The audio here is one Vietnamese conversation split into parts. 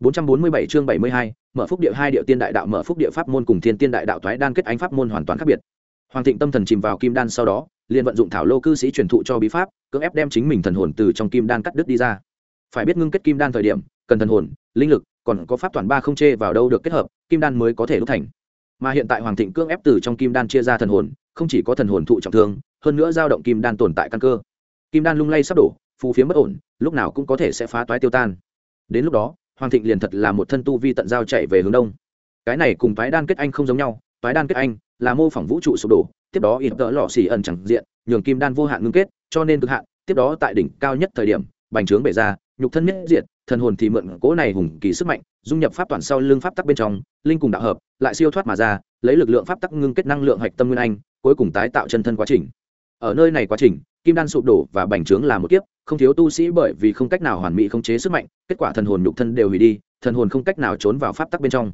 447 chương 72, mở phúc địa hai địa tiên đại đạo mở phúc địa pháp môn cùng thiên tiên đại đạo toái đan kết ánh pháp môn hoàn toàn khác biệt. Hoàng Thịnh tâm thần chìm vào kim đan sau đó, liền vận dụng thảo lô cư sĩ truyền thụ cho bí pháp, cưỡng ép đem chính mình thần hồn từ trong kim đan cắt đứt đi ra. Phải biết ngưng kết kim đan thời điểm, cần thần hồn, linh lực, còn có pháp toàn ba không chê vào đâu được kết hợp, kim đan mới có thể đúc thành. Mà hiện tại Hoàng Thịnh cưỡng ép từ trong kim đan chia ra thần hồn, không chỉ có thần hồn thụ trọng thương, hơn nữa dao động kim đan tồn tại căn cơ. Kim đan lung lay sắp đổ, phù phiếm bất ổn, lúc nào cũng có thể sẽ phá toái tiêu tan. Đến lúc đó, hoàng thịnh liền thật là một thân tu vi tận giao chạy về hướng đông. Cái này cùng phái đan kết anh không giống nhau Phái đan kết anh là mô phỏng vũ trụ sụp đổ, tiếp đó ít tỡ lọ xỉ ẩn chẳng diện, nhường kim đan vô hạn ngưng kết, cho nên cực hạn, tiếp đó tại đỉnh cao nhất thời điểm, bành trướng bể ra, nhục thân nhất diện thần hồn thì mượn cỗ này hùng kỳ sức mạnh, dung nhập pháp toàn sau lưng pháp tắc bên trong, linh cùng đạo hợp, lại siêu thoát mà ra, lấy lực lượng pháp tắc ngưng kết năng lượng hạch tâm nguyên anh, cuối cùng tái tạo chân thân quá trình ở nơi này quá trình, kim đan sụp đổ và bành trướng là một kiếp, không thiếu tu sĩ bởi vì không cách nào hoàn mỹ khống chế sức mạnh, kết quả thần hồn nhục thân đều hủy đi, thần hồn không cách nào trốn vào pháp tắc bên trong.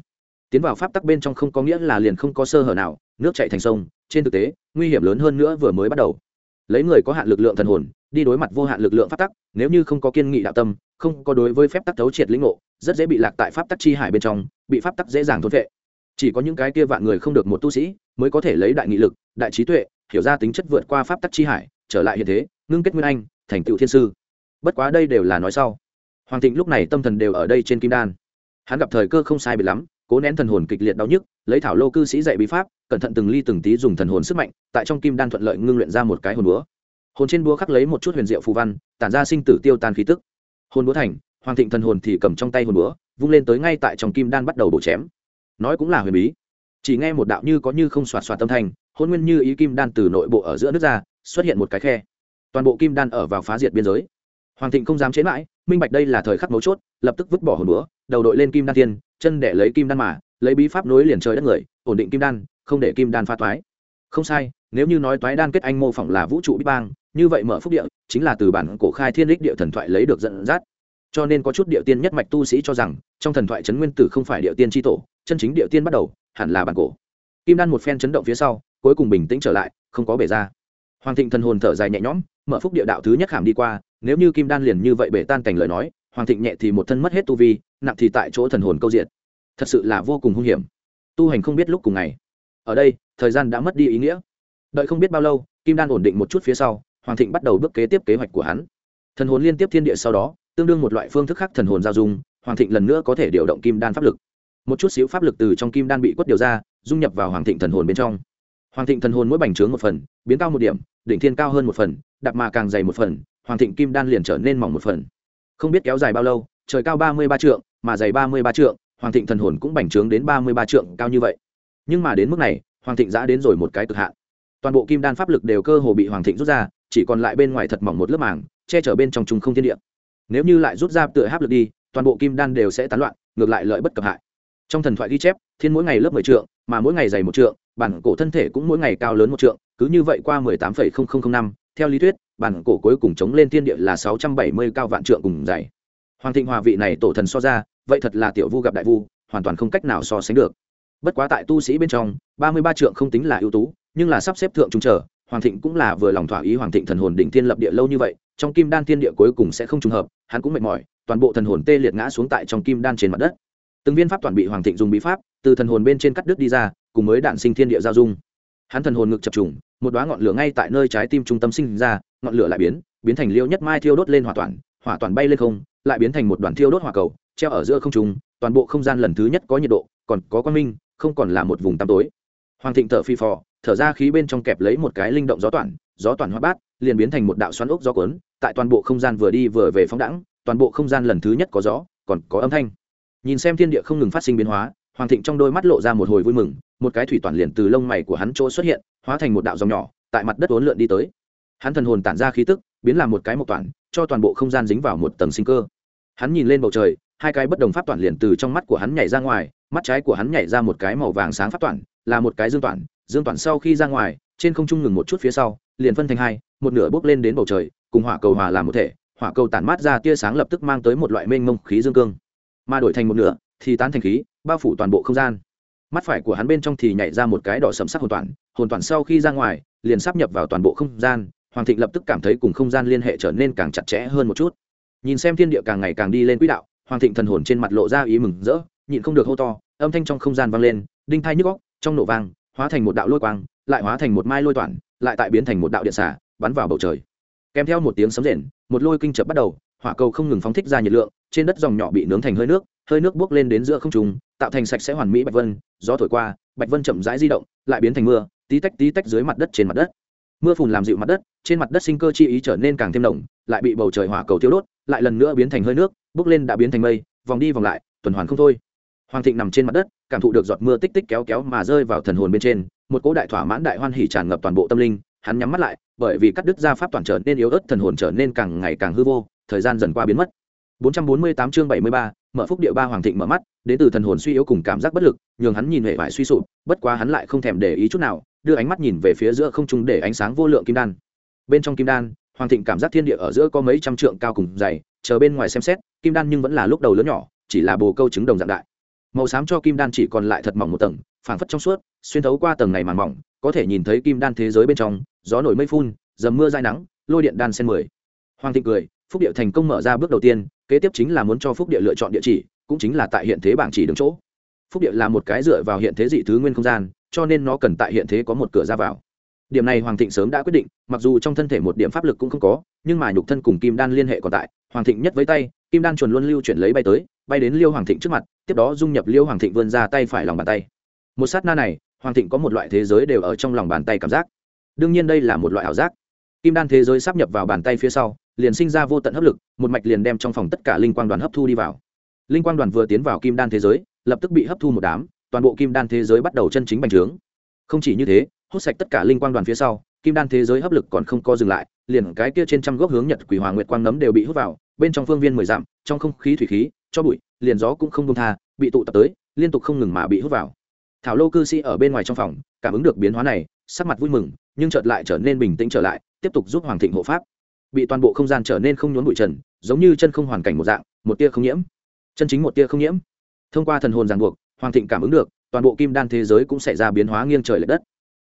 Tiến vào pháp tắc bên trong không có nghĩa là liền không có sơ hở nào, nước chạy thành sông, trên thực tế, nguy hiểm lớn hơn nữa vừa mới bắt đầu. Lấy người có hạn lực lượng thần hồn, đi đối mặt vô hạn lực lượng pháp tắc, nếu như không có kiên nghị đạo tâm, không có đối với phép tắc thấu triệt lĩnh ngộ, rất dễ bị lạc tại pháp tắc chi hải bên trong, bị pháp tắc dễ dàng thốt vệ chỉ có những cái kia vạn người không được một tu sĩ, mới có thể lấy đại nghị lực, đại trí tuệ hiểu ra tính chất vượt qua pháp tắc chi hải, trở lại hiện thế, ngưng kết nguyên anh, thành tựu thiên sư. Bất quá đây đều là nói sau. Hoàng thịnh lúc này tâm thần đều ở đây trên kim đan. Hắn gặp thời cơ không sai biệt lắm, cố nén thần hồn kịch liệt đau nhức, lấy thảo lô cư sĩ dạy bí pháp, cẩn thận từng ly từng tí dùng thần hồn sức mạnh, tại trong kim đan thuận lợi ngưng luyện ra một cái hồn búa. Hồn trên búa khắc lấy một chút huyền diệu phù văn, tản ra sinh tử tiêu tan khí tức. Hồn búa thành, hoàng thịnh thần hồn thì cầm trong tay hồn búa, vung lên tới ngay tại trong kim đan bắt đầu bổ chém. Nói cũng là huyền bí. Chỉ nghe một đạo như có như không xoạt xoạt tâm thành hôn nguyên như ý kim đan từ nội bộ ở giữa nước ra, xuất hiện một cái khe. Toàn bộ kim đan ở vào phá diệt biên giới. Hoàng thịnh không dám chế mãi, minh bạch đây là thời khắc mấu chốt, lập tức vứt bỏ hồn búa, đầu đội lên kim đan tiên chân để lấy kim đan mà, lấy bí pháp nối liền trời đất người, ổn định kim đan, không để kim đan pha toái. Không sai, nếu như nói toái đan kết anh mô phỏng là vũ trụ bích bang, như vậy mở phúc địa, chính là từ bản cổ khai thiên đích địa thần thoại lấy được dẫn dắt. Cho nên có chút địa tiên nhất mạch tu sĩ cho rằng, trong thần thoại trấn nguyên tử không phải địa tiên tri tổ, chân chính địa tiên bắt đầu, hẳn là bản cổ. Kim đan một phen chấn động phía sau cuối cùng bình tĩnh trở lại, không có bể ra. Hoàng thịnh thần hồn thở dài nhẹ nhõm, mở phúc địa đạo thứ nhất khảm đi qua, nếu như kim đan liền như vậy bể tan cảnh lời nói, hoàng thịnh nhẹ thì một thân mất hết tu vi, nặng thì tại chỗ thần hồn câu diện thật sự là vô cùng hung hiểm. Tu hành không biết lúc cùng ngày. Ở đây, thời gian đã mất đi ý nghĩa. Đợi không biết bao lâu, kim đan ổn định một chút phía sau, hoàng thịnh bắt đầu bước kế tiếp kế hoạch của hắn. Thần hồn liên tiếp thiên địa sau đó, tương đương một loại phương thức khác thần hồn giao dung, hoàng thịnh lần nữa có thể điều động kim đan pháp lực. Một chút xíu pháp lực từ trong kim đan bị quất điều ra, dung nhập vào hoàng thịnh thần hồn bên trong hoàng thịnh thần hồn mỗi bành trướng một phần, biến cao một điểm, đỉnh thiên cao hơn một phần, đạp mà càng dày một phần, hoàng thịnh kim đan liền trở nên mỏng một phần. Không biết kéo dài bao lâu, trời cao ba mươi ba trượng, mà dày ba mươi ba trượng, hoàng thịnh thần hồn cũng bành trướng đến ba mươi ba trượng cao như vậy. Nhưng mà đến mức này, hoàng thịnh giã đến rồi một cái cực hạn. Toàn bộ kim đan pháp lực đều cơ hồ bị hoàng thịnh rút ra, chỉ còn lại bên ngoài thật mỏng một lớp màng, che chở bên trong trùng không thiên địa. Nếu như lại rút ra tựa háp lực đi, toàn bộ kim đan đều sẽ tán loạn, ngược lại lợi bất cập hại. Trong thần thoại ghi chép, thiên mỗi ngày lớp mười trượng mà mỗi ngày dày một trượng, bản cổ thân thể cũng mỗi ngày cao lớn một trượng, cứ như vậy qua mười tám phẩy không không không năm, theo lý thuyết, bản cổ cuối cùng chống lên thiên địa là sáu trăm bảy mươi cao vạn trượng cùng dày. Hoàng thịnh hòa vị này tổ thần so ra, vậy thật là tiểu vu gặp đại vu, hoàn toàn không cách nào so sánh được. Bất quá tại tu sĩ bên trong, ba mươi ba trượng không tính là ưu tú, nhưng là sắp xếp thượng trung trở, hoàng thịnh cũng là vừa lòng thỏa ý hoàng thịnh thần hồn đỉnh thiên lập địa lâu như vậy, trong kim đan thiên địa cuối cùng sẽ không trùng hợp, hắn cũng mệt mỏi, toàn bộ thần hồn tê liệt ngã xuống tại trong kim đan trên mặt đất từng viên pháp toàn bị hoàng thịnh dùng bí pháp, từ thần hồn bên trên cắt đứt đi ra, cùng mới đạn sinh thiên địa giao dung. Hắn thần hồn ngực chập trùng, một đoá ngọn lửa ngay tại nơi trái tim trung tâm sinh ra, ngọn lửa lại biến biến thành liêu nhất mai thiêu đốt lên hỏa toàn hỏa toàn bay lên không, lại biến thành một đoàn thiêu đốt hỏa cầu, treo ở giữa không trung, toàn bộ không gian lần thứ nhất có nhiệt độ, còn có quan minh, không còn là một vùng tăm tối. Hoàng thịnh thở phi phò, thở ra khí bên trong kẹp lấy một cái linh động gió toàn gió toàn hoa bát, liền biến thành một đạo xoắn ốc gió cuốn, tại toàn bộ không gian vừa đi vừa về phóng đẳng toàn bộ không gian lần thứ nhất có gió, còn có âm thanh nhìn xem thiên địa không ngừng phát sinh biến hóa, hoàng thịnh trong đôi mắt lộ ra một hồi vui mừng, một cái thủy toàn liền từ lông mày của hắn chỗ xuất hiện, hóa thành một đạo dòng nhỏ, tại mặt đất uốn lượn đi tới. Hắn thần hồn tản ra khí tức, biến làm một cái một toàn, cho toàn bộ không gian dính vào một tầng sinh cơ. Hắn nhìn lên bầu trời, hai cái bất đồng pháp toàn liền từ trong mắt của hắn nhảy ra ngoài, mắt trái của hắn nhảy ra một cái màu vàng sáng pháp toàn, là một cái dương toàn dương toàn sau khi ra ngoài, trên không trung ngừng một chút phía sau, liền phân thành hai, một nửa bốc lên đến bầu trời, cùng hỏa cầu hòa làm một thể, hỏa cầu tản mát ra tia sáng lập tức mang tới một loại mênh mông khí dương cương mà đổi thành một nửa, thì tán thành khí, bao phủ toàn bộ không gian. Mắt phải của hắn bên trong thì nhảy ra một cái đỏ sầm sắc hồn toàn hồn toàn sau khi ra ngoài, liền sắp nhập vào toàn bộ không gian, hoàng thịnh lập tức cảm thấy cùng không gian liên hệ trở nên càng chặt chẽ hơn một chút. Nhìn xem thiên địa càng ngày càng đi lên quỹ đạo, hoàng thịnh thần hồn trên mặt lộ ra ý mừng rỡ, nhịn không được hô to, âm thanh trong không gian vang lên, đinh thai nhức góc trong nổ vang, hóa thành một đạo lôi quang, lại hóa thành một mai lôi toàn, lại tại biến thành một đạo điện xả bắn vào bầu trời. Kèm theo một tiếng sấm rền, một lôi kinh chập bắt đầu hỏa cầu không ngừng phóng thích ra nhiệt lượng trên đất dòng nhỏ bị nướng thành hơi nước hơi nước bốc lên đến giữa không trung tạo thành sạch sẽ hoàn mỹ bạch vân gió thổi qua bạch vân chậm rãi di động lại biến thành mưa tí tách tí tách dưới mặt đất trên mặt đất. Mưa phùn làm dịu mặt đất trên mặt đất sinh cơ chi ý trở nên càng thêm nồng, lại bị bầu trời hỏa cầu thiếu đốt lại lần nữa biến thành hơi nước bốc lên đã biến thành mây vòng đi vòng lại tuần hoàn không thôi. Hoàng thịnh nằm trên mặt đất cảm thụ được giọt mưa tích tích kéo kéo mà rơi vào thần hồn bên trên một cỗ đại thỏa mãn đại hoan hỉ tràn ngập toàn bộ tâm linh hắn nhắm mắt lại bởi vì cắt đứt ra pháp toàn trở nên yếu ớt thần hồn trở nên càng ngày càng hư vô thời gian dần qua biến mất. 448 chương 73, mở phúc địa ba hoàng thịnh mở mắt đến từ thần hồn suy yếu cùng cảm giác bất lực nhường hắn nhìn hệ vải suy sụp bất quá hắn lại không thèm để ý chút nào đưa ánh mắt nhìn về phía giữa không trung để ánh sáng vô lượng kim đan. Bên trong kim đan hoàng thịnh cảm giác thiên địa ở giữa có mấy trăm trượng cao cùng dày chờ bên ngoài xem xét kim đan nhưng vẫn là lúc đầu lớn nhỏ chỉ là bồ câu trứng đồng dạng đại. Màu xám cho kim đan chỉ còn lại thật mỏng một tầng phảng phất trong suốt xuyên thấu qua tầng này màn mỏng có thể nhìn thấy kim đan thế giới bên trong gió nổi mây phun dầm mưa dai nắng lôi điện đan sen mười. Hoàng thịnh cười phúc địa thành công mở ra bước đầu tiên, kế tiếp chính là muốn cho phúc địa lựa chọn địa chỉ, cũng chính là tại hiện thế bảng chỉ đứng chỗ. Phúc địa là một cái dựa vào hiện thế dị thứ nguyên không gian, cho nên nó cần tại hiện thế có một cửa ra vào. Điểm này hoàng thịnh sớm đã quyết định, mặc dù trong thân thể một điểm pháp lực cũng không có, nhưng mà nhục thân cùng kim đan liên hệ còn tại. Hoàng thịnh nhất với tay, kim đan chuẩn luôn lưu chuyển lấy bay tới, bay đến liêu hoàng thịnh trước mặt, tiếp đó dung nhập liêu hoàng thịnh vươn ra tay phải lòng bàn tay. Một sát na này, hoàng thịnh có một loại thế giới đều ở trong lòng bàn tay cảm giác. Đương nhiên đây là một loại ảo giác. Kim đan thế giới sắp nhập vào bàn tay phía sau liền sinh ra vô tận hấp lực, một mạch liền đem trong phòng tất cả linh quang đoàn hấp thu đi vào. Linh quang đoàn vừa tiến vào kim đan thế giới, lập tức bị hấp thu một đám, toàn bộ kim đan thế giới bắt đầu chân chính bành trướng. Không chỉ như thế, hút sạch tất cả linh quang đoàn phía sau, kim đan thế giới hấp lực còn không co dừng lại, liền cái kia trên trăm gốc hướng nhật quỷ hòa nguyệt quang nấm đều bị hút vào, bên trong phương viên mười dặm, trong không khí thủy khí, cho bụi, liền gió cũng không đông tha, bị tụ tập tới, liên tục không ngừng mà bị hút vào. Thảo lô cư sĩ ở bên ngoài trong phòng, cảm ứng được biến hóa này, sắc mặt vui mừng, nhưng chợt lại trở nên bình tĩnh trở lại, tiếp tục giúp hoàng thịnh hộ pháp bị toàn bộ không gian trở nên không nhốn bụi trần, giống như chân không hoàn cảnh một dạng, một tia không nhiễm. Chân chính một tia không nhiễm. Thông qua thần hồn ràng buộc, hoàng thịnh cảm ứng được, toàn bộ kim đan thế giới cũng xảy ra biến hóa nghiêng trời l ệ đất.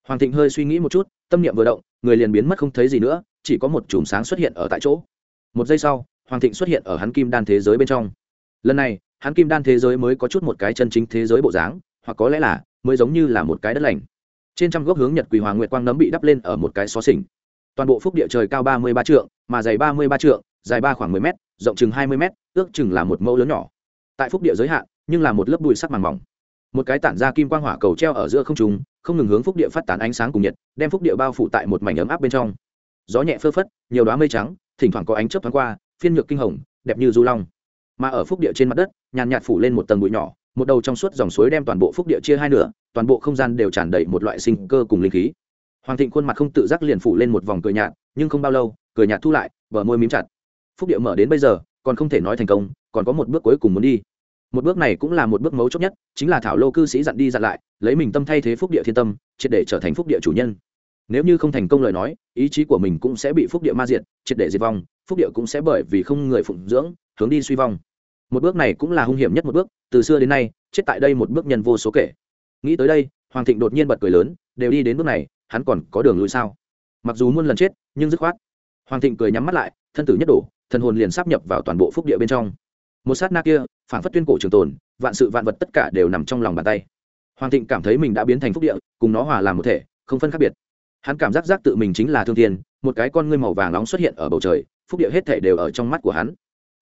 Hoàng thịnh hơi suy nghĩ một chút, tâm niệm vừa động, người liền biến mất không thấy gì nữa, chỉ có một chùm sáng xuất hiện ở tại chỗ. Một giây sau, hoàng thịnh xuất hiện ở hắn kim đan thế giới bên trong. Lần này, hắn kim đan thế giới mới có chút một cái chân chính thế giới bộ dáng, hoặc có lẽ là, mới giống như là một cái đất lành. Trên trăm gốc hướng nhật quỳ hoàng nguyệt quang nấm bị đắp lên ở một cái xó xỉnh toàn bộ phúc địa trời cao ba mươi ba trượng mà dày ba mươi ba trượng dài ba khoảng mười mét, rộng chừng hai mươi ước chừng là một mẫu lớn nhỏ. Tại phúc địa giới hạn nhưng là một lớp bụi sắc màng mỏng. Một cái tản ra kim quang hỏa cầu treo ở giữa không trung không ngừng hướng phúc địa phát tán ánh sáng cùng nhiệt đem phúc địa bao phủ tại một mảnh ấm áp bên trong. Gió nhẹ phơ phất nhiều đóa mây trắng thỉnh thoảng có ánh chớp thoáng qua phiên nhược kinh hồng đẹp như du long. Mà ở phúc địa trên mặt đất nhàn nhạt phủ lên một tầng bụi nhỏ một đầu trong suốt dòng suối đem toàn bộ phúc địa chia hai nửa toàn bộ không gian đều tràn đầy một loại sinh cơ cùng linh khí hoàng thịnh khuôn mặt không tự giác liền phủ lên một vòng cười nhạt, nhưng không bao lâu, cười nhạt thu lại, bờ môi mím chặt. Phúc địa mở đến bây giờ, còn không thể nói thành công, còn có một bước cuối cùng muốn đi. Một bước này cũng là một bước mấu chốt nhất, chính là thảo lô cư sĩ dặn đi dặn lại, lấy mình tâm thay thế phúc địa thiên tâm, triệt để trở thành phúc địa chủ nhân. Nếu như không thành công lời nói, ý chí của mình cũng sẽ bị phúc địa ma diệt, triệt để diệt vong, phúc địa cũng sẽ bởi vì không người phụng dưỡng, hướng đi suy vong. Một bước này cũng là hung hiểm nhất một bước, từ xưa đến nay, chết tại đây một bước nhân vô số kể. Nghĩ tới đây, hoàng thịnh đột nhiên bật cười lớn, đều đi đến bước này hắn còn có đường lui sao? Mặc dù muôn lần chết, nhưng dứt khoát. Hoàng thịnh cười nhắm mắt lại, thân tử nhất đổ, thần hồn liền sắp nhập vào toàn bộ phúc địa bên trong. Một sát na kia phản phất tuyên cổ trường tồn, vạn sự vạn vật tất cả đều nằm trong lòng bàn tay. Hoàng thịnh cảm thấy mình đã biến thành phúc địa, cùng nó hòa làm một thể, không phân khác biệt. Hắn cảm giác giác tự mình chính là thương thiên, một cái con ngươi màu vàng nóng xuất hiện ở bầu trời, phúc địa hết thể đều ở trong mắt của hắn.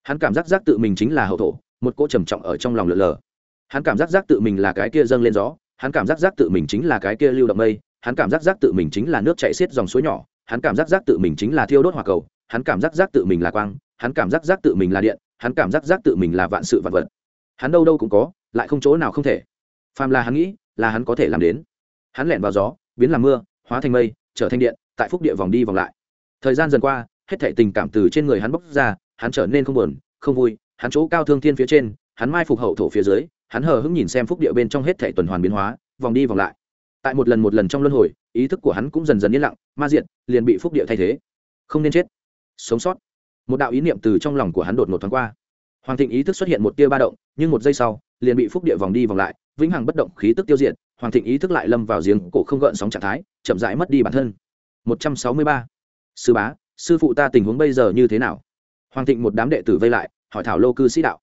Hắn cảm giác giác tự mình chính là hậu thổ, một cỗ trầm trọng ở trong lòng lượn lờ. Hắn cảm giác giác tự mình là cái kia dâng lên gió, hắn cảm giác giác tự mình chính là cái kia lưu động mây hắn cảm giác giác tự mình chính là nước chảy xiết dòng suối nhỏ, hắn cảm giác giác tự mình chính là thiêu đốt hỏa cầu, hắn cảm giác giác tự mình là quang, hắn cảm giác giác tự mình là điện, hắn cảm giác giác tự mình là vạn sự vạn vật. Hắn đâu đâu cũng có, lại không chỗ nào không thể. Phàm là hắn nghĩ, là hắn có thể làm đến. Hắn lẻn vào gió, biến làm mưa, hóa thành mây, trở thành điện, tại phúc địa vòng đi vòng lại. Thời gian dần qua, hết thảy tình cảm từ trên người hắn bốc ra, hắn trở nên không buồn, không vui, hắn chỗ cao thương thiên phía trên, hắn mai phục hậu thổ phía dưới, hắn hờ hững nhìn xem phúc địa bên trong hết thảy tuần hoàn biến hóa, vòng đi vòng lại tại một lần một lần trong luân hồi, ý thức của hắn cũng dần dần yên lặng, ma diện liền bị phúc địa thay thế. Không nên chết. Sống sót. Một đạo ý niệm từ trong lòng của hắn đột ngột thoáng qua. Hoàng thịnh ý thức xuất hiện một tia ba động, nhưng một giây sau, liền bị phúc địa vòng đi vòng lại, vĩnh hằng bất động, khí tức tiêu diệt, hoàng thịnh ý thức lại lâm vào giếng cổ không gợn sóng trạng thái, chậm rãi mất đi bản thân. Một trăm sáu mươi ba. Sư bá, sư phụ ta tình huống bây giờ như thế nào? Hoàng thịnh một đám đệ tử vây lại, hỏi thảo lô cư sĩ đạo.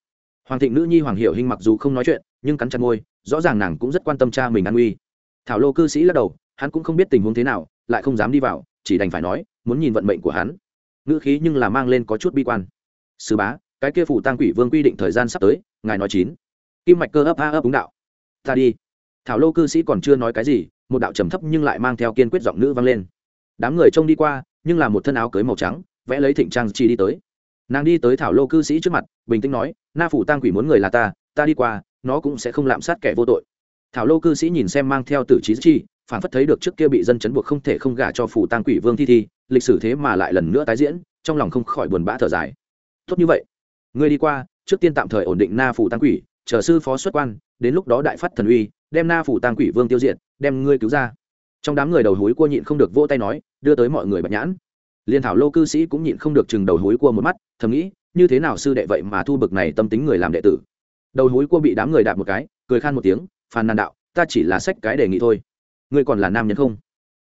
Hoàng thịnh nữ nhi hoàng hiểu hình mặc dù không nói chuyện, nhưng cắn chặt môi, rõ ràng nàng cũng rất quan tâm cha mình an nguy thảo lô cư sĩ lắc đầu, hắn cũng không biết tình huống thế nào, lại không dám đi vào, chỉ đành phải nói, muốn nhìn vận mệnh của hắn. Ngữ khí nhưng là mang lên có chút bi quan. Sư bá, cái kia phủ tăng quỷ vương quy định thời gian sắp tới, ngài nói chín. Kim mạch cơ ấp a ấp đúng đạo. Ta đi. Thảo lô cư sĩ còn chưa nói cái gì, một đạo trầm thấp nhưng lại mang theo kiên quyết giọng nữ vang lên. Đám người trông đi qua, nhưng là một thân áo cưới màu trắng, vẽ lấy thịnh trang chi đi tới. Nàng đi tới thảo lô cư sĩ trước mặt, bình tĩnh nói, na phủ tăng quỷ muốn người là ta ta đi qua, nó cũng sẽ không lạm sát kẻ vô tội thảo lô cư sĩ nhìn xem mang theo tử trí chi phản phất thấy được trước kia bị dân chấn buộc không thể không gả cho phủ tăng quỷ vương thi thi, lịch sử thế mà lại lần nữa tái diễn, trong lòng không khỏi buồn bã thở dài. Tốt như vậy. Ngươi đi qua, trước tiên tạm thời ổn định na phủ tăng quỷ, chờ sư phó xuất quan, đến lúc đó đại phát thần uy, đem na phủ tăng quỷ vương tiêu diệt, đem ngươi cứu ra. Trong đám người đầu hối cua nhịn không được vỗ tay nói, đưa tới mọi người bạch nhãn. Liên thảo lô cư sĩ cũng nhịn không được chừng đầu hối cua một mắt, thầm nghĩ, như thế nào sư đệ vậy mà thu bực này tâm tính người làm đệ tử. Đầu hối cua bị đám người đạp một cái, cười khan một tiếng phàn nàn đạo, ta chỉ là sách cái đề nghị thôi. Ngươi còn là nam nhân không?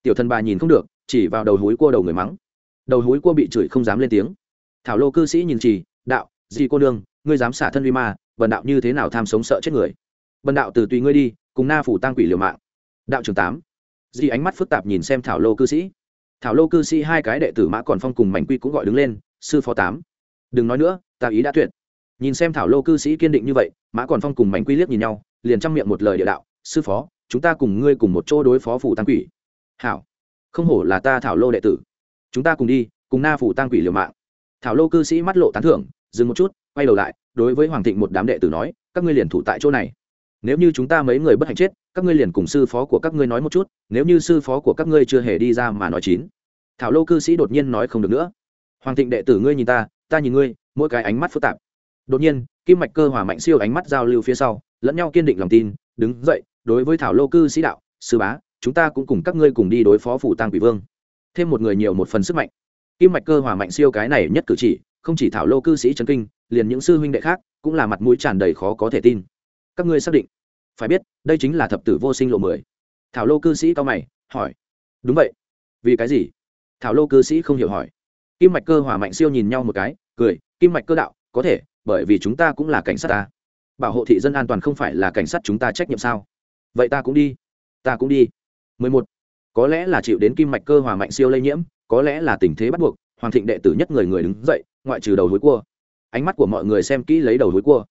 Tiểu thần bà nhìn không được, chỉ vào đầu hối cua đầu người mắng. Đầu hối cua bị chửi không dám lên tiếng. Thảo lô cư sĩ nhìn trì đạo di cô nương, ngươi dám xả thân vi ma vần đạo như thế nào tham sống sợ chết người? Vần đạo từ tùy ngươi đi, cùng na phủ tăng quỷ liều mạng. Đạo trường tám. Di ánh mắt phức tạp nhìn xem thảo lô cư sĩ. Thảo lô cư sĩ hai cái đệ tử mã còn phong cùng mảnh quy cũng gọi đứng lên, sư phó tám. Đừng nói nữa, ta ý đã tuyệt. Nhìn xem thảo lô cư sĩ kiên định như vậy, mã còn phong cùng mảnh quy liếc nhìn nhau liền chăm miệng một lời địa đạo, sư phó, chúng ta cùng ngươi cùng một chỗ đối phó phủ tăng quỷ. Hảo. Không hổ là ta thảo lô đệ tử. Chúng ta cùng đi, cùng na phủ tăng quỷ liều mạng. Thảo lô cư sĩ mắt lộ tán thưởng, dừng một chút, quay đầu lại, đối với hoàng thịnh một đám đệ tử nói, các ngươi liền thủ tại chỗ này. Nếu như chúng ta mấy người bất hạnh chết, các ngươi liền cùng sư phó của các ngươi nói một chút, nếu như sư phó của các ngươi chưa hề đi ra mà nói chín. Thảo lô cư sĩ đột nhiên nói không được nữa. Hoàng thịnh đệ tử ngươi nhìn ta ta nhìn ngươi, mỗi cái ánh mắt phức tạp đột nhiên, kim mạch cơ hòa mạnh siêu ánh mắt giao lưu phía sau, lẫn nhau kiên định lòng tin, đứng dậy, đối với thảo lô cư sĩ đạo, sư bá, chúng ta cũng cùng các ngươi cùng đi đối phó phủ tăng quỷ vương. Thêm một người nhiều một phần sức mạnh. Kim mạch cơ hòa mạnh siêu cái này nhất cử chỉ, không chỉ thảo lô cư sĩ trấn kinh, liền những sư huynh đệ khác cũng là mặt mũi tràn đầy khó có thể tin. Các ngươi xác định. Phải biết, đây chính là thập tử vô sinh lộ mười. Thảo lô cư sĩ cao mày, hỏi. Đúng vậy. Vì cái gì? Thảo lô cư sĩ không hiểu hỏi. Kim mạch cơ hòa mạnh siêu nhìn nhau một cái, cười. Kim mạch cơ đạo, có thể bởi vì chúng ta cũng là cảnh sát ta. Bảo hộ thị dân an toàn không phải là cảnh sát chúng ta trách nhiệm sao? Vậy ta cũng đi. Ta cũng đi. 11. có lẽ là chịu đến kim mạch cơ hòa mạnh siêu lây nhiễm, có lẽ là tình thế bắt buộc, hoàng thịnh đệ tử nhất người người đứng dậy, ngoại trừ đầu hối cua. Ánh mắt của mọi người xem kỹ lấy đầu hối cua.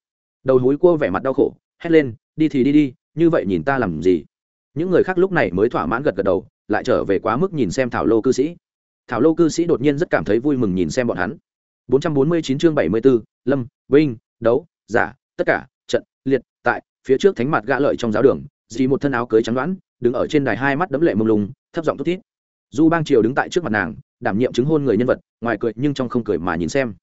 Đầu hối cua vẻ mặt đau khổ, hét lên, đi thì đi đi, như vậy nhìn ta làm gì? Những người khác lúc này mới thỏa mãn gật gật đầu, lại trở về quá mức nhìn xem thảo lô cư sĩ. Thảo lô cư sĩ đột nhiên rất cảm thấy vui mừng nhìn xem bọn hắn. 449 chương 74, lâm vinh đấu giả tất cả trận liệt tại phía trước thánh mặt gã lợi trong giáo đường dì một thân áo cưới trắng đoán đứng ở trên đài hai mắt đấm lệ mông lung thấp giọng thút thít. Du bang triều đứng tại trước mặt nàng đảm nhiệm chứng hôn người nhân vật ngoài cười nhưng trong không cười mà nhìn xem.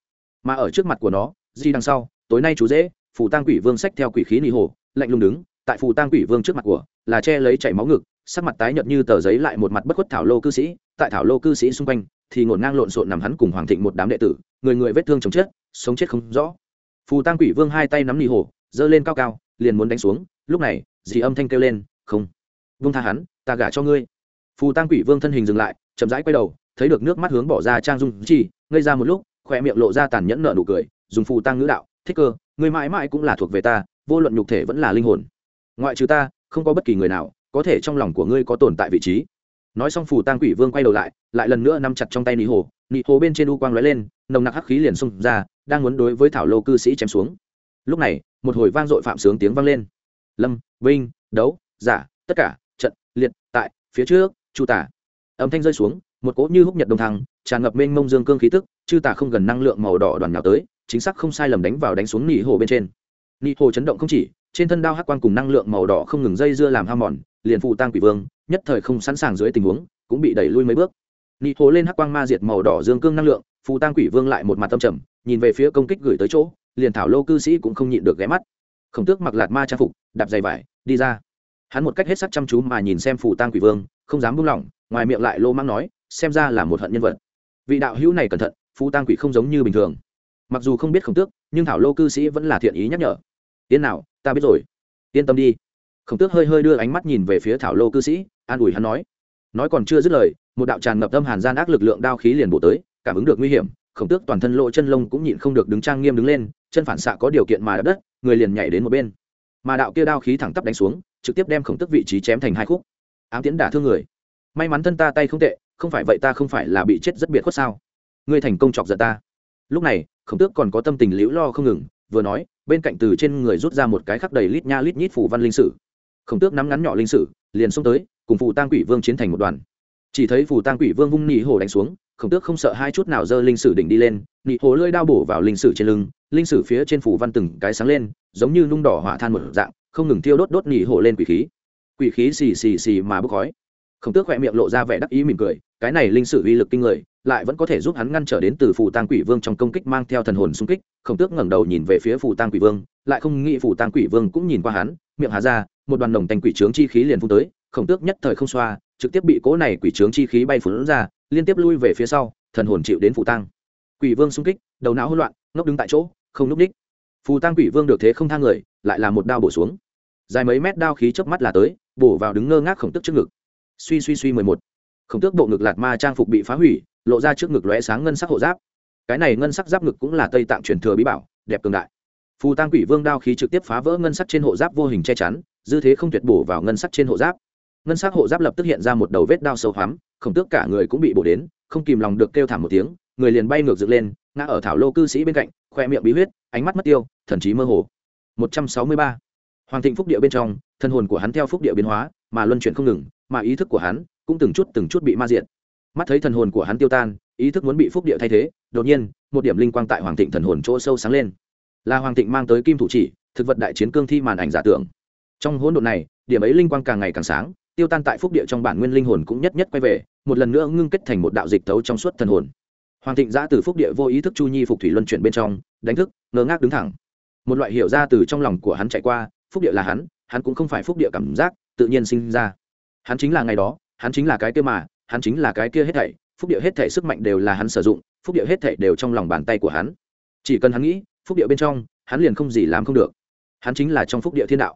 Mà ở trước mặt của nó di đằng sau tối nay chú dễ phù tang quỷ vương sách theo quỷ khí nị hồ lạnh lùng đứng tại phù tang quỷ vương trước mặt của là che lấy chảy máu ngực sắc mặt tái nhợt như tờ giấy lại một mặt bất khuất thảo lô cư sĩ tại thảo lô cư sĩ xung quanh thì ngổn ngang lộn xộn nằm hắn cùng hoàng thịnh một đám đệ tử người người vết thương chồng chết, sống chết không rõ. Phù tăng quỷ vương hai tay nắm nị hồ giơ lên cao cao, liền muốn đánh xuống. Lúc này, dì âm thanh kêu lên, không vung tha hắn, ta gả cho ngươi. Phù tăng quỷ vương thân hình dừng lại, chậm rãi quay đầu, thấy được nước mắt hướng bỏ ra trang dung chi, ngây ra một lúc khỏe miệng lộ ra tàn nhẫn nợ nụ cười, dùng phù tăng ngữ đạo, thích cơ, ngươi mãi mãi cũng là thuộc về ta, vô luận nhục thể vẫn là linh hồn. Ngoại trừ ta, không có bất kỳ người nào có thể trong lòng của ngươi có tồn tại vị trí. Nói xong, phù tăng quỷ vương quay đầu lại lại lần nữa nắm chặt trong tay nị hồ nị hồ bên trên u quang lóe lên nồng nặc hắc khí liền xông ra, đang muốn đối với thảo lô cư sĩ chém xuống. Lúc này, một hồi vang dội phạm sướng tiếng vang lên. Lâm, vinh, đấu, giả, tất cả, trận, liệt, tại, phía trước, chu tả. Âm thanh rơi xuống, một cỗ như húc nhật đồng thăng, tràn ngập mênh mông dương cương khí tức, chư tả không gần năng lượng màu đỏ đoàn nhào tới, chính xác không sai lầm đánh vào đánh xuống nị hồ bên trên. Nị hồ chấn động không chỉ, trên thân đao hắc quang cùng năng lượng màu đỏ không ngừng dây dưa làm ham mòn, liền phụ tăng quỷ vương, nhất thời không sẵn sàng dưới tình huống, cũng bị đẩy lui mấy bước. Nị hồ lên hắc quang ma diệt màu đỏ dương cương năng lượng Phù tăng quỷ vương lại một mặt tâm trầm, nhìn về phía công kích gửi tới chỗ, liền thảo lô cư sĩ cũng không nhịn được ghé mắt. Khổng tước mặc lạt ma trang phục, đạp dày vải, đi ra. Hắn một cách hết sắc chăm chú mà nhìn xem phù tang quỷ vương, không dám buông lỏng, ngoài miệng lại lô mang nói, xem ra là một hận nhân vật. Vị đạo hữu này cẩn thận, phù tang quỷ không giống như bình thường. Mặc dù không biết khổng tước, nhưng thảo lô cư sĩ vẫn là thiện ý nhắc nhở. Yên nào, ta biết rồi. Yên tâm đi. Khổng tước hơi hơi đưa ánh mắt nhìn về phía thảo lô cư sĩ, an ủi hắn nói. Nói còn chưa dứt lời, một đạo tràn ngập tâm hàn gian ác lực lượng đao khí liền bổ tới cảm ứng được nguy hiểm, khổng tước toàn thân lộ chân lông cũng nhịn không được đứng trang nghiêm đứng lên, chân phản xạ có điều kiện mà đập đất, người liền nhảy đến một bên. Mà đạo kia đao khí thẳng tắp đánh xuống, trực tiếp đem khổng tức vị trí chém thành hai khúc. Ám tiến đả thương người. May mắn thân ta tay không tệ, không phải vậy ta không phải là bị chết rất biệt khuất sao? Ngươi thành công chọc giận ta. Lúc này, khổng tước còn có tâm tình liễu lo không ngừng, vừa nói, bên cạnh từ trên người rút ra một cái khắc đầy lít nha lít nhít phủ văn linh sử. Khổng tước nắm ngắn nhỏ linh sử, liền xông tới, cùng phù tang quỷ vương chiến thành một đoàn. Chỉ thấy phù tang quỷ vương vung nỉ hồ đánh xuống khổng tước không sợ hai chút nào giơ linh sử đỉnh đi lên, nị hồ lưỡi đao bổ vào linh sử trên lưng, linh sử phía trên phủ văn từng cái sáng lên, giống như nung đỏ hỏa than một dạng, không ngừng thiêu đốt đốt nị hồ lên quỷ khí. Quỷ khí xì xì xì mà bốc khói. Khổng tước khỏe miệng lộ ra vẻ đắc ý mỉm cười, cái này linh sử uy lực kinh người, lại vẫn có thể giúp hắn ngăn trở đến từ phù tang quỷ vương trong công kích mang theo thần hồn xung kích. Khổng tước ngẩng đầu nhìn về phía phù tang quỷ vương, lại không nghĩ phù tang quỷ vương cũng nhìn qua hắn, miệng hà ra, một đoàn nồng tanh quỷ trướng chi khí liền phun tới khổng tước nhất thời không xoa, trực tiếp bị cỗ này quỷ trướng chi khí bay phun ra, liên tiếp lui về phía sau, thần hồn chịu đến phù tang. Quỷ vương xung kích, đầu não hỗn loạn, ngốc đứng tại chỗ, không núp đích. Phù tang quỷ vương được thế không thang người, lại là một đao bổ xuống. Dài mấy mét đao khí chớp mắt là tới, bổ vào đứng ngơ ngác khổng tức trước ngực. Suy suy suy mười một. Khổng tước bộ ngực lạt ma trang phục bị phá hủy, lộ ra trước ngực lóe sáng ngân sắc hộ giáp. Cái này ngân sắc giáp ngực cũng là tây tạng truyền thừa bí bảo, đẹp cường đại. Phù tăng quỷ vương đao khí trực tiếp phá vỡ ngân sắc trên hộ giáp vô hình che chắn, dư thế không tuyệt bổ vào ngân sắc trên hộ giáp ngân sắc hộ giáp lập tức hiện ra một đầu vết đao sâu hoắm, khổng tước cả người cũng bị bổ đến, không kìm lòng được kêu thảm một tiếng, người liền bay ngược dựng lên, ngã ở thảo lô cư sĩ bên cạnh, khoe miệng bí huyết, ánh mắt mất tiêu, thần trí mơ hồ. Một trăm sáu mươi ba. Hoàng thịnh phúc địa bên trong, thân hồn của hắn theo phúc địa biến hóa, mà luân chuyển không ngừng, mà ý thức của hắn cũng từng chút từng chút bị ma diện mắt thấy thần hồn của hắn tiêu tan, ý thức muốn bị phúc địa thay thế, đột nhiên, một điểm linh quang tại hoàng thịnh thần hồn chỗ sâu sáng lên. Là hoàng thịnh mang tới kim thủ chỉ, thực vật đại chiến cương thi màn ảnh giả tưởng. Trong hỗn độn này, điểm ấy linh quang càng ngày càng sáng tiêu tan tại phúc địa trong bản nguyên linh hồn cũng nhất nhất quay về, một lần nữa ngưng kết thành một đạo dịch tấu trong suốt thần hồn. Hoàng thịnh giã từ phúc địa vô ý thức chu nhi phục thủy luân chuyển bên trong, đánh thức, ngơ ngác đứng thẳng. Một loại hiểu ra từ trong lòng của hắn chạy qua, phúc địa là hắn hắn cũng không phải phúc địa cảm giác, tự nhiên sinh ra. Hắn chính là ngày đó, hắn chính là cái kia mà, hắn chính là cái kia hết thảy, phúc địa hết thảy sức mạnh đều là hắn sử dụng, phúc địa hết thảy đều trong lòng bàn tay của hắn. Chỉ cần hắn nghĩ, phúc địa bên trong, hắn liền không gì làm không được. Hắn chính là trong phúc địa thiên đạo.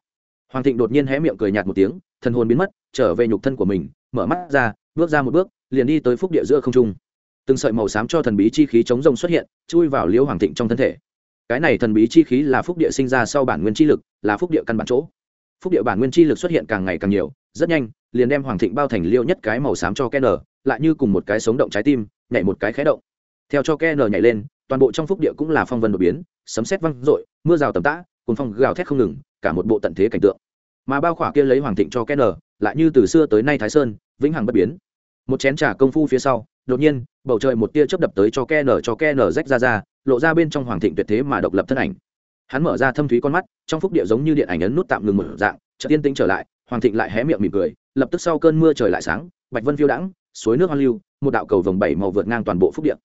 Hoàng thịnh đột nhiên hé miệng cười nhạt một tiếng thần hồn biến mất, trở về nhục thân của mình, mở mắt ra, bước ra một bước, liền đi tới phúc địa giữa không trung. Từng sợi màu xám cho thần bí chi khí chống rồng xuất hiện, chui vào liễu hoàng thịnh trong thân thể. Cái này thần bí chi khí là phúc địa sinh ra sau bản nguyên chi lực, là phúc địa căn bản chỗ. Phúc địa bản nguyên chi lực xuất hiện càng ngày càng nhiều, rất nhanh, liền đem hoàng thịnh bao thành liêu nhất cái màu xám cho ken lại như cùng một cái sống động trái tim, nhảy một cái khé động. Theo cho ken nhảy lên, toàn bộ trong phúc địa cũng là phong vân đột biến, sấm sét văng rội mưa rào tầm tã cùng phong gào thét không ngừng, cả một bộ tận thế cảnh tượng mà bao khỏa kia lấy hoàng thịnh cho ken lại như từ xưa tới nay thái sơn, vĩnh hằng bất biến. Một chén trà công phu phía sau, đột nhiên, bầu trời một tia chớp đập tới cho ken cho ken rách ra ra, lộ ra bên trong hoàng thịnh tuyệt thế mà độc lập thân ảnh. Hắn mở ra thâm thúy con mắt, trong phúc địa giống như điện ảnh ấn nút tạm ngừng một dạng, chợt tiên tĩnh trở lại, hoàng thịnh lại hé miệng mỉm cười, lập tức sau cơn mưa trời lại sáng, bạch vân phiêu đãng, suối nước hoang lưu, một đạo cầu vồng bảy màu vượt ngang toàn bộ phúc điện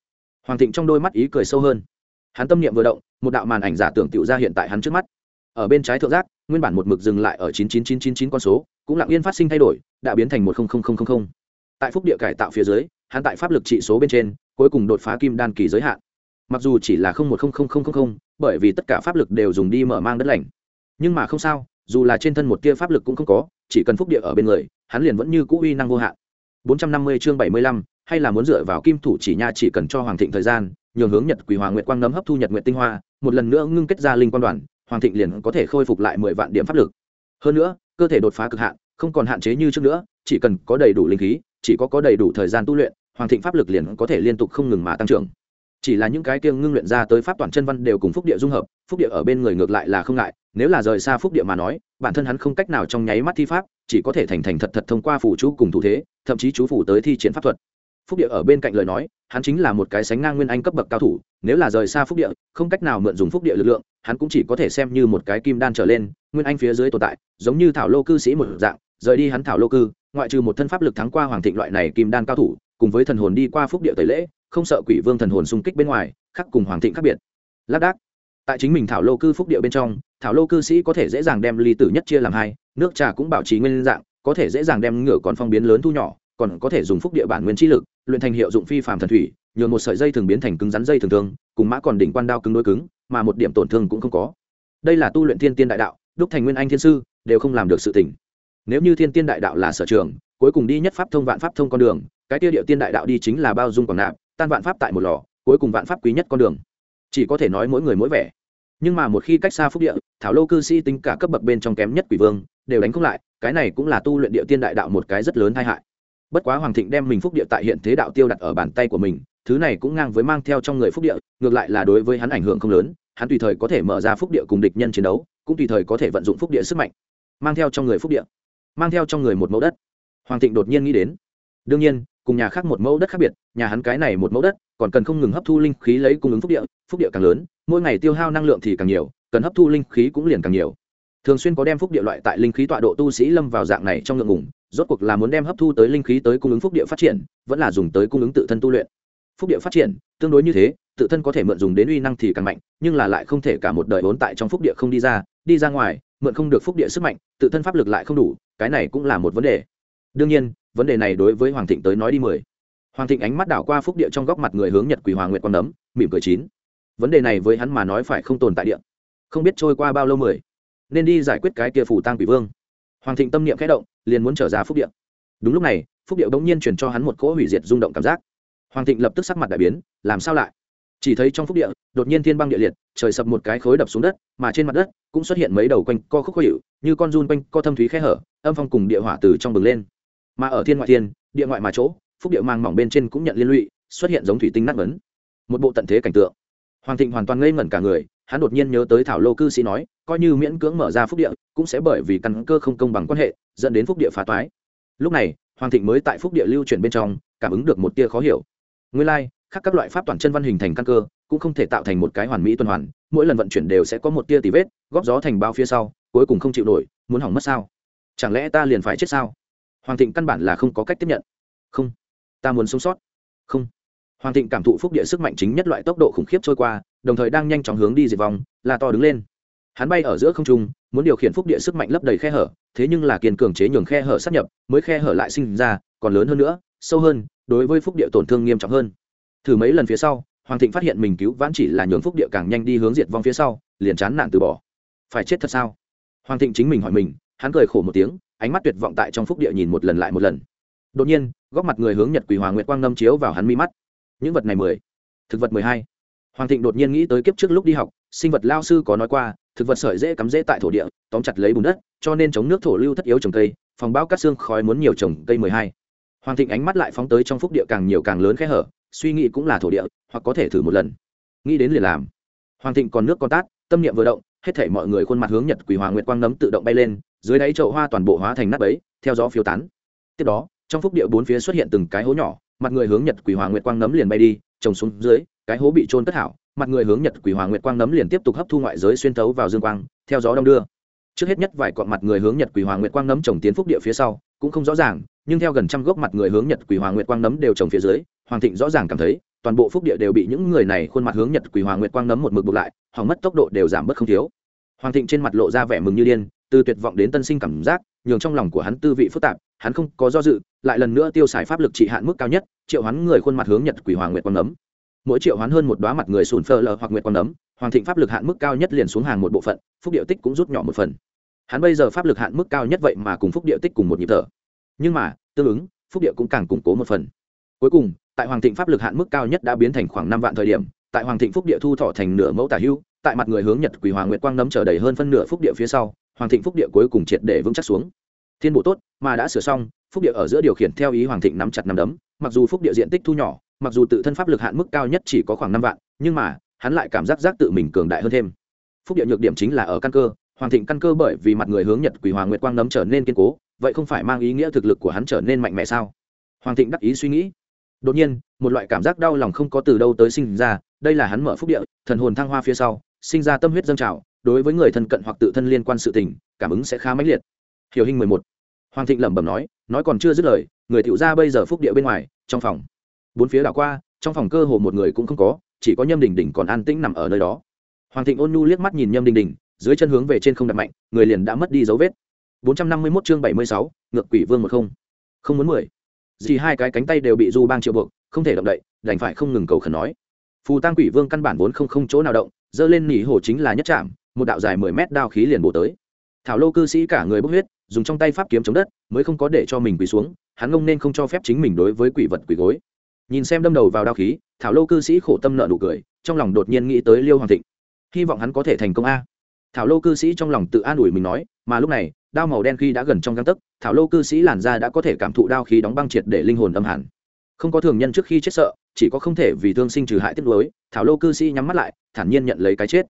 hoàng thịnh trong đôi mắt ý cười sâu hơn. Hắn tâm niệm vừa động, một đạo màn ảnh giả tưởng tựu ra hiện tại hắn trước mắt. Ở bên trái thượng giác nguyên bản một mực dừng lại ở chín chín chín chín chín con số cũng lặng yên phát sinh thay đổi đã biến thành một tại phúc địa cải tạo phía dưới hắn tại pháp lực trị số bên trên cuối cùng đột phá kim đan kỳ giới hạn. Mặc dù chỉ là một bởi vì tất cả pháp lực đều dùng đi mở mang đất lạnh. nhưng mà không sao dù là trên thân một tia pháp lực cũng không có chỉ cần phúc địa ở bên người hắn liền vẫn như cũ uy năng vô hạn. 450 chương 75, hay là muốn dựa vào kim thủ chỉ nha chỉ cần cho hoàng thịnh thời gian nhường hướng nhật quỷ hoàng nguyệt quang nấm hấp thu nhật nguyệt tinh hoa một lần nữa ngưng kết ra linh quan đoàn hoàng thịnh liền có thể khôi phục lại mười vạn điểm pháp lực. Hơn nữa, cơ thể đột phá cực hạn, không còn hạn chế như trước nữa, chỉ cần có đầy đủ linh khí, chỉ có có đầy đủ thời gian tu luyện, hoàng thịnh pháp lực liền có thể liên tục không ngừng mà tăng trưởng. Chỉ là những cái kia ngưng luyện ra tới pháp toàn chân văn đều cùng phúc địa dung hợp, phúc địa ở bên người ngược lại là không ngại, nếu là rời xa phúc địa mà nói, bản thân hắn không cách nào trong nháy mắt thi pháp, chỉ có thể thành thành thật thật thông qua phủ chú cùng thủ thế, thậm chí chú phủ tới thi chiến pháp thuật. Phúc địa ở bên cạnh lời nói, hắn chính là một cái sánh ngang nguyên anh cấp bậc cao thủ nếu là rời xa phúc địa, không cách nào mượn dùng phúc địa lực lượng, hắn cũng chỉ có thể xem như một cái kim đan trở lên, nguyên anh phía dưới tồn tại, giống như thảo lô cư sĩ một dạng, rời đi hắn thảo lô cư, ngoại trừ một thân pháp lực thắng qua hoàng thịnh loại này kim đan cao thủ, cùng với thần hồn đi qua phúc địa tẩy lễ, không sợ quỷ vương thần hồn xung kích bên ngoài khác cùng hoàng thịnh khác biệt. Lác đác. Tại chính mình thảo lô cư phúc địa bên trong, thảo lô cư sĩ có thể dễ dàng đem ly tử nhất chia làm hai, nước trà cũng bảo trì nguyên dạng, có thể dễ dàng đem ngửa còn phong biến lớn thu nhỏ, còn có thể dùng phúc địa bản nguyên chi lực, luyện thành hiệu dụng phi phàm thần thủy nhường một sợi dây thường biến thành cứng rắn dây thường thương cùng mã còn đỉnh quan đao cứng đối cứng, mà một điểm tổn thương cũng không có. Đây là tu luyện thiên tiên đại đạo, đúc thành nguyên anh thiên sư, đều không làm được sự tỉnh nếu như thiên tiên đại đạo là sở trường, cuối cùng đi nhất pháp thông vạn pháp thông con đường, cái tiêu điệu tiên đại đạo đi chính là bao dung quảng nạp, tan vạn pháp tại một lò, cuối cùng vạn pháp quý nhất con đường. Chỉ có thể nói mỗi người mỗi vẻ. Nhưng mà một khi cách xa phúc địa, thảo lô cư sĩ tính cả cấp bậc bên trong kém nhất quỷ vương, đều đánh không lại, cái này cũng là tu luyện địa tiên đại đạo một cái rất lớn tai hại. Bất quá hoàng thịnh đem mình phúc địa tại hiện thế đạo tiêu đặt ở bàn tay của mình thứ này cũng ngang với mang theo trong người phúc địa, ngược lại là đối với hắn ảnh hưởng không lớn, hắn tùy thời có thể mở ra phúc địa cùng địch nhân chiến đấu, cũng tùy thời có thể vận dụng phúc địa sức mạnh, mang theo trong người phúc địa, mang theo trong người một mẫu đất. Hoàng thịnh đột nhiên nghĩ đến, đương nhiên, cùng nhà khác một mẫu đất khác biệt, nhà hắn cái này một mẫu đất, còn cần không ngừng hấp thu linh khí lấy cung ứng phúc địa phúc địa càng lớn, mỗi ngày tiêu hao năng lượng thì càng nhiều, cần hấp thu linh khí cũng liền càng nhiều. Thường xuyên có đem phúc địa loại tại linh khí tọa độ tu sĩ lâm vào dạng này trong ngượng ngủng rốt cuộc là muốn đem hấp thu tới linh khí tới cung ứng phúc địa phát triển, vẫn là dùng tới cung ứng tự thân tu luyện phúc địa phát triển, tương đối như thế, tự thân có thể mượn dùng đến uy năng thì càng mạnh, nhưng là lại không thể cả một đời vốn tại trong phúc địa không đi ra đi ra ngoài, mượn không được phúc địa sức mạnh, tự thân pháp lực lại không đủ, cái này cũng là một vấn đề. Đương nhiên, vấn đề này đối với hoàng thịnh tới nói đi mười. Hoàng thịnh ánh mắt đảo qua phúc địa trong góc mặt người hướng nhật quỳ hoàng nguyện con nấm, mỉm cười chín. Vấn đề này với hắn mà nói phải không tồn tại địa. Không biết trôi qua bao lâu mười. Nên đi giải quyết cái kia phủ tang quỷ vương. Hoàng thịnh tâm niệm khẽ động, liền muốn trở ra phúc địa. Đúng lúc này, phúc địa bỗng nhiên truyền cho hắn một cỗ hủy diệt rung động cảm giác hoàng thịnh lập tức sắc mặt đại biến, làm sao lại? Chỉ thấy trong phúc địa, đột nhiên thiên băng địa liệt, trời sập một cái khối đập xuống đất, mà trên mặt đất cũng xuất hiện mấy đầu quanh co khúc khó hiệu như con run quanh co thâm thúy khe hở, âm phong cùng địa hỏa từ trong bừng lên. Mà ở thiên ngoại thiên, địa ngoại mà chỗ, phúc địa mang mỏng bên trên cũng nhận liên lụy, xuất hiện giống thủy tinh nát vấn một bộ tận thế cảnh tượng. Hoàng thịnh hoàn toàn ngây ngẩn cả người, hắn đột nhiên nhớ tới thảo lô cư sĩ nói, coi như miễn cưỡng mở ra phúc địa, cũng sẽ bởi vì căn cơ không công bằng quan hệ, dẫn đến phúc địa phá toái. Lúc này, hoàng thịnh mới tại phúc địa lưu chuyển bên trong, cảm ứng được một tia khó hiểu nguyên lai、like, khác các loại pháp toàn chân văn hình thành căn cơ cũng không thể tạo thành một cái hoàn mỹ tuần hoàn mỗi lần vận chuyển đều sẽ có một tia tì vết góp gió thành bao phía sau cuối cùng không chịu nổi muốn hỏng mất sao? Chẳng lẽ ta liền phải chết sao? Hoàng thịnh căn bản là không có cách tiếp nhận. Không ta muốn sống sót. Không. Hoàng thịnh cảm thụ phúc địa sức mạnh chính nhất loại tốc độ khủng khiếp trôi qua đồng thời đang nhanh chóng hướng đi diệt vòng là to đứng lên. Hắn bay ở giữa không trung muốn điều khiển phúc địa sức mạnh lấp đầy khe hở thế nhưng là kiên cường chế nhường khe hở sắp nhập mới khe hở lại sinh ra còn lớn hơn nữa sâu hơn đối với phúc địa tổn thương nghiêm trọng hơn. Thử mấy lần phía sau, hoàng thịnh phát hiện mình cứu vãn chỉ là nhường phúc địa càng nhanh đi hướng diệt vong phía sau, liền chán nản từ bỏ. Phải chết thật sao? Hoàng thịnh chính mình hỏi mình, hắn cười khổ một tiếng, ánh mắt tuyệt vọng tại trong phúc địa nhìn một lần lại một lần. Đột nhiên, góc mặt người hướng nhật quỳ hoàng nguyệt quang ngâm chiếu vào hắn mi mắt. Những vật này mười, thực vật mười hai. Hoàng thịnh đột nhiên nghĩ tới kiếp trước lúc đi học, sinh vật lao sư có nói qua, thực vật sợi dễ cắm dễ tại thổ địa, tóm chặt lấy bùn đất, cho nên chống nước thổ lưu thất yếu trồng cây, phòng bao cắt xương khói muốn nhiều trồng cây mười hai hoàng thịnh ánh mắt lại phóng tới trong phúc địa càng nhiều càng lớn khe hở, suy nghĩ cũng là thổ địa, hoặc có thể thử một lần. Nghĩ đến liền làm. Hoàng thịnh còn nước con tát, tâm niệm vừa động, hết thể mọi người khuôn mặt hướng nhật quỷ hoàng nguyệt quang nấm tự động bay lên, dưới đáy chậu hoa toàn bộ hóa thành nắp ấy theo gió phiêu tán. Tiếp đó, trong phúc địa bốn phía xuất hiện từng cái hố nhỏ, mặt người hướng nhật quỷ hoàng nguyệt quang nấm liền bay đi trồng xuống dưới, cái hố bị trôn cất hảo, mặt người hướng nhật quỷ hoàng nguyệt quang nấm liền tiếp tục hấp thu ngoại giới xuyên thấu vào dương quang, theo gió đông đưa. Trước hết nhất vài cọn mặt người hướng nhật quỷ hoàng nguyệt quang nấm trồng tiến phúc địa phía sau cũng không rõ ràng, nhưng theo gần trăm gốc mặt người hướng nhật quỷ hoàng nguyệt quang nấm đều trồng phía dưới, hoàng thịnh rõ ràng cảm thấy, toàn bộ phúc địa đều bị những người này khuôn mặt hướng nhật quỷ hoàng nguyệt quang nấm một mực buộc lại, hỏng mất tốc độ đều giảm bớt không thiếu. Hoàng thịnh trên mặt lộ ra vẻ mừng như điên, từ tuyệt vọng đến tân sinh cảm giác, nhường trong lòng của hắn tư vị phức tạp, hắn không có do dự, lại lần nữa tiêu xài pháp lực trị hạn mức cao nhất, triệu hắn người khuôn mặt hướng nhật quỷ hoàng nguyệt quang nấm. Mỗi triệu hoán hơn một đóa mặt người sùn phơ lờ hoặc nguyệt quang nấm, hoàng thịnh pháp lực hạn mức cao nhất liền xuống hàng một bộ phận, phúc điệu tích cũng rút nhỏ một phần hắn bây giờ pháp lực hạn mức cao nhất vậy mà cùng phúc địa tích cùng một nhịp thở. Nhưng mà, tương ứng, phúc địa cũng càng củng cố một phần. Cuối cùng, tại hoàng thịnh pháp lực hạn mức cao nhất đã biến thành khoảng năm vạn thời điểm, tại hoàng thịnh phúc địa thu thọ thành nửa mẫu tả hưu, tại mặt người hướng nhật quỳ hoàng nguyệt quang nấm trở đầy hơn phân nửa phúc địa phía sau, hoàng thịnh phúc địa cuối cùng triệt để vững chắc xuống. Thiên bộ tốt, mà đã sửa xong, phúc địa ở giữa điều khiển theo ý hoàng thịnh nắm chặt nắm đấm, mặc dù phúc địa diện tích thu nhỏ, mặc dù tự thân pháp lực hạn mức cao nhất chỉ có khoảng năm vạn, nhưng mà, hắn lại cảm giác giác tự mình cường đại hơn thêm. Phúc địa nhược điểm chính là ở căn cơ hoàng thịnh căn cơ bởi vì mặt người hướng nhật quỷ hoàng nguyệt quang nấm trở nên kiên cố, vậy không phải mang ý nghĩa thực lực của hắn trở nên mạnh mẽ sao? Hoàng thịnh đắc ý suy nghĩ. Đột nhiên, một loại cảm giác đau lòng không có từ đâu tới sinh ra, đây là hắn mở phúc địa, thần hồn thăng hoa phía sau, sinh ra tâm huyết dâng trào, đối với người thân cận hoặc tự thân liên quan sự tình, cảm ứng sẽ khá mãnh liệt. Hiểu hình mười một. Hoàng thịnh lẩm bẩm nói nói còn chưa dứt lời, người tiểu ra bây giờ phúc địa bên ngoài, trong phòng. Bốn phía đảo qua, trong phòng cơ hồ một người cũng không có, chỉ có nhâm đình đình còn an tĩnh nằm ở nơi đó. Hoàng thịnh ôn nhu liếc mắt nhìn nhâm đình đình dưới chân hướng về trên không đặt mạnh người liền đã mất đi dấu vết. 451 chương 76, ngược quỷ vương một không. Không muốn mười. Gì hai cái cánh tay đều bị du bang triệu buộc không thể động đậy đành phải không ngừng cầu khẩn nói. Phù tăng quỷ vương căn bản vốn không không chỗ nào động dơ lên nỉ hồ chính là nhất chạm một đạo dài mười mét đao khí liền bổ tới. Thảo lô cư sĩ cả người bốc huyết dùng trong tay pháp kiếm chống đất mới không có để cho mình quỳ xuống hắn ngông nên không cho phép chính mình đối với quỷ vật quỷ gối. Nhìn xem đâm đầu vào đao khí thảo lô cư sĩ khổ tâm nợ nụ cười trong lòng đột nhiên nghĩ tới liêu hoàng thịnh. Hy vọng hắn có thể thành công a thảo lô cư sĩ trong lòng tự an ủi mình nói, mà lúc này, đao màu đen khi đã gần trong găng tấc, thảo lô cư sĩ làn da đã có thể cảm thụ đao khí đóng băng triệt để linh hồn âm hẳn. Không có thường nhân trước khi chết sợ, chỉ có không thể vì thương sinh trừ hại tiếp lối thảo lô cư sĩ nhắm mắt lại, thản nhiên nhận lấy cái chết.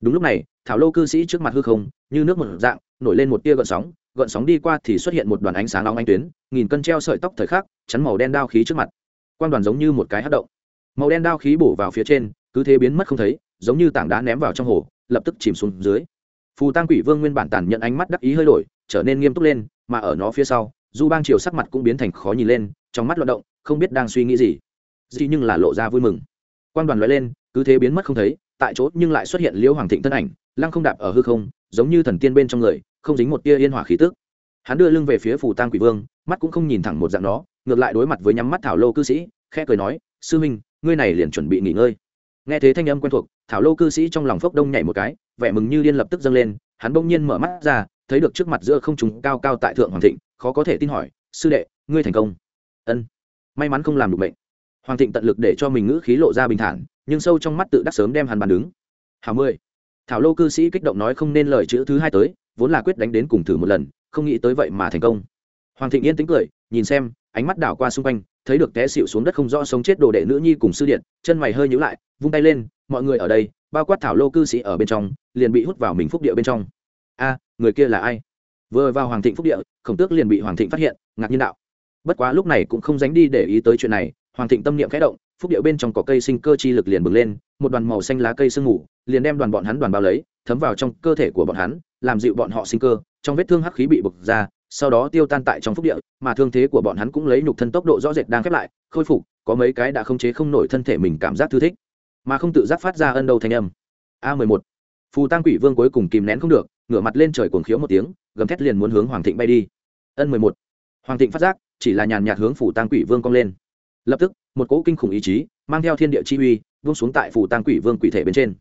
Đúng lúc này, thảo lô cư sĩ trước mặt hư không, như nước một dạng, nổi lên một tia gợn sóng gợn sóng đi qua thì xuất hiện một đoàn ánh sáng nóng ánh tuyến, nghìn cân treo sợi tóc thời khắc, chắn màu đen đao khí trước mặt. Quan đoàn giống như một cái hát động. Màu đen đao khí bổ vào phía trên, cứ thế biến mất không thấy, giống như tảng đá ném vào trong hồ lập tức chìm xuống dưới. Phù tăng quỷ vương nguyên bản tàn nhận ánh mắt đắc ý hơi đổi, trở nên nghiêm túc lên, mà ở nó phía sau du bang triều sắc mặt cũng biến thành khó nhìn lên, trong mắt loạt động, không biết đang suy nghĩ gì. Gì nhưng là lộ ra vui mừng. Quan đoàn loại lên, cứ thế biến mất không thấy, tại chỗ nhưng lại xuất hiện liễu hoàng thịnh thân ảnh, lăng không đạp ở hư không, giống như thần tiên bên trong người, không dính một tia yên hỏa khí tức. Hắn đưa lưng về phía phù tang quỷ vương, mắt cũng không nhìn thẳng một dạng đó, ngược lại đối mặt với nhắm mắt thảo lô cư sĩ, khẽ cười nói, sư huynh, ngươi này liền chuẩn bị nghỉ ngơi nghe thế thanh âm quen thuộc, thảo lô cư sĩ trong lòng phốc đông nhảy một cái, vẻ mừng như điên lập tức dâng lên, hắn bỗng nhiên mở mắt ra, thấy được trước mặt giữa không trùng cao cao tại thượng hoàng thịnh, khó có thể tin hỏi, sư đệ, ngươi thành công? Ân, may mắn không làm được bệnh hoàng thịnh tận lực để cho mình ngữ khí lộ ra bình thản, nhưng sâu trong mắt tự đắc sớm đem hắn bàn đứng. Hào mười. Thảo lô cư sĩ kích động nói không nên lời chữ thứ hai tới, vốn là quyết đánh đến cùng thử một lần, không nghĩ tới vậy mà thành công. Hoàng thịnh yên tính cười, nhìn xem ánh mắt đảo qua xung quanh thấy được té xịu xuống đất không rõ sống chết đồ đệ nữ nhi cùng sư điện chân mày hơi nhíu lại vung tay lên mọi người ở đây bao quát thảo lô cư sĩ ở bên trong liền bị hút vào mình phúc địa bên trong. A người kia là ai? Vừa vào hoàng thịnh phúc địa khổng tước liền bị hoàng thịnh phát hiện ngạc nhiên đạo. Bất quá lúc này cũng không dánh đi để ý tới chuyện này hoàng thịnh tâm niệm khẽ động phúc địa bên trong có cây sinh cơ chi lực liền bừng lên một đoàn màu xanh lá cây sương ngủ, liền đem đoàn bọn hắn đoàn bao lấy thấm vào trong cơ thể của bọn hắn làm dịu bọn họ sinh cơ trong vết thương hắc khí bị bực ra sau đó tiêu tan tại trong phúc địa, mà thương thế của bọn hắn cũng lấy nhục thân tốc độ rõ rệt đang khép lại, khôi phục, có mấy cái đã không chế không nổi thân thể mình cảm giác thư thích, mà không tự giác phát ra ân đầu thanh âm. A mười một. Phù tăng quỷ vương cuối cùng kìm nén không được, ngửa mặt lên trời cuồng khiếu một tiếng, gầm thét liền muốn hướng hoàng thịnh bay đi. Ân mười một. Hoàng thịnh phát giác, chỉ là nhàn nhạt hướng phủ tăng quỷ vương cong lên. Lập tức, một cỗ kinh khủng ý chí, mang theo thiên địa chi uy vung xuống tại phù tăng quỷ vương quỷ thể bên trên.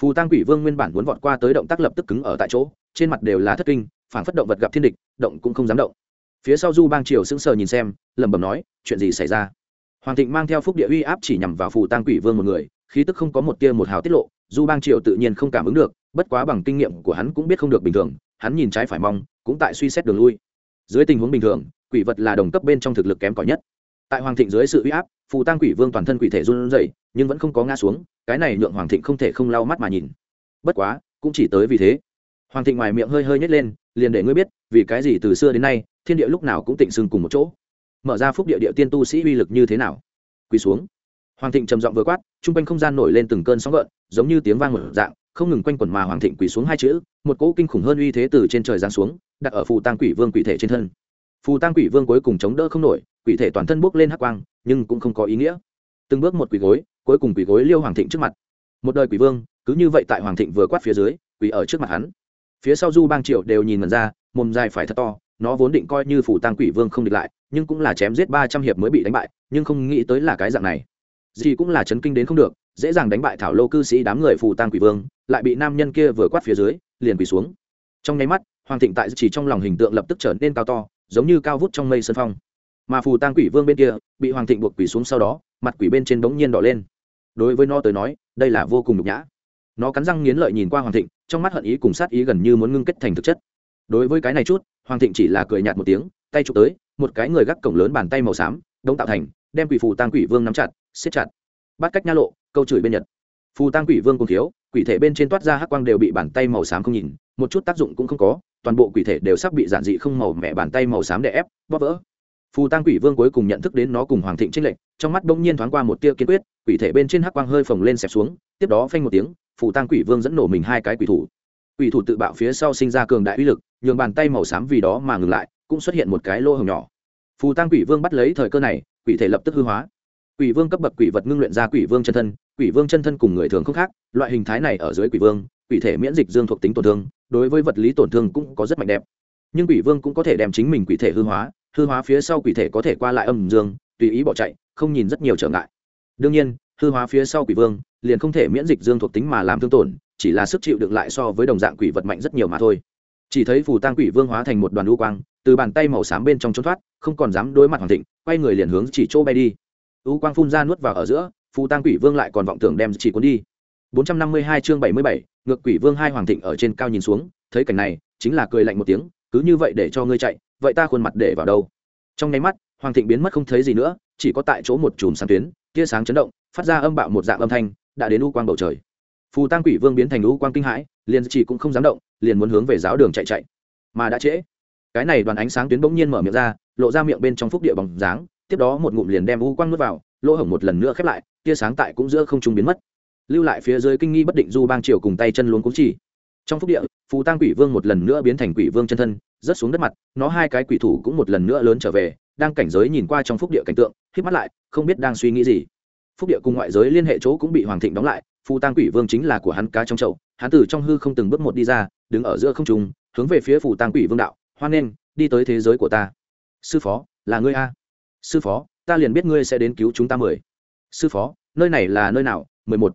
Phù tăng quỷ vương nguyên bản muốn vọt qua tới động tác lập tức cứng ở tại chỗ, trên mặt đều là thất kinh phản phất động vật gặp thiên địch, động cũng không dám động. Phía sau du bang triều sững sờ nhìn xem, lẩm bẩm nói, chuyện gì xảy ra? Hoàng thịnh mang theo phúc địa uy áp chỉ nhằm vào phù tăng quỷ vương một người, khí tức không có một tia một hào tiết lộ, du bang triều tự nhiên không cảm ứng được, bất quá bằng kinh nghiệm của hắn cũng biết không được bình thường, hắn nhìn trái phải mong, cũng tại suy xét đường lui. Dưới tình huống bình thường, quỷ vật là đồng cấp bên trong thực lực kém cỏi nhất. Tại hoàng thịnh dưới sự uy áp, phù tăng quỷ vương toàn thân quỷ thể run rẩy, nhưng vẫn không có ngã xuống, cái này nhượng hoàng thịnh không thể không lau mắt mà nhìn. Bất quá, cũng chỉ tới vì thế. Hoàng thịnh ngoài miệng hơi hơi nhét lên liền để ngươi biết, vì cái gì từ xưa đến nay, thiên địa lúc nào cũng tịnh sưng cùng một chỗ. Mở ra phúc địa địa tiên tu sĩ uy lực như thế nào? Quỳ xuống. Hoàng thịnh trầm giọng vừa quát t r u n g quanh không gian nổi lên từng cơn sóng gợn, giống như tiếng vang một dạng, không ngừng quanh quẩn mà hoàng thịnh quỳ xuống hai chữ, một cỗ kinh khủng hơn uy thế từ trên trời giáng xuống, đặt ở phù tăng quỷ vương quỷ thể trên thân. Phù tăng quỷ vương cuối cùng chống đỡ không nổi, quỷ thể toàn thân bốc lên hắc quang, nhưng cũng không có ý nghĩa. Từng bước một quỷ gối, cuối cùng quỷ gối liêu hoàng thịnh trước mặt. Một đời quỷ vương, cứ như vậy tại hoàng thịnh vừa quát phía dưới quỷ ở trước mặt hắn phía sau du bang triệu đều nhìn mần ra, mồm dài phải thật to, nó vốn định coi như phủ tăng quỷ vương không địch lại, nhưng cũng là chém giết ba trăm hiệp mới bị đánh bại, nhưng không nghĩ tới là cái dạng này. Gì cũng là chấn kinh đến không được, dễ dàng đánh bại thảo lô cư sĩ đám người phù tăng quỷ vương, lại bị nam nhân kia vừa quát phía dưới, liền quỳ xuống. Trong nháy mắt, hoàng thịnh tại chỉ trong lòng hình tượng lập tức trở nên cao to, giống như cao vút trong mây sơn phong. Mà phù tăng quỷ vương bên kia, bị hoàng thịnh buộc quỳ xuống sau đó, mặt quỷ bên trên bỗng nhiên đỏ lên. Đối với nó tới nói, đây là vô cùng nhục nhã. Nó cắn răng nghiến lợi nhìn qua hoàng thịnh trong mắt hận ý cùng sát ý gần như muốn ngưng kết thành thực chất. Đối với cái này chút, hoàng thịnh chỉ là cười nhạt một tiếng, tay chụp tới, một cái người gác cổng lớn bàn tay màu xám, đống tạo thành, đem quỷ phù tang quỷ vương nắm chặt, siết chặt. Bắt cách nha lộ, câu chửi bên nhật. Phù tang quỷ vương cùng thiếu, quỷ thể bên trên toát ra hắc quang đều bị bàn tay màu xám không nhìn, một chút tác dụng cũng không có, toàn bộ quỷ thể đều sắp bị giản dị không màu mẹ bàn tay màu xám đè ép, bóp vỡ phù tăng quỷ vương cuối cùng nhận thức đến nó cùng hoàng thịnh trích lệnh trong mắt bỗng nhiên thoáng qua một tia kiên quyết, quỷ thể bên trên hắc quang hơi phồng lên xẹp xuống, tiếp đó phanh một tiếng, phù tăng quỷ vương dẫn nổ mình hai cái quỷ thủ. Quỷ thủ tự bạo phía sau sinh ra cường đại uy lực, nhường bàn tay màu xám vì đó mà ngừng lại, cũng xuất hiện một cái lô hồng nhỏ. Phù tăng quỷ vương bắt lấy thời cơ này, quỷ thể lập tức hư hóa. Quỷ vương cấp bậc quỷ vật ngưng luyện ra quỷ vương chân thân, quỷ vương chân thân cùng người thường không khác, loại hình thái này ở dưới quỷ vương, quỷ thể miễn dịch dương thuộc tính tổn thương, đối với vật lý tổn thương cũng có rất mạnh đẹp. Nhưng quỷ vương cũng có thể đem chính mình quỷ thể hư hóa hư hóa phía sau quỷ thể có thể qua lại âm dương tùy ý bỏ chạy không nhìn rất nhiều trở ngại. Đương nhiên hư hóa phía sau quỷ vương liền không thể miễn dịch dương thuộc tính mà làm thương tổn chỉ là sức chịu đựng lại so với đồng dạng quỷ vật mạnh rất nhiều mà thôi. Chỉ thấy phù tang quỷ vương hóa thành một đoàn lưu quang từ bàn tay màu xám bên trong trốn thoát không còn dám đối mặt hoàng thịnh quay người liền hướng chỉ chỗ bay đi. U quang phun ra nuốt vào ở giữa phù tang quỷ vương lại còn vọng tưởng đem chỉ cuốn đi. 452 chương 77, ngược quỷ vương hai hoàng thịnh ở trên cao nhìn xuống thấy cảnh này chính là cười lạnh một tiếng cứ như vậy để cho ngươi chạy vậy ta khuôn mặt để vào đâu? Trong nháy mắt, hoàng thịnh biến mất không thấy gì nữa, chỉ có tại chỗ một chùm sáng tuyến, tia sáng chấn động, phát ra âm bạo một dạng âm thanh, đã đến u quang bầu trời. Phù tăng quỷ vương biến thành u quang kinh hãi, liền chỉ cũng không dám động, liền muốn hướng về giáo đường chạy chạy. Mà đã trễ. Cái này đoàn ánh sáng tuyến bỗng nhiên mở miệng ra, lộ ra miệng bên trong phúc địa bằng dáng, tiếp đó một ngụm liền đem u quang nuốt vào, lỗ hổng một lần nữa khép lại, tia sáng tại cũng giữa không trung biến mất. Lưu lại phía dưới kinh nghi bất định du bang triều cùng tay chân luống cúng chỉ. Trong phúc địa, phù tăng quỷ vương một lần nữa biến thành quỷ vương chân thân rớt xuống đất mặt, nó hai cái quỷ thủ cũng một lần nữa lớn trở về, đang cảnh giới nhìn qua trong phúc địa cảnh tượng k mắt lại, không biết đang suy nghĩ gì. Phúc địa cùng ngoại giới liên hệ chỗ cũng bị hoàng thịnh đóng lại, phù tăng quỷ vương chính là của hắn cá trong chậu, hắn từ trong hư không từng bước một đi ra, đứng ở giữa không trùng hướng về phía phù tăng quỷ vương đạo, hoan nghênh, đi tới thế giới của ta. Sư phó, là ngươi a? Sư phó, ta liền biết ngươi sẽ đến cứu chúng ta mười. Sư phó, nơi này là nơi nào? mười một.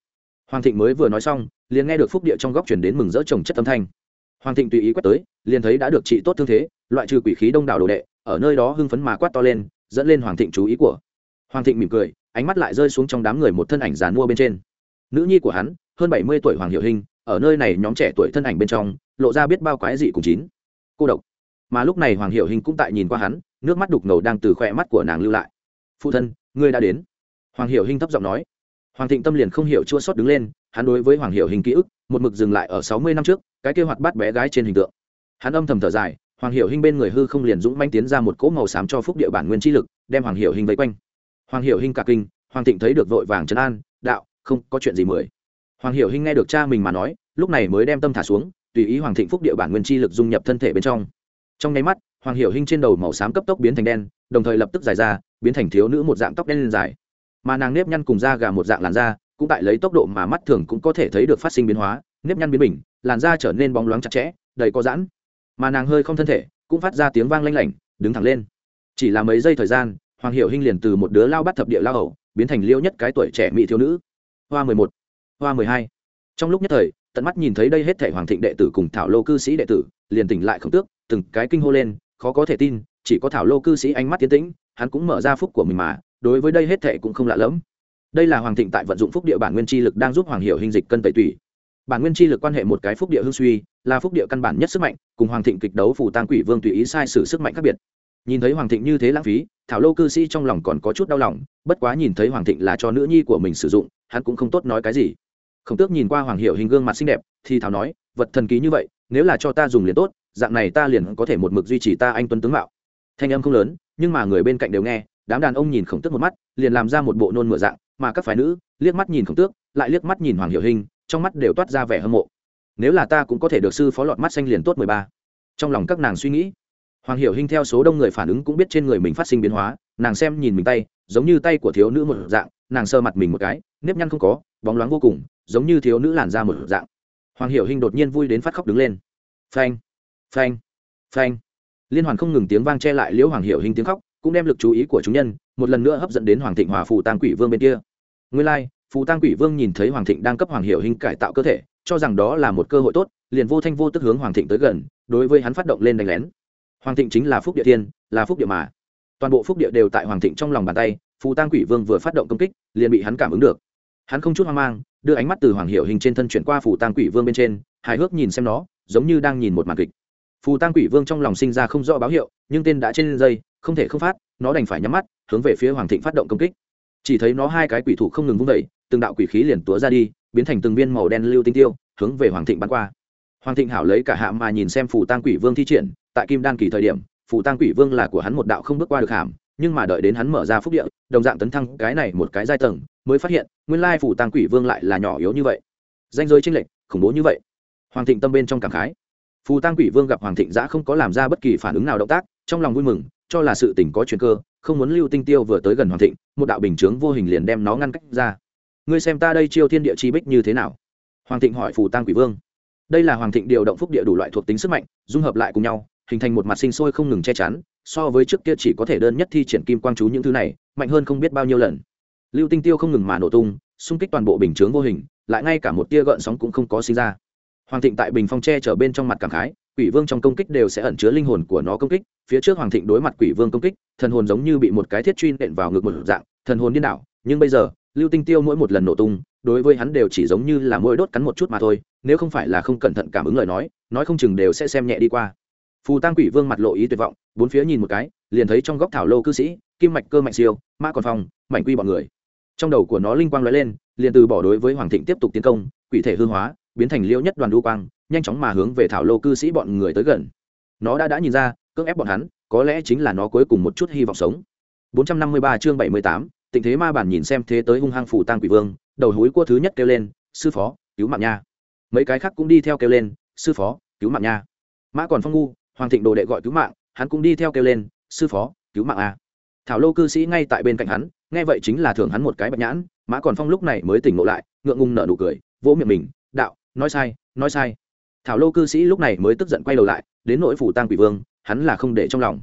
Hoàng thịnh mới vừa nói xong, liền nghe được phúc địa trong góc chuyển đến mừng rỡ chồng chất âm thanh hoàng thịnh tùy ý quét tới, liền thấy đã được trị tốt thương thế, loại trừ quỷ khí đông đảo đồ đệ, ở nơi đó hưng phấn mà quát to lên, dẫn lên hoàng thịnh chú ý của. Hoàng thịnh mỉm cười, ánh mắt lại rơi xuống trong đám người một thân ảnh dàn mua bên trên. Nữ nhi của hắn, hơn bảy mươi tuổi hoàng hiệu hình, ở nơi này nhóm trẻ tuổi thân ảnh bên trong, lộ ra biết bao quái dị cùng chín. Cô độc. Mà lúc này hoàng hiệu hình cũng tại nhìn qua hắn, nước mắt đục ngầu đang từ khoe mắt của nàng lưu lại. Phụ thân, ngươi đã đến. Hoàng hiệu hình thấp giọng nói. Hoàng thịnh tâm liền không hiểu chua sót đứng lên, hắn đối với hoàng hiệu hình ký ức một mực dừng lại ở sáu mươi năm trước, cái kế hoạt bắt bé gái trên hình tượng. Hắn âm thầm thở dài, hoàng hiệu hình bên người hư không liền dũng manh tiến ra một cỗ màu xám cho phúc địa bản nguyên chi lực, đem hoàng hiệu hình vây quanh. Hoàng hiệu hình cả kinh, hoàng thịnh thấy được vội vàng trấn an, đạo, không có chuyện gì mười. Hoàng hiệu hình nghe được cha mình mà nói, lúc này mới đem tâm thả xuống, tùy ý hoàng thịnh phúc địa bản nguyên chi lực dung nhập thân thể bên trong. Trong nháy mắt, hoàng hiệu hình trên đầu màu xám cấp tốc biến thành đen, đồng thời lập tức dài ra, biến thành thiếu nữ một dạng tóc đen lên dài. Mà nàng nếp nhăn cùng da gà một dạng làn da cũng tại lấy tốc độ mà mắt thường cũng có thể thấy được phát sinh biến hóa nếp nhăn biến bình làn da trở nên bóng loáng chặt chẽ đầy có giãn. Mà nàng hơi không thân thể cũng phát ra tiếng vang lanh lảnh đứng thẳng lên. Chỉ là mấy giây thời gian hoàng hiệu hinh liền từ một đứa lao bắt thập địa lao ẩu, biến thành liêu nhất cái tuổi trẻ mỹ thiếu nữ. Hoa mười một hoa mười hai. Trong lúc nhất thời tận mắt nhìn thấy đây hết thể hoàng thịnh đệ tử cùng thảo lô cư sĩ đệ tử liền tỉnh lại không tước từng cái kinh hô lên khó có thể tin chỉ có thảo lô cư sĩ ánh mắt tiến tĩnh hắn cũng mở ra phúc của mình mà đối với đây hết thệ cũng không lạ lẫm đây là hoàng thịnh tại vận dụng phúc địa bản nguyên chi lực đang giúp hoàng hiệu hình dịch cân tẩy tủy. Bản nguyên chi lực quan hệ một cái phúc địa hương suy, là phúc địa căn bản nhất sức mạnh, cùng hoàng thịnh kịch đấu phủ tăng quỷ vương tùy ý sai sử sức mạnh khác biệt. Nhìn thấy hoàng thịnh như thế lãng phí, thảo lô cư sĩ trong lòng còn có chút đau lòng, bất quá nhìn thấy hoàng thịnh là cho nữ nhi của mình sử dụng, hắn cũng không tốt nói cái gì. Khổng tước nhìn qua hoàng hiệu hình gương mặt xinh đẹp, thì thảo nói, vật thần ký như vậy, nếu là cho ta dùng liền tốt, dạng này ta liền có thể một mực duy trì ta anh tuấn tướng mạo. Thanh âm không lớn, nhưng mà người bên cạnh đều nghe, đám đàn ông nhìn khổng tước một mắt, liền làm ra một bộ nôn mửa dạng mà các phái nữ liếc mắt nhìn khổng tước, lại liếc mắt nhìn hoàng hiệu hình, trong mắt đều toát ra vẻ hâm mộ. Nếu là ta cũng có thể được sư phó lọt mắt xanh liền tốt mười ba. Trong lòng các nàng suy nghĩ, hoàng hiệu hình theo số đông người phản ứng cũng biết trên người mình phát sinh biến hóa, nàng xem nhìn mình tay, giống như tay của thiếu nữ một dạng, nàng sơ mặt mình một cái, nếp nhăn không có, bóng loáng vô cùng, giống như thiếu nữ làn da một dạng. Hoàng hiệu hình đột nhiên vui đến phát khóc đứng lên. Phanh phanh phanh. Liên hoàn không ngừng tiếng vang che lại liễu hoàng hiệu hình tiếng khóc, cũng đem lực chú ý của chúng nhân một lần nữa hấp dẫn đến hoàng thịnh hòa phù tăng quỷ vương bên kia nguyên lai、like, phù tang quỷ vương nhìn thấy hoàng thịnh đang cấp hoàng hiệu hình cải tạo cơ thể cho rằng đó là một cơ hội tốt liền vô thanh vô tức hướng hoàng thịnh tới gần đối với hắn phát động lên đánh lén. Hoàng thịnh chính là phúc địa thiên là phúc địa mà. Toàn bộ phúc địa đều tại hoàng thịnh trong lòng bàn tay phù tang quỷ vương vừa phát động công kích liền bị hắn cảm ứng được. Hắn không chút hoang mang đưa ánh mắt từ hoàng hiệu hình trên thân chuyển qua phù tang quỷ vương bên trên hài hước nhìn xem nó giống như đang nhìn một màn kịch. Phù tang quỷ vương trong lòng sinh ra không rõ báo hiệu nhưng tên đã trên dây không thể không phát nó đành phải nhắm mắt hướng về phía hoàng thịnh phát động công kích chỉ thấy nó hai cái quỷ thủ không ngừng vung vẩy từng đạo quỷ khí liền túa ra đi, biến thành từng viên màu đen lưu tinh tiêu, hướng về hoàng thịnh bắn qua. Hoàng thịnh hảo lấy cả hạ mà nhìn xem phù tăng quỷ vương thi triển, tại kim đan kỳ thời điểm, phù tăng quỷ vương là của hắn một đạo không bước qua được hàm, nhưng mà đợi đến hắn mở ra phúc địa, đồng dạng tấn thăng cái này một cái giai tầng, mới phát hiện, nguyên lai phù tăng quỷ vương lại là nhỏ yếu như vậy. Danh giới tranh lệch, khủng bố như vậy. Hoàng thịnh tâm bên trong cảm khái. Phù tăng quỷ vương gặp hoàng thịnh giã không có làm ra bất kỳ phản ứng nào động tác, trong lòng vui mừng, cho là sự tình có chuyện cơ không muốn lưu tinh tiêu vừa tới gần hoàn thịnh, một đạo bình chướng vô hình liền đem nó ngăn cách ra. Ngươi xem ta đây chiêu thiên địa chi bích như thế nào? Hoàng thịnh hỏi phù tăng quỷ vương. Đây là hoàng thịnh điều động phúc địa đủ loại thuộc tính sức mạnh, dung hợp lại cùng nhau, hình thành một mặt sinh sôi không ngừng che chắn, so với trước kia chỉ có thể đơn nhất thi triển kim quang chú những thứ này, mạnh hơn không biết bao nhiêu lần. Lưu tinh tiêu không ngừng mà nổ tung, xung kích toàn bộ bình chướng vô hình, lại ngay cả một tia gợn sóng cũng không có sinh ra. Hoàng thịnh tại bình phong tre chở bên trong mặt cảm khái quỷ vương trong công kích đều sẽ ẩn chứa linh hồn của nó công kích, phía trước hoàng thịnh đối mặt quỷ vương công kích, thần hồn giống như bị một cái thiết truy nện vào ngực một dạng, thần hồn điên đảo. Nhưng bây giờ, lưu tinh tiêu mỗi một lần nổ tung, đối với hắn đều chỉ giống như là mỗi đốt cắn một chút mà thôi, nếu không phải là không cẩn thận cảm ứng lời nói nói không chừng đều sẽ xem nhẹ đi qua. Phù tăng quỷ vương mặt lộ ý tuyệt vọng, bốn phía nhìn một cái, liền thấy trong góc thảo lô cư sĩ, kim mạch cơ mạnh siêu mã còn phong, mảnh quy bọn người. Trong đầu của nó linh quang lóe lên, liền từ bỏ đối với hoàng thịnh tiếp tục tiến công, quỷ thể hư hóa, biến thành liễu nhất đoàn đu quang nhanh chóng mà hướng về thảo lô cư sĩ bọn người tới gần. Nó đã đã nhìn ra cưỡng ép bọn hắn có lẽ chính là nó cuối cùng một chút hy vọng sống. 453 chương 78, tình thế ma bản nhìn xem thế tới hung hăng phủ tang quỷ vương đầu hối cua thứ nhất kêu lên sư phó cứu mạng nha. Mấy cái khác cũng đi theo kêu lên sư phó cứu mạng nha. Mã còn phong ngu hoàng thịnh đồ đệ gọi cứu mạng hắn cũng đi theo kêu lên sư phó cứu mạng a thảo lô cư sĩ ngay tại bên cạnh hắn nghe vậy chính là thưởng hắn một cái bạch nhãn. Mã còn phong lúc này mới tỉnh ngộ lại ngượng ngùng nở nụ cười vỗ miệng mình đạo nói sai nói sai thảo lô cư sĩ lúc này mới tức giận quay đầu lại, đến nỗi phủ tăng quỷ vương, hắn là không để trong lòng.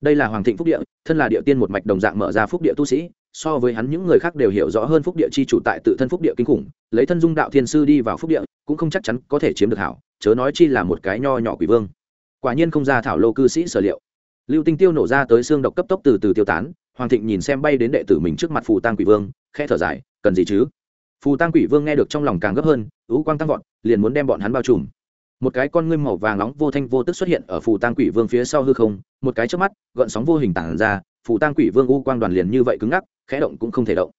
Đây là hoàng thịnh phúc địa, thân là địa tiên một mạch đồng dạng mở ra phúc địa tu sĩ, so với hắn những người khác đều hiểu rõ hơn phúc địa chi chủ tại tự thân phúc địa kinh khủng, lấy thân dung đạo thiên sư đi vào phúc địa, cũng không chắc chắn có thể chiếm được hảo, chớ nói chi là một cái nho nhỏ quỷ vương. Quả nhiên không ra thảo lô cư sĩ sở liệu. Lưu tinh tiêu nổ ra tới xương độc cấp tốc từ từ tiêu tán, hoàng thịnh nhìn xem bay đến đệ tử mình trước mặt phù tăng quỷ vương, khẽ thở dài, cần gì chứ? Phù tăng quỷ vương nghe được trong lòng càng gấp hơn ú quang tăng vọt, liền muốn đem bọn hắn bao trùm một cái con ngươi màu vàng nóng vô thanh vô tức xuất hiện ở phù tăng quỷ vương phía sau hư không, một cái trước mắt, gợn sóng vô hình tản ra, phù tăng quỷ vương u quang đoàn liền như vậy cứng ngắc, khẽ động cũng không thể động.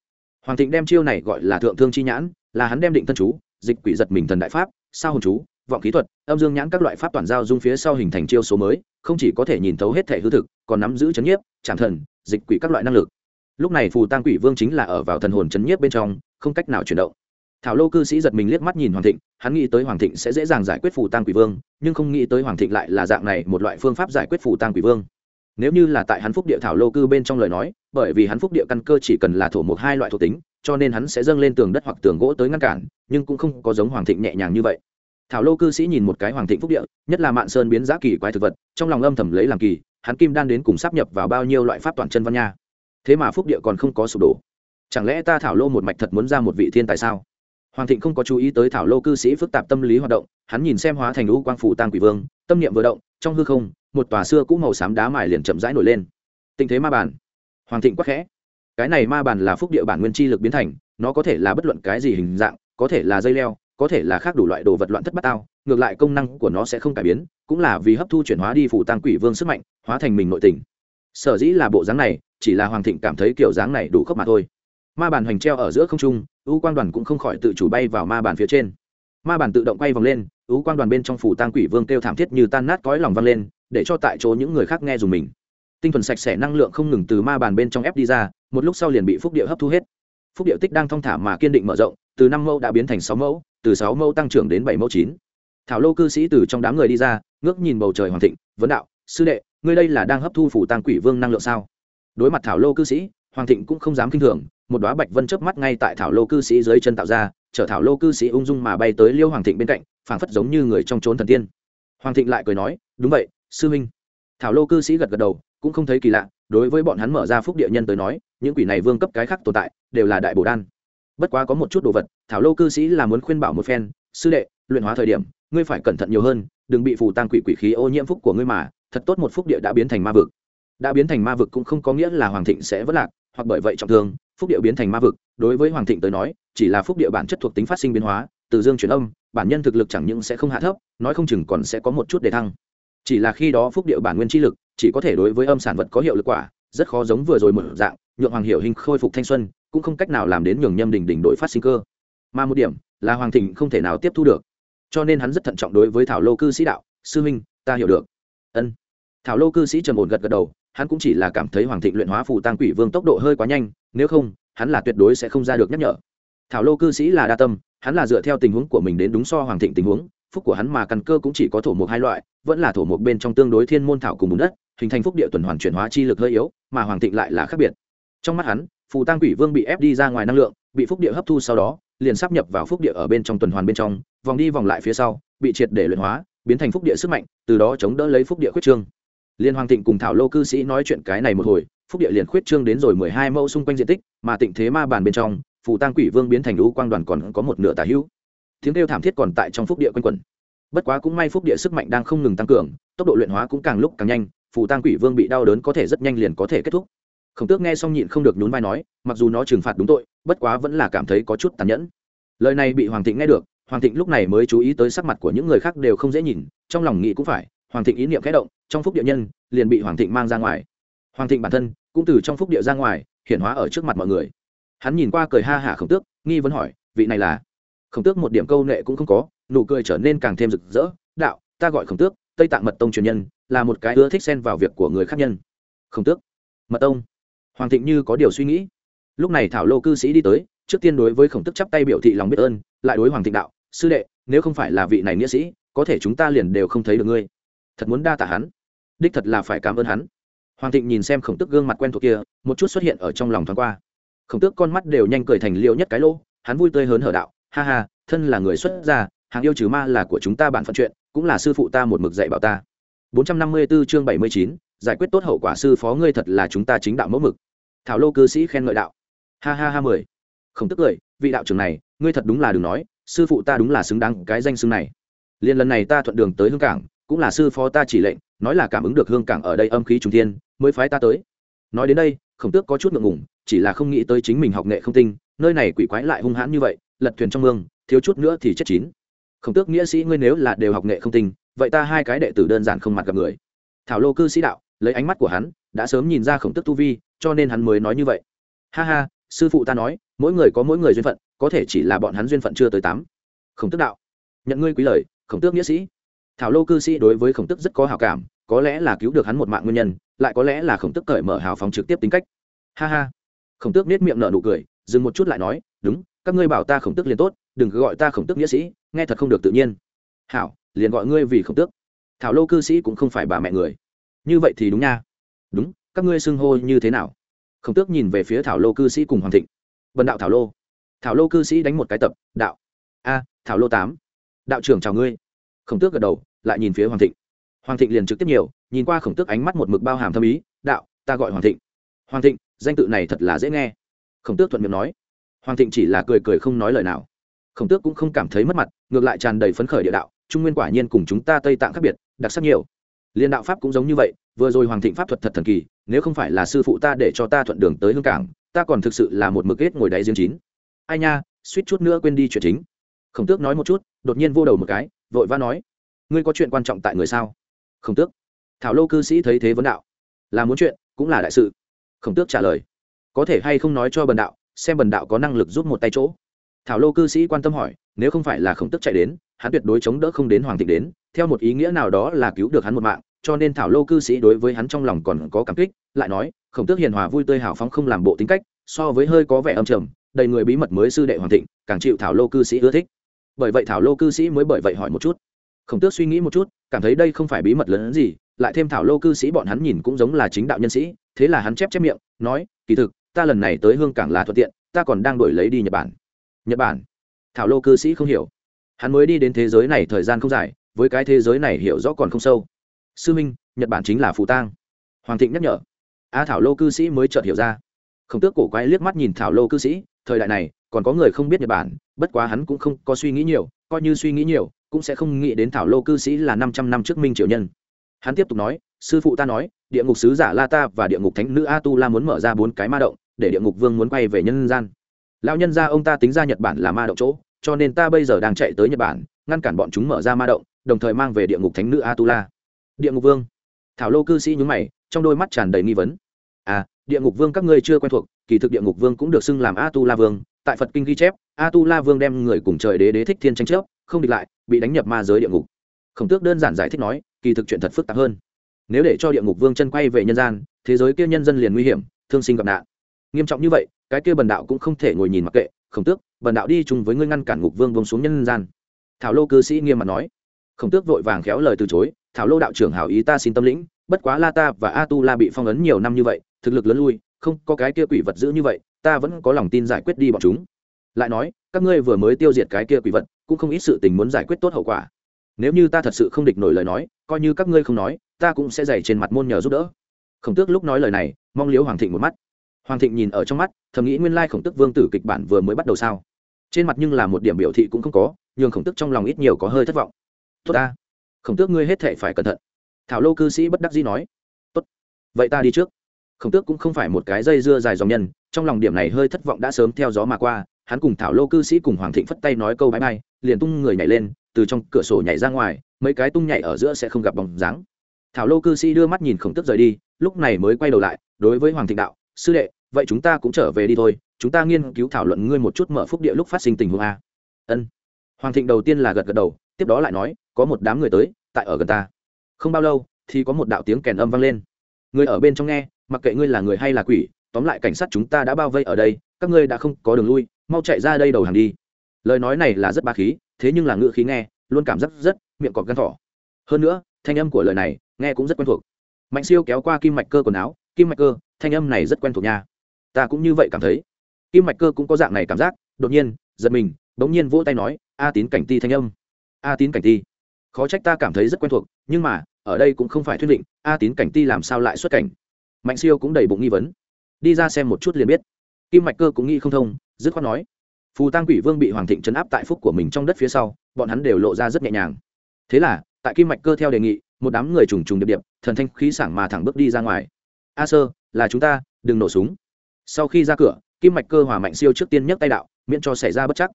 Hoàng thịnh đem chiêu này gọi là thượng thương chi nhãn, là hắn đem định thân chú, dịch quỷ giật mình thần đại pháp, sao hồn chú, vọng kỹ thuật, âm dương nhãn các loại pháp toàn giao dung phía sau hình thành chiêu số mới, không chỉ có thể nhìn thấu hết thể hư thực, còn nắm giữ chấn nhiếp, trảm thần, dịch quỷ các loại năng lực. Lúc này phù tăng quỷ vương chính là ở vào thần hồn chấn nhiếp bên trong, không cách nào chuyển động. Thảo lô cư sĩ giật mình liếc mắt nhìn hoàng thịnh hắn nghĩ tới hoàng thịnh sẽ dễ dàng giải quyết phù tăng quỷ vương, nhưng không nghĩ tới hoàng thịnh lại là dạng này một loại phương pháp giải quyết phù tăng quỷ vương. Nếu như là tại hắn phúc địa thảo lô cư bên trong lời nói, bởi vì hắn phúc địa căn cơ chỉ cần là thổ một hai loại thuộc tính, cho nên hắn sẽ dâng lên tường đất hoặc tường gỗ tới ngăn cản, nhưng cũng không có giống hoàng thịnh nhẹ nhàng như vậy. Thảo lô cư sĩ nhìn một cái hoàng thịnh phúc địa, nhất là mạn sơn biến giá kỳ quái thực vật, trong lòng âm thầm lấy làm kỳ, hắn kim đan đến cùng sắp nhập vào bao nhiêu loại pháp toàn chân văn nha. Thế mà phúc địa còn không có sụp đổ. Chẳng lẽ ta thảo lô một mạch thật muốn ra một vị thiên tài sao? Hoàng thịnh không có chú ý tới thảo lô cư sĩ phức tạp tâm lý hoạt động, hắn nhìn xem hóa thành lũ quang phủ tăng quỷ vương, tâm niệm vừa động, trong hư không, một tòa xưa cũ màu xám đá mài liền chậm rãi nổi lên. Tình thế ma bản hoàng thịnh quắc khẽ. Cái này ma bản là phúc địa bản nguyên chi lực biến thành, nó có thể là bất luận cái gì hình dạng, có thể là dây leo, có thể là khác đủ loại đồ vật loạn thất bát tao. ngược lại công năng của nó sẽ không cải biến, cũng là vì hấp thu chuyển hóa đi phủ tăng quỷ vương sức mạnh, hóa thành mình nội tình. Sở dĩ là bộ dáng này, chỉ là hoàng thịnh cảm thấy kiểu dáng này đủ khốc mà thôi. Ma bản hoành treo ở giữa không trung U quang đoàn cũng không khỏi tự chủ bay vào ma bản phía trên. Ma bản tự động quay vòng lên, U quang đoàn bên trong phủ Tang quỷ vương kêu thảm thiết như tan nát cõi lòng văng lên, để cho tại chỗ những người khác nghe dùng mình. Tinh thuần sạch sẽ năng lượng không ngừng từ ma bàn bên trong ép đi ra, một lúc sau liền bị phúc địa hấp thu hết. Phúc địa tích đang thong thả mà kiên định mở rộng, từ năm mẫu đã biến thành sáu mẫu, từ sáu mẫu tăng trưởng đến bảy mẫu chín. Thảo lô cư sĩ từ trong đám người đi ra, ngước nhìn bầu trời hoàng thịnh, vấn đạo, sư đệ, ngươi đây là đang hấp thu phủ Tang quỷ vương năng lượng sao? Đối mặt thảo lô cư sĩ, hoàng thịnh cũng không dám k i n h thường một đóa bạch vân chớp mắt ngay tại thảo lô cư sĩ dưới chân tạo ra, chở thảo lô cư sĩ ung dung mà bay tới liêu hoàng thịnh bên cạnh, phảng phất giống như người trong trốn thần tiên. Hoàng thịnh lại cười nói, đúng vậy, sư minh thảo lô cư sĩ gật gật đầu, cũng không thấy kỳ lạ, đối với bọn hắn mở ra phúc địa nhân tới nói, những quỷ này vương cấp cái khác tồn tại, đều là đại bồ đan. Bất quá có một chút đồ vật, thảo lô cư sĩ là muốn khuyên bảo một phen, sư đệ, luyện hóa thời điểm, ngươi phải cẩn thận nhiều hơn, đừng bị phù tăng quỷ quỷ khí ô nhiễm phúc của ngươi mà, thật tốt một phúc địa đã biến thành ma vực. Đã biến thành ma vực cũng không có nghĩa là hoàng thịnh sẽ vất lạc, hoặc bởi vậy trọng thương phúc địa biến thành ma vực đối với hoàng thịnh tới nói chỉ là phúc địa bản chất thuộc tính phát sinh biến hóa từ dương chuyển âm bản nhân thực lực chẳng những sẽ không hạ thấp nói không chừng còn sẽ có một chút đề thăng. Chỉ là khi đó phúc địa bản nguyên chi lực chỉ có thể đối với âm sản vật có hiệu lực quả rất khó giống vừa rồi một dạng nhượng hoàng hiểu hình khôi phục thanh xuân cũng không cách nào làm đến nhường nhâm đỉnh đỉnh đội phát sinh cơ. Mà một điểm là hoàng thịnh không thể nào tiếp thu được. Cho nên hắn rất thận trọng đối với thảo lô cư sĩ đạo sư Minh, ta hiểu được. Ân. Thảo lô cư sĩ trầm ổn gật gật đầu hắn cũng chỉ là cảm thấy hoàng thịnh luyện hóa phù tăng quỷ vương tốc độ hơi quá nhanh, nếu không, hắn là tuyệt đối sẽ không ra được nhắc nhở. Thảo lô cư sĩ là đa tâm, hắn là dựa theo tình huống của mình đến đúng so hoàng thịnh tình huống, phúc của hắn mà căn cơ cũng chỉ có thổ mục hai loại, vẫn là thổ mục bên trong tương đối thiên môn thảo cùng bùn đất, hình thành phúc địa tuần hoàn chuyển hóa chi lực hơi yếu, mà hoàng thịnh lại là khác biệt. Trong mắt hắn, phù tăng quỷ vương bị ép đi ra ngoài năng lượng, bị phúc địa hấp thu sau đó, liền sắp nhập vào phúc địa ở bên trong tuần hoàn bên trong, vòng đi vòng lại phía sau, bị triệt để luyện hóa, biến thành phúc địa sức mạnh, từ đó chống đỡ lấy phúc địa khuyết trương liên hoàng thịnh cùng thảo lô cư sĩ nói chuyện cái này một hồi, phúc địa liền khuyết trương đến rồi mười hai mẫu xung quanh diện tích, mà tịnh thế ma bàn bên trong, phù tăng quỷ vương biến thành lũ quang đoàn còn có một nửa tà hữu. Tiếng kêu thảm thiết còn tại trong phúc địa quanh quẩn. Bất quá cũng may phúc địa sức mạnh đang không ngừng tăng cường, tốc độ luyện hóa cũng càng lúc càng nhanh, phù tăng quỷ vương bị đau đớn có thể rất nhanh liền có thể kết thúc. Khổng tước nghe xong nhịn không được nhún vai nói, mặc dù nó trừng phạt đúng tội, bất quá vẫn là cảm thấy có chút tàn nhẫn. Lời này bị hoàng thịnh nghe được, hoàng thịnh lúc này mới chú ý tới sắc mặt của những người khác đều không dễ nhìn, trong lòng nghĩ cũng phải hoàng thịnh ý niệm khẽ động, trong phúc địa nhân liền bị hoàng thịnh mang ra ngoài. Hoàng thịnh bản thân cũng từ trong phúc địa ra ngoài hiện hóa ở trước mặt mọi người. Hắn nhìn qua cười ha hả khổng tước, nghi vấn hỏi, vị này là? Khổng tước một điểm câu nệ cũng không có, nụ cười trở nên càng thêm rực rỡ, đạo, ta gọi khổng tước, tây tạng mật tông truyền nhân, là một cái ưa thích xen vào việc của người khác nhân. Khổng tước, mật tông? Hoàng thịnh như có điều suy nghĩ. Lúc này thảo lô cư sĩ đi tới, trước tiên đối với khổng tức chắp tay biểu thị lòng biết ơn, lại đối hoàng thịnh đạo, sư đệ, nếu không phải là vị này nghĩa sĩ, có thể chúng ta liền đều không thấy được ngươi thật muốn đa tạ hắn. Đích thật là phải cảm ơn hắn. Hoàng thịnh nhìn xem khổng tức gương mặt quen thuộc kia một chút xuất hiện ở trong lòng thoáng qua. Khổng tước con mắt đều nhanh cười thành liệu nhất cái lỗ hắn vui tươi hớn hở đạo ha ha thân là người xuất gia hàng yêu trừ ma là của chúng ta bạn phận chuyện cũng là sư phụ ta một mực dạy bảo ta. 454 chương 79, giải quyết tốt hậu quả sư phó ngươi thật là chúng ta chính đạo mẫu mực. Thảo lô cư sĩ khen ngợi đạo. Ha ha ha mười. Không tức cười vị đạo trưởng này ngươi thật đúng là đừng nói sư phụ ta đúng là xứng đáng cái danh xưng này. Liền lần này ta thuận đường tới hương cảng cũng là sư phó ta chỉ lệnh, nói là cảm ứng được hương cảng ở đây âm khí trùng thiên, mới phái ta tới. Nói đến đây, khổng tước có chút ngượng ngủng chỉ là không nghĩ tới chính mình học nghệ không tinh, nơi này quỷ quái lại hung hãn như vậy, lật thuyền trong mương, thiếu chút nữa thì chết chín. Khổng tước nghĩa sĩ ngươi nếu là đều học nghệ không tinh, vậy ta hai cái đệ tử đơn giản không mặt gặp người. Thảo lô cư sĩ đạo, lấy ánh mắt của hắn, đã sớm nhìn ra khổng tước tu vi, cho nên hắn mới nói như vậy. Ha ha, sư phụ ta nói, mỗi người có mỗi người duyên phận, có thể chỉ là bọn hắn duyên phận chưa tới tám. Khổng tước đạo, nhận ngươi quý lời, khổng tước nghĩa sĩ thảo lô cư sĩ đối với khổng tước rất có hào cảm, có lẽ là cứu được hắn một mạng nguyên nhân, lại có lẽ là khổng tước cởi mở hào phóng trực tiếp tính cách. Ha ha. Khổng tước nết miệng nở nụ cười, dừng một chút lại nói, đúng, các ngươi bảo ta khổng tước liền tốt, đừng cứ gọi ta khổng tước nghĩa sĩ, nghe thật không được tự nhiên. Hảo, liền gọi ngươi vì khổng tước. Thảo lô cư sĩ cũng không phải bà mẹ người. Như vậy thì đúng nha. Đúng, các ngươi xưng hô như thế nào? Khổng tước nhìn về phía thảo lô cư sĩ cùng hoàng thịnh. Vần đạo thảo lô. Thảo lô cư sĩ đánh một cái tập, đạo. A, thảo lô tám. Đạo trưởng chào ngươi. Khổng tước gật đầu lại nhìn phía hoàng thịnh. Hoàng thịnh liền trực tiếp nhiều, nhìn qua khổng tước ánh mắt một mực bao hàm thâm ý, đạo, ta gọi hoàng thịnh. Hoàng thịnh, danh tự này thật là dễ nghe. Khổng tước thuận miệng nói. Hoàng thịnh chỉ là cười cười không nói lời nào. Khổng tước cũng không cảm thấy mất mặt, ngược lại tràn đầy phấn khởi địa đạo, trung nguyên quả nhiên cùng chúng ta tây tạng khác biệt, đặc sắc nhiều. Liên đạo pháp cũng giống như vậy, vừa rồi hoàng thịnh pháp thuật thật thần kỳ, nếu không phải là sư phụ ta để cho ta thuận đường tới hương cảng, ta còn thực sự là một mực ghét ngồi đáy riêng chín. Ai nha, suýt chút nữa quên đi chuyện chính. Khổng tước nói một chút, đột nhiên vô đầu một cái, vội vã nói ngươi có chuyện quan trọng tại người sao? Khổng tước. Thảo lô cư sĩ thấy thế vấn đạo. Là muốn chuyện, cũng là đại sự. Khổng tước trả lời. Có thể hay không nói cho bần đạo, xem bần đạo có năng lực giúp một tay chỗ. Thảo lô cư sĩ quan tâm hỏi, nếu không phải là khổng tước chạy đến, hắn tuyệt đối chống đỡ không đến hoàng thịnh đến, theo một ý nghĩa nào đó là cứu được hắn một mạng, cho nên thảo lô cư sĩ đối với hắn trong lòng còn có cảm kích, lại nói, khổng tước hiền hòa vui tươi hào phóng không làm bộ tính cách, so với hơi có vẻ âm trầm, đầy người bí mật mới sư đệ hoàng thịnh, càng chịu thảo lô cư sĩ ưa thích. Bởi vậy thảo lô cư sĩ mới bởi vậy hỏi một chút khổng tước suy nghĩ một chút, cảm thấy đây không phải bí mật lớn gì, lại thêm thảo lô cư sĩ bọn hắn nhìn cũng giống là chính đạo nhân sĩ, thế là hắn chép chép miệng, nói, kỳ thực, ta lần này tới hương cảng là thuận tiện, ta còn đang đổi lấy đi nhật bản. Nhật bản? Thảo lô cư sĩ không hiểu. Hắn mới đi đến thế giới này thời gian không dài, với cái thế giới này hiểu rõ còn không sâu. Sư minh, nhật bản chính là phù tang. Hoàng thịnh nhắc nhở. A thảo lô cư sĩ mới chợt hiểu ra. Khổng tước cổ quái liếc mắt nhìn thảo lô cư sĩ, thời đại này, còn có người không biết nhật bản, bất quá hắn cũng không có suy nghĩ nhiều, coi như suy nghĩ nhiều cũng sẽ không nghĩ đến thảo lô cư sĩ là năm trăm năm trước minh triệu nhân. Hắn tiếp tục nói, sư phụ ta nói, địa ngục sứ giả la ta và địa ngục thánh nữ a tu la muốn mở ra bốn cái ma động, để địa ngục vương muốn quay về nhân gian. Lão nhân gia ông ta tính ra nhật bản là ma động chỗ, cho nên ta bây giờ đang chạy tới nhật bản, ngăn cản bọn chúng mở ra ma động, đồng thời mang về địa ngục thánh nữ a tu la địa ngục vương. Thảo lô cư sĩ nhúng mày, trong đôi mắt tràn đầy nghi vấn. À địa ngục vương các ngươi chưa quen thuộc, kỳ thực địa ngục vương cũng được xưng làm a tu la vương, tại phật kinh ghi chép a tu la vương đem người cùng trời đế đế thích thiên tranh chấp, không địch lại bị đánh nhập ma giới địa ngục. Khổng tước đơn giản giải thích nói, kỳ thực chuyện thật phức tạp hơn. Nếu để cho địa ngục vương chân quay về nhân gian, thế giới kia nhân dân liền nguy hiểm, thương sinh gặp nạn. Nghiêm trọng như vậy, cái kia bần đạo cũng không thể ngồi nhìn mặc kệ. Khổng tước, bần đạo đi chung với ngươi ngăn cản ngục vương vương xuống nhân gian. Thảo lô cư sĩ nghiêm mặt nói. Khổng tước vội vàng khéo lời từ chối, thảo lô đạo trưởng hảo ý ta xin tâm lĩnh, bất quá la ta và a tu la bị phong ấn nhiều năm như vậy, thực lực lớn lui, không có cái kia quỷ vật giữ như vậy, ta vẫn có lòng tin giải quyết đi bọn chúng. Lại nói, các ngươi vừa mới tiêu diệt cái kia quỷ vật cũng không ít sự tình muốn giải quyết tốt hậu quả. Nếu như ta thật sự không địch nổi lời nói, coi như các ngươi không nói, ta cũng sẽ dày trên mặt môn nhờ giúp đỡ. Khổng tước lúc nói lời này, mong liếu hoàng thịnh một mắt. Hoàng thịnh nhìn ở trong mắt, thầm nghĩ nguyên lai khổng tức vương tử kịch bản vừa mới bắt đầu sao? Trên mặt nhưng là một điểm biểu thị cũng không có nhưng khổng tức trong lòng ít nhiều có hơi thất vọng. Tốt ta, khổng tước ngươi hết thể phải cẩn thận. Thảo lô cư sĩ bất đắc dĩ nói. Tốt, vậy ta đi trước. Khổng tước cũng không phải một cái dây dưa dài dòng nhân, trong lòng điểm này hơi thất vọng đã sớm theo gió mà qua hắn cùng thảo lô cư sĩ cùng hoàng thịnh phất tay nói câu bãi bay liền tung người nhảy lên, từ trong cửa sổ nhảy ra ngoài, mấy cái tung nhảy ở giữa sẽ không gặp bóng dáng. Thảo lô cư sĩ đưa mắt nhìn khổng tức rời đi, lúc này mới quay đầu lại, đối với hoàng thịnh đạo, sư đệ, vậy chúng ta cũng trở về đi thôi, chúng ta nghiên cứu thảo luận ngươi một chút mở phúc địa lúc phát sinh tình huống a. Ân. Hoàng thịnh đầu tiên là gật gật đầu, tiếp đó lại nói, có một đám người tới, tại ở gần ta. Không bao lâu, thì có một đạo tiếng kèn âm vang lên. Người ở bên trong nghe, mặc kệ ngươi là người hay là quỷ tóm lại cảnh sát chúng ta đã bao vây ở đây, các ngươi đã không có đường lui, mau chạy ra đây đầu hàng đi. Lời nói này là rất ba khí, thế nhưng là ngữ khí nghe, luôn cảm giác rất miệng cọt gan thỏ. Hơn nữa, thanh âm của lời này nghe cũng rất quen thuộc. Mạnh siêu kéo qua kim mạch cơ quần áo, kim mạch cơ, thanh âm này rất quen thuộc nha. Ta cũng như vậy cảm thấy. Kim mạch cơ cũng có dạng này cảm giác, đột nhiên, giật mình, bỗng nhiên vỗ tay nói, a tín cảnh ti thanh âm. A tín cảnh ti. Khó trách ta cảm thấy rất quen thuộc, nhưng mà, ở đây cũng không phải thuyết định, a tín cảnh ti làm sao lại xuất cảnh? Mạnh siêu cũng đầy bụng nghi vấn đi ra xem một chút liền biết. Kim mạch cơ cũng nghĩ không thông, dứt khoát nói, phù tăng quỷ vương bị hoàng thịnh chấn áp tại phúc của mình trong đất phía sau, bọn hắn đều lộ ra rất nhẹ nhàng. Thế là, tại kim mạch cơ theo đề nghị, một đám người trùng trùng điệp điệp, thần thanh khí sảng mà thẳng bước đi ra ngoài. A sơ, là chúng ta, đừng nổ súng. Sau khi ra cửa, kim mạch cơ hòa mạnh siêu trước tiên nhấc tay đạo, miễn cho xảy ra bất chắc.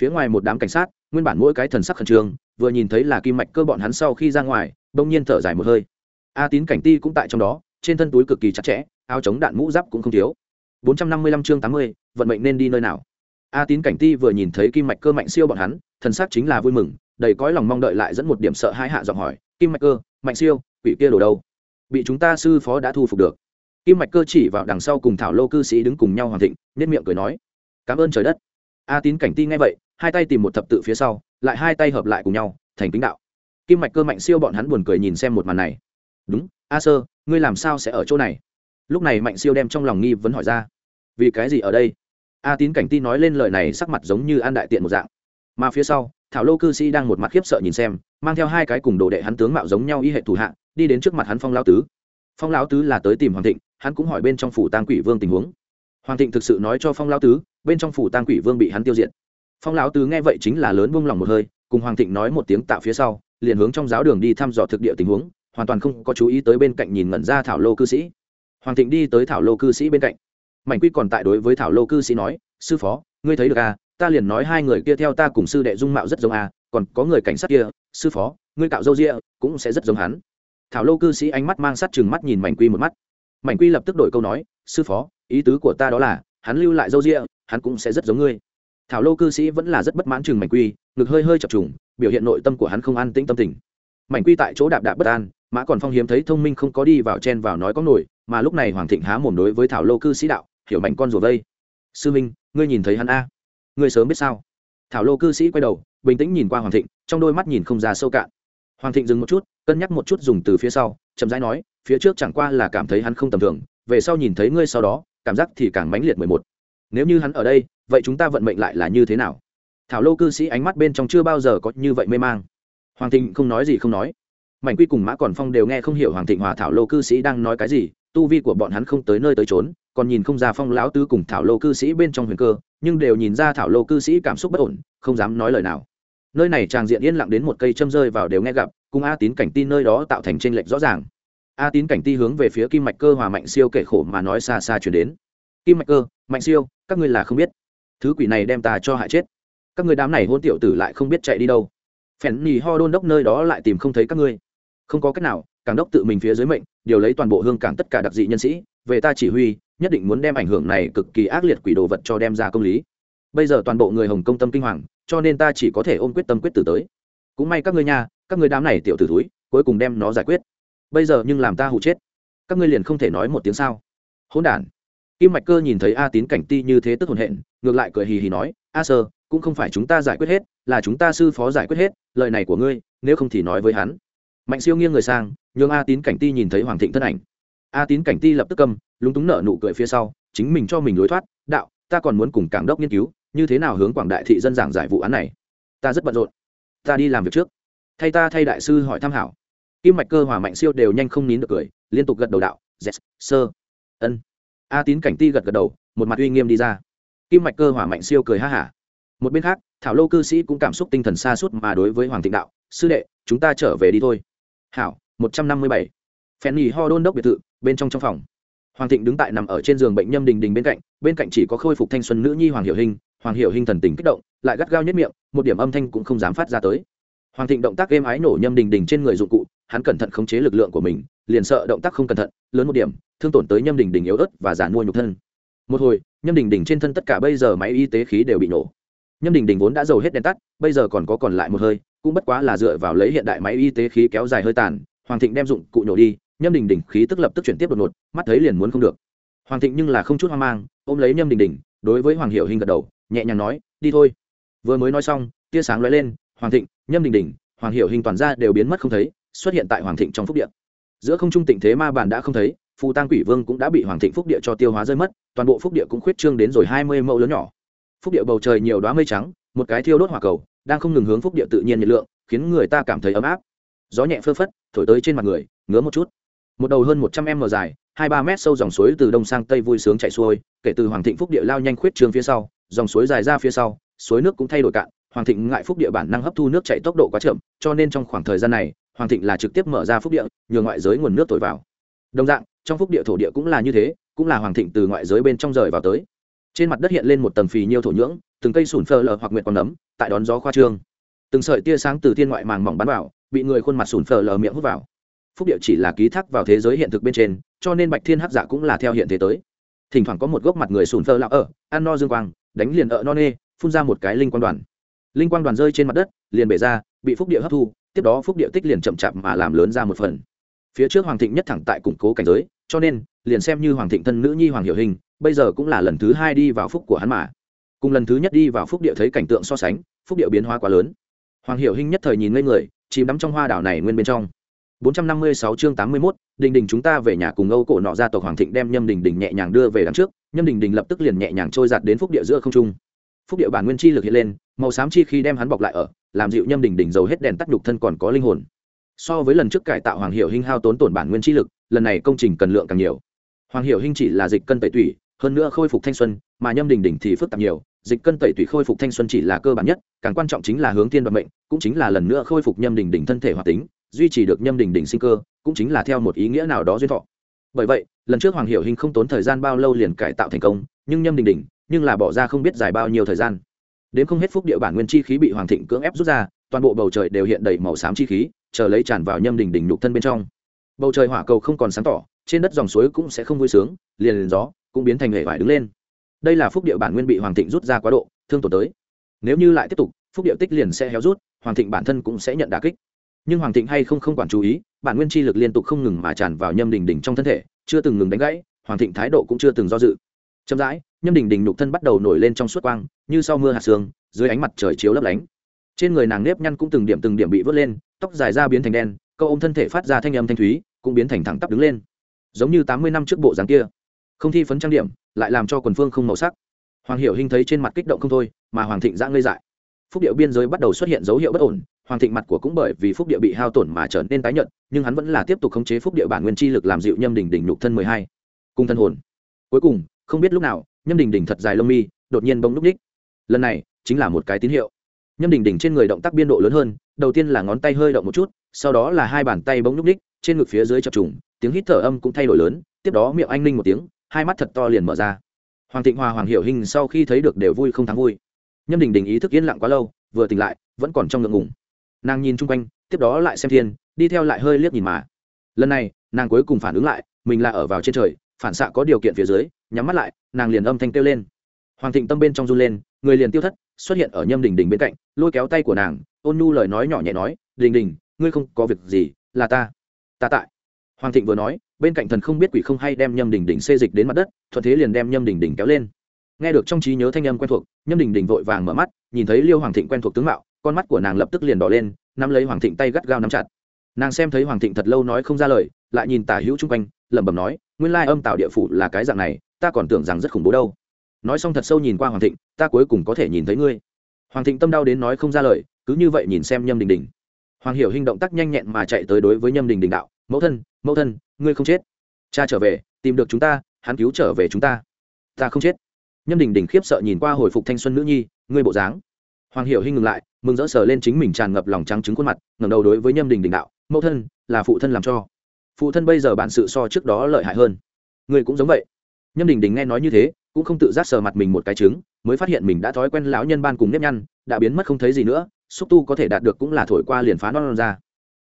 Phía ngoài một đám cảnh sát, nguyên bản mỗi cái thần sắc khẩn trương, vừa nhìn thấy là kim mạch cơ bọn hắn sau khi ra ngoài, bỗng nhiên thở dài một hơi. A tín cảnh ti cũng tại trong đó, trên thân túi cực kỳ chặt chẽ áo chống đạn mũ giáp cũng không thiếu. 455 chương 80, vận mệnh nên đi nơi nào? A tín cảnh ti vừa nhìn thấy kim mạch cơ mạnh siêu bọn hắn thần sắc chính là vui mừng đầy cõi lòng mong đợi lại dẫn một điểm sợ hãi hạ giọng hỏi kim mạch cơ mạnh siêu quỷ kia đổ đâu? Bị chúng ta sư phó đã thu phục được. Kim mạch cơ chỉ vào đằng sau cùng thảo lô cư sĩ đứng cùng nhau hoàn thịnh nhất miệng cười nói cảm ơn trời đất. A tín cảnh ti nghe vậy hai tay tìm một thập tự phía sau lại hai tay hợp lại cùng nhau thành kính đạo. Kim mạch cơ mạnh siêu bọn hắn buồn cười nhìn xem một màn này. Đúng a sơ ngươi làm sao sẽ ở chỗ này? Lúc này mạnh siêu đem trong lòng nghi vấn hỏi ra, vì cái gì ở đây? A tín cảnh ti nói lên lời này sắc mặt giống như an đại tiện một dạng. Mà phía sau, thảo lô cư sĩ đang một mặt khiếp sợ nhìn xem, mang theo hai cái cùng đồ đệ hắn tướng mạo giống nhau y hệ thủ hạ, đi đến trước mặt hắn phong lao tứ. Phong lão tứ là tới tìm hoàng thịnh, hắn cũng hỏi bên trong phủ tang quỷ vương tình huống. Hoàng thịnh thực sự nói cho phong lão tứ, bên trong phủ tang quỷ vương bị hắn tiêu diệt. Phong lão tứ nghe vậy chính là lớn buông lòng một hơi, cùng hoàng thịnh nói một tiếng tạo phía sau, liền hướng trong giáo đường đi thăm dò thực địa tình huống, hoàn toàn không có chú ý tới bên cạnh nhìn ngẩn ra thảo lô cư sĩ hoàng thịnh đi tới thảo lô cư sĩ bên cạnh. Mảnh quy còn tại đối với thảo lô cư sĩ nói sư phó ngươi thấy được à ta liền nói hai người kia theo ta cùng sư đệ dung mạo rất giống à còn có người cảnh sát kia sư phó ngươi cạo râu ria cũng sẽ rất giống hắn. Thảo lô cư sĩ ánh mắt mang sát chừng mắt nhìn mảnh quy một mắt. Mảnh quy lập tức đổi câu nói sư phó ý tứ của ta đó là hắn lưu lại râu ria, hắn cũng sẽ rất giống ngươi. Thảo lô cư sĩ vẫn là rất bất mãn chừng mảnh quy ngực hơi hơi chập trùng biểu hiện nội tâm của hắn không an tĩnh tâm tình. Mảnh quy tại chỗ đạp đạp bất an mã còn phong hiếm thấy thông minh không có đi vào chen vào nói có nổi mà lúc này hoàng thịnh há mồm đối với thảo lô cư sĩ đạo, hiểu mảnh con rùa vây. Sư minh, ngươi nhìn thấy hắn a? Ngươi sớm biết sao? Thảo lô cư sĩ quay đầu, bình tĩnh nhìn qua hoàng thịnh, trong đôi mắt nhìn không ra sâu cạn. Hoàng thịnh dừng một chút, cân nhắc một chút dùng từ phía sau, chậm rãi nói, phía trước chẳng qua là cảm thấy hắn không tầm thường, về sau nhìn thấy ngươi sau đó, cảm giác thì càng mãnh liệt mười một. Nếu như hắn ở đây, vậy chúng ta vận mệnh lại là như thế nào? Thảo lô cư sĩ ánh mắt bên trong chưa bao giờ có như vậy mê mang. Hoàng thịnh không nói gì không nói. Mảnh quy cùng mã còn phong đều nghe không hiểu hoàng thịnh hòa thảo lô cư sĩ đang nói cái gì tu vi của bọn hắn không tới nơi tới trốn, còn nhìn không ra phong lão tứ cùng thảo lô cư sĩ bên trong huyền cơ, nhưng đều nhìn ra thảo lô cư sĩ cảm xúc bất ổn, không dám nói lời nào. Nơi này tràng diện yên lặng đến một cây châm rơi vào đều nghe gặp, cùng a tín cảnh tin nơi đó tạo thành tranh lệch rõ ràng. A tín cảnh ti hướng về phía kim mạch cơ hòa mạnh siêu kể khổ mà nói xa xa chuyển đến. Kim mạch cơ, mạnh siêu, các ngươi là không biết. Thứ quỷ này đem ta cho hại chết. Các người đám này hôn tiểu tử lại không biết chạy đi đâu. Phèn nhì ho đôn đốc nơi đó lại tìm không thấy các ngươi. Không có cách nào cảng đốc tự mình phía dưới mệnh điều lấy toàn bộ hương cảng tất cả đặc dị nhân sĩ về ta chỉ huy nhất định muốn đem ảnh hưởng này cực kỳ ác liệt quỷ đồ vật cho đem ra công lý. Bây giờ toàn bộ người hồng công tâm kinh hoàng cho nên ta chỉ có thể ôm quyết tâm quyết tử tới. Cũng may các ngươi nhà, các ngươi đám này tiểu tử túi cuối cùng đem nó giải quyết. Bây giờ nhưng làm ta hụ chết. Các ngươi liền không thể nói một tiếng sao? Hỗn đản. Kim mạch cơ nhìn thấy a tín cảnh ti như thế tức hồn hện ngược lại cười hì hì nói a sơ cũng không phải chúng ta giải quyết hết là chúng ta sư phó giải quyết hết lời này của ngươi nếu không thì nói với hắn mạnh siêu nghiêng người sang nhường a tín cảnh ti nhìn thấy hoàng thịnh thân ảnh. A tín cảnh ti lập tức cầm lúng túng nở nụ cười phía sau chính mình cho mình lối thoát đạo ta còn muốn cùng cảng đốc nghiên cứu như thế nào hướng quảng đại thị dân giảng giải vụ án này? Ta rất bận rộn. Ta đi làm việc trước. Thay ta thay đại sư hỏi tham hảo. kim mạch cơ hòa mạnh siêu đều nhanh không nín được cười liên tục gật đầu đạo yes, sơ. Ân. A tín cảnh ti gật gật đầu một mặt uy nghiêm đi ra. Kim mạch cơ hỏa mạnh siêu cười ha hả. Một bên khác thảo lô cư sĩ cũng cảm xúc tinh thần xa suốt mà đối với hoàng thịnh đạo sư đệ chúng ta trở về đi thôi hảo, một trăm năm mươi bảy. Phen nhì ho đôn đốc biệt thự, bên trong trong phòng. Hoàng thịnh đứng tại nằm ở trên giường bệnh nhâm đình đình bên cạnh bên cạnh chỉ có khôi phục thanh xuân nữ nhi hoàng Hiểu hình hoàng Hiểu hình thần tình kích động, lại gắt gao nhất miệng, một điểm âm thanh cũng không dám phát ra tới. Hoàng thịnh động tác êm ái nổ nhâm đình đình trên người dụng cụ, hắn cẩn thận khống chế lực lượng của mình, liền sợ động tác không cẩn thận, lớn một điểm, thương tổn tới nhâm đình đình yếu ớt và giả mua nhục thân. Một hồi, nhâm đình đình trên thân tất cả bây giờ máy y tế khí đều bị nổ. Nhâm đình đình vốn đã dầu hết đèn tắt, bây giờ còn có còn lại một hơi cũng bất quá là dựa vào lấy hiện đại máy y tế khí kéo dài hơi tàn, hoàng thịnh đem dụng cụ nhổ đi, nhâm đình đình khí tức lập tức chuyển tiếp đột ngột, mắt thấy liền muốn không được. Hoàng thịnh nhưng là không chút hoang mang, ôm lấy nhâm đình đình, đối với hoàng hiệu hình gật đầu, nhẹ nhàng nói, đi thôi. Vừa mới nói xong, tia sáng lóe lên, hoàng thịnh, nhâm đình đình, hoàng hiệu hình toàn ra đều biến mất không thấy, xuất hiện tại hoàng thịnh trong phúc điện giữa không trung tịnh thế ma bản đã không thấy, phù tăng quỷ vương cũng đã bị hoàng thịnh phúc địa cho tiêu hóa rơi mất, toàn bộ phúc địa cũng khuyết trương đến rồi hai mươi mẫu lớn nhỏ. Phúc địa bầu trời nhiều đoá mây trắng, một cái thiêu đốt hỏa cầu đang không ngừng hướng phúc địa tự nhiên nhiệt lượng, khiến người ta cảm thấy ấm áp. Gió nhẹ phơ phất, thổi tới trên mặt người, ngứa một chút. Một đầu hơn một trăm m dài, hai ba mét sâu dòng suối từ đông sang tây vui sướng chạy xuôi, kể từ hoàng thịnh phúc địa lao nhanh khuyết trường phía sau, dòng suối dài ra phía sau, suối nước cũng thay đổi cạn. Hoàng thịnh ngại phúc địa bản năng hấp thu nước chạy tốc độ quá chậm, cho nên trong khoảng thời gian này, hoàng thịnh là trực tiếp mở ra phúc địa, nhờ ngoại giới nguồn nước thổi vào. Đồng dạng, trong phúc địa thổ địa cũng là như thế, cũng là hoàng thịnh từ ngoại giới bên trong rời vào tới. Trên mặt đất hiện lên một tầng phì nhiêu thổ nhưỡng, từng cây sủn phơ lờ hoặc nguyệt còn nấm tại đón gió khoa trương. Từng sợi tia sáng từ thiên ngoại màng mỏng bắn vào, bị người khuôn mặt sùn phờ lờ miệng hút vào. Phúc địa chỉ là ký thác vào thế giới hiện thực bên trên, cho nên bạch thiên hắc giả cũng là theo hiện thế tới. Thỉnh thoảng có một gốc mặt người sùn phờ lạc ở, ăn no dương quang, đánh liền ở no nê, phun ra một cái linh quang đoàn. Linh quang đoàn rơi trên mặt đất, liền bể ra, bị phúc địa hấp thu, tiếp đó phúc địa tích liền chậm chạp mà làm lớn ra một phần. Phía trước hoàng thịnh nhất thẳng tại củng cố cảnh giới, cho nên, liền xem như hoàng thịnh thân nữ nhi hoàng hiệu hình, bây giờ cũng là lần thứ hai đi vào phúc của hắn mà cùng lần thứ nhất đi vào phúc địa thấy cảnh tượng so sánh phúc địa biến hóa quá lớn hoàng hiệu hình nhất thời nhìn ngây người chìm đắm trong hoa đảo này nguyên bên trong 456 chương 81, Đình Đình chúng ta về nhà cùng Âu cổ nọ ra tộc Hoàng Thịnh đem Nhâm Đình Đình nhẹ nhàng đưa về đằng trước, Nhâm Đình Đình lập tức liền nhẹ nhàng trôi giạt đến phúc địa giữa không trung. Phúc địa bản nguyên chi lực hiện lên, màu xám chi khi đem hắn bọc lại ở, làm dịu Nhâm Đình Đình dầu hết đèn tắt nhục thân còn có linh hồn. So với lần trước cải tạo Hoàng Hiểu Hinh hao tốn tổn bản nguyên chi lực, lần này công trình cần lượng càng nhiều. Hoàng Hiểu Hinh chỉ là dịch cân tẩy tủy, hơn nữa khôi phục thanh xuân, mà Nhâm Đình Đình thì phức tạp nhiều, dịch cân tẩy tủy khôi phục thanh xuân chỉ là cơ bản nhất, càng quan trọng chính là hướng tiên đoạn mệnh, cũng chính là lần nữa khôi phục Nhâm Đình Đình thân thể hoạt tính, duy trì được Nhâm Đình Đình sinh cơ, cũng chính là theo một ý nghĩa nào đó duyên thọ. Bởi vậy lần trước hoàng hiểu hình không tốn thời gian bao lâu liền cải tạo thành công nhưng nhâm đình đình nhưng là bỏ ra không biết dài bao nhiêu thời gian. Đến không hết phúc địa bản nguyên chi khí bị hoàng thịnh cưỡng ép rút ra toàn bộ bầu trời đều hiện đầy màu xám chi khí chờ lấy tràn vào nhâm đình đình nhục thân bên trong. Bầu trời hỏa cầu không còn sáng tỏ trên đất dòng suối cũng sẽ không vui sướng liền liền gió cũng biến thành hệ vải đứng lên đây là phúc địa bản nguyên bị hoàng thịnh rút ra quá độ, thương tổn tới. Nếu như lại tiếp tục, phúc địa tích liền sẽ héo rút, hoàng thịnh bản thân cũng sẽ nhận đà kích. Nhưng hoàng thịnh hay không không quản chú ý, bản nguyên chi lực liên tục không ngừng mà tràn vào nhâm đình đình trong thân thể, chưa từng ngừng đánh gãy, hoàng thịnh thái độ cũng chưa từng do dự. Chậm rãi, nhâm đình đình nhục thân bắt đầu nổi lên trong suốt quang, như sau mưa hạt sương, dưới ánh mặt trời chiếu lấp lánh. Trên người nàng nếp nhăn cũng từng điểm từng điểm bị vớt lên, tóc dài ra biến thành đen câu ôm thân thể phát ra thanh âm thanh thúy, cũng biến thành thẳng tắp đứng lên. Giống như tám mươi năm trước bộ dáng kia không thi phấn trang điểm, lại làm cho quần phương không màu sắc. Hoàng hiểu hình thấy trên mặt kích động không thôi, mà hoàng thịnh giã ngây dại. Phúc điệu biên giới bắt đầu xuất hiện dấu hiệu bất ổn, hoàng thịnh mặt của cũng bởi vì phúc điệu bị hao tổn mà trở nên tái nhợt, nhưng hắn vẫn là tiếp tục khống chế phúc điệu bản nguyên chi lực làm dịu nhâm đình đỉnh nhục thân mười hai. Cùng thân hồn. Cuối cùng, không biết lúc nào, nhâm đình đỉnh thật dài lông mi, đột nhiên bông núp ních. Lần này, chính là một cái tín hiệu. Nhâm đình đỉnh trên người động tác biên độ lớn hơn, đầu tiên là ngón tay hơi động một chút, sau đó là hai bàn tay bông núp ních, trên ngực phía dưới chập trùng, tiếng hít thở âm cũng thay đổi lớn, tiếp đó miệng anh ninh một tiếng hai mắt thật to liền mở ra. Hoàng thịnh hòa, hoàng hiểu hình sau khi thấy được đều vui không thắng vui. Nhâm đình đình ý thức yên lặng quá lâu, vừa tỉnh lại, vẫn còn trong ngượng ngùng. Nàng nhìn chung quanh, tiếp đó lại xem thiên, đi theo lại hơi liếc nhìn mà. Lần này, nàng cuối cùng phản ứng lại, mình là ở vào trên trời, phản xạ có điều kiện phía dưới, nhắm mắt lại, nàng liền âm thanh kêu lên. Hoàng thịnh tâm bên trong run lên, người liền tiêu thất, xuất hiện ở nhâm đình đình bên cạnh, lôi kéo tay của nàng, ôn nhu lời nói nhỏ nhẹ nói, đình đình, ngươi không có việc gì, là ta ta tại. Hoàng thịnh vừa nói bên cạnh thần không biết quỷ không hay đem nhâm đình đình xê dịch đến mặt đất, thuận thế liền đem nhâm đình đình kéo lên. Nghe được trong trí nhớ thanh âm quen thuộc, nhâm đình đình vội vàng mở mắt, nhìn thấy liêu hoàng thịnh quen thuộc tướng mạo, con mắt của nàng lập tức liền đỏ lên, nắm lấy hoàng thịnh tay gắt gao nắm chặt. Nàng xem thấy hoàng thịnh thật lâu nói không ra lời, lại nhìn tả hữu chung quanh, lẩm bẩm nói, nguyên lai âm tạo địa phủ là cái dạng này, ta còn tưởng rằng rất khủng bố đâu. Nói xong thật sâu nhìn qua hoàng thịnh, ta cuối cùng có thể nhìn thấy ngươi. Hoàng thịnh tâm đau đến nói không ra lời, cứ như vậy nhìn xem nhâm đình đình hoàng hiểu hình động tác nhanh nhẹn mà chạy tới đối với nhâm đình đình đạo mẫu thân mẫu thân ngươi không chết. Cha trở về tìm được chúng ta hắn cứu trở về chúng ta. Ta không chết. Nhâm đình đình khiếp sợ nhìn qua hồi phục thanh xuân nữ nhi ngươi bộ dáng. Hoàng hiểu hinh ngừng lại mừng rỡ sờ lên chính mình tràn ngập lòng trắng trứng khuôn mặt ngẩng đầu đối với nhâm đình đình đạo mẫu thân là phụ thân làm cho. Phụ thân bây giờ bản sự so trước đó lợi hại hơn. Ngươi cũng giống vậy. Nhâm đình đình nghe nói như thế cũng không tự giác sờ mặt mình một cái trứng mới phát hiện mình đã thói quen lão nhân ban cùng nếp nhăn đã biến mất không thấy gì nữa xúc tu có thể đạt được cũng là thổi qua liền phá non, non ra.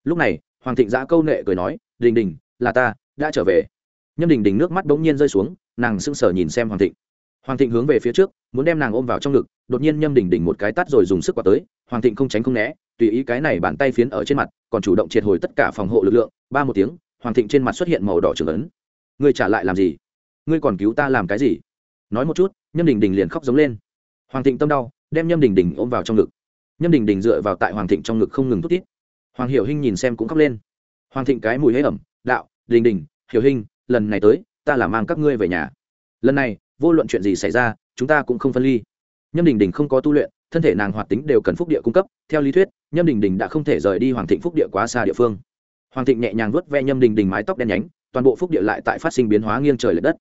Lúc này hoàng thịnh giã câu nệ cười nói, đình đình, là ta, đã trở về. Nhâm đình đình nước mắt bỗng nhiên rơi xuống, nàng sưng sờ nhìn xem hoàng thịnh. Hoàng thịnh hướng về phía trước, muốn đem nàng ôm vào trong ngực, đột nhiên nhâm đình đình một cái tắt rồi dùng sức quả tới, hoàng thịnh không tránh không né, tùy ý cái này bàn tay phiến ở trên mặt, còn chủ động triệt hồi tất cả phòng hộ lực lượng, ba một tiếng, hoàng thịnh trên mặt xuất hiện màu đỏ trưởng ấn. Ngươi trả lại làm gì? Ngươi còn cứu ta làm cái gì? Nói một chút, nhâm đình đình liền khóc giống lên. Hoàng thịnh tâm đau, đem nhâm đình đình ôm vào trong ngực. Nhâm đình đình dựa vào tại hoàng thịnh trong ngực không ngừng thút tít hoàng hiểu hinh nhìn xem cũng khóc lên. Hoàng thịnh cái mùi hế ẩm, đạo, đình đình, hiểu hinh, lần này tới, ta là mang các ngươi về nhà. Lần này, vô luận chuyện gì xảy ra, chúng ta cũng không phân ly. Nhâm đình đình không có tu luyện, thân thể nàng hoạt tính đều cần phúc địa cung cấp, theo lý thuyết, nhâm đình đình đã không thể rời đi hoàng thịnh phúc địa quá xa địa phương. Hoàng thịnh nhẹ nhàng vớt ve nhâm đình đình mái tóc đen nhánh, toàn bộ phúc địa lại tại phát sinh biến hóa nghiêng trời l ệ đất.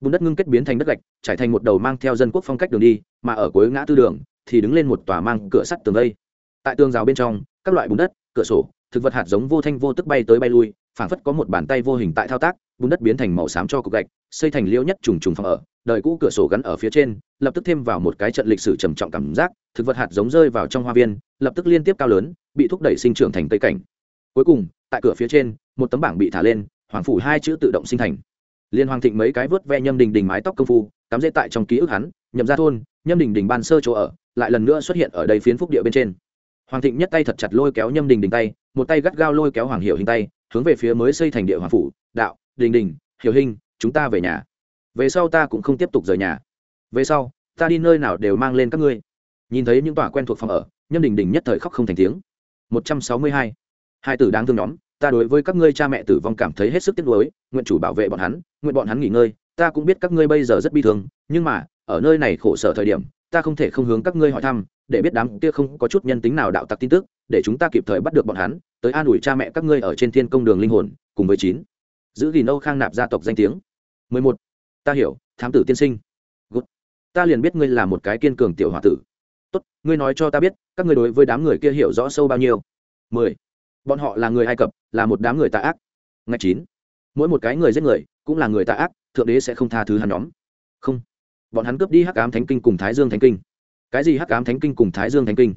Bùn đất ngưng kết biến thành đất gạch, trải thành một đầu mang theo dân quốc phong cách đường đi, mà ở cuối ngã tư đường thì đứng lên một tòa mang cửa sắt tường lây tại tường rào bên trong, các loại bùn đất cửa sổ, thực vật hạt giống vô thanh vô tức bay tới bay lui, phảng phất có một bàn tay vô hình tại thao tác, bùn đất biến thành màu xám cho cục gạch, xây thành liêu nhất trùng trùng phòng ở, đời cũ cửa sổ gắn ở phía trên, lập tức thêm vào một cái trận lịch sử trầm trọng cảm giác, thực vật hạt giống rơi vào trong hoa viên, lập tức liên tiếp cao lớn, bị thúc đẩy sinh trưởng thành cây cảnh. Cuối cùng, tại cửa phía trên, một tấm bảng bị thả lên, hoàng phủ hai chữ tự động sinh thành. Liên hoàng thịnh mấy cái vớt ve nhâm đình đình mái tóc công phu, cắm dễ tại trong ký ức hắn, nhậm ra thôn, nhâm đình đình ban sơ chỗ ở, lại lần nữa xuất hiện ở đây phiến phúc địa bên trên hoàng thịnh nhất tay thật chặt lôi kéo nhâm đình đình tay, một tay gắt gao lôi kéo hoàng Hiểu hình tay, hướng về phía mới xây thành địa hoàng phủ, đạo, đình đình, hiểu hình, chúng ta về nhà. Về sau ta cũng không tiếp tục rời nhà. Về sau, ta đi nơi nào đều mang lên các ngươi. Nhìn thấy những tòa quen thuộc phòng ở, nhâm đình đình nhất thời khóc không thành tiếng. Một trăm sáu mươi hai. Hai tử đáng thương nhóm, ta đối với các ngươi cha mẹ tử vong cảm thấy hết sức tiếc nuối, nguyện chủ bảo vệ bọn hắn, nguyện bọn hắn nghỉ ngơi, ta cũng biết các ngươi bây giờ rất bi thương, nhưng mà, ở nơi này khổ sở thời điểm ta không thể không hướng các ngươi hỏi thăm, để biết đám kia không có chút nhân tính nào đạo tặc tin tức, để chúng ta kịp thời bắt được bọn hắn, tới an ủi cha mẹ các ngươi ở trên thiên công đường linh hồn, cùng với chín. Giữ gìn âu khang nạp gia tộc danh tiếng. Mười một. Ta hiểu, thám tử tiên sinh. Good. ta liền biết ngươi là một cái kiên cường tiểu h o a tử. Tốt, ngươi nói cho ta biết, các ngươi đối với đám người kia hiểu rõ sâu bao nhiêu? Mười. Bọn họ là người ai cập, là một đám người tạ ác. Ngày chín. Mỗi một cái người giết người, cũng là người tạ ác, thượng đế sẽ không tha thứ hắn nhóm. Không bọn hắn cướp đi hắc ám thánh kinh cùng thái dương thánh kinh. Cái gì hắc ám thánh kinh cùng thái dương thánh kinh?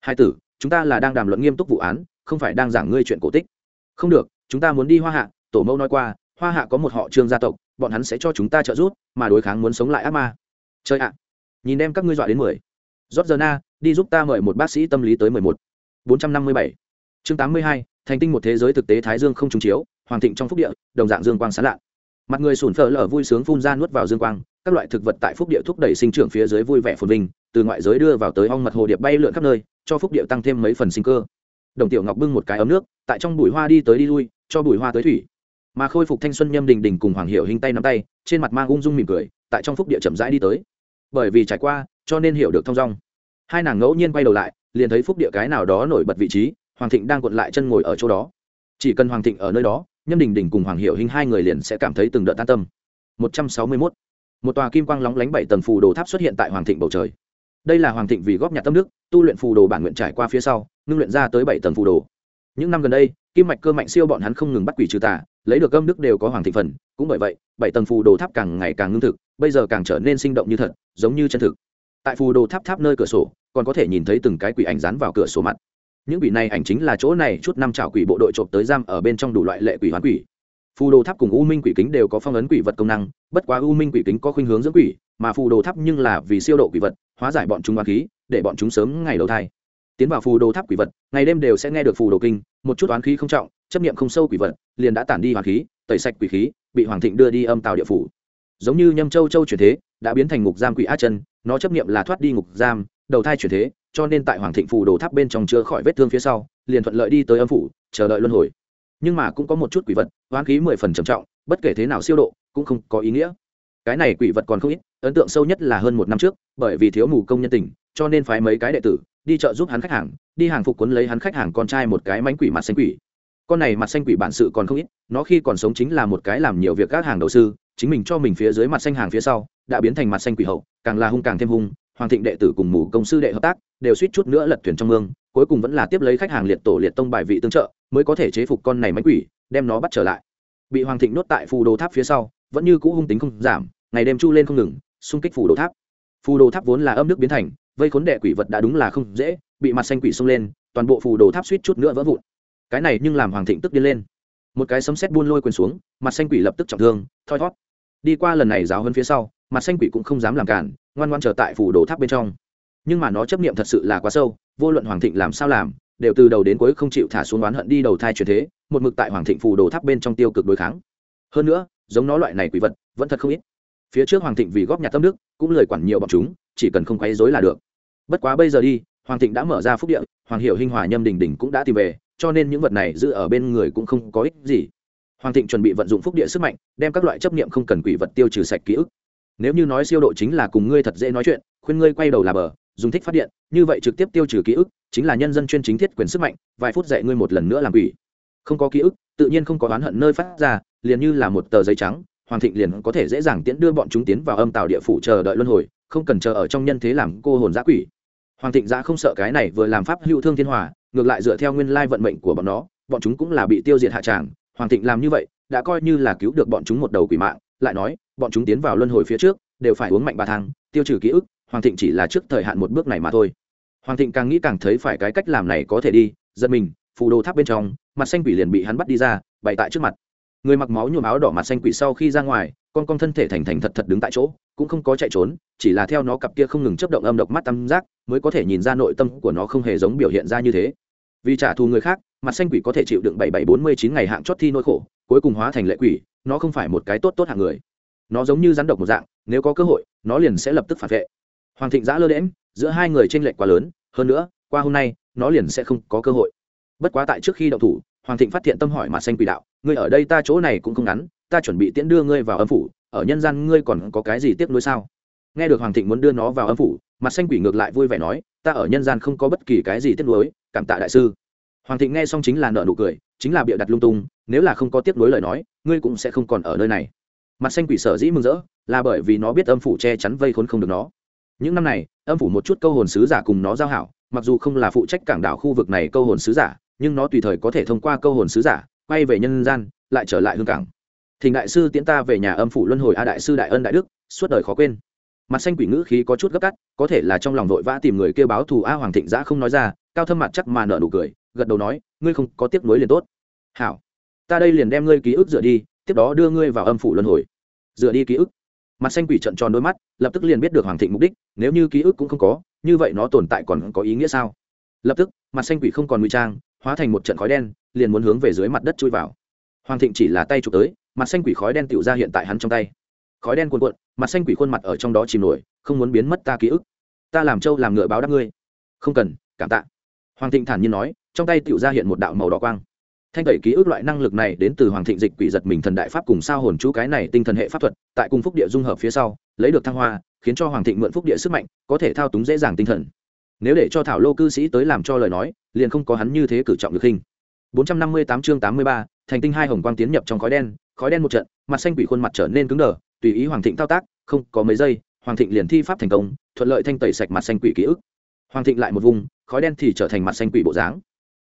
Hai tử, chúng ta là đang đàm luận nghiêm túc vụ án, không phải đang giảng ngươi chuyện cổ tích. Không được, chúng ta muốn đi hoa hạ, tổ mẫu nói qua, hoa hạ có một họ trương gia tộc, bọn hắn sẽ cho chúng ta trợ giúp, mà đối kháng muốn sống lại ác ma. Chơi ạ. Nhìn em các ngươi dọa đến mười. Rót giờ na đi giúp ta mời một bác sĩ tâm lý tới mười một. Bốn trăm năm mươi bảy. Chương tám mươi hai, thành tinh một thế giới thực tế thái dương không trùng chiếu, hoàng thịnh trong phúc địa, đồng dạng dương quang sán lạ. Mặt người sủn phở lở vui sướng phun ra nuốt vào dương quang các loại thực vật tại phúc địa thúc đẩy sinh trưởng phía dưới vui vẻ phồn vinh, từ ngoại giới đưa vào tới ong mật hồ điệp bay lượn khắp nơi, cho phúc địa tăng thêm mấy phần sinh cơ. Đồng tiểu ngọc bưng một cái ấm nước, tại trong bụi hoa đi tới đi lui, cho bụi hoa tới thủy. Mà khôi phục thanh xuân nhâm đình đình cùng hoàng hiệu hình tay nắm tay, trên mặt mang ung dung mỉm cười, tại trong phúc địa chậm rãi đi tới. Bởi vì trải qua, cho nên hiểu được thong dong. Hai nàng ngẫu nhiên quay đầu lại, liền thấy phúc địa cái nào đó nổi bật vị trí, hoàng thịnh đang cuộn lại chân ngồi ở chỗ đó. Chỉ cần hoàng thịnh ở nơi đó, nhâm đình đình cùng hoàng hiệu hình hai người liền sẽ cảm thấy từng đợt tan tâm. 161 một tòa kim quang lóng lánh bảy tầng phù đồ tháp xuất hiện tại hoàng thịnh bầu trời. Đây là hoàng thịnh vì góp nhặt tâm đức, tu luyện phù đồ bản nguyện trải qua phía sau, ngưng luyện ra tới bảy tầng phù đồ. Những năm gần đây, kim mạch cơ mạnh siêu bọn hắn không ngừng bắt quỷ trừ tà, lấy được âm đức đều có hoàng thịnh phần. Cũng bởi vậy, bảy tầng phù đồ tháp càng ngày càng ngưng thực, bây giờ càng trở nên sinh động như thật, giống như chân thực. Tại phù đồ tháp tháp nơi cửa sổ, còn có thể nhìn thấy từng cái quỷ ảnh dán vào cửa sổ mặt. Những quỷ này ảnh chính là chỗ này chút năm trào quỷ bộ đội trộm tới giam ở bên trong đủ loại lệ quỷ hoán quỷ phù đồ tháp cùng u minh quỷ kính đều có phong ấn quỷ vật công năng, bất quá u minh quỷ kính có khuynh hướng dưỡng quỷ, mà phù đồ tháp nhưng là vì siêu độ quỷ vật, hóa giải bọn chúng hoa khí, để bọn chúng sớm ngày đầu thai. Tiến vào phù đồ tháp quỷ vật, ngày đêm đều sẽ nghe được phù đồ kinh, một chút oán khí không trọng, chấp niệm không sâu quỷ vật, liền đã tản đi hoàng khí, tẩy sạch quỷ khí, bị hoàng thịnh đưa đi âm tàu địa phủ. Giống như nhâm châu châu chuyển thế, đã biến thành ngục giam quỷ á chân, nó chấp niệm là thoát đi ngục giam, đầu thai chuyển thế, cho nên tại hoàng thịnh phù đồ tháp bên trong chữa khỏi vết thương phía sau, liền thuận lợi đi tới âm phủ, chờ đợi luân hồi nhưng mà cũng có một chút quỷ vật, hoán khí mười phần trầm trọng, bất kể thế nào siêu độ, cũng không có ý nghĩa. Cái này quỷ vật còn không ít, ấn tượng sâu nhất là hơn một năm trước, bởi vì thiếu mù công nhân tình, cho nên phái mấy cái đệ tử, đi chợ giúp hắn khách hàng, đi hàng phục quấn lấy hắn khách hàng con trai một cái mánh quỷ mặt xanh quỷ. Con này mặt xanh quỷ bản sự còn không ít, nó khi còn sống chính là một cái làm nhiều việc các hàng đầu sư, chính mình cho mình phía dưới mặt xanh hàng phía sau, đã biến thành mặt xanh quỷ hậu, càng là hung càng thêm hung, hoàng thịnh đệ tử cùng mù công sư đệ hợp tác, đều suýt chút nữa lật thuyền trong mương cuối cùng vẫn là tiếp lấy khách hàng liệt tổ liệt tông bài vị tương trợ, mới có thể chế phục con này máy quỷ, đem nó bắt trở lại. Bị hoàng thịnh nốt tại phù đồ tháp phía sau, vẫn như cũ hung tính không giảm, ngày đêm chu lên không ngừng, xung kích phù đồ tháp. Phù đồ tháp vốn là âm nước biến thành, vây khốn đệ quỷ vật đã đúng là không dễ, bị mặt xanh quỷ xông lên, toàn bộ phù đồ tháp suýt chút nữa vỡ vụn. Cái này nhưng làm hoàng thịnh tức điên lên. Một cái sấm sét buôn lôi quyền xuống, mặt xanh quỷ lập tức trọng thương, thoi thót. Đi qua lần này giáo hơn phía sau, mặt xanh quỷ cũng không dám làm cản, ngoan ngoan trở tại phù đồ tháp bên trong nhưng mà nó chấp niệm thật sự là quá sâu, vô luận hoàng thịnh làm sao làm, đều từ đầu đến cuối không chịu thả xuống oán hận đi đầu thai truyền thế, một mực tại hoàng thịnh phủ đồ tháp bên trong tiêu cực đối kháng. Hơn nữa, giống nó loại này quỷ vật, vẫn thật không ít. Phía trước hoàng thịnh vì góp nhặt tâm đức, cũng lời quản nhiều bọn chúng, chỉ cần không quấy rối là được. Bất quá bây giờ đi, hoàng thịnh đã mở ra phúc địa, hoàng hiệu hinh hòa nhâm đình đình cũng đã tìm về, cho nên những vật này giữ ở bên người cũng không có ích gì. Hoàng thịnh chuẩn bị vận dụng phúc địa sức mạnh, đem các loại chấp niệm không cần quỷ vật tiêu trừ sạch ký ức. Nếu như nói siêu độ chính là cùng ngươi thật dễ nói chuyện, khuyên ngươi quay đầu là bờ dùng thích phát điện, như vậy trực tiếp tiêu trừ ký ức, chính là nhân dân chuyên chính thiết quyền sức mạnh, vài phút dạy ngươi một lần nữa làm quỷ. Không có ký ức, tự nhiên không có oán hận nơi phát ra, liền như là một tờ giấy trắng, hoàng thịnh liền có thể dễ dàng tiễn đưa bọn chúng tiến vào âm tàu địa phủ chờ đợi luân hồi, không cần chờ ở trong nhân thế làm cô hồn giã quỷ. Hoàng thịnh giã không sợ cái này vừa làm pháp hữu thương thiên hòa, ngược lại dựa theo nguyên lai vận mệnh của bọn nó, bọn chúng cũng là bị tiêu diệt hạ tràng. Hoàng thịnh làm như vậy, đã coi như là cứu được bọn chúng một đầu quỷ mạng, lại nói, bọn chúng tiến vào luân hồi phía trước, đều phải uống mạnh ba thang, tiêu trừ ký ức hoàng thịnh chỉ là trước thời hạn một bước này mà thôi. Hoàng thịnh càng nghĩ càng thấy phải cái cách làm này có thể đi, giật mình, phù đồ tháp bên trong, mặt xanh quỷ liền bị hắn bắt đi ra, bày tại trước mặt. Người mặc máu nhuộm áo đỏ mặt xanh quỷ sau khi ra ngoài, con con thân thể thành thành thật thật đứng tại chỗ, cũng không có chạy trốn, chỉ là theo nó cặp kia không ngừng chấp động âm độc mắt tam giác, mới có thể nhìn ra nội tâm của nó không hề giống biểu hiện ra như thế. Vì trả thù người khác, mặt xanh quỷ có thể chịu đựng bảy bảy bốn mươi chín ngày hạng chót thi nỗi khổ, cuối cùng hóa thành lệ quỷ, nó không phải một cái tốt tốt hạng người. Nó giống như rắn độc một dạng, nếu có cơ hội, nó liền sẽ lập tức phản vệ hoàng thịnh giã lơ đễm giữa hai người t r ê n lệch quá lớn, hơn nữa, qua hôm nay, nó liền sẽ không có cơ hội. Bất quá tại trước khi đậu thủ, hoàng thịnh phát hiện tâm hỏi mặt xanh quỷ đạo, ngươi ở đây ta chỗ này cũng không ngắn, ta chuẩn bị tiễn đưa ngươi vào âm phủ, ở nhân gian ngươi còn có cái gì tiếp nối sao? Nghe được hoàng thịnh muốn đưa nó vào âm phủ, mặt xanh quỷ ngược lại vui vẻ nói, ta ở nhân gian không có bất kỳ cái gì tiếp nối cảm tạ đại sư. Hoàng thịnh nghe xong chính là nợ nụ cười, chính là bịa đặt lung tung, nếu là không có tiếp nối lời nói, ngươi cũng sẽ không còn ở nơi này. Mặt xanh quỷ sở dĩ mừng rỡ, là bởi vì nó biết âm phủ che chắn vây khốn không được nó những năm này, âm phủ một chút câu hồn sứ giả cùng nó giao hảo, mặc dù không là phụ trách cảng đảo khu vực này câu hồn sứ giả, nhưng nó tùy thời có thể thông qua câu hồn sứ giả, quay về nhân gian, lại trở lại hương cảng. Thỉnh đại sư tiễn ta về nhà âm phủ luân hồi a đại sư đại ân đại đức, suốt đời khó quên. Mặt xanh quỷ ngữ khí có chút gấp cắt có thể là trong lòng vội vã tìm người kêu báo thù a hoàng thịnh giã không nói ra, cao thâm mặt chắc mà nợ nụ cười, gật đầu nói, ngươi không có tiếc nuối liền tốt. Hảo, ta đây liền đem ngươi ký ức dựa đi, tiếp đó đưa ngươi vào âm phủ luân hồi. Dựa đi ký ức. Mặt xanh quỷ trận tròn đôi mắt lập tức liền biết được hoàng thịnh mục đích, nếu như ký ức cũng không có, như vậy nó tồn tại còn có ý nghĩa sao? Lập tức, mặt xanh quỷ không còn nguy trang, hóa thành một trận khói đen, liền muốn hướng về dưới mặt đất chui vào. Hoàng thịnh chỉ là tay chụp tới, mặt xanh quỷ khói đen tựu ra hiện tại hắn trong tay. Khói đen cuồn cuộn, mặt xanh quỷ khuôn mặt ở trong đó chìm nổi, không muốn biến mất ta ký ức. Ta làm trâu làm ngựa báo đáp ngươi. Không cần, cảm tạ. Hoàng thịnh thản nhiên nói, trong tay tựu ra hiện một đạo màu đỏ quang thanh tẩy ký ức loại năng lực này đến từ hoàng thịnh dịch quỷ giật mình thần đại pháp cùng sao hồn chú cái này tinh thần hệ pháp thuật tại cung phúc địa dung hợp phía sau lấy được thăng hoa khiến cho hoàng thịnh mượn phúc địa sức mạnh có thể thao túng dễ dàng tinh thần. Nếu để cho thảo lô cư sĩ tới làm cho lời nói liền không có hắn như thế cử trọng được hình. 458 chương 83, thành tinh hai hồng quang tiến nhập trong khói đen khói đen một trận mặt xanh quỷ khuôn mặt trở nên cứng đờ tùy ý hoàng thịnh thao tác không có mấy giây hoàng thịnh liền thi pháp thành công thuận lợi thanh tẩy sạch mặt xanh quỷ ký ức. Hoàng thịnh lại một vùng khói đen thì trở thành mặt xanh quỷ bộ dáng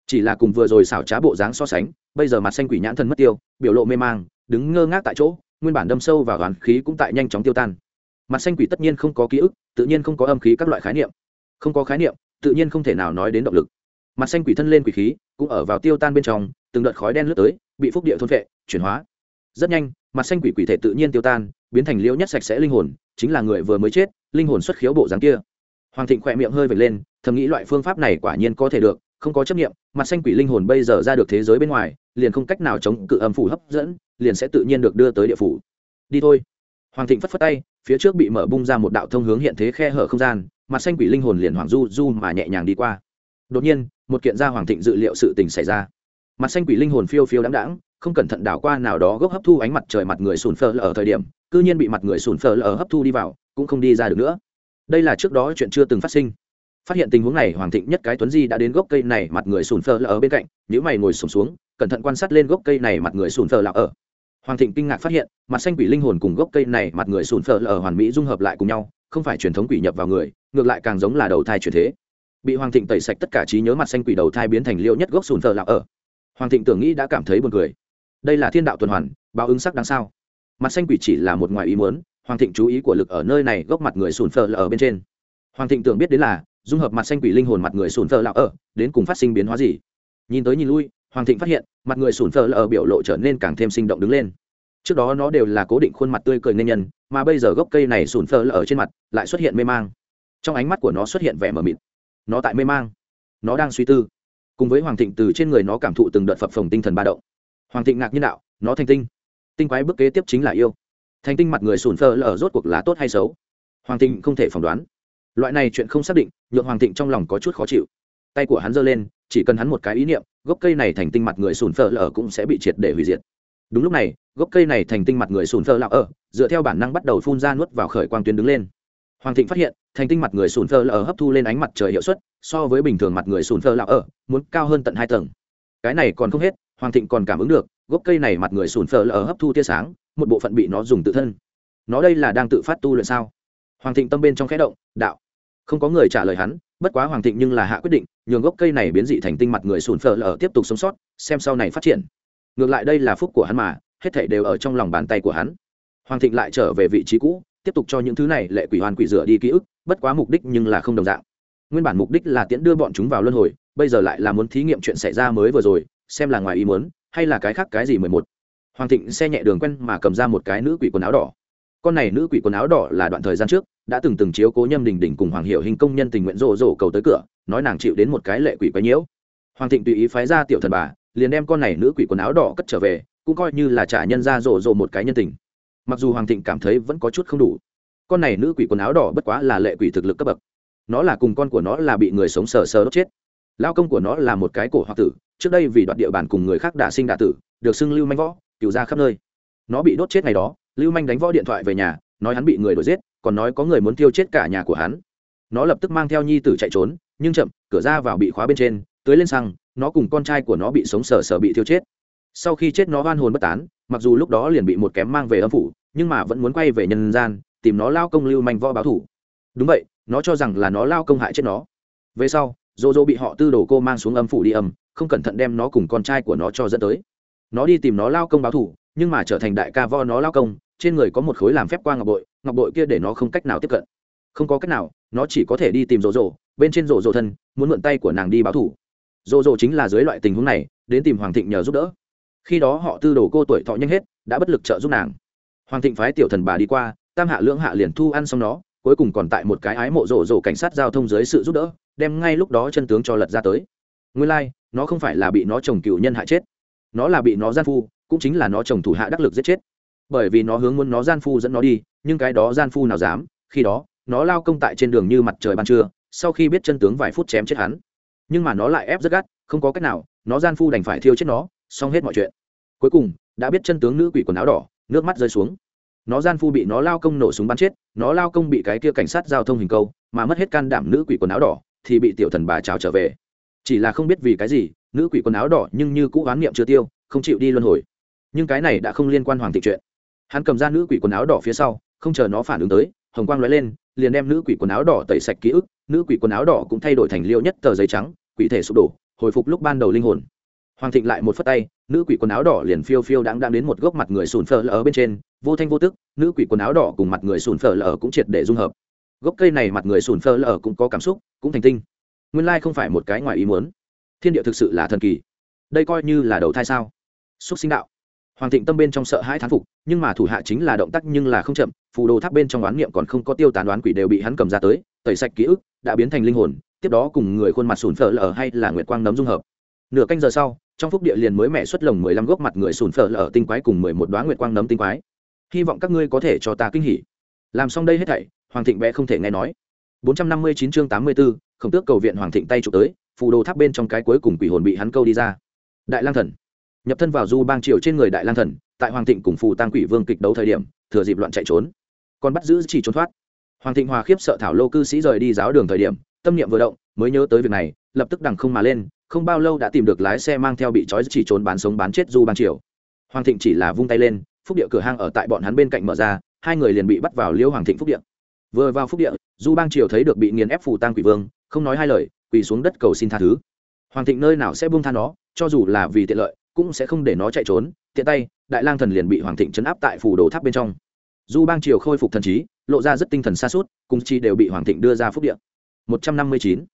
chỉ là cùng vừa rồi xảo trá bộ dáng so sánh, bây giờ mặt xanh quỷ nhãn thần mất tiêu, biểu lộ mê mang, đứng ngơ ngác tại chỗ, nguyên bản đâm sâu và đoàn khí cũng tại nhanh chóng tiêu tan. Mặt xanh quỷ tất nhiên không có ký ức, tự nhiên không có âm khí các loại khái niệm. Không có khái niệm, tự nhiên không thể nào nói đến động lực. Mặt xanh quỷ thân lên quỷ khí, cũng ở vào tiêu tan bên trong, từng đợt khói đen lướt tới, bị phúc địa thôn vệ chuyển hóa. Rất nhanh, mặt xanh quỷ quỷ thể tự nhiên tiêu tan, biến thành liễu nhất sạch sẽ linh hồn, chính là người vừa mới chết, linh hồn xuất khiếu bộ dáng kia. Hoàng thịnh khỏe miệng hơi vệt lên, thầm nghĩ loại phương pháp này quả nhiên có thể được không có chấp nghiệm mặt xanh quỷ linh hồn bây giờ ra được thế giới bên ngoài, liền không cách nào chống cự âm phủ hấp dẫn, liền sẽ tự nhiên được đưa tới địa phủ. Đi thôi. Hoàng thịnh phất phất tay, phía trước bị mở bung ra một đạo thông hướng hiện thế khe hở không gian, mặt xanh quỷ linh hồn liền hoàng du du mà nhẹ nhàng đi qua. Đột nhiên, một kiện ra hoàng thịnh dự liệu sự tình xảy ra. Mặt xanh quỷ linh hồn phiêu phiêu đáng đáng không cẩn thận đảo qua nào đó gốc hấp thu ánh mặt trời mặt người sùn phơ ở thời điểm, cư nhiên bị mặt người sùn phơ ở hấp thu đi vào, cũng không đi ra được nữa. Đây là trước đó chuyện chưa từng phát sinh phát hiện tình huống này hoàng thịnh nhất cái tuấn di đã đến gốc cây này mặt người sùn phờ là ở bên cạnh nếu mày ngồi sùng xuống, xuống cẩn thận quan sát lên gốc cây này mặt người sùn phờ là ở. Hoàng thịnh kinh ngạc phát hiện mặt xanh quỷ linh hồn cùng gốc cây này mặt người sùn phờ là ở hoàn mỹ dung hợp lại cùng nhau không phải truyền thống quỷ nhập vào người ngược lại càng giống là đầu thai truyền thế. Bị hoàng thịnh tẩy sạch tất cả trí nhớ mặt xanh quỷ đầu thai biến thành liêu nhất gốc sùn phờ là ở. Hoàng thịnh tưởng nghĩ đã cảm thấy buồn cười. Đây là thiên đạo tuần hoàn báo ứng sắc đáng sao? Mặt xanh quỷ chỉ là một ngoài ý muốn hoàng thịnh chú ý của lực ở nơi này gốc mặt người sùn phờ là ở bên trên. Hoàng thịnh tưởng biết đến là dung hợp mặt xanh quỷ linh hồn mặt người sùn phở là ở, đến cùng phát sinh biến hóa gì? Nhìn tới nhìn lui, hoàng thịnh phát hiện, mặt người sùn phở là ở biểu lộ trở nên càng thêm sinh động đứng lên. Trước đó nó đều là cố định khuôn mặt tươi cười nên nhân, mà bây giờ gốc cây này sùn phở là ở trên mặt lại xuất hiện mê mang. Trong ánh mắt của nó xuất hiện vẻ mờ mịt. Nó tại mê mang. Nó đang suy tư. Cùng với hoàng thịnh từ trên người nó cảm thụ từng đợt phập phồng tinh thần ba động. Hoàng thịnh ngạc nhiên đạo, nó thành tinh. Tinh quái bước kế tiếp chính là yêu. Thành tinh mặt người sùn phơ lở rốt cuộc là tốt hay xấu? Hoàng thịnh không thể phỏng đoán loại này chuyện không xác định, nhượng hoàng thịnh trong lòng có chút khó chịu. Tay của hắn giơ lên, chỉ cần hắn một cái ý niệm, gốc cây này thành tinh mặt người sùn phở lở cũng sẽ bị triệt để hủy diệt. Đúng lúc này, gốc cây này thành tinh mặt người sùn phở lở ở dựa theo bản năng bắt đầu phun ra nuốt vào khởi quang tuyến đứng lên. Hoàng thịnh phát hiện, thành tinh mặt người sùn phở lở hấp thu lên ánh mặt trời hiệu suất, so với bình thường mặt người sùn phở lở ở muốn cao hơn tận hai tầng. Cái này còn không hết, hoàng thịnh còn cảm ứng được, gốc cây này mặt người sùn phở lở hấp thu tia sáng, một bộ phận bị nó dùng tự thân. Nó đây là đang tự phát tu luyện sao? Hoàng thịnh tâm bên trong khẽ động, đạo không có người trả lời hắn, bất quá hoàng thịnh nhưng là hạ quyết định, nhường gốc cây này biến dị thành tinh mặt người sùn phở lở tiếp tục sống sót, xem sau này phát triển. Ngược lại đây là phúc của hắn mà, hết thảy đều ở trong lòng bàn tay của hắn. Hoàng thịnh lại trở về vị trí cũ, tiếp tục cho những thứ này lệ quỷ hoàn quỷ rửa đi ký ức, bất quá mục đích nhưng là không đồng dạng. Nguyên bản mục đích là tiễn đưa bọn chúng vào luân hồi, bây giờ lại là muốn thí nghiệm chuyện xảy ra mới vừa rồi, xem là ngoài ý muốn, hay là cái khác cái gì mười một. Hoàng thịnh xe nhẹ đường quen mà cầm ra một cái nữ quỷ quần áo đỏ con này nữ quỷ quần áo đỏ là đoạn thời gian trước, đã từng từng chiếu cố nhâm đình đình cùng hoàng hiệu hình công nhân tình nguyện rộ rộ cầu tới cửa, nói nàng chịu đến một cái lệ quỷ quấy nhiễu. Hoàng thịnh tùy ý phái ra tiểu thần bà, liền đem con này nữ quỷ quần áo đỏ cất trở về, cũng coi như là trả nhân ra rộ rộ một cái nhân tình. Mặc dù hoàng thịnh cảm thấy vẫn có chút không đủ, con này nữ quỷ quần áo đỏ bất quá là lệ quỷ thực lực cấp bậc. Nó là cùng con của nó là bị người sống sờ sờ đốt chết. Lao công của nó là một cái cổ hoặc tử, trước đây vì đoạt địa bàn cùng người khác đả sinh đả tử, được xưng lưu manh võ, cựu ra khắp nơi. Nó bị đốt chết ngày đó lưu manh đánh võ điện thoại về nhà, nói hắn bị người đuổi giết, còn nói có người muốn tiêu chết cả nhà của hắn. Nó lập tức mang theo nhi tử chạy trốn, nhưng chậm, cửa ra vào bị khóa bên trên, tưới lên xăng, nó cùng con trai của nó bị sống sờ sờ bị thiêu chết. Sau khi chết nó hoan hồn bất tán, mặc dù lúc đó liền bị một kém mang về âm phủ, nhưng mà vẫn muốn quay về nhân gian, tìm nó lao công lưu manh võ báo thủ. Đúng vậy, nó cho rằng là nó lao công hại chết nó. Về sau, dô dô bị họ tư đồ cô mang xuống âm phủ đi âm, không cẩn thận đem nó cùng con trai của nó cho dẫn tới. Nó đi tìm nó lao công báo thủ, nhưng mà trở thành đại ca vo nó lao công trên người có một khối làm phép qua ngọc bội ngọc bội kia để nó không cách nào tiếp cận. Không có cách nào nó chỉ có thể đi tìm rộ rộ bên trên rộ rộ thân muốn mượn tay của nàng đi báo thủ. Rộ rộ chính là dưới loại tình huống này đến tìm hoàng thịnh nhờ giúp đỡ. Khi đó họ tư đồ cô tuổi thọ nhanh hết đã bất lực trợ giúp nàng. Hoàng thịnh phái tiểu thần bà đi qua tam hạ lưỡng hạ liền thu ăn xong nó cuối cùng còn tại một cái ái mộ rộ rộ cảnh sát giao thông dưới sự giúp đỡ đem ngay lúc đó chân tướng cho lật ra tới. Nguyên lai、like, nó không phải là bị nó chồng cựu nhân hại chết. Nó là bị nó gian phu cũng chính là nó chồng thủ hạ đắc lực giết chết bởi vì nó hướng muốn nó gian phu dẫn nó đi, nhưng cái đó gian phu nào dám, khi đó, nó lao công tại trên đường như mặt trời ban trưa, sau khi biết chân tướng vài phút chém chết hắn. Nhưng mà nó lại ép rất gắt, không có cách nào, nó gian phu đành phải thiêu chết nó, xong hết mọi chuyện. Cuối cùng, đã biết chân tướng nữ quỷ quần áo đỏ, nước mắt rơi xuống. Nó gian phu bị nó lao công nổ súng bắn chết, nó lao công bị cái kia cảnh sát giao thông hình câu, mà mất hết can đảm nữ quỷ quần áo đỏ, thì bị tiểu thần bà trào trở về. Chỉ là không biết vì cái gì, nữ quỷ quần áo đỏ nhưng như cũ oán niệm chưa tiêu, không chịu đi luân hồi. Nhưng cái này đã không liên quan hoàng thị chuyện hắn cầm ra nữ quỷ quần áo đỏ phía sau, không chờ nó phản ứng tới, hồng quang lóe lên, liền đem nữ quỷ quần áo đỏ tẩy sạch ký ức, nữ quỷ quần áo đỏ cũng thay đổi thành liêu nhất tờ giấy trắng, quỷ thể sụp đổ, hồi phục lúc ban đầu linh hồn. Hoàng thịnh lại một phất tay, nữ quỷ quần áo đỏ liền phiêu phiêu đáng đang đến một gốc mặt người sùn phở lở bên trên, vô thanh vô tức, nữ quỷ quần áo đỏ cùng mặt người sùn phở lở cũng triệt để dung hợp. Gốc cây này mặt người sùn phở lở cũng có cảm xúc, cũng thành tinh. Nguyên lai không phải một cái ngoài ý muốn. Thiên địa thực sự là thần kỳ. Đây coi như là đầu thai sao? Xúc sinh đạo hoàng thịnh tâm bên trong sợ hãi thán phục nhưng mà thủ hạ chính là động tác nhưng là không chậm phù đồ tháp bên trong oán niệm còn không có tiêu tán đoán quỷ đều bị hắn cầm ra tới tẩy sạch ký ức đã biến thành linh hồn tiếp đó cùng người khuôn mặt sùn phở lở hay là nguyệt quang nấm dung hợp. Nửa canh giờ sau trong phúc địa liền mới mẹ xuất lồng mười lăm gốc mặt người sùn phở lở tinh quái cùng mười một đoá nguyệt quang nấm tinh quái. Hy vọng các ngươi có thể cho ta kinh hỉ. Làm xong đây hết thảy hoàng thịnh bé không thể nghe nói. 459 chương 84, khổng tước cầu viện hoàng thịnh tay chụp tới phù đồ tháp bên trong cái cuối cùng quỷ hồn bị hắn câu đi ra. Đại lang thần nhập thân vào du bang triều trên người đại lang thần, tại hoàng thịnh cùng phù tăng quỷ vương kịch đấu thời điểm, thừa dịp loạn chạy trốn. Còn bắt giữ chỉ trốn thoát. Hoàng thịnh hòa khiếp sợ thảo lô cư sĩ rời đi giáo đường thời điểm, tâm niệm vừa động, mới nhớ tới việc này, lập tức đằng không mà lên, không bao lâu đã tìm được lái xe mang theo bị trói chỉ trốn bán sống bán chết du bang triều. Hoàng thịnh chỉ là vung tay lên, phúc địa cửa hang ở tại bọn hắn bên cạnh mở ra, hai người liền bị bắt vào liêu hoàng thịnh phúc địa. Vừa vào phúc địa, du bang triều thấy được bị nghiền ép phù tăng quỷ vương, không nói hai lời, quỳ xuống đất cầu xin tha thứ. Hoàng thịnh nơi nào sẽ buông tha nó, cho dù là vì tiện lợi cũng sẽ không để nó chạy trốn, tiện tay, đại lang thần liền bị hoàng thịnh chấn áp tại phủ đồ tháp bên trong. Du bang triều khôi phục thần trí, lộ ra rất tinh thần xa suốt cùng chi đều bị hoàng thịnh đưa ra phúc điện một trăm năm mươi chín.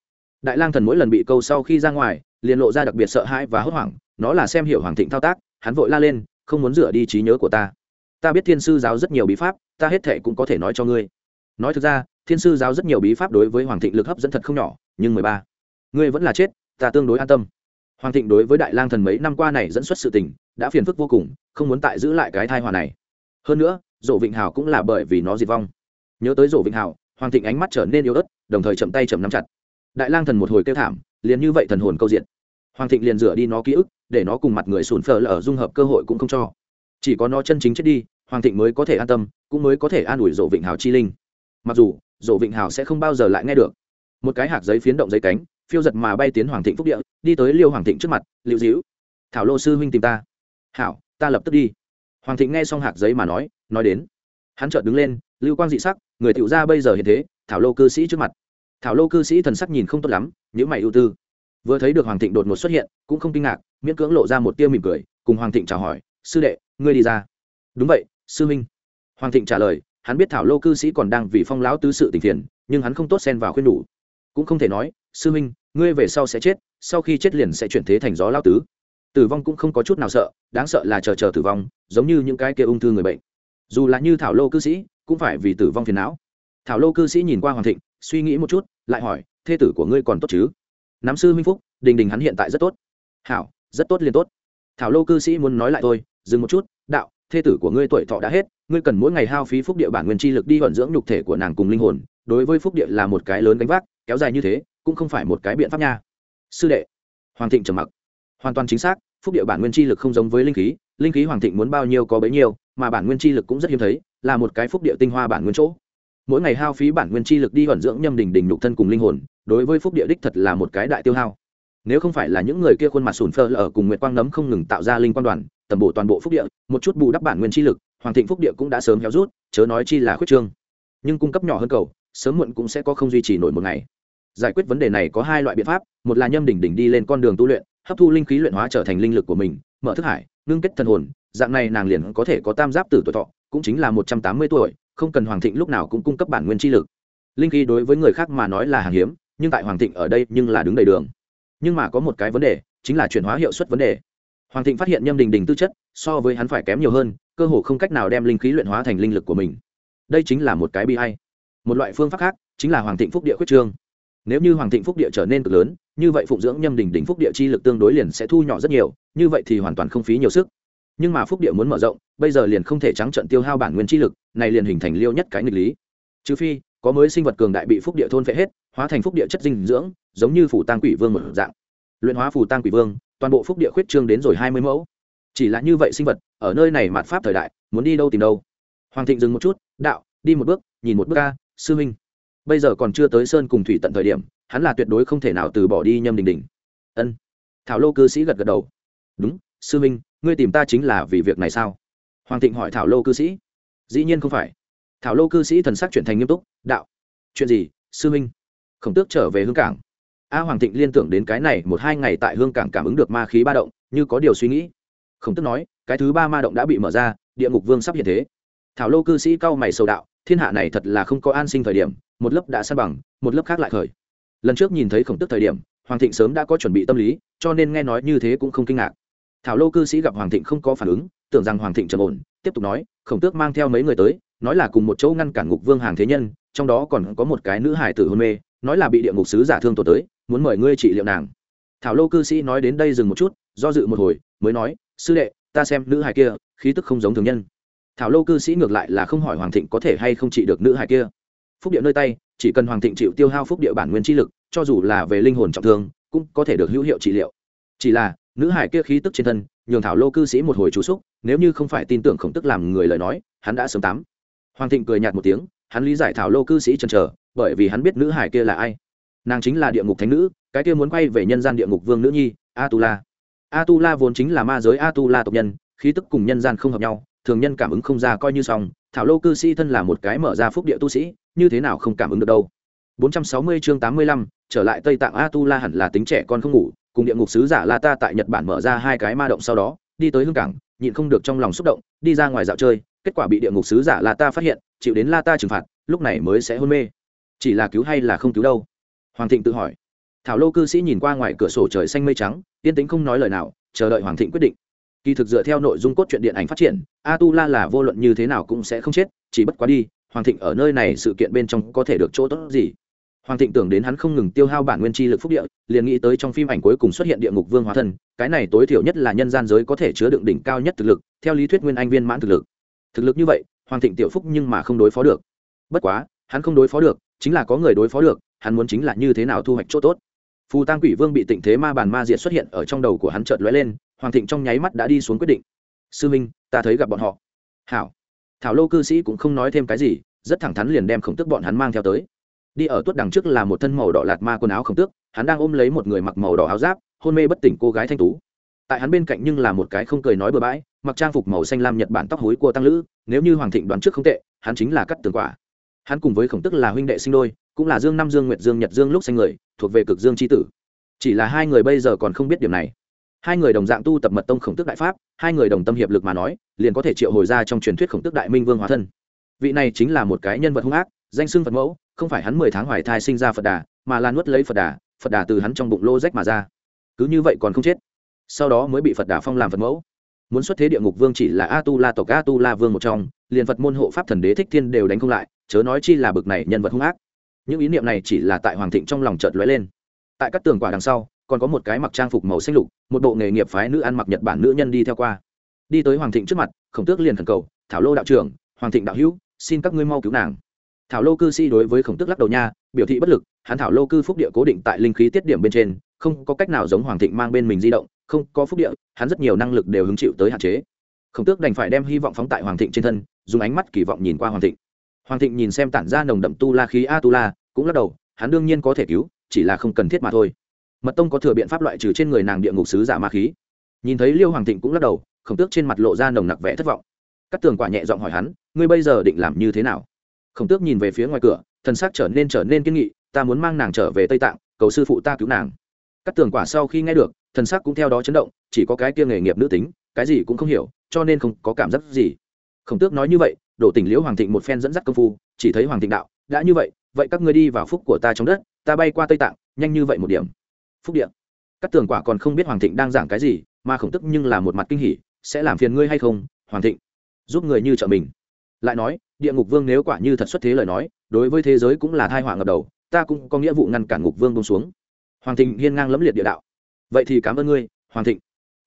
Đại lang thần mỗi lần bị câu sau khi ra ngoài, liền lộ ra đặc biệt sợ hãi và hốt hoảng, nó là xem hiểu hoàng thịnh thao tác, hắn vội la lên, không muốn rửa đi trí nhớ của ta. Ta biết thiên sư giáo rất nhiều bí pháp, ta hết thệ cũng có thể nói cho ngươi. Nói thực ra, thiên sư giáo rất nhiều bí pháp đối với hoàng thịnh lực hấp dẫn thật không nhỏ, nhưng mười ba. Ngươi vẫn là chết, ta tương đối an tâm hoàng thịnh đối với đại lang thần mấy năm qua này dẫn xuất sự tình, đã phiền phức vô cùng, không muốn tại giữ lại cái thai hòa này. Hơn nữa, dỗ vịnh hào cũng là bởi vì nó diệt vong. Nhớ tới dỗ vịnh hào, hoàng thịnh ánh mắt trở nên yếu ớt, đồng thời chậm tay chậm nắm chặt. Đại lang thần một hồi kêu thảm, liền như vậy thần hồn câu diện. Hoàng thịnh liền rửa đi nó ký ức, để nó cùng mặt người sùn phờ lở dung hợp cơ hội cũng không cho. Chỉ có nó chân chính chết đi, hoàng thịnh mới có thể an tâm, cũng mới có thể an ủi dỗ vịnh hào chi linh. Mặc dù, dỗ vịnh hào sẽ không bao giờ lại nghe được. Một cái hạt giấy phiến động giấy cánh phiêu giật mà bay tiến hoàng thịnh phúc địa, đi tới liêu hoàng thịnh trước mặt liệu dĩu thảo lô sư huynh tìm ta. Hảo, ta lập tức đi. Hoàng thịnh nghe xong hạc giấy mà nói nói đến. Hắn chợt đứng lên, lưu quang dị sắc, người tiểu gia bây giờ hiện thế, thảo lô cư sĩ trước mặt. Thảo lô cư sĩ thần sắc nhìn không tốt lắm nhữ mày ưu tư. Vừa thấy được hoàng thịnh đột ngột xuất hiện, cũng không kinh ngạc, miễn cưỡng lộ ra một tia mỉm cười, cùng hoàng thịnh chào hỏi, sư đệ, ngươi đi ra. Đúng vậy, sư minh hoàng thịnh trả lời, hắn biết thảo lô cư sĩ còn đang vì phong lão tứ sự tình phiền, nhưng hắn không tốt xen vào khuyên đủ. Cũng không thể nói, sư minh ngươi về sau sẽ chết, sau khi chết liền sẽ chuyển thế thành gió lao tứ. Tử vong cũng không có chút nào sợ, đáng sợ là chờ chờ tử vong, giống như những cái kia ung thư người bệnh. Dù là như thảo lô cư sĩ, cũng phải vì tử vong phiền não. Thảo lô cư sĩ nhìn qua hoàng thịnh, suy nghĩ một chút, lại hỏi, thê tử của ngươi còn tốt chứ? Nắm sư minh phúc, đình đình hắn hiện tại rất tốt. Hảo, rất tốt liền tốt. Thảo lô cư sĩ muốn nói lại thôi, dừng một chút, đạo, thê tử của ngươi tuổi thọ đã hết, ngươi cần mỗi ngày hao phí phúc địa bản nguyên chi lực đi vận dưỡng nhục thể của nàng cùng linh hồn, đối với phúc địa là một cái lớn gánh vác, kéo dài như thế cũng không phải một cái biện pháp nha. Sư đệ, hoàng thịnh trầm mặc. Hoàn toàn chính xác, phúc địa bản nguyên chi lực không giống với linh khí linh khí hoàng thịnh muốn bao nhiêu có bấy nhiêu, mà bản nguyên chi lực cũng rất hiếm thấy, là một cái phúc địa tinh hoa bản nguyên chỗ. Mỗi ngày hao phí bản nguyên chi lực đi vận dưỡng nhâm đình đình nhục thân cùng linh hồn, đối với phúc địa đích thật là một cái đại tiêu hao. Nếu không phải là những người kia khuôn mặt sùn phơ ở cùng nguyệt quang nấm không ngừng tạo ra linh quan đoàn tầm bổ toàn bộ phúc địa, một chút bù đắp bản nguyên chi lực, hoàng thịnh phúc địa cũng đã sớm héo rút, chớ nói chi là khuyết trương. Nhưng cung cấp nhỏ hơn cầu, sớm muộn cũng sẽ có không duy trì nổi một ngày giải quyết vấn đề này có hai loại biện pháp, một là nhâm đỉnh đỉnh đi lên con đường tu luyện, hấp thu linh khí luyện hóa trở thành linh lực của mình, mở thức hải, ngưng kết thần hồn, dạng này nàng liền có thể có tam giáp tử tuổi thọ, cũng chính là một trăm tám mươi tuổi, không cần hoàng thịnh lúc nào cũng cung cấp bản nguyên chi lực. Linh khí đối với người khác mà nói là hàng hiếm, nhưng tại hoàng thịnh ở đây nhưng là đứng đầy đường. Nhưng mà có một cái vấn đề, chính là chuyển hóa hiệu suất vấn đề. Hoàng thịnh phát hiện nhâm đình đình tư chất, so với hắn phải kém nhiều hơn, cơ hồ không cách nào đem linh khí luyện hóa thành linh lực của mình. Đây chính là một cái bi hay một loại phương pháp khác, chính là hoàng thịnh phúc địa khuyết trương nếu như hoàng thịnh phúc địa trở nên cực lớn, như vậy phụng dưỡng nhâm đình đình phúc địa chi lực tương đối liền sẽ thu nhỏ rất nhiều, như vậy thì hoàn toàn không phí nhiều sức. Nhưng mà phúc địa muốn mở rộng, bây giờ liền không thể trắng trận tiêu hao bản nguyên chi lực, này liền hình thành liêu nhất cái nghịch lý. Trừ phi, có mới sinh vật cường đại bị phúc địa thôn phệ hết, hóa thành phúc địa chất dinh dưỡng, giống như phủ tăng quỷ vương một dạng. Luyện hóa phủ tăng quỷ vương, toàn bộ phúc địa khuyết trương đến rồi hai mươi mẫu. Chỉ là như vậy sinh vật, ở nơi này mạt pháp thời đại, muốn đi đâu tìm đâu. Hoàng thịnh dừng một chút, đạo, đi một bước, nhìn một bước ca sư huynh bây giờ còn chưa tới sơn cùng thủy tận thời điểm, hắn là tuyệt đối không thể nào từ bỏ đi nhâm đình đình ân. Thảo lô cư sĩ gật gật đầu. Đúng, sư minh ngươi tìm ta chính là vì việc này sao? Hoàng thịnh hỏi thảo lô cư sĩ. Dĩ nhiên không phải. Thảo lô cư sĩ thần sắc chuyển thành nghiêm túc, đạo. Chuyện gì, sư minh khổng tước trở về hương cảng. A hoàng thịnh liên tưởng đến cái này một hai ngày tại hương cảng cảm ứng được ma khí ba động, như có điều suy nghĩ. Khổng tước nói, cái thứ ba ma động đã bị mở ra, địa ngục vương sắp hiện thế. Thảo lô cư sĩ cau mày sầu đạo thiên hạ này thật là không có an sinh thời điểm, một lớp đã san bằng, một lớp khác lại khởi. Lần trước nhìn thấy khổng tức thời điểm, hoàng thịnh sớm đã có chuẩn bị tâm lý, cho nên nghe nói như thế cũng không kinh ngạc. Thảo lô cư sĩ gặp hoàng thịnh không có phản ứng, tưởng rằng hoàng thịnh trầm ổn, tiếp tục nói, khổng tước mang theo mấy người tới, nói là cùng một chỗ ngăn cản ngục vương hàng thế nhân, trong đó còn có một cái nữ hải tử hôn mê, nói là bị địa ngục sứ giả thương tổ tới, muốn mời ngươi trị liệu nàng. Thảo lô cư sĩ nói đến đây dừng một chút, do dự một hồi, mới nói, sư đệ, ta xem nữ hải kia, khí tức không giống thường nhân thảo lô cư sĩ ngược lại là không hỏi hoàng thịnh có thể hay không trị được nữ hải kia. Phúc địa nơi tay, chỉ cần hoàng thịnh chịu tiêu hao phúc địa bản nguyên chi lực, cho dù là về linh hồn trọng thương, cũng có thể được hữu hiệu trị liệu. Chỉ là, nữ hải kia khí tức trên thân, nhường thảo lô cư sĩ một hồi chú xúc, nếu như không phải tin tưởng khổng tức làm người lời nói, hắn đã sớm tắm hoàng thịnh cười nhạt một tiếng, hắn lý giải thảo lô cư sĩ chần chờ, bởi vì hắn biết nữ hải kia là ai. Nàng chính là địa ngục thánh nữ, cái kia muốn quay về nhân gian địa ngục vương nữ nhi, atula. Atula vốn chính là ma giới atula tộc nhân, khí tức cùng nhân gian không hợp nhau thường nhân cảm ứng không ra coi như xong thảo lô cư sĩ thân là một cái mở ra phúc địa tu sĩ như thế nào không cảm ứng được đâu. 460 chương 85, trở lại tây tạng atula hẳn là tính trẻ con không ngủ cùng địa ngục sứ giả la ta tại nhật bản mở ra hai cái ma động sau đó đi tới hương cảng nhịn không được trong lòng xúc động đi ra ngoài dạo chơi kết quả bị địa ngục sứ giả la ta phát hiện chịu đến la ta trừng phạt lúc này mới sẽ hôn mê. Chỉ là cứu hay là không cứu đâu? Hoàng thịnh tự hỏi. Thảo lô cư sĩ nhìn qua ngoài cửa sổ trời xanh mây trắng yên tĩnh không nói lời nào chờ đợi hoàng thịnh quyết định kỳ thực dựa theo nội dung cốt truyện điện ảnh phát triển a tu la là vô luận như thế nào cũng sẽ không chết, chỉ bất quá đi, hoàng thịnh ở nơi này sự kiện bên trong có thể được chỗ tốt gì? Hoàng thịnh tưởng đến hắn không ngừng tiêu hao bản nguyên chi lực phúc địa, liền nghĩ tới trong phim ảnh cuối cùng xuất hiện địa ngục vương hóa thân, cái này tối thiểu nhất là nhân gian giới có thể chứa đựng đỉnh cao nhất thực lực, theo lý thuyết nguyên anh viên mãn thực lực. Thực lực như vậy, hoàng thịnh tiểu phúc nhưng mà không đối phó được. Bất quá, hắn không đối phó được, chính là có người đối phó được, hắn muốn chính là như thế nào thu hoạch chỗ tốt? Phù tăng quỷ vương bị tịnh thế ma bàn ma diệt xuất hiện ở trong đầu của hắn chợt lóe lên hoàng thịnh trong nháy mắt đã đi xuống quyết định. Sư minh, ta thấy gặp bọn họ. Hảo. Thảo lô cư sĩ cũng không nói thêm cái gì, rất thẳng thắn liền đem khổng tước bọn hắn mang theo tới. Đi ở tuốt đằng trước là một thân màu đỏ lạt ma quần áo khổng tước, hắn đang ôm lấy một người mặc màu đỏ áo giáp, hôn mê bất tỉnh cô gái thanh tú. Tại hắn bên cạnh nhưng là một cái không cười nói bừa bãi, mặc trang phục màu xanh lam nhật bản tóc hối của tăng lữ, nếu như hoàng thịnh đoán trước không tệ, hắn chính là cắt tường quả. Hắn cùng với khổng tức là huynh đệ sinh đôi, cũng là dương năm dương nguyệt dương nhật dương lúc sinh người, thuộc về cực dương c tử. Chỉ là hai người bây giờ còn không biết điểm này hai người đồng dạng tu tập mật tông khổng tức đại pháp, hai người đồng tâm hiệp lực mà nói, liền có thể triệu hồi ra trong truyền thuyết khổng tức đại minh vương hóa thân. Vị này chính là một cái nhân vật hung ác, danh xưng phật mẫu, không phải hắn mười tháng hoài thai sinh ra phật đà, mà là nuốt lấy phật đà phật đà từ hắn trong bụng lô rách mà ra. Cứ như vậy còn không chết, sau đó mới bị phật đà phong làm phật mẫu. Muốn xuất thế địa ngục vương chỉ là a tu la tộc a tu la vương một trong, liền phật môn hộ pháp thần đế thích thiên đều đánh không lại, chớ nói chi là bực này nhân vật hung ác. Những ý niệm này chỉ là tại hoàng thịnh trong lòng chợt lóe lên. Tại các tường quả đằng sau còn có một cái mặc trang phục màu xanh lục, một bộ nghề nghiệp phái nữ ăn mặc nhật bản nữ nhân đi theo qua. Đi tới hoàng thịnh trước mặt, khổng tước liền khẩn cầu, thảo lô đạo trưởng, hoàng thịnh đạo hữu, xin các ngươi mau cứu nàng. Thảo lô cư sĩ đối với khổng tước lắc đầu nha, biểu thị bất lực, hắn thảo lô cư phúc địa cố định tại linh khí tiết điểm bên trên, không có cách nào giống hoàng thịnh mang bên mình di động, không có phúc địa, hắn rất nhiều năng lực đều hứng chịu tới hạn chế. Khổng tước đành phải đem hy vọng phóng tại hoàng thịnh trên thân, dùng ánh mắt kỳ vọng nhìn qua hoàng thịnh. Hoàng thịnh nhìn xem tản ra nồng đậm tu la khí a tu la, cũng lắc đầu, hắn đương nhiên có thể cứu, chỉ là không cần thiết mà thôi mật tông có thừa biện pháp loại trừ trên người nàng địa ngục sứ giả ma khí. Nhìn thấy liêu hoàng thịnh cũng lắc đầu, khổng tước trên mặt lộ ra nồng nặc vẻ thất vọng. Các tường quả nhẹ giọng hỏi hắn, ngươi bây giờ định làm như thế nào? Khổng tước nhìn về phía ngoài cửa, thần sắc trở nên trở nên kiên nghị, ta muốn mang nàng trở về tây tạng, cầu sư phụ ta cứu nàng. Các tường quả sau khi nghe được, thần sắc cũng theo đó chấn động, chỉ có cái kia nghề nghiệp nữ tính, cái gì cũng không hiểu, cho nên không có cảm giác gì. Khổng tước nói như vậy, đổ tình liễu hoàng thịnh một phen dẫn dắt công phu, chỉ thấy hoàng thịnh đạo, đã như vậy vậy các ngươi đi vào phúc của ta trong đất, ta bay qua tây tạng, nhanh như vậy một điểm phúc điện các tường quả còn không biết hoàng thịnh đang giảng cái gì, mà khổng tức nhưng là một mặt kinh hỉ, sẽ làm phiền ngươi hay không, hoàng thịnh? Giúp người như trợ mình. Lại nói, địa ngục vương nếu quả như thật xuất thế lời nói, đối với thế giới cũng là thai họa ngập đầu, ta cũng có nghĩa vụ ngăn cản ngục vương bông xuống. Hoàng thịnh hiên ngang lẫm liệt địa đạo. Vậy thì cảm ơn ngươi, hoàng thịnh.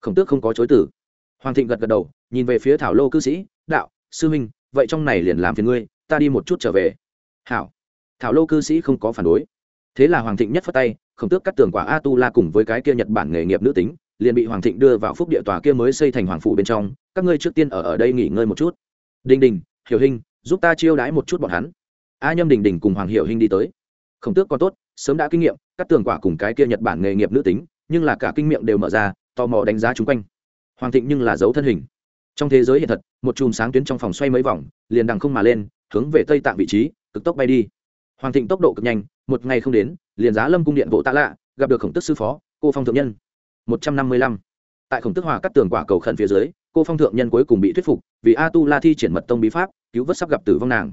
Khổng tước không có chối tử hoàng thịnh gật gật đầu, nhìn về phía thảo lô cư sĩ, đạo, sư huynh, vậy trong này liền làm phiền ngươi, ta đi một chút trở về. Hảo. Thảo lô cư sĩ không có phản đối. Thế là hoàng thịnh nhất phất tay khổng tước cắt tường quả a tu la cùng với cái kia nhật bản nghề nghiệp nữ tính, liền bị hoàng thịnh đưa vào phúc địa tòa kia mới xây thành hoàng phủ bên trong. Các ngươi trước tiên ở ở đây nghỉ ngơi một chút. Đình đình, hiểu hình giúp ta chiêu đãi một chút bọn hắn. A nhâm đình đình cùng hoàng hiểu hình đi tới. Khổng tước còn tốt, sớm đã kinh nghiệm, cắt tường quả cùng cái kia nhật bản nghề nghiệp nữ tính, nhưng là cả kinh miệng đều mở ra, tò mò đánh giá chung quanh. Hoàng thịnh nhưng là dấu thân hình. Trong thế giới hiện thật, một chùm sáng tuyến trong phòng xoay mấy vòng, liền đằng không mà lên, hướng về tây tạng vị trí, cực tốc bay đi hoàng thịnh tốc độ cực nhanh, một ngày không đến, liền giá lâm cung điện vỗ tạ lạ, gặp được khổng tức sư phó, cô phong thượng nhân. Một trăm năm mươi lăm. Tại khổng tức hòa cắt tường quả cầu khẩn phía dưới, cô phong thượng nhân cuối cùng bị thuyết phục vì a tu la thi triển mật tông bí pháp, cứu vớt sắp gặp tử vong nàng.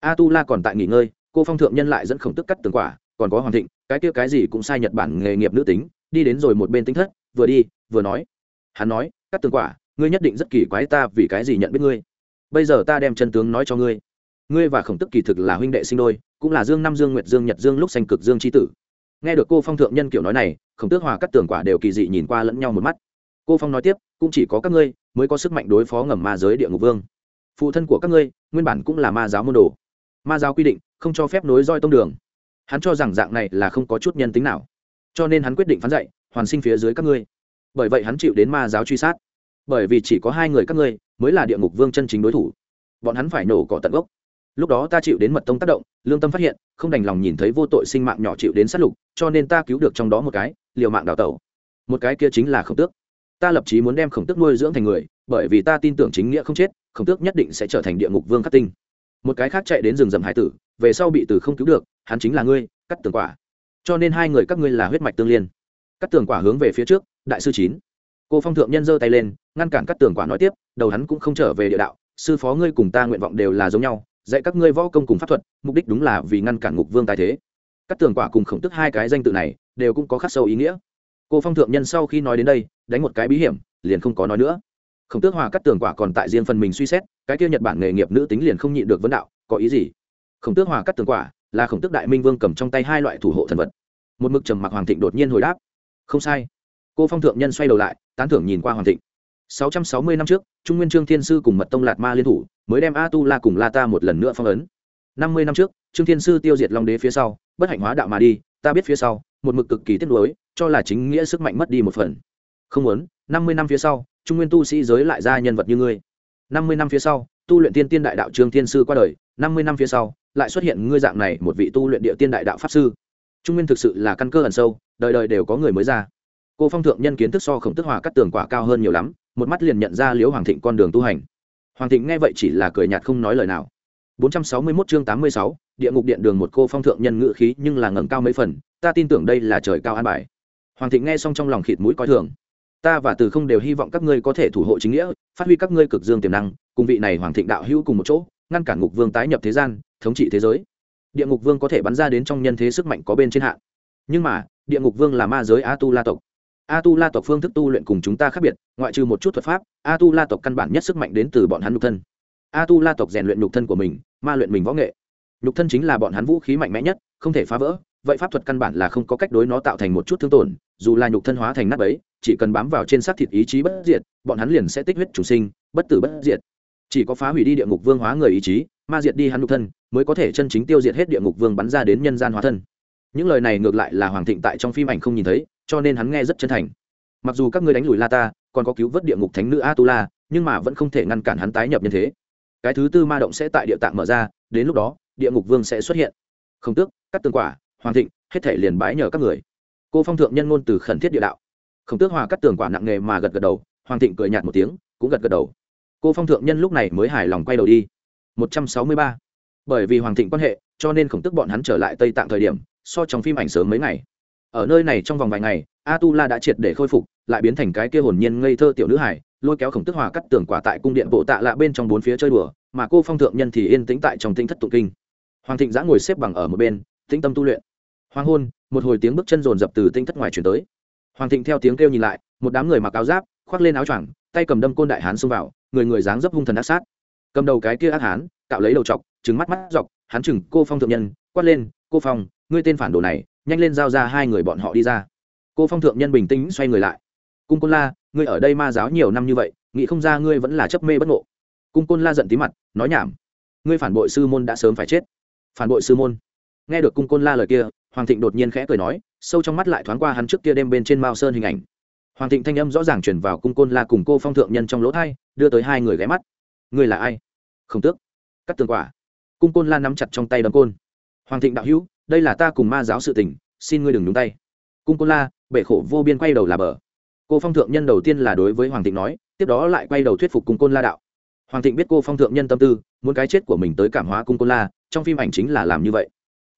A tu la còn tại nghỉ ngơi, cô phong thượng nhân lại dẫn khổng tức cắt tường quả, còn có hoàng thịnh, cái kia cái gì cũng sai nhật bản nghề nghiệp nữ tính, đi đến rồi một bên tính thất, vừa đi, vừa nói. Hắn nói, cắt tường quả, ngươi nhất định rất kỳ quái ta vì cái gì nhận biết ngươi? Bây giờ ta đem chân tướng nói cho ngươi. Ngươi và khổng tức kỳ thực là huynh đệ sinh đôi cũng là dương năm, dương nguyệt, dương nhật, dương lúc xanh cực, dương c tử. Nghe được cô phong thượng nhân kiểu nói này, khổng tước hòa các tường quả đều kỳ dị nhìn qua lẫn nhau một mắt. Cô phong nói tiếp, cũng chỉ có các ngươi mới có sức mạnh đối phó ngầm ma giới địa ngục vương. Phụ thân của các ngươi nguyên bản cũng là ma giáo môn đồ. Ma giáo quy định, không cho phép nối roi tông đường. Hắn cho rằng dạng này là không có chút nhân tính nào. Cho nên hắn quyết định phán dạy, hoàn sinh phía dưới các ngươi. Bởi vậy hắn chịu đến ma giáo truy sát. Bởi vì chỉ có hai người các ngươi mới là địa ngục vương chân chính đối thủ. Bọn hắn phải nổ cỏ tận gốc lúc đó ta chịu đến mật tông tác động, lương tâm phát hiện, không đành lòng nhìn thấy vô tội sinh mạng nhỏ chịu đến sát lục, cho nên ta cứu được trong đó một cái, liều mạng đào tẩu. Một cái kia chính là khổng tước. Ta lập chí muốn đem khổng tước nuôi dưỡng thành người, bởi vì ta tin tưởng chính nghĩa không chết, khổng tước nhất định sẽ trở thành địa ngục vương khắc tinh. Một cái khác chạy đến rừng rầm hải tử, về sau bị tử không cứu được, hắn chính là ngươi, cắt tường quả. Cho nên hai người các ngươi là huyết mạch tương liên. Cắt tường quả hướng về phía trước, đại sư chín. Cô phong thượng nhân giơ tay lên, ngăn cản cắt tường quả nói tiếp, đầu hắn cũng không trở về địa đạo, sư phó ngươi cùng ta nguyện vọng đều là giống nhau dạy các ngươi võ công cùng pháp thuật, mục đích đúng là vì ngăn cản ngục vương tài thế. Các tường quả cùng khổng tức hai cái danh tự này đều cũng có khắc sâu ý nghĩa. Cô phong thượng nhân sau khi nói đến đây, đánh một cái bí hiểm, liền không có nói nữa. Khổng tước hòa các tường quả còn tại riêng phần mình suy xét, cái kia nhật bản nghề nghiệp nữ tính liền không nhịn được vấn đạo, có ý gì? Khổng tước hòa các tường quả là khổng tước đại minh vương cầm trong tay hai loại thủ hộ thần vật. Một mực trầm mặc hoàng thịnh đột nhiên hồi đáp, không sai. Cô phong thượng nhân xoay đầu lại, tán thưởng nhìn qua hoàng thịnh. 660 năm trước, trung nguyên trương thiên sư cùng mật tông lạt ma liên thủ mới đem a tu la cùng la ta một lần nữa phong ấn. 50 năm trước, trương thiên sư tiêu diệt long đế phía sau, bất hạnh hóa đạo mà đi, ta biết phía sau, một mực cực kỳ tiếc nuối, cho là chính nghĩa sức mạnh mất đi một phần. Không muốn 50 năm phía sau, trung nguyên tu sĩ giới lại ra nhân vật như ngươi. 50 năm phía sau, tu luyện tiên tiên đại đạo trương thiên sư qua đời 50 năm phía sau, lại xuất hiện ngươi dạng này một vị tu luyện địa tiên đại đạo pháp sư. Trung nguyên thực sự là căn cơ ẩn sâu, đời đời đều có người mới ra. Cô phong thượng nhân kiến thức so khổng tức hòa cắt tường quả cao hơn nhiều lắm, một mắt liền nhận ra liễu hoàng thịnh con đường tu hành hoàng thịnh nghe vậy chỉ là cười nhạt không nói lời nào. 461 chương 86, địa ngục điện đường một cô phong thượng nhân ngự khí nhưng là ngẩng cao mấy phần ta tin tưởng đây là trời cao an bài. Hoàng thịnh nghe xong trong lòng khịt mũi coi thường. Ta và từ không đều hy vọng các ngươi có thể thủ hộ chính nghĩa phát huy các ngươi cực dương tiềm năng cùng vị này hoàng thịnh đạo hữu cùng một chỗ ngăn cản ngục vương tái nhập thế gian thống trị thế giới. Địa ngục vương có thể bắn ra đến trong nhân thế sức mạnh có bên trên hạn. Nhưng mà địa ngục vương là ma giới a tu la tộc a tu la tộc phương thức tu luyện cùng chúng ta khác biệt, ngoại trừ một chút thuật pháp, a tu la tộc căn bản nhất sức mạnh đến từ bọn hắn nhục thân. A tu la tộc rèn luyện nhục thân của mình, ma luyện mình võ nghệ. Nhục thân chính là bọn hắn vũ khí mạnh mẽ nhất, không thể phá vỡ, vậy pháp thuật căn bản là không có cách đối nó tạo thành một chút thương tổn, dù là nhục thân hóa thành nát ấy chỉ cần bám vào trên xác thịt ý chí bất diệt, bọn hắn liền sẽ tích huyết chủ sinh, bất tử bất diệt. Chỉ có phá hủy đi địa ngục vương hóa người ý chí, ma diệt đi hắn nhục thân, mới có thể chân chính tiêu diệt hết địa ngục vương bắn ra đến nhân gian hóa thân. Những lời này ngược lại là hoàng thịnh tại trong phim ảnh không nhìn thấy cho nên hắn nghe rất chân thành. Mặc dù các ngươi đánh lùi la ta, còn có cứu vớt địa ngục thánh nữ atula, nhưng mà vẫn không thể ngăn cản hắn tái nhập nhân thế. Cái thứ tư ma động sẽ tại địa tạng mở ra, đến lúc đó, địa ngục vương sẽ xuất hiện. Không tước, cắt tương quả, hoàng thịnh, hết thể liền bái nhờ các người. Cô phong thượng nhân ngôn từ khẩn thiết địa đạo. Không tước hòa cắt tường quả nặng nghề mà gật gật đầu, hoàng thịnh cười nhạt một tiếng, cũng gật gật đầu. Cô phong thượng nhân lúc này mới hài lòng quay đầu đi. Một trăm sáu mươi ba. Bởi vì hoàng thịnh quan hệ, cho nên khổng tức bọn hắn trở lại tây tạng thời điểm, so trong phim ảnh sớm mấy ngày ở nơi này trong vòng vài ngày a tu la đã triệt để khôi phục, lại biến thành cái kia hồn nhiên ngây thơ tiểu nữ hải lôi kéo khổng tức hòa cắt tường quả tại cung điện bộ tạ lạ bên trong bốn phía chơi đùa, mà cô phong thượng nhân thì yên tĩnh tại trong tinh thất tụng kinh. Hoàng thịnh giã ngồi xếp bằng ở một bên, tĩnh tâm tu luyện. Hoàng hôn, một hồi tiếng bước chân rồn rập từ tinh thất ngoài chuyển tới. Hoàng thịnh theo tiếng kêu nhìn lại, một đám người mặc áo giáp, khoác lên áo choàng, tay cầm đâm côn đại hán xông vào, người người dáng dấp hung thần ác sát. Cầm đầu cái kia ác hán, cạo lấy đầu chọc trứng mắt mắt dọc, hắn chừng cô phong thượng nhân, quát lên, cô phong, ngươi tên phản đồ này nhanh lên giao ra hai người bọn họ đi ra. Cô phong thượng nhân bình tĩnh xoay người lại. Cung côn la, ngươi ở đây ma giáo nhiều năm như vậy, nghĩ không ra ngươi vẫn là chấp mê bất ngộ. Cung côn la giận tí mặt, nói nhảm. Ngươi phản bội sư môn đã sớm phải chết. Phản bội sư môn. Nghe được cung côn la lời kia, hoàng thịnh đột nhiên khẽ cười nói, sâu trong mắt lại thoáng qua hắn trước kia đêm bên trên mao sơn hình ảnh. Hoàng thịnh thanh âm rõ ràng chuyển vào cung côn la cùng cô phong thượng nhân trong lỗ thai, đưa tới hai người ghé mắt. Ngươi là ai? Không tước. Cắt tường quả. Cung côn la nắm chặt trong tay đấm côn. Hoàng thịnh đạo hữu đây là ta cùng ma giáo sự tình, xin ngươi đừng nhúng tay. Cung côn la bệ khổ vô biên quay đầu là bờ. Cô phong thượng nhân đầu tiên là đối với hoàng thịnh nói, tiếp đó lại quay đầu thuyết phục cung côn la đạo. Hoàng thịnh biết cô phong thượng nhân tâm tư, muốn cái chết của mình tới cảm hóa cung côn la, trong phim ảnh chính là làm như vậy.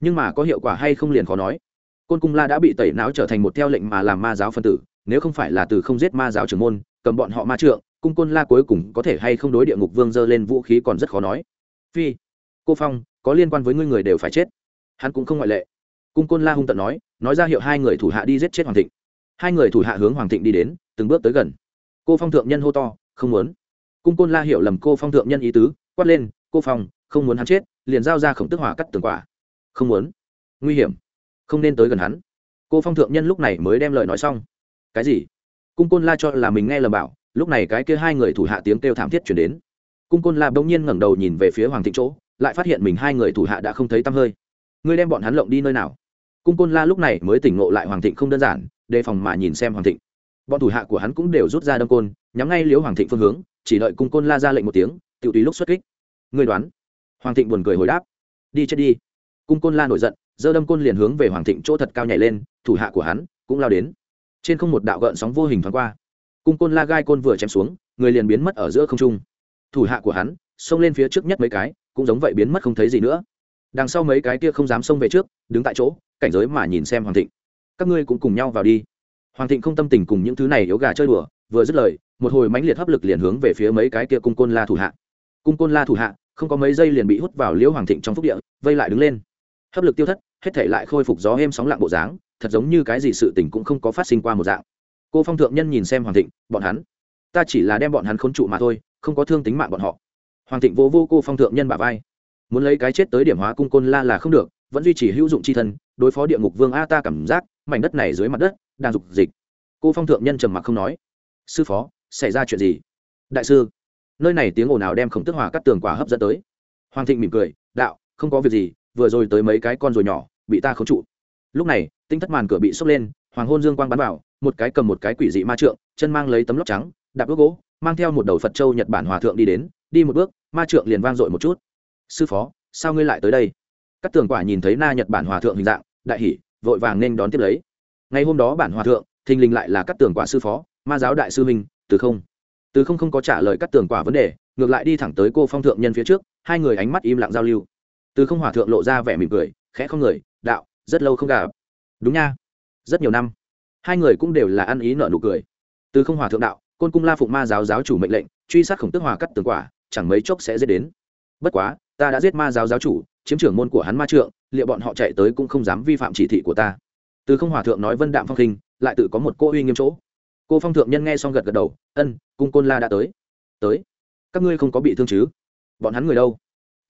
Nhưng mà có hiệu quả hay không liền khó nói. Côn cung la đã bị tẩy não trở thành một theo lệnh mà làm ma giáo phân tử, nếu không phải là từ không giết ma giáo trưởng môn, cầm bọn họ ma trượng, cung côn la cuối cùng có thể hay không đối địa ngục vương dơ lên vũ khí còn rất khó nói. Phi, cô phong, có liên quan với ngươi người đều phải chết hắn cũng không ngoại lệ. Cung côn la hung tận nói nói ra hiệu hai người thủ hạ đi giết chết hoàng thịnh. Hai người thủ hạ hướng hoàng thịnh đi đến, từng bước tới gần. Cô phong thượng nhân hô to, không muốn. Cung côn la hiểu lầm cô phong thượng nhân ý tứ, quát lên, cô phong, không muốn hắn chết, liền giao ra khổng tức hỏa cắt tường quả. Không muốn. Nguy hiểm. Không nên tới gần hắn. Cô phong thượng nhân lúc này mới đem lời nói xong. Cái gì? Cung côn la cho là mình nghe lầm bảo, lúc này cái kia hai người thủ hạ tiếng kêu thảm thiết chuyển đến. Cung côn la bỗng nhiên ngẩng đầu nhìn về phía hoàng thịnh chỗ, lại phát hiện mình hai người thủ hạ đã không thấy tăm hơi ngươi đem bọn hắn lộng đi nơi nào? Cung côn la lúc này mới tỉnh ngộ lại hoàng thịnh không đơn giản, đề phòng mà nhìn xem hoàng thịnh. Bọn thủ hạ của hắn cũng đều rút ra đâm côn, nhắm ngay liếu hoàng thịnh phương hướng, chỉ đợi cung côn la ra lệnh một tiếng tự tùy lúc xuất kích. Ngươi đoán? Hoàng thịnh buồn cười hồi đáp. Đi chết đi. Cung côn la nổi giận, giơ đâm côn liền hướng về hoàng thịnh chỗ thật cao nhảy lên, thủ hạ của hắn cũng lao đến. Trên không một đạo gợn sóng vô hình thoáng qua. Cung côn la gai côn vừa chém xuống, người liền biến mất ở giữa không trung. Thủ hạ của hắn xông lên phía trước nhất mấy cái, cũng giống vậy biến mất không thấy gì nữa đằng sau mấy cái kia không dám xông về trước, đứng tại chỗ, cảnh giới mà nhìn xem hoàng thịnh. Các ngươi cũng cùng nhau vào đi. Hoàng thịnh không tâm tình cùng những thứ này yếu gà chơi đùa, vừa dứt lời, một hồi mãnh liệt hấp lực liền hướng về phía mấy cái kia cung côn la thủ hạ. Cung côn la thủ hạ, không có mấy giây liền bị hút vào liễu hoàng thịnh trong phúc địa, vây lại đứng lên. Hấp lực tiêu thất, hết thể lại khôi phục gió êm sóng lặng bộ dáng, thật giống như cái gì sự tình cũng không có phát sinh qua một dạng. Cô phong thượng nhân nhìn xem hoàng thịnh, bọn hắn, ta chỉ là đem bọn hắn khốn trụ mà thôi, không có thương tính mạng bọn họ. Hoàng thịnh vô vô cô phong thượng nhân bà vai muốn lấy cái chết tới điểm hóa cung côn la là không được, vẫn duy trì hữu dụng c h i thân, đối phó địa ngục vương a ta cảm giác, mảnh đất này dưới mặt đất, đang dục dịch. Cô phong thượng nhân trầm mặc không nói. Sư phó, xảy ra chuyện gì? Đại sư, nơi này tiếng ồn nào đem khổng tức hòa cắt tường quả hấp dẫn tới. Hoàng thịnh mỉm cười, đạo, không có việc gì, vừa rồi tới mấy cái con rồi nhỏ, bị ta khống trụ. Lúc này, tinh thất màn cửa bị sốc lên, hoàng hôn dương quang bắn vào, một cái cầm một cái quỷ dị ma trượng, chân mang lấy tấm lóc trắng, đạp ước gỗ, mang theo một đầu phật châu nhật bản hòa thượng đi đến, đi một bước, ma trượng liền vang dội một chút sư phó, sao ngươi lại tới đây? Các tường quả nhìn thấy na nhật bản hòa thượng hình dạng, đại hỷ vội vàng nên đón tiếp lấy. Ngày hôm đó bản hòa thượng, thình lình lại là các tường quả sư phó, ma giáo đại sư minh từ không. Từ không không có trả lời các tường quả vấn đề, ngược lại đi thẳng tới cô phong thượng nhân phía trước, hai người ánh mắt im lặng giao lưu. Từ không hòa thượng lộ ra vẻ mỉm cười, khẽ không người, đạo, rất lâu không gặp. Đúng nha, rất nhiều năm. Hai người cũng đều là ăn ý nợ nụ cười. Từ không hòa thượng đạo, côn cung la phụng ma giáo giáo chủ mệnh lệnh, truy sát khổng tước hòa cắt tường quả, chẳng mấy chốc sẽ giết đến. Bất quá ta đã giết ma giáo giáo chủ, chiếm trưởng môn của hắn ma trượng, liệu bọn họ chạy tới cũng không dám vi phạm chỉ thị của ta. Từ không hòa thượng nói vân đạm phong khinh lại tự có một cô uy nghiêm chỗ. Cô phong thượng nhân nghe xong gật gật đầu, ân, cung côn la đã tới. Tới? Các ngươi không có bị thương chứ? Bọn hắn người đâu?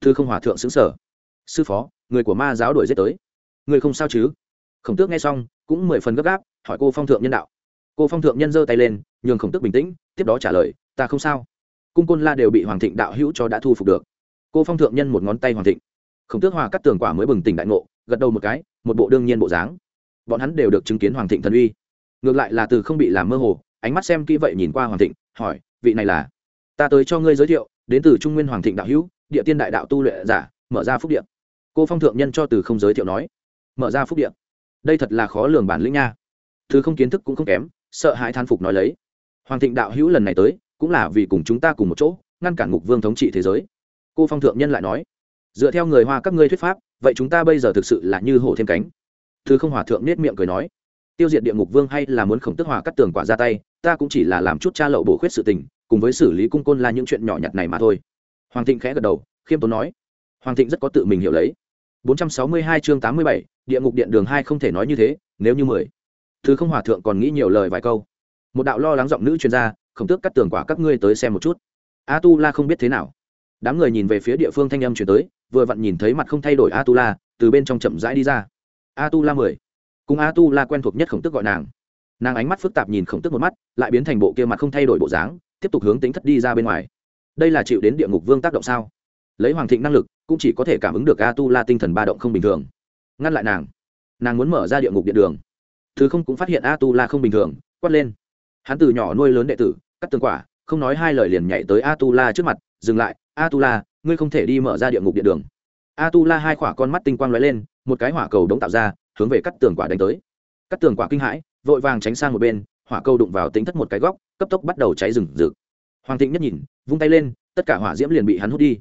Thư không hòa thượng xứng sở sư phó, người của ma giáo đuổi giết tới. Người không sao chứ? Khổng tước nghe xong, cũng mười phần gấp gáp, hỏi cô phong thượng nhân đạo. Cô phong thượng nhân giơ tay lên, nhường khổng tước bình tĩnh, tiếp đó trả lời, ta không sao. Cung côn la đều bị hoàng thịnh đạo hữu cho đã thu phục được cô phong thượng nhân một ngón tay hoàng thịnh. Khổng tước hòa cắt tường quả mới bừng tỉnh đại ngộ, gật đầu một cái, một bộ đương nhiên bộ dáng. Bọn hắn đều được chứng kiến hoàng thịnh thần uy. Ngược lại là từ không bị làm mơ hồ, ánh mắt xem kỹ vậy nhìn qua hoàng thịnh, hỏi, vị này là? Ta tới cho ngươi giới thiệu, đến từ trung nguyên hoàng thịnh đạo hữu, địa tiên đại đạo tu luyện giả, mở ra phúc điện. Cô phong thượng nhân cho từ không giới thiệu nói, mở ra phúc điện. Đây thật là khó lường bản lĩnh nha. Thứ không kiến thức cũng không kém, sợ hãi than phục nói lấy. Hoàng thịnh đạo hữu lần này tới, cũng là vì cùng chúng ta cùng một chỗ, ngăn cản ngục vương thống trị thế giới cô phong thượng nhân lại nói dựa theo người hoa các ngươi thuyết pháp vậy chúng ta bây giờ thực sự là như hổ thêm cánh. Thứ không hòa thượng nết miệng cười nói tiêu diệt địa ngục vương hay là muốn khổng tức hòa cắt tường quả ra tay ta cũng chỉ là làm chút cha lậu bổ khuyết sự tình cùng với xử lý cung côn là những chuyện nhỏ nhặt này mà thôi. Hoàng thịnh khẽ gật đầu khiêm tốn nói hoàng thịnh rất có tự mình hiểu lấy. 462 chương 87, địa ngục điện đường hai không thể nói như thế nếu như mười. Thứ không hòa thượng còn nghĩ nhiều lời vài câu. Một đạo lo lắng giọng nữ chuyên gia khổng tước cắt tường quả các ngươi tới xem một chút. A tu la không biết thế nào đám người nhìn về phía địa phương thanh âm chuyển tới, vừa vặn nhìn thấy mặt không thay đổi a tu la từ bên trong chậm rãi đi ra. A tu la mười. Cùng a tu la quen thuộc nhất khổng tức gọi nàng. Nàng ánh mắt phức tạp nhìn khổng tức một mắt, lại biến thành bộ kia mặt không thay đổi bộ dáng, tiếp tục hướng tính thất đi ra bên ngoài. Đây là chịu đến địa ngục vương tác động sao? Lấy hoàng thịnh năng lực, cũng chỉ có thể cảm ứng được a tu la tinh thần ba động không bình thường. Ngăn lại nàng. Nàng muốn mở ra địa ngục điện đường. Thứ không cũng phát hiện a tu la không bình thường, quát lên. Hắn từ nhỏ nuôi lớn đệ tử, cắt tương quả, không nói hai lời liền nhảy tới a tu la trước mặt, dừng lại a tu la ngươi không thể đi mở ra địa ngục điện đường. A tu la hai khỏa con mắt tinh quang lóe lên, một cái hỏa cầu đống tạo ra, hướng về cắt tường quả đánh tới. Cắt tường quả kinh hãi, vội vàng tránh sang một bên, hỏa cầu đụng vào tính thất một cái góc, cấp tốc bắt đầu cháy rừng rực. Hoàng thịnh nhất nhìn, vung tay lên, tất cả hỏa diễm liền bị hắn hút đi.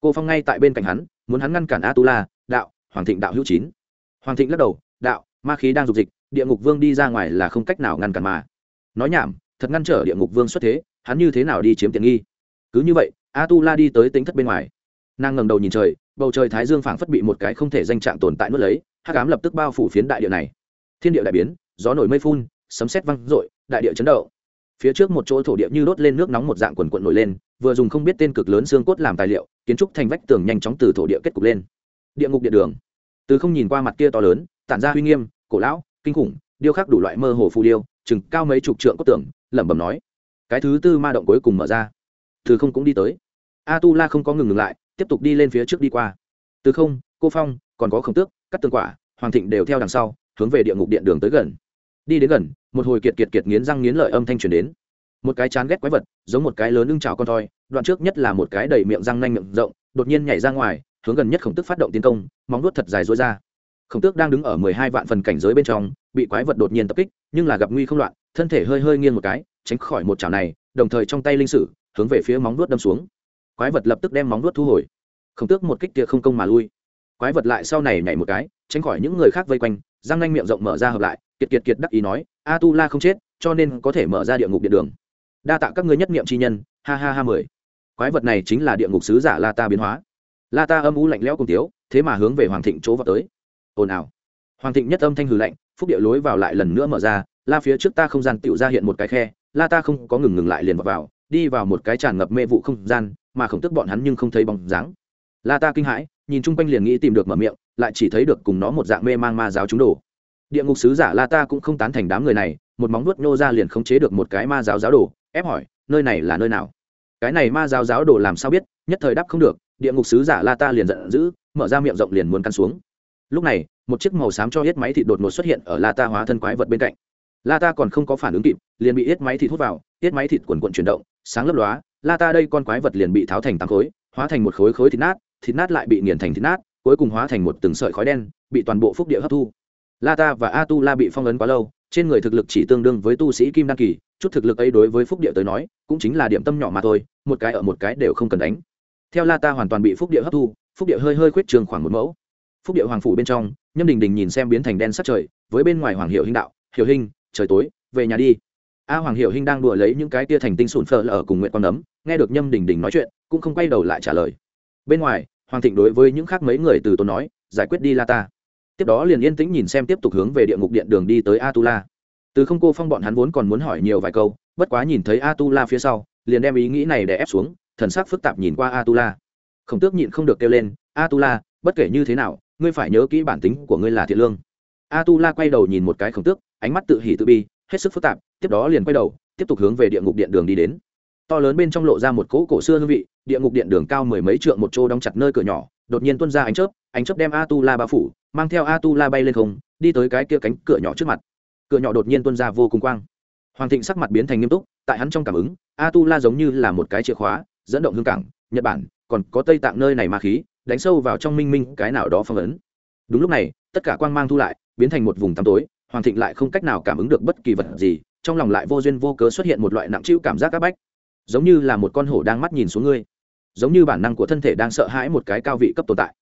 Cô phong ngay tại bên cạnh hắn, muốn hắn ngăn cản a tu la đạo, hoàng thịnh đạo hữu chín. Hoàng thịnh lắc đầu, đạo, ma khí đang dục dịch, địa ngục vương đi ra ngoài là không cách nào ngăn cản mà. Nói nhảm, thật ngăn trở địa ngục vương xuất thế, hắn như thế nào đi chiếm tiện nghi? Cứ như vậy a tu la đi tới tính thất bên ngoài. Nàng ngẩng đầu nhìn trời, bầu trời thái dương phảng phất bị một cái không thể danh trạng tồn tại nuốt lấy, hắc ám lập tức bao phủ phiến đại địa này. Thiên địa đại biến, gió nổi mây phun, sấm sét văng rội đại địa chấn động. Phía trước một chỗ thổ địa như đốt lên nước nóng một dạng quần quận nổi lên, vừa dùng không biết tên cực lớn xương cốt làm tài liệu, kiến trúc thành vách tường nhanh chóng từ thổ địa kết cục lên. Địa ngục địa đường. Từ không nhìn qua mặt kia to lớn, tản ra uy nghiêm, cổ lão, kinh khủng, điêu khắc đủ loại mơ hồ phù điêu, chừng cao mấy chục trượng cốt tưởng lẩm bẩm nói. Cái thứ tư ma động cuối cùng mở ra từ không cũng đi tới. A tu la không có ngừng ngừng lại, tiếp tục đi lên phía trước đi qua. Từ không, cô phong, còn có khổng tước cắt tương quả, hoàng thịnh đều theo đằng sau, hướng về địa ngục điện đường tới gần. Đi đến gần, một hồi kiệt kiệt kiệt nghiến răng nghiến lợi âm thanh truyền đến. Một cái chán ghét quái vật, giống một cái lớn ưng trào con thoi, đoạn trước nhất là một cái đầy miệng răng nanh miệng rộng, đột nhiên nhảy ra ngoài, hướng gần nhất khổng tức phát động tiến công, móng nuốt thật dài dối ra. Khổng tước đang đứng ở mười hai vạn phần cảnh giới bên trong, bị quái vật đột nhiên tập kích, nhưng là gặp nguy không loạn, thân thể hơi hơi nghiêng một cái, tránh khỏi một chảo này, đồng thời trong tay linh sử hướng về phía móng nuốt đâm xuống. Quái vật lập tức đem móng nuốt thu hồi. Khổng tước một kích kia không công mà lui. Quái vật lại sau này nhảy một cái tránh khỏi những người khác vây quanh răng nanh miệng rộng mở ra hợp lại kiệt kiệt kiệt đắc ý nói a tu la không chết cho nên có thể mở ra địa ngục điện đường. Đa tạ các ngươi nhất niệm chi nhân ha ha ha mười. Quái vật này chính là địa ngục sứ giả la ta biến hóa. La ta âm u lạnh lẽo cùng tiếu thế mà hướng về hoàng thịnh chỗ vào tới. Ồn ào. Hoàng thịnh nhất âm thanh hừ lạnh phúc địa lối vào lại lần nữa mở ra la phía trước ta không gian tựu ra hiện một cái khe la ta không có ngừng ngừng lại liền vào, vào đi vào một cái tràn ngập mê vụ không gian, mà khổng tức bọn hắn nhưng không thấy bóng dáng. La ta kinh hãi, nhìn chung quanh liền nghĩ tìm được mở miệng, lại chỉ thấy được cùng nó một dạng mê mang ma giáo chúng đồ. Địa ngục sứ giả la ta cũng không tán thành đám người này, một móng nuốt nhô ra liền khống chế được một cái ma giáo giáo đồ, ép hỏi, nơi này là nơi nào? Cái này ma giáo giáo đồ làm sao biết, nhất thời đáp không được, địa ngục sứ giả la ta liền giận dữ, mở ra miệng rộng liền muốn căn xuống. Lúc này, một chiếc màu xám cho hết máy thịt đột ngột xuất hiện ở la ta hóa thân quái vật bên cạnh. La ta còn không có phản ứng kịp, liền bị hết máy thịt hút vào, hết máy thịt quần quận chuyển động sáng lấp lóa, la ta đây con quái vật liền bị tháo thành tám khối, hóa thành một khối khối thịt nát thịt nát lại bị nghiền thành thịt nát, cuối cùng hóa thành một từng sợi khói đen, bị toàn bộ phúc địa hấp thu. La ta và a tu la bị phong ấn quá lâu, trên người thực lực chỉ tương đương với tu sĩ kim đăng kỳ, chút thực lực ấy đối với phúc địa tới nói, cũng chính là điểm tâm nhỏ mà thôi, một cái ở một cái đều không cần đánh. Theo la ta hoàn toàn bị phúc địa hấp thu, phúc địa hơi hơi khuyết trường khoảng một mẫu. Phúc địa hoàng phủ bên trong, nhâm đình đình nhìn xem biến thành đen sắt trời, với bên ngoài hoàng hiệu hình đạo hiệu hình, trời tối, về nhà đi a hoàng hiệu Hinh đang đùa lấy những cái tia thành tinh sùn phở lở cùng nguyện quang nấm, nghe được nhâm đình đình nói chuyện, cũng không quay đầu lại trả lời. Bên ngoài, hoàng thịnh đối với những khác mấy người từ tốn nói, giải quyết đi la ta. Tiếp đó liền yên tĩnh nhìn xem tiếp tục hướng về địa ngục điện đường đi tới a tu la từ không cô phong bọn hắn vốn còn muốn hỏi nhiều vài câu, bất quá nhìn thấy a tu la phía sau, liền đem ý nghĩ này để ép xuống, thần sắc phức tạp nhìn qua a tu la khổng tước nhịn không được kêu lên a tu la bất kể như thế nào, ngươi phải nhớ kỹ bản tính của ngươi là thiện lương. A tu la quay đầu nhìn một cái khổng tước, ánh mắt tự hỉ tự bi, hết sức phức tạp tiếp đó liền quay đầu, tiếp tục hướng về địa ngục điện đường đi đến. To lớn bên trong lộ ra một cỗ cổ xưa hương vị, địa ngục điện đường cao mười mấy trượng một chỗ đóng chặt nơi cửa nhỏ, đột nhiên tuôn ra ánh chớp ánh chớp đem a tu la bao phủ, mang theo a tu la bay lên không, đi tới cái kia cánh cửa nhỏ trước mặt. Cửa nhỏ đột nhiên tuôn ra vô cùng quang. Hoàng thịnh sắc mặt biến thành nghiêm túc, tại hắn trong cảm ứng a tu la giống như là một cái chìa khóa, dẫn động hương cảng, nhật bản, còn có tây tạng nơi này ma khí, đánh sâu vào trong minh minh, cái nào đó phong ấn. Đúng lúc này, tất cả quang mang thu lại, biến thành một vùng tăm tối, hoàng thịnh lại không cách nào cảm ứng được bất kỳ vật gì trong lòng lại vô duyên vô cớ xuất hiện một loại nặng trĩu cảm giác áp bách, giống như là một con hổ đang mắt nhìn xuống ngươi, giống như bản năng của thân thể đang sợ hãi một cái cao vị cấp tồn tại.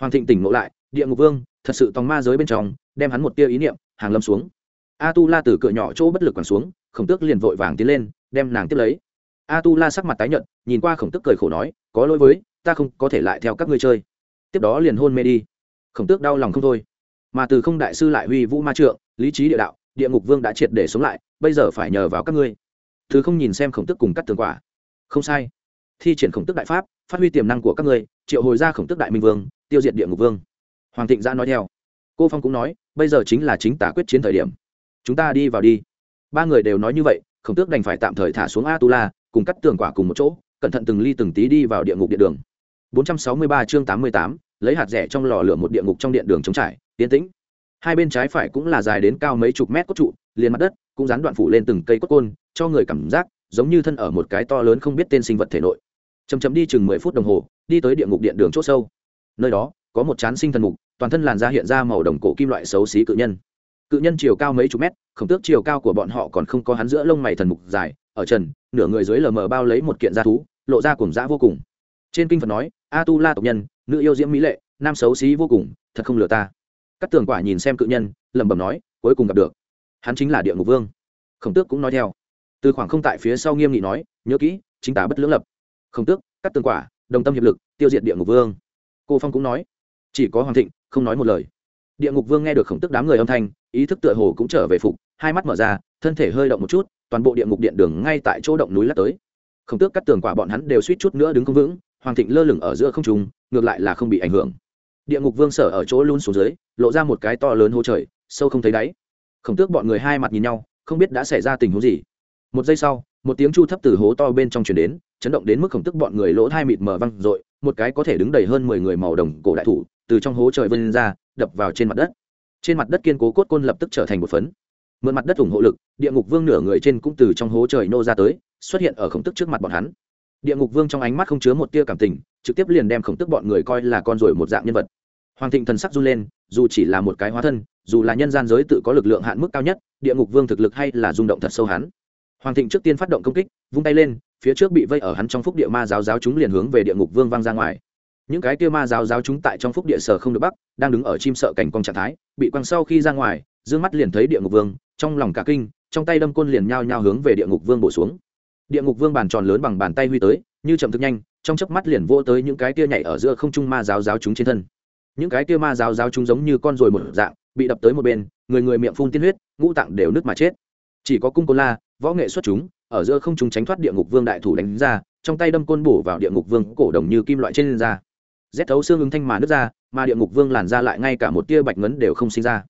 Hoàng thịnh tỉnh ngộ lại, địa ngục vương, thật sự tòng ma giới bên trong, đem hắn một tia ý niệm, hàng lâm xuống. A tu la từ cửa nhỏ chỗ bất lực quẳng xuống, khổng tước liền vội vàng tiến lên, đem nàng tiếp lấy. A tu la sắc mặt tái nhợt, nhìn qua khổng tước cười khổ nói, có lỗi với, ta không có thể lại theo các ngươi chơi. Tiếp đó liền hôn mê đi. Khổng tước đau lòng không thôi. Mà từ không đại sư lại huy vũ ma trượng, lý trí địa đạo, địa ngục vương đã triệt để sống lại bây giờ phải nhờ vào các ngươi. Thứ không nhìn xem khổng tước cùng cắt tường quả. Không sai. Thi triển khổng tước đại pháp phát huy tiềm năng của các ngươi triệu hồi ra khổng tước đại minh vương tiêu diệt địa ngục vương. Hoàng thịnh gia nói theo. Cô phong cũng nói bây giờ chính là chính tả quyết chiến thời điểm. Chúng ta đi vào đi. Ba người đều nói như vậy khổng tước đành phải tạm thời thả xuống a tu la cùng cắt tường quả cùng một chỗ cẩn thận từng ly từng tí đi vào địa ngục điện đường. 463 chương 88, lấy hạt rẻ trong lò lửa một địa ngục trong điện đường chống trải tiến tĩnh hai bên trái phải cũng là dài đến cao mấy chục mét cốt trụ, liền mặt đất cũng dán đoạn phủ lên từng cây cốt côn, cho người cảm giác giống như thân ở một cái to lớn không biết tên sinh vật thể nội. Chầm chầm đi chừng mười phút đồng hồ, đi tới địa ngục điện đường c h ỗ sâu. Nơi đó, có một chán sinh thần mục, toàn thân làn da hiện ra màu đồng cổ kim loại xấu xí cự nhân. Cự nhân chiều cao mấy chục mét, khổng tước chiều cao của bọn họ còn không có hắn giữa lông mày thần mục dài, ở trần, nửa người dưới lờ mờ bao lấy một kiện da thú, lộ ra cùng dã vô cùng. Trên kinh phật nói, a tu la tộc nhân, nữ yêu diễm mỹ lệ, nam xấu xí vô cùng, thật không lừa ta các tường quả nhìn xem cự nhân, lẩm bẩm nói, cuối cùng gặp được. Hắn chính là địa ngục vương. Khổng tước cũng nói theo. Từ khoảng không tại phía sau nghiêm nghị nói, nhớ kỹ, chính ta bất lưỡng lập. Khổng tước các tường quả, đồng tâm hiệp lực, tiêu diệt địa ngục vương. Cô phong cũng nói, chỉ có hoàng thịnh, không nói một lời. Địa ngục vương nghe được khổng tức đám người âm thanh, ý thức tựa hồ cũng trở về phục, hai mắt mở ra, thân thể hơi động một chút, toàn bộ địa ngục điện đường ngay tại chỗ động núi lắc tới. Khổng tước cắt tường quả bọn hắn đều suýt chút nữa đứng không vững, hoàng thịnh lơ lửng ở giữa không trung, ngược lại là không bị ảnh hưởng địa ngục vương sở ở chỗ luôn xuống dưới, lộ ra một cái to lớn hố trời, sâu không thấy đáy. Khổng tước bọn người hai mặt nhìn nhau, không biết đã xảy ra tình huống gì. Một giây sau, một tiếng chu thấp từ hố to bên trong chuyển đến, chấn động đến mức khổng tức bọn người lỗ hai mịt mờ văng r ộ i một cái có thể đứng đầy hơn mười người màu đồng cổ đại thủ, từ trong hố trời vươn ra, đập vào trên mặt đất. Trên mặt đất kiên cố cốt côn lập tức trở thành một phấn. Mượn mặt đất ủng hộ lực, địa ngục vương nửa người trên cũng từ trong hố trời nô ra tới, xuất hiện ở khổng tức trước mặt bọn hắn. Địa ngục vương trong ánh mắt không chứa một tia cảm tình, trực tiếp liền đem khổng tức bọn người coi là con ruồi một dạng nhân vật hoàng thịnh thần sắc run lên, dù chỉ là một cái hóa thân, dù là nhân gian giới tự có lực lượng hạn mức cao nhất, địa ngục vương thực lực hay là rung động thật sâu hắn. Hoàng thịnh trước tiên phát động công kích, vung tay lên, phía trước bị vây ở hắn trong phúc địa ma giáo giáo chúng liền hướng về địa ngục vương văng ra ngoài. Những cái kia ma giáo giáo chúng tại trong phúc địa sở không được bắc, đang đứng ở chim sợ cảnh con trạng thái, bị quăng sau khi ra ngoài d mắt liền thấy địa ngục vương, trong lòng cả kinh, trong tay đâm côn liền nhao nhao hướng về địa ngục vương bổ xuống. Địa ngục vương bàn tròn lớn bằng bàn tay huy tới, như chậm thực nhanh, trong chớp mắt liền vô tới những cái kia nhảy ở giữa không trung ma giáo giáo chúng trên thân những cái kia ma giáo giáo chúng giống như con ruồi một dạng, bị đập tới một bên, người người miệng phun tiên huyết, ngũ tạng đều nứt mà chết. Chỉ có cung cô la, võ nghệ xuất chúng, ở giữa không chúng tránh thoát địa ngục vương đại thủ đánh ra, trong tay đâm côn bổ vào địa ngục vương cổ đồng như kim loại trên da. Rét thấu xương ứng thanh mà nứt ra, mà địa ngục vương làn ra lại ngay cả một tia bạch ngấn đều không sinh ra.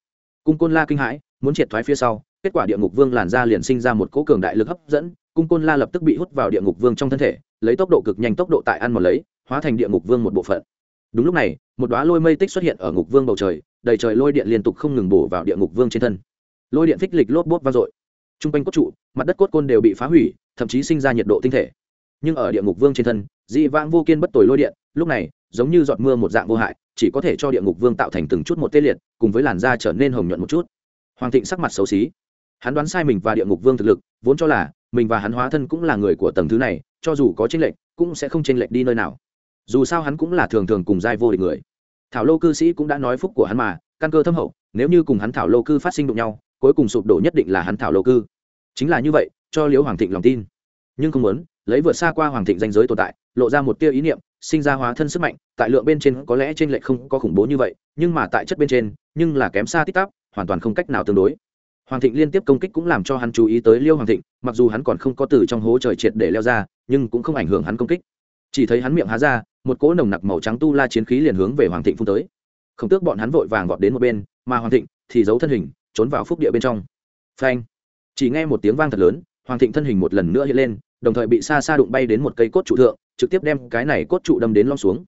Cung côn la kinh hãi, muốn triệt thoái phía sau, kết quả địa ngục vương làn ra liền sinh ra một cỗ cường đại lực hấp dẫn, cung côn la lập tức bị hút vào địa ngục vương trong thân thể, lấy tốc độ cực nhanh tốc độ tại ăn một lấy, hóa thành địa ngục vương một bộ phận. Đúng lúc này một đoá lôi mây tích xuất hiện ở ngục vương bầu trời, đầy trời lôi điện liên tục không ngừng bổ vào địa ngục vương trên thân. Lôi điện phích lịch lốp bốt vang dội. T r u n g quanh cốt trụ, mặt đất cốt côn đều bị phá hủy, thậm chí sinh ra nhiệt độ tinh thể. Nhưng ở địa ngục vương trên thân, dị vãng vô kiên bất tồi lôi điện, lúc này, giống như giọt mưa một dạng vô hại, chỉ có thể cho địa ngục vương tạo thành từng chút một tê liệt, cùng với làn da trở nên hồng nhuận một chút. Hoàng thịnh sắc mặt xấu xí. Hắn đoán sai mình và địa ngục vương thực lực, vốn cho là mình và hắn hóa thân cũng là người của tầng thứ này, cho dù có tranh lệch, cũng sẽ không tranh lệch đi nơi nào dù sao hắn cũng là thường thường cùng giai vô địch người. Thảo lô cư sĩ cũng đã nói phúc của hắn mà, căn cơ thâm hậu, nếu như cùng hắn thảo lô cư phát sinh đụng nhau, cuối cùng sụp đổ nhất định là hắn thảo lô cư. Chính là như vậy, cho liễu hoàng thịnh lòng tin. Nhưng không muốn, lấy vượt xa qua hoàng thịnh danh giới tồn tại, lộ ra một tia ý niệm, sinh ra hóa thân sức mạnh, tại lượng bên trên có lẽ trên lệch không có khủng bố như vậy, nhưng mà tại chất bên trên, nhưng là kém xa tích tắc, hoàn toàn không cách nào tương đối. Hoàng thịnh liên tiếp công kích cũng làm cho hắn chú ý tới liêu hoàng thịnh, mặc dù hắn còn không có từ trong hố trời triệt để leo ra, nhưng cũng không ảnh hưởng hắn công kích chỉ thấy hắn miệng há ra, một cỗ nồng nặc màu trắng tu la chiến khí liền hướng về hoàng thịnh phun tới. Không tước bọn hắn vội vàng vọt đến một bên, mà hoàng thịnh thì giấu thân hình, trốn vào phúc địa bên trong. Phanh! Chỉ nghe một tiếng vang thật lớn, hoàng thịnh thân hình một lần nữa hiện lên, đồng thời bị xa xa đụng bay đến một cây cốt trụ thượng, trực tiếp đem cái này cốt trụ đâm đến lom xuống.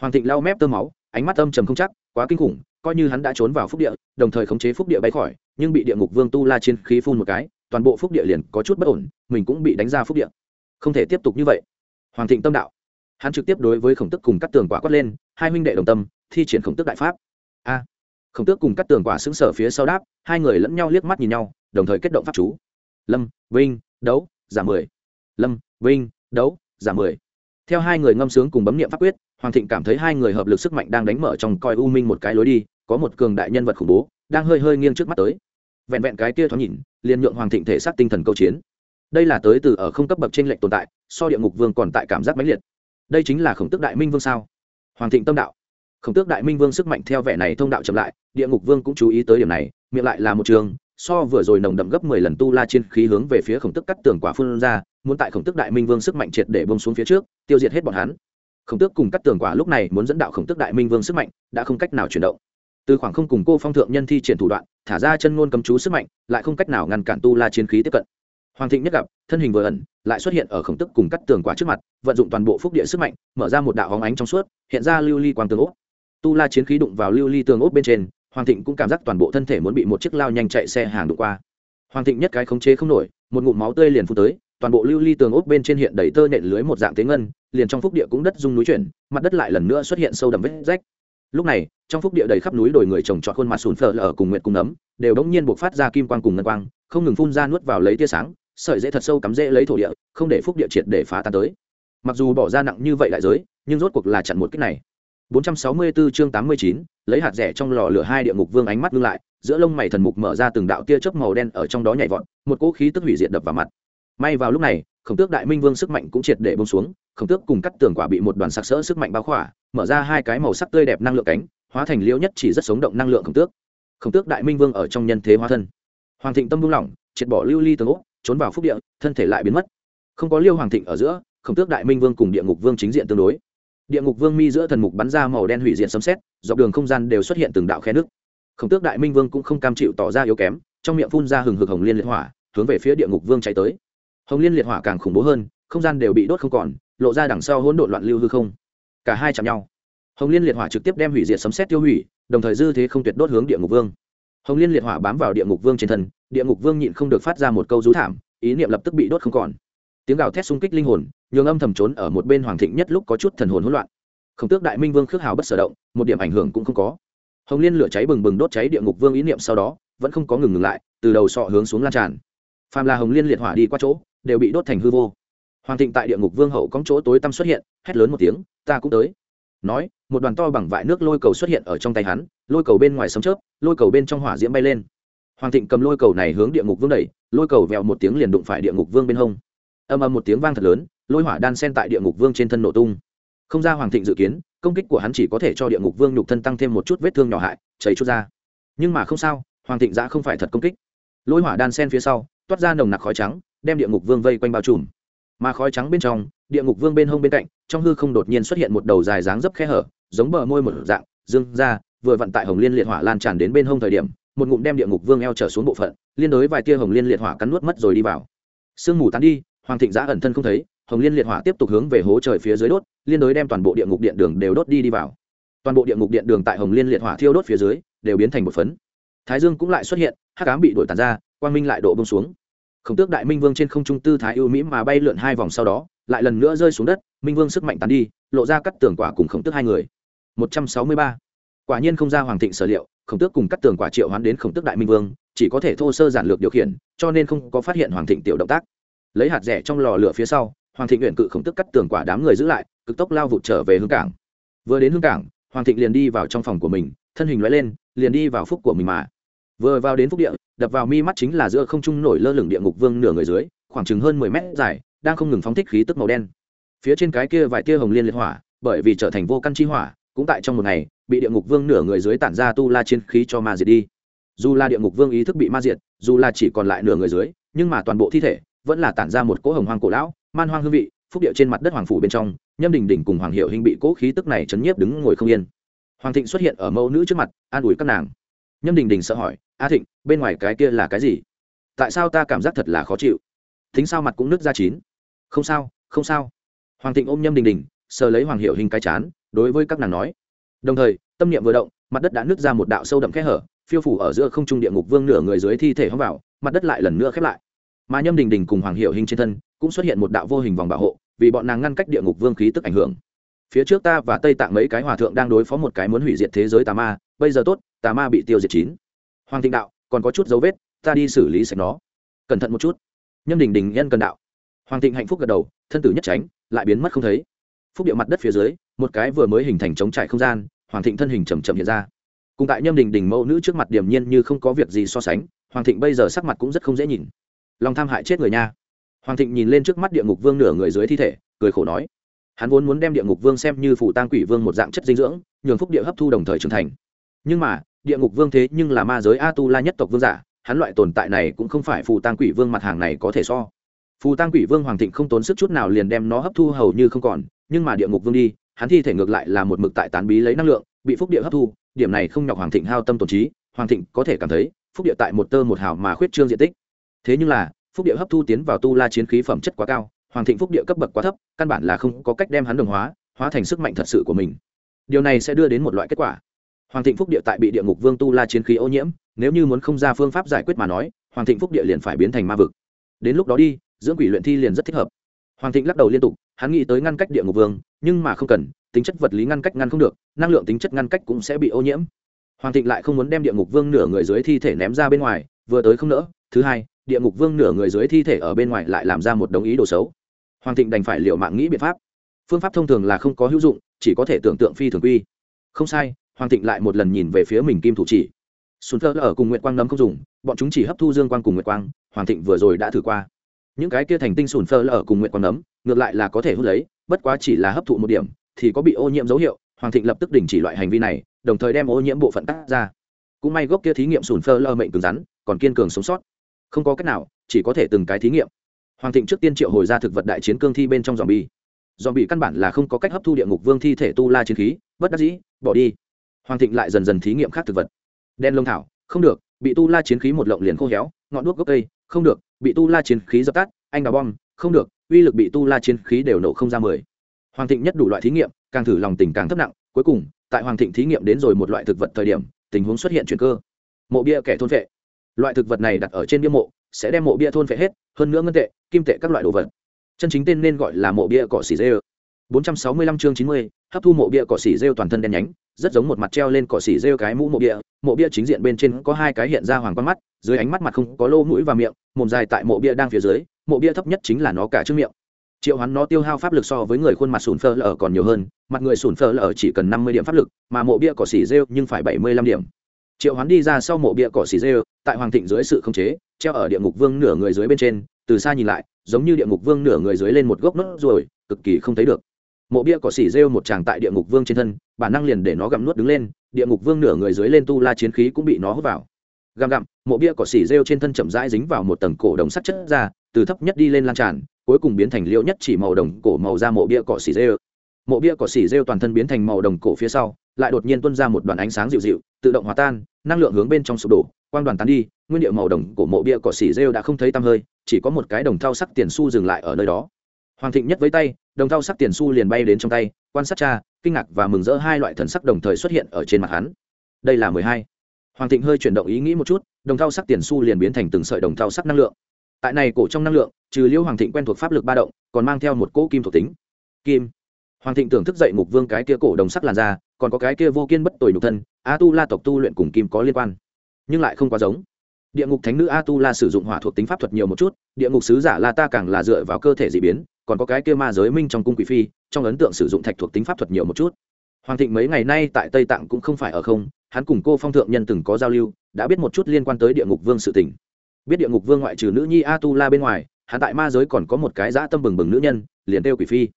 Hoàng thịnh lau mép tơ máu, ánh mắt âm trầm không chắc, quá kinh khủng, coi như hắn đã trốn vào phúc địa, đồng thời khống chế phúc địa bay khỏi, nhưng bị địa ngục vương tu la chiến khí phun một cái, toàn bộ phúc địa liền có chút bất ổn, mình cũng bị đánh ra phúc địa. Không thể tiếp tục như vậy. Hoàng thịnh tâm đạo hắn trực tiếp đối với khổng tức cùng cắt tường quả quát lên, hai huynh đệ đồng tâm, thi triển khổng tức đại pháp. A. Khổng tước cùng cắt tường quả xứng sở phía sau đáp, hai người lẫn nhau liếc mắt nhìn nhau, đồng thời kết động pháp chú. Lâm, vinh, đấu giảm mười. Lâm, vinh, đấu giảm mười. Theo hai người ngâm sướng cùng bấm nghiệm pháp quyết, hoàng thịnh cảm thấy hai người hợp lực sức mạnh đang đánh mở trong coi u minh một cái lối đi, có một cường đại nhân vật khủng bố đang hơi hơi nghiêng trước mắt tới. Vẹn vẹn cái kia thoáng nhìn, liền nhượng hoàng thịnh thể xác tinh thần câu chiến. Đây là tới từ ở không cấp bậc trên lệnh tồn tại, so địa ngục vương còn tại cảm giác mãnh liệt đây chính là khổng tước đại minh vương sao? Hoàng thịnh tâm đạo. Khổng tước đại minh vương sức mạnh theo vẻ này thông đạo chậm lại, địa ngục vương cũng chú ý tới điểm này, miệng lại là một trường, so vừa rồi nồng đậm gấp mười lần tu la trên khí hướng về phía khổng tức cắt tường quả phun ra, muốn tại khổng tức đại minh vương sức mạnh triệt để bông xuống phía trước, tiêu diệt hết bọn hắn. Khổng tước cùng cắt tường quả lúc này muốn dẫn đạo khổng tức đại minh vương sức mạnh, đã không cách nào chuyển động. Từ khoảng không cùng cô phong thượng nhân thi triển thủ đoạn, thả ra chân ngôn cấm chú sức mạnh, lại không cách nào ngăn cản tu la chiến khí tiếp cận hoàng thịnh nhất gặp, thân hình vừa ẩn, lại xuất hiện ở khổng tức cùng cắt tường quả trước mặt, vận dụng toàn bộ phúc địa sức mạnh, mở ra một đạo hóng ánh trong suốt, hiện ra lưu ly quang tường ốp. Tu la chiến khí đụng vào lưu ly tường ốp bên trên, hoàng thịnh cũng cảm giác toàn bộ thân thể muốn bị một chiếc lao nhanh chạy xe hàng đụng qua. Hoàng thịnh nhất cái khống chế không nổi, một ngụm máu tươi liền phun tới, toàn bộ lưu ly tường ốp bên trên hiện đầy tơ nện lưới một dạng tế ngân, liền trong phúc địa cũng đất rung núi chuyển, mặt đất lại lần nữa xuất hiện sâu đầm vết rách. Lúc này, trong phúc địa đầy khắp núi đồi người trồng trọt khuôn mặt sùn phở lở cùng nguyện cùng nấm đều đống nhiên buộc phát ra kim quang cùng ngân quang, không ngừng phun ra nuốt vào lấy tia sáng sợi dễ thật sâu cắm dễ lấy thổ địa không để phúc địa triệt để phá tan tới. Mặc dù bỏ ra nặng như vậy đại giới nhưng rốt cuộc là chặn một cách này. 464 chương 89, lấy hạt rẻ trong lò lửa hai địa ngục vương ánh mắt ngưng lại giữa lông mày thần mục mở ra từng đạo tia chớp màu đen ở trong đó nhảy vọt một cỗ khí tức hủy diệt đập vào mặt. May vào lúc này khổng tước đại minh vương sức mạnh cũng triệt để bông xuống khổng tước cùng cắt tường quả bị một đoàn sặc sỡ sức mạnh bao khỏa mở ra hai cái màu sắc tươi đẹp năng lượng cánh hóa thành liễu nhất chỉ rất sống động năng lượng khổng tước. Khổng tước đại minh vương ở trong nhân thế hóa thân. Hoàng thịnh tâm buông lỏng triệt bỏ lưu ly tường ốc trốn vào phúc địa, thân thể lại biến mất. Không có liêu hoàng thịnh ở giữa, khổng tước đại minh vương cùng địa ngục vương chính diện tương đối. Địa ngục vương mi giữa thần mục bắn ra màu đen hủy diện sấm xét dọc đường không gian đều xuất hiện từng đạo khe nước. Khổng tước đại minh vương cũng không cam chịu tỏ ra yếu kém, trong miệng phun ra hừng hực hồng liên liệt hỏa, hướng về phía địa ngục vương chạy tới. Hồng liên liệt hỏa càng khủng bố hơn, không gian đều bị đốt không còn, lộ ra đằng sau hỗn độn loạn lưu hư không. Cả hai chạm nhau. Hồng liên liệt hỏa trực tiếp đem hủy diệt sấm xét tiêu hủy, đồng thời dư thế không tuyệt đốt hướng địa ngục vương. Hồng liên liệt hỏa bám vào địa ngục vương trên thân địa ngục vương nhịn không được phát ra một câu rú thảm, ý niệm lập tức bị đốt không còn. Tiếng gào thét xung kích linh hồn, nhường âm thầm trốn ở một bên hoàng thịnh nhất lúc có chút thần hồn hỗn loạn. Khổng tước đại minh vương khước hào bất sở động, một điểm ảnh hưởng cũng không có. Hồng liên lửa cháy bừng bừng đốt cháy địa ngục vương ý niệm sau đó, vẫn không có ngừng ngừng lại, từ đầu sọ hướng xuống lan tràn. Phàm là hồng liên liệt hỏa đi qua chỗ, đều bị đốt thành hư vô. Hoàng thịnh tại địa ngục vương hậu có chỗ tối tăm xuất hiện, hét lớn một tiếng, ta cũng tới. Nói, một đoàn to bằng vại nước lôi cầu xuất hiện ở trong tay hắn, lôi cầu bên ngoài sấm chớp, lôi cầu bên trong hỏa diễm bay lên hoàng thịnh cầm lôi cầu này hướng địa ngục vương đẩy, lôi cầu vẹo một tiếng liền đụng phải địa ngục vương bên hông. Âm âm một tiếng vang thật lớn, lôi hỏa đan sen tại địa ngục vương trên thân nổ tung. Không ra hoàng thịnh dự kiến, công kích của hắn chỉ có thể cho địa ngục vương nhục thân tăng thêm một chút vết thương nhỏ hại, chảy chút ra. Nhưng mà không sao, hoàng thịnh giã không phải thật công kích. Lôi hỏa đan sen phía sau, toát ra nồng nặc khói trắng, đem địa ngục vương vây quanh bao trùm. Mà khói trắng bên trong, địa ngục vương bên hông bên cạnh, trong hư không đột nhiên xuất hiện một đầu dài dáng dấp khe hở, giống bờ môi một dạng, dương ra, vừa vận tại hồng liên liệt hỏa lan tràn đến bên hông thời điểm một ngụm đem địa ngục vương eo trở xuống bộ phận, liên đối vài tia hồng liên liệt hỏa cắn nuốt mất rồi đi vào. Sương mù tán đi, hoàng thịnh giã ẩn thân không thấy, hồng liên liệt hỏa tiếp tục hướng về hố trời phía dưới đốt, liên đối đem toàn bộ địa ngục điện đường đều đốt đi đi vào. Toàn bộ địa ngục điện đường tại hồng liên liệt hỏa thiêu đốt phía dưới, đều biến thành một phấn. Thái dương cũng lại xuất hiện, hắc ám bị đổi tàn ra, quang minh lại đổ bông xuống. Khổng tước đại minh vương trên không trung tư thái ưu mỹ mà bay lượn hai vòng sau đó, lại lần nữa rơi xuống đất, minh vương sức mạnh tàn đi, lộ ra cắt tường quả cùng khổng tước hai người. Một trăm sáu mươi ba. Quả nhiên không ra hoàng thịnh sở liệu khổng tước cùng cắt tường quả triệu hoán đến khổng tước đại minh vương, chỉ có thể thô sơ giản lược điều khiển, cho nên không có phát hiện hoàng thịnh tiểu động tác. Lấy hạt rẻ trong lò lửa phía sau, hoàng thịnh nguyện cự khổng tước cắt tường quả đám người giữ lại, cực tốc lao vụt trở về hướng cảng. Vừa đến hướng cảng, hoàng thịnh liền đi vào trong phòng của mình, thân hình loại lên, liền đi vào phúc của mình mà. Vừa vào đến phúc địa, đập vào mi mắt chính là giữa không trung nổi lơ lửng địa ngục vương nửa người dưới, khoảng chừng hơn mười mét dài, đang không ngừng phóng thích khí tức màu đen. Phía trên cái kia vài tia hồng liên liệt hỏa, bởi vì trở thành vô căn chi hỏa, cũng tại trong một ngày bị địa ngục vương nửa người dưới tản ra tu la chiến khí cho ma diệt đi. Dù là địa ngục vương ý thức bị ma diệt, dù là chỉ còn lại nửa người dưới, nhưng mà toàn bộ thi thể vẫn là tản ra một cỗ hồng hoang cổ lão, man hoang hương vị, phúc địa trên mặt đất hoàng phủ bên trong, nhâm đình đỉnh cùng hoàng hiệu hình bị cỗ khí tức này chấn nhiếp đứng ngồi không yên. Hoàng thịnh xuất hiện ở mẫu nữ trước mặt, an ủi các nàng. Nhâm đình đình sợ hỏi, a thịnh, bên ngoài cái kia là cái gì? Tại sao ta cảm giác thật là khó chịu? Thính sao mặt cũng nứt ra chín. Không sao không sao. Hoàng thịnh ôm nhâm đình đình, sờ lấy hoàng hiệu hình cái chán, đối với các nàng nói đồng thời, tâm niệm vừa động, mặt đất đã nứt ra một đạo sâu đậm khe hở, phiêu phủ ở giữa không trung địa ngục vương nửa người dưới thi thể hóng vào, mặt đất lại lần nữa khép lại. Mà nhâm đình đình cùng hoàng hiệu hình trên thân cũng xuất hiện một đạo vô hình vòng bảo hộ, vì bọn nàng ngăn cách địa ngục vương khí tức ảnh hưởng. Phía trước ta và tây tạng mấy cái hòa thượng đang đối phó một cái muốn hủy diệt thế giới tà ma, bây giờ tốt, tà ma bị tiêu diệt chín. Hoàng thịnh đạo, còn có chút dấu vết, ta đi xử lý sạch nó. Cẩn thận một chút. Nhâm đình đình nhân cần đạo. Hoàng thịnh hạnh phúc gật đầu, thân tử nhất tránh, lại biến mất không thấy phúc điệu mặt đất phía dưới, một cái vừa mới hình thành chống trải không gian, hoàng thịnh thân hình chầm chậm hiện ra. Cùng tại nhâm đình đình mẫu nữ trước mặt điềm nhiên như không có việc gì so sánh, hoàng thịnh bây giờ sắc mặt cũng rất không dễ nhìn. Lòng tham hại chết người nha. Hoàng thịnh nhìn lên trước mắt địa ngục vương nửa người dưới thi thể, cười khổ nói, hắn vốn muốn đem địa ngục vương xem như phủ tang quỷ vương một dạng chất dinh dưỡng, nhường phúc địa hấp thu đồng thời trưởng thành. Nhưng mà, địa ngục vương thế nhưng là ma giới a tu la nhất tộc vương giả, hắn loại tồn tại này cũng không phải phù tang quỷ vương mặt hàng này có thể so. Phù tang quỷ vương hoàng thịnh không tốn sức chút nào liền đem nó hấp thu hầu như không còn nhưng mà địa ngục vương đi, hắn thi thể ngược lại là một mực tại tán bí lấy năng lượng, bị phúc địa hấp thu, điểm này không nhọc hoàng thịnh hao tâm tổn trí, hoàng thịnh có thể cảm thấy, phúc địa tại một tơ một hào mà khuyết trương diện tích. Thế nhưng là, phúc địa hấp thu tiến vào tu la chiến khí phẩm chất quá cao, hoàng thịnh phúc địa cấp bậc quá thấp, căn bản là không có cách đem hắn đồng hóa hóa thành sức mạnh thật sự của mình. Điều này sẽ đưa đến một loại kết quả. Hoàng thịnh phúc địa tại bị địa ngục vương tu la chiến khí ô nhiễm, nếu như muốn không ra phương pháp giải quyết mà nói, hoàng thịnh phúc địa liền phải biến thành ma vực. Đến lúc đó đi, dưỡng quỷ luyện thi liền rất thích hợp. Hoàng thịnh lắc đầu liên tục hắn nghĩ tới ngăn cách địa ngục vương, nhưng mà không cần, tính chất vật lý ngăn cách ngăn không được, năng lượng tính chất ngăn cách cũng sẽ bị ô nhiễm. Hoàng thịnh lại không muốn đem địa ngục vương nửa người dưới thi thể ném ra bên ngoài, vừa tới không nỡ. Thứ hai, địa ngục vương nửa người dưới thi thể ở bên ngoài lại làm ra một đồng ý đồ xấu. Hoàng thịnh đành phải liệu mạng nghĩ biện pháp. Phương pháp thông thường là không có hữu dụng, chỉ có thể tưởng tượng phi thường quy. Không sai, hoàng thịnh lại một lần nhìn về phía mình kim thủ chỉ. Sùn thơ ở cùng nguyệt quang nấm không dùng, bọn chúng chỉ hấp thu dương quang cùng nguyệt quang, hoàng thịnh vừa rồi đã thử qua những cái kia thành tinh sùn phơ ở cùng nguyện quang nấm, ngược lại là có thể hút lấy, bất quá chỉ là hấp thụ một điểm, thì có bị ô nhiễm dấu hiệu, hoàng thịnh lập tức đình chỉ loại hành vi này, đồng thời đem ô nhiễm bộ phận tác ra. Cũng may gốc kia thí nghiệm sùn phơ lơ mệnh cứng rắn, còn kiên cường sống sót. Không có cách nào, chỉ có thể từng cái thí nghiệm. Hoàng thịnh trước tiên triệu hồi ra thực vật đại chiến cương thi bên trong dòm bi dòm bị căn bản là không có cách hấp thu địa ngục vương thi thể tu la chiến khí, bất đắc dĩ, bỏ đi. Hoàng thịnh lại dần dần thí nghiệm khác thực vật. Đen lông thảo, không được, bị tu la chiến khí một lộng liền khô héo, ngọn đuốc gốc cây không được, bị tu la chiến khí dập tắt, anh đào bom, không được, uy lực bị tu la chiến khí đều nổ không ra mười. Hoàng thịnh nhất đủ loại thí nghiệm, càng thử lòng tình càng thấp nặng, cuối cùng, tại hoàng thịnh thí nghiệm đến rồi một loại thực vật thời điểm, tình huống xuất hiện chuyển cơ. Mộ bia kẻ thôn vệ. Loại thực vật này đặt ở trên bia mộ, sẽ đem mộ bia thôn vệ hết, hơn nữa ngân tệ, kim tệ các loại đồ vật. Chân chính tên nên gọi là mộ bia cỏ xỉ dê 465 chương 90, hấp thu mộ bia cỏ xỉ rêu toàn thân đen nhánh, rất giống một mặt treo lên cỏ xỉ rêu cái mũ mộ bia, mộ bia chính diện bên trên có hai cái hiện ra hoàng quan mắt, dưới ánh mắt mặt không có lỗ mũi và miệng, mồm dài tại mộ bia đang phía dưới, mộ bia thấp nhất chính là nó cả trước miệng. Triệu Hoán nó tiêu hao pháp lực so với người khuôn mặt sùn phơ lở còn nhiều hơn, mặt người sùn phơ lở chỉ cần 50 điểm pháp lực, mà mộ bia cỏ xỉ rêu nhưng phải 75 điểm. Triệu Hoán đi ra sau mộ bia cỏ xỉ rêu, tại hoàng thịnh dưới sự khống chế treo ở địa ngục vương nửa người dưới bên trên từ xa nhìn lại giống như địa ngục vương nửa người dưới lên một gốc nốt rồi cực kỳ không thấy được mộ bia cỏ xỉ rêu một tràng tại địa ngục vương trên thân, bản năng liền để nó gặm nuốt đứng lên, địa ngục vương nửa người dưới lên tu la chiến khí cũng bị nó hút vào. Gặm gặm, mộ bia cỏ xỉ rêu trên thân chậm rãi dính vào một tầng cổ đồng sắt chất ra, từ thấp nhất đi lên lan tràn, cuối cùng biến thành liễu nhất chỉ màu đồng cổ màu ra mộ bia cỏ xỉ rêu. Mộ bia cỏ xỉ rêu toàn thân biến thành màu đồng cổ phía sau, lại đột nhiên tuôn ra một đoàn ánh sáng dịu dịu, tự động hòa tan, năng lượng hướng bên trong sụp đổ, quang đoàn tán đi, nguyên điệu màu đồng cổ mộ bia cỏ xỉ rêu đã không thấy tăm hơi, chỉ có một cái đồng thau sắc tiền su dừng lại ở nơi đó. Hoàng thịnh nhất với tay đồng thau sắc tiền xu liền bay đến trong tay, quan sát cha, kinh ngạc và mừng rỡ hai loại thần sắc đồng thời xuất hiện ở trên mặt hắn. Đây là mười hai. Hoàng thịnh hơi chuyển động ý nghĩ một chút, đồng thau sắc tiền xu liền biến thành từng sợi đồng thau sắc năng lượng. Tại này cổ trong năng lượng, trừ liêu hoàng thịnh quen thuộc pháp lực ba động, còn mang theo một cỗ kim thuộc tính. Kim. Hoàng thịnh tưởng thức dậy ngục vương cái kia cổ đồng sắc làn da, còn có cái kia vô kiên bất tồi nhục thân, a tu la tộc tu luyện cùng kim có liên quan. Nhưng lại không quá giống. Địa ngục thánh nữ a tu la sử dụng hỏa thuộc tính pháp thuật nhiều một chút, địa ngục sứ giả la ta càng là dựa vào cơ thể d ị biến còn có cái kia ma giới minh trong cung quỷ phi, trong ấn tượng sử dụng thạch thuộc tính pháp thuật nhiều một chút. Hoàng thịnh mấy ngày nay tại tây tạng cũng không phải ở không, hắn cùng cô phong thượng nhân từng có giao lưu, đã biết một chút liên quan tới địa ngục vương sự tỉnh biết địa ngục vương ngoại trừ nữ nhi a tu la bên ngoài, hắn tại ma giới còn có một cái dã tâm bừng bừng nữ nhân, liền kêu quỷ phi.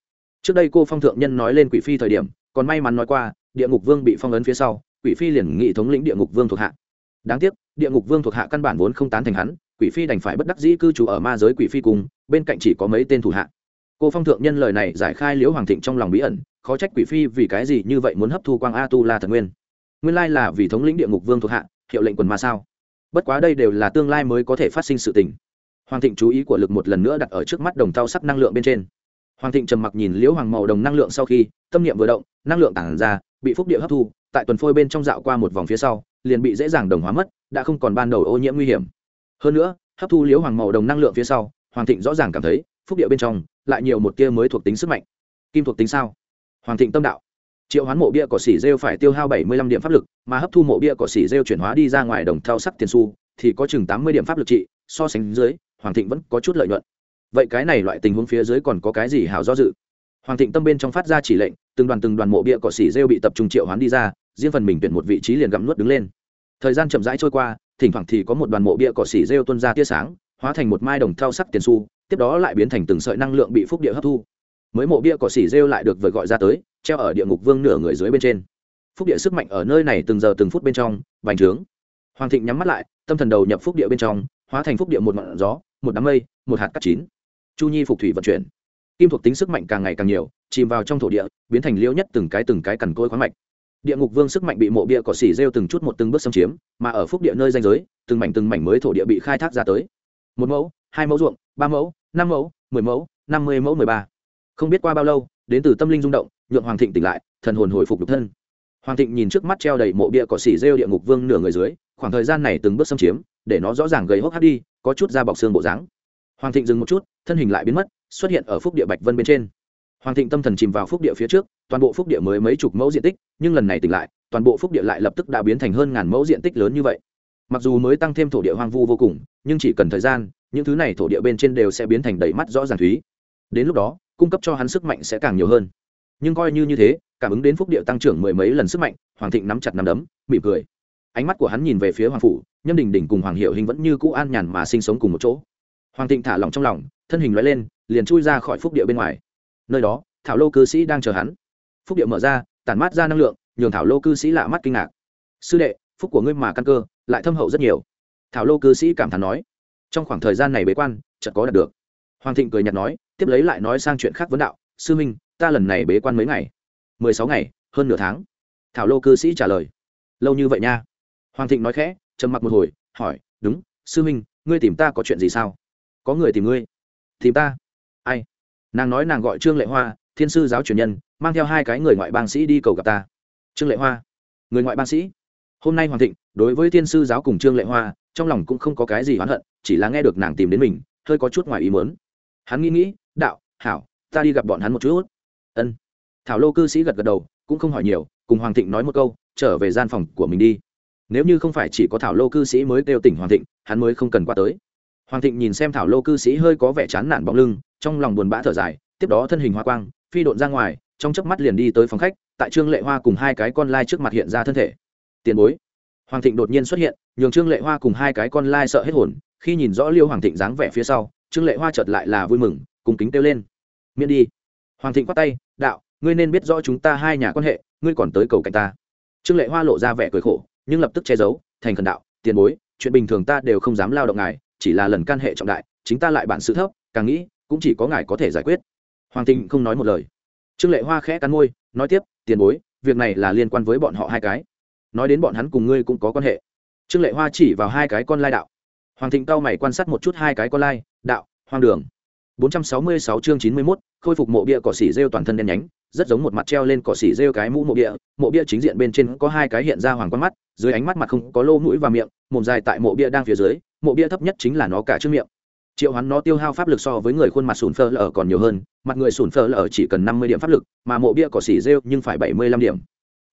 Trước đây cô phong thượng nhân nói lên quỷ phi thời điểm, còn may mắn nói qua, địa ngục vương bị phong ấn phía sau, quỷ phi liền nghị thống lĩnh địa ngục vương thuộc hạ. Đáng tiếc, địa ngục vương thuộc hạ căn bản vốn không tán thành hắn, quỷ phi đành phải bất đắc dĩ cư trú ở ma giới quỷ phi cùng, bên cạnh chỉ có mấy tên thủ hạ cô phong thượng nhân lời này giải khai liễu hoàng thịnh trong lòng bí ẩn, khó trách quỷ phi vì cái gì như vậy muốn hấp thu quang a tu la thần nguyên. Nguyên lai là vì thống lĩnh địa ngục vương thuộc hạ, hiệu lệnh quần ma sao? Bất quá đây đều là tương lai mới có thể phát sinh sự tình. Hoàng thịnh chú ý của lực một lần nữa đặt ở trước mắt đồng thau sắc năng lượng bên trên. Hoàng thịnh trầm mặc nhìn liễu hoàng màu đồng năng lượng sau khi, tâm niệm vừa động, năng lượng tản ra, bị phúc địa hấp thu, tại tuần phôi bên trong dạo qua một vòng phía sau, liền bị dễ dàng đồng hóa mất, đã không còn ban đầu ô nhiễm nguy hiểm. Hơn nữa, hấp thu liễu hoàng màu đồng năng lượng phía sau, hoàng thịnh rõ ràng cảm thấy, phúc địa bên trong lại nhiều một tia mới thuộc tính sức mạnh. Kim thuộc tính sao? Hoàng thịnh tâm đạo. Triệu hoán mộ bia cỏ xỉ rêu phải tiêu hao bảy mươi lăm điểm pháp lực, mà hấp thu mộ bia cỏ xỉ rêu chuyển hóa đi ra ngoài đồng thao sắc tiền su thì có chừng tám mươi điểm pháp lực trị, so sánh dưới, hoàng thịnh vẫn có chút lợi nhuận. Vậy cái này loại tình huống phía dưới còn có cái gì hào do dự? Hoàng thịnh tâm bên trong phát ra chỉ lệnh, từng đoàn từng đoàn mộ bia cỏ xỉ rêu bị tập trung triệu hoán đi ra, riêng phần mình tuyển một vị trí liền gặm nuốt đứng lên. Thời gian chậm rãi trôi qua, thỉnh thoảng thì có một đoàn mộ bia cỏ xỉ rêu tuân ra tia sáng, hóa thành một mai đồng thao sắc tiền su tiếp đó lại biến thành từng sợi năng lượng bị phúc địa hấp thu. Mới mộ bia cỏ xỉ rêu lại được vời gọi ra tới, treo ở địa ngục vương nửa người dưới bên trên. Phúc địa sức mạnh ở nơi này từng giờ từng phút bên trong, bành trướng. Hoàng thịnh nhắm mắt lại, tâm thần đầu nhập phúc địa bên trong, hóa thành phúc địa một ngọn gió, một đám mây, một hạt cắt chín. Chu nhi phục thủy vận chuyển. Kim thuộc tính sức mạnh càng ngày càng nhiều, chìm vào trong thổ địa, biến thành liễu nhất từng cái từng cái cằn côi khoáng mạch. Địa ngục vương sức mạnh bị mộ bia cỏ xỉ rêu từng chút một từng bước xâm chiếm, mà ở phúc địa nơi danh giới, từng mảnh từng mảnh mới thổ địa bị khai thác ra tới. Một mẫu hai mẫu ruộng, ba mẫu, năm mẫu, mười mẫu, năm mươi mẫu, mười ba. Không biết qua bao lâu, đến từ tâm linh rung động, nhượng hoàng thịnh tỉnh lại, thần hồn hồi phục đục thân. Hoàng thịnh nhìn trước mắt treo đầy mộ bia cỏ xỉ rêu địa ngục vương nửa người dưới, khoảng thời gian này từng bước xâm chiếm, để nó rõ ràng gầy hốc hát đi, có chút da bọc xương bộ dáng. Hoàng thịnh dừng một chút, thân hình lại biến mất, xuất hiện ở phúc địa bạch vân bên trên. Hoàng thịnh tâm thần chìm vào phúc địa phía trước, toàn bộ phúc địa mới mấy chục mẫu diện tích, nhưng lần này tỉnh lại, toàn bộ phúc địa lại lập tức đã biến thành hơn ngàn mẫu diện tích lớn như vậy. Mặc dù mới tăng thêm thổ địa hoang vu vô cùng, nhưng chỉ cần thời gian những thứ này thổ địa bên trên đều sẽ biến thành đầy mắt rõ ràng thúy. Đến lúc đó, cung cấp cho hắn sức mạnh sẽ càng nhiều hơn. Nhưng coi như như thế, cảm ứng đến phúc địa tăng trưởng mười mấy lần sức mạnh, hoàng thịnh nắm chặt nắm đấm, mỉm cười. Ánh mắt của hắn nhìn về phía hoàng phủ, nhâm đình đình cùng hoàng hiệu hình vẫn như cũ an nhàn mà sinh sống cùng một chỗ. Hoàng thịnh thả lòng trong lòng, thân hình loại lên, liền chui ra khỏi phúc địa bên ngoài. Nơi đó, thảo lô cư sĩ đang chờ hắn. Phúc địa mở ra, tản mát ra năng lượng, nhường thảo lô cư sĩ lạ mắt kinh ngạc. Sư đệ, phúc của ngươi mà căn cơ, lại thâm hậu rất nhiều. Thảo lô cư sĩ cảm thán nói trong khoảng thời gian này bế quan, chợt có đạt được. Hoàng thịnh cười nhạt nói, tiếp lấy lại nói sang chuyện khác vấn đạo, sư minh, ta lần này bế quan mấy ngày? Mười sáu ngày, hơn nửa tháng. Thảo lô cư sĩ trả lời, lâu như vậy nha. Hoàng thịnh nói khẽ, trầm mặc một hồi, hỏi, đúng, sư minh, ngươi tìm ta có chuyện gì sao? Có người tìm ngươi. Tìm ta? Ai? Nàng nói nàng gọi trương lệ hoa, thiên sư giáo truyền nhân, mang theo hai cái người ngoại bang sĩ đi cầu gặp ta. Trương lệ hoa. Người ngoại bang sĩ. Hôm nay hoàng thịnh, đối với thiên sư giáo cùng trương lệ hoa trong lòng cũng không có cái gì oán hận, chỉ là nghe được nàng tìm đến mình, hơi có chút ngoài ý mớn hắn nghĩ nghĩ, đạo, hảo, ta đi gặp bọn hắn một chút. Ân. Thảo lô cư sĩ gật gật đầu, cũng không hỏi nhiều, cùng hoàng thịnh nói một câu, trở về gian phòng của mình đi. Nếu như không phải chỉ có thảo lô cư sĩ mới kêu tỉnh hoàng thịnh, hắn mới không cần qua tới. Hoàng thịnh nhìn xem thảo lô cư sĩ hơi có vẻ chán nản bóng lưng, trong lòng buồn bã thở dài, tiếp đó thân hình hoa quang, phi độn ra ngoài, trong chớp mắt liền đi tới phòng khách, tại trương lệ hoa cùng hai cái con lai trước mặt hiện ra thân thể. Tiền bối. Hoàng thịnh đột nhiên xuất hiện nhường trương lệ hoa cùng hai cái con lai sợ hết hồn, khi nhìn rõ liêu hoàng thịnh dáng vẻ phía sau, trương lệ hoa chợt lại là vui mừng, cùng kính kêu lên. Miễn đi. Hoàng thịnh quát tay, đạo, ngươi nên biết rõ chúng ta hai nhà quan hệ, ngươi còn tới cầu cạnh ta. Trương lệ hoa lộ ra vẻ cười khổ, nhưng lập tức che giấu, thành khẩn đạo, tiền bối, chuyện bình thường ta đều không dám lao động ngài, chỉ là lần can hệ trọng đại, chính ta lại bản sự thấp, càng nghĩ, cũng chỉ có ngài có thể giải quyết. Hoàng thịnh không nói một lời. Trương lệ hoa khẽ cắn môi, nói tiếp, tiền bối, việc này là liên quan với bọn họ hai cái. Nói đến bọn hắn cùng ngươi cũng có quan hệ trương lệ hoa chỉ vào hai cái con lai đạo. Hoàng thịnh cao mày quan sát một chút hai cái con lai đạo hoang đường. 466 chương 91, khôi phục mộ bia cỏ xỉ rêu toàn thân đen nhánh rất giống một mặt treo lên cỏ xỉ rêu cái mũ mộ bia. Mộ bia chính diện bên trên có hai cái hiện ra hoàng quan mắt dưới ánh mắt mặt không có lô mũi và miệng mồm dài tại mộ bia đang phía dưới mộ bia thấp nhất chính là nó cả trước miệng. Triệu hoán nó tiêu hao pháp lực so với người khuôn mặt sùn phơ lở còn nhiều hơn mặt người sùn phơ lở chỉ cần năm mươi điểm pháp lực mà mộ bia cỏ xỉ rêu nhưng phải bảy mươi lăm điểm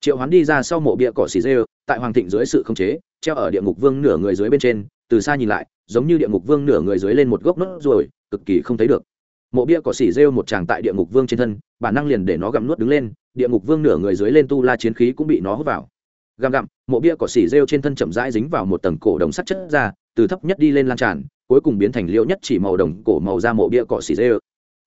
triệu hoán đi ra sau mộ bia cỏ xì rêu tại hoàng thịnh dưới sự khống chế, treo ở địa ngục vương nửa người dưới bên trên, từ xa nhìn lại, giống như địa ngục vương nửa người dưới lên một gốc nốt rồi cực kỳ không thấy được. Mộ bia cỏ xỉ rêu một tràng tại địa ngục vương trên thân, bản năng liền để nó gặm nuốt đứng lên, địa ngục vương nửa người dưới lên tu la chiến khí cũng bị nó hút vào. Gặm gặm, mộ bia cỏ xỉ rêu trên thân chậm rãi dính vào một tầng cổ đồng sắt chất ra, từ thấp nhất đi lên lan tràn, cuối cùng biến thành liễu nhất chỉ màu đồng cổ màu ra mộ bia cỏ xỉ rêu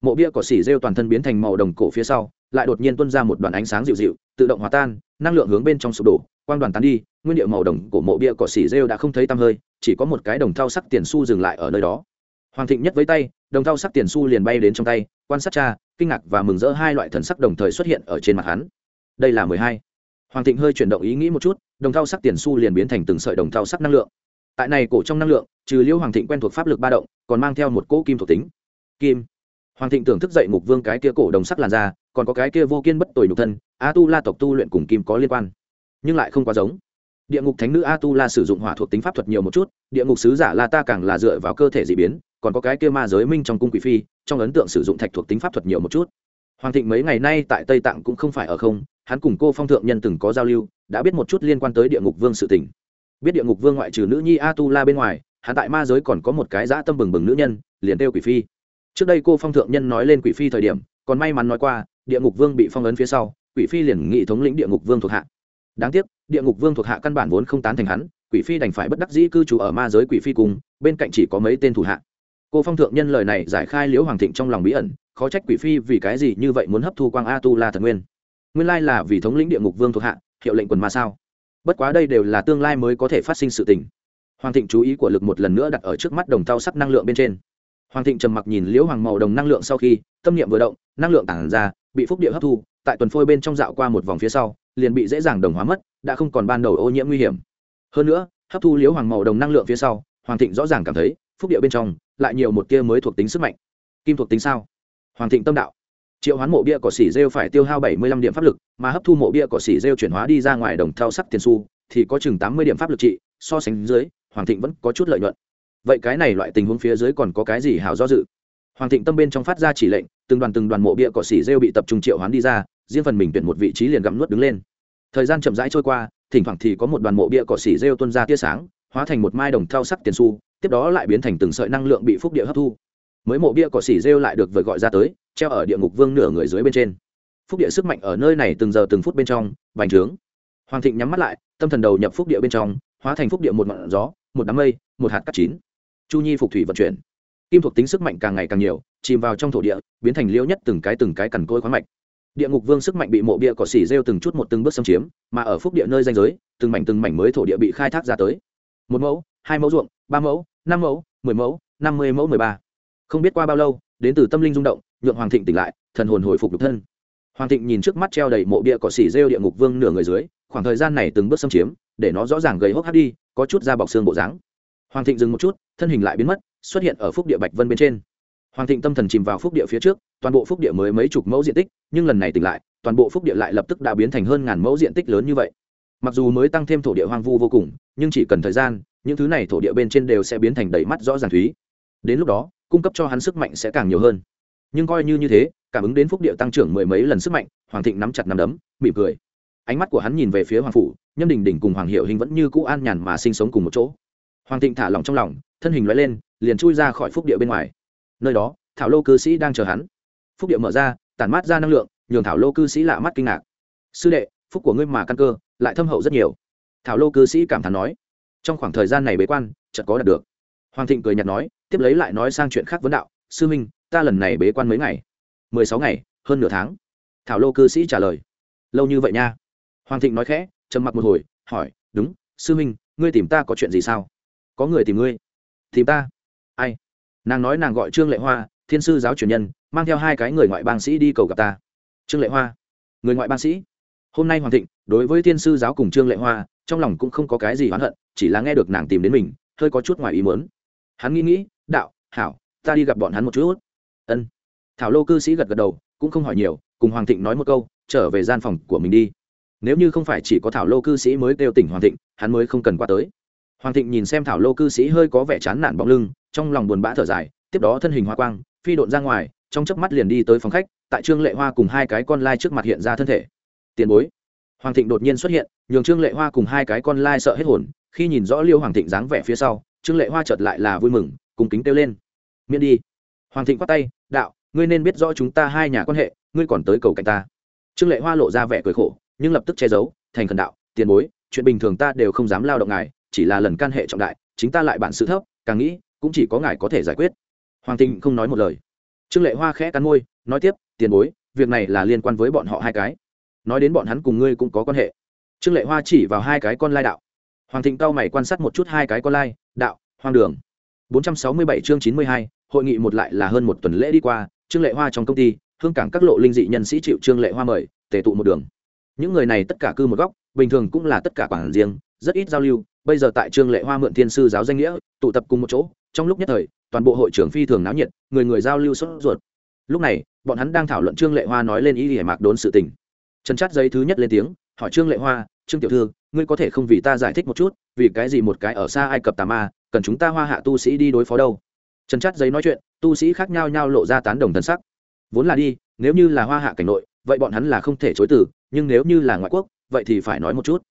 mộ bia cỏ xỉ rêu toàn thân biến thành màu đồng cổ phía sau lại đột nhiên tuôn ra một đoàn ánh sáng dịu dịu, tự động hòa tan, năng lượng hướng bên trong sụp đổ, quang đoàn tán đi, nguyên điệu màu đồng của mộ bia cỏ xỉ rêu đã không thấy tăm hơi, chỉ có một cái đồng thau sắc tiền su dừng lại ở nơi đó. Hoàng thịnh nhất với tay, đồng thau sắc tiền su liền bay đến trong tay, quan sát cha, kinh ngạc và mừng rỡ hai loại thần sắc đồng thời xuất hiện ở trên mặt hắn. Đây là mười hai. Hoàng thịnh hơi chuyển động ý nghĩ một chút, đồng thau sắc tiền su liền biến thành từng sợi đồng thau sắc năng lượng. Tại này cổ trong năng lượng, trừ liễu hoàng thịnh quen thuộc pháp lực ba động, còn mang theo một cỗ kim thuộc tính. Kim. Hoàng thịnh tưởng thức dậy mục vương cái kia cổ đồng sắc làn da còn có cái kia vô kiên bất tồi nhục thân a tu la tộc tu luyện cùng kim có liên quan. Nhưng lại không quá giống. Địa ngục thánh nữ a tu la sử dụng hỏa thuộc tính pháp thuật nhiều một chút, địa ngục sứ giả la ta càng là dựa vào cơ thể d ị biến, còn có cái kia ma giới minh trong cung quỷ phi, trong ấn tượng sử dụng thạch thuộc tính pháp thuật nhiều một chút. Hoàng thịnh mấy ngày nay tại tây tạng cũng không phải ở không, hắn cùng cô phong thượng nhân từng có giao lưu, đã biết một chút liên quan tới địa ngục vương sự tỉnh biết địa ngục vương ngoại trừ nữ nhi a tu la bên ngoài, hắn tại ma giới còn có một cái dã tâm bừng bừng nữ nhân, liền kêu quỷ phi. Trước đây cô phong thượng nhân nói lên quỷ phi thời điểm, còn may mắn nói qua địa ngục vương bị phong ấn phía sau, quỷ phi liền nghị thống lĩnh địa ngục vương thuộc hạ. Đáng tiếc, địa ngục vương thuộc hạ căn bản vốn không tán thành hắn, quỷ phi đành phải bất đắc dĩ cư trú ở ma giới quỷ phi cùng bên cạnh chỉ có mấy tên thủ hạ. Cô phong thượng nhân lời này giải khai liễu hoàng thịnh trong lòng bí ẩn, khó trách quỷ phi vì cái gì như vậy muốn hấp thu quang a tu la thần nguyên. Nguyên lai là vì thống lĩnh địa ngục vương thuộc hạ, hiệu lệnh quần ma sao? Bất quá đây đều là tương lai mới có thể phát sinh sự tình. Hoàng thịnh chú ý của lực một lần nữa đặt ở trước mắt đồng tao sắc năng lượng bên trên. Hoàng thịnh trầm mặc nhìn liễu hoàng màu đồng năng lượng sau khi, tâm niệm vừa động, năng lượng tản ra bị phúc địa hấp thu, tại tuần phôi bên trong dạo qua một vòng phía sau, liền bị dễ dàng đồng hóa mất, đã không còn ban đầu ô nhiễm nguy hiểm. Hơn nữa, hấp thu liếu hoàng màu đồng năng lượng phía sau, hoàng thịnh rõ ràng cảm thấy, phúc địa bên trong lại nhiều một tia mới thuộc tính sức mạnh. Kim thuộc tính sao? Hoàng thịnh tâm đạo. Triệu hoán mộ bia cỏ xỉ rêu phải tiêu hao bảy mươi lăm điểm pháp lực, mà hấp thu mộ bia cỏ xỉ rêu chuyển hóa đi ra ngoài đồng thao sắc tiền su thì có chừng tám mươi điểm pháp lực trị, so sánh dưới, hoàng thịnh vẫn có chút lợi nhuận. Vậy cái này loại tình huống phía dưới còn có cái gì hảo do dự? Hoàng thịnh tâm bên trong phát ra chỉ lệnh từng đoàn từng đoàn mộ bia cỏ xỉ rêu bị tập trung triệu hoán đi ra, riêng phần mình tuyển một vị trí liền gặm nuốt đứng lên. Thời gian chậm rãi trôi qua, thỉnh thoảng thì có một đoàn mộ bia cỏ xỉ rêu tuân ra tia sáng, hóa thành một mai đồng thao sắc tiền su tiếp đó lại biến thành từng sợi năng lượng bị phúc địa hấp thu. Mới mộ bia cỏ xỉ rêu lại được vời gọi ra tới, treo ở địa ngục vương nửa người dưới bên trên. Phúc địa sức mạnh ở nơi này từng giờ từng phút bên trong bành trướng. Hoàng thịnh nhắm mắt lại, tâm thần đầu nhập phúc địa bên trong, hóa thành phúc địa một ngọn gió, một đám mây, một hạt cát chín. Chu nhi phục thủy vận chuyển kim thuộc tính sức mạnh càng ngày càng nhiều, chìm vào trong thổ địa, biến thành liễu nhất từng cái từng cái cằn côi khoáng mạch. Địa ngục vương sức mạnh bị mộ bia cỏ xỉ rêu từng chút một từng bước xâm chiếm, mà ở phúc địa nơi danh giới, từng mảnh từng mảnh mới thổ địa bị khai thác ra tới. Một mẫu, hai mẫu ruộng, ba mẫu, năm mẫu, mười mẫu, năm mươi mẫu, mười ba. Không biết qua bao lâu, đến từ tâm linh rung động, nhượng hoàng thịnh tỉnh lại, thần hồn hồi phục được thân. Hoàng thịnh nhìn trước mắt treo đầy mộ bia cỏ xỉ rêu địa ngục vương nửa người dưới, khoảng thời gian này từng bước xâm chiếm, để nó rõ ràng gầy hốc hát đi, có chút da bọc xương bộ dáng. Hoàng thịnh dừng một chút, thân hình lại biến mất xuất hiện ở phúc địa bạch vân bên trên. Hoàng thịnh tâm thần chìm vào phúc địa phía trước, toàn bộ phúc địa mới mấy chục mẫu diện tích, nhưng lần này tỉnh lại, toàn bộ phúc địa lại lập tức đã biến thành hơn ngàn mẫu diện tích lớn như vậy. Mặc dù mới tăng thêm thổ địa hoang vu vô cùng, nhưng chỉ cần thời gian, những thứ này thổ địa bên trên đều sẽ biến thành đầy mắt rõ ràng thúy. Đến lúc đó, cung cấp cho hắn sức mạnh sẽ càng nhiều hơn. Nhưng coi như như thế, cảm ứng đến phúc địa tăng trưởng mười mấy lần sức mạnh, hoàng thịnh nắm chặt nắm đấm, mỉm cười. Ánh mắt của hắn nhìn về phía hoàng phủ, nhâm đình đình cùng hoàng hiệu hình vẫn như cũ an nhàn mà sinh sống cùng một chỗ hoàng thịnh thả lòng trong lòng, thân hình loại lên, liền chui ra khỏi phúc địa bên ngoài. Nơi đó, thảo lô cư sĩ đang chờ hắn. Phúc địa mở ra, tản mát ra năng lượng, nhường thảo lô cư sĩ lạ mắt kinh ngạc. Sư đệ, phúc của ngươi mà căn cơ, lại thâm hậu rất nhiều. Thảo lô cư sĩ cảm thán nói. Trong khoảng thời gian này bế quan, chợt có đạt được. Hoàng thịnh cười nhạt nói, tiếp lấy lại nói sang chuyện khác vấn đạo, sư minh, ta lần này bế quan mấy ngày? Mười sáu ngày, hơn nửa tháng. Thảo lô cư sĩ trả lời. Lâu như vậy nha. Hoàng thịnh nói khẽ, trầm mặc một hồi, hỏi, đúng, sư minh, ngươi tìm ta có chuyện gì sao? Có người tìm ngươi. Tìm ta? Ai? Nàng nói nàng gọi trương lệ hoa, thiên sư giáo truyền nhân, mang theo hai cái người ngoại bang sĩ đi cầu gặp ta. Trương lệ hoa? Người ngoại bang sĩ? Hôm nay hoàng thịnh, đối với thiên sư giáo cùng trương lệ hoa, trong lòng cũng không có cái gì oán hận, chỉ là nghe được nàng tìm đến mình, hơi có chút ngoài ý mớn hắn nghĩ nghĩ, đạo hảo ta đi gặp bọn hắn một chút. Ân. Thảo lô cư sĩ gật gật đầu, cũng không hỏi nhiều, cùng hoàng thịnh nói một câu, trở về gian phòng của mình đi. Nếu như không phải chỉ có thảo lô cư sĩ mới kêu tỉnh hoàng thịnh, hắn mới không cần qua tới hoàng thịnh nhìn xem thảo lô cư sĩ hơi có vẻ chán nản bóng lưng, trong lòng buồn bã thở dài, tiếp đó thân hình hoa quang, phi độn ra ngoài, trong chớp mắt liền đi tới phòng khách, tại trương lệ hoa cùng hai cái con lai trước mặt hiện ra thân thể. Tiền bối. Hoàng thịnh đột nhiên xuất hiện, nhường trương lệ hoa cùng hai cái con lai sợ hết hồn, khi nhìn rõ liêu hoàng thịnh dáng vẻ phía sau, trương lệ hoa chợt lại là vui mừng cùng kính kêu lên. Miễn đi. Hoàng thịnh quát tay, đạo, ngươi nên biết rõ chúng ta hai nhà quan hệ, ngươi còn tới cầu cạnh ta. Trương lệ hoa lộ ra vẻ cười khổ, nhưng lập tức che giấu, thành khẩn đạo, tiền bối, chuyện bình thường ta đều không dám lao động ngài chỉ là lần can hệ trọng đại chính ta lại bản sự thấp càng nghĩ cũng chỉ có ngài có thể giải quyết. Hoàng thịnh không nói một lời. Trương lệ hoa khẽ cắn môi nói tiếp tiền bối việc này là liên quan với bọn họ hai cái. Nói đến bọn hắn cùng ngươi cũng có quan hệ. Trương lệ hoa chỉ vào hai cái con lai đạo. Hoàng thịnh cao mày quan sát một chút hai cái con lai đạo hoang đường. 467 chương 92, hội nghị một lại là hơn một tuần lễ đi qua trương lệ hoa trong công ty hương cảng các lộ linh dị nhân sĩ chịu trương lệ hoa mời tề tụ một đường. Những người này tất cả cư một góc bình thường cũng là tất cả quản riêng rất ít giao lưu bây giờ tại trương lệ hoa mượn thiên sư giáo danh nghĩa, tụ tập cùng một chỗ, trong lúc nhất thời, toàn bộ hội trưởng phi thường náo nhiệt, người người giao lưu sốt ruột. Lúc này, bọn hắn đang thảo luận trương lệ hoa nói lên ý hải mạc đốn sự tình. Trần chát giấy thứ nhất lên tiếng, hỏi trương lệ hoa, trương tiểu thư, ngươi có thể không vì ta giải thích một chút, vì cái gì một cái ở xa ai cập tà ma, cần chúng ta hoa hạ tu sĩ đi đối phó đâu? Trần chát giấy nói chuyện, tu sĩ khác nhau nhau lộ ra tán đồng thân sắc. Vốn là đi, nếu như là hoa hạ cảnh nội, vậy bọn hắn là không thể chối từ, nhưng nếu như là ngoại quốc, vậy thì phải nói một chút.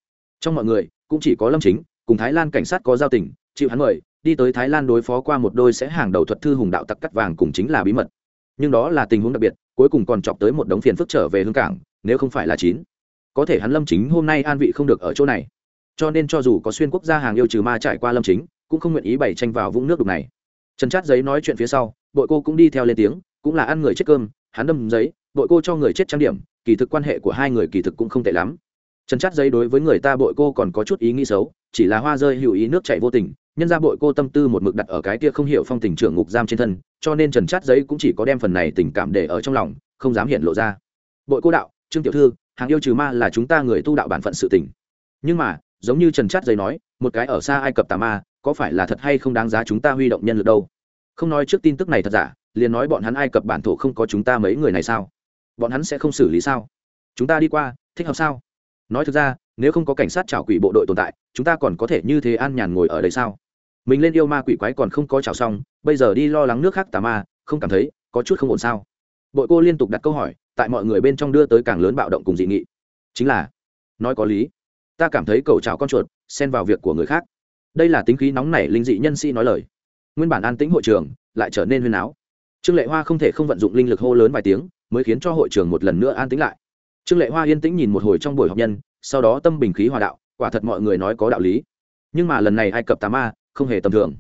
Trong mọi người, cũng chỉ có lâm chính cùng thái lan cảnh sát có giao tình, chịu hắn mời, đi tới thái lan đối phó qua một đôi sẽ hàng đầu thuật thư hùng đạo tặc cắt vàng cùng chính là bí mật. Nhưng đó là tình huống đặc biệt, cuối cùng còn chọc tới một đống phiền phức trở về hương cảng, nếu không phải là chín. Có thể hắn lâm chính hôm nay an vị không được ở chỗ này. Cho nên cho dù có xuyên quốc gia hàng yêu trừ ma trải qua lâm chính, cũng không nguyện ý bày tranh vào vũng nước đục này. Trần chát giấy nói chuyện phía sau bội cô cũng đi theo lên tiếng, cũng là ăn người chết cơm, hắn đâm giấy bội cô cho người chết trang điểm, kỳ thực quan hệ của hai người kỳ thực cũng không tệ lắm trần chát giấy đối với người ta bội cô còn có chút ý nghĩ xấu, chỉ là hoa rơi hữu ý nước chảy vô tình, nhân ra bội cô tâm tư một mực đặt ở cái kia không hiểu phong tình trưởng ngục giam trên thân, cho nên trần chát giấy cũng chỉ có đem phần này tình cảm để ở trong lòng, không dám hiện lộ ra. Bội cô đạo, trương tiểu thư, hàng yêu trừ ma là chúng ta người tu đạo bản phận sự tình. Nhưng mà, giống như trần chát giấy nói, một cái ở xa ai cập tà ma, có phải là thật hay không đáng giá chúng ta huy động nhân lực đâu? Không nói trước tin tức này thật giả, liền nói bọn hắn ai cập bản thổ không có chúng ta mấy người này sao? Bọn hắn sẽ không xử lý sao? Chúng ta đi qua, thích hợp sao? Nói thực ra, nếu không có cảnh sát chảo quỷ bộ đội tồn tại, chúng ta còn có thể như thế an nhàn ngồi ở đây sao? Mình lên yêu ma quỷ quái còn không có chảo xong, bây giờ đi lo lắng nước khác tà ma, không cảm thấy có chút không ổn sao? Bội cô liên tục đặt câu hỏi, tại mọi người bên trong đưa tới càng lớn bạo động cùng dị nghị. Chính là, nói có lý, ta cảm thấy cầu chào con chuột, xen vào việc của người khác. Đây là tính khí nóng nảy linh dị nhân sĩ nói lời. Nguyên bản an tĩnh hội trường, lại trở nên huyên áo. Trương lệ hoa không thể không vận dụng linh lực hô lớn vài tiếng, mới khiến cho hội trường một lần nữa an tĩnh lại trương lệ hoa yên tĩnh nhìn một hồi trong buổi họp nhân, sau đó tâm bình khí hòa đạo, quả thật mọi người nói có đạo lý. Nhưng mà lần này ai cập tà ma, không hề tầm thường.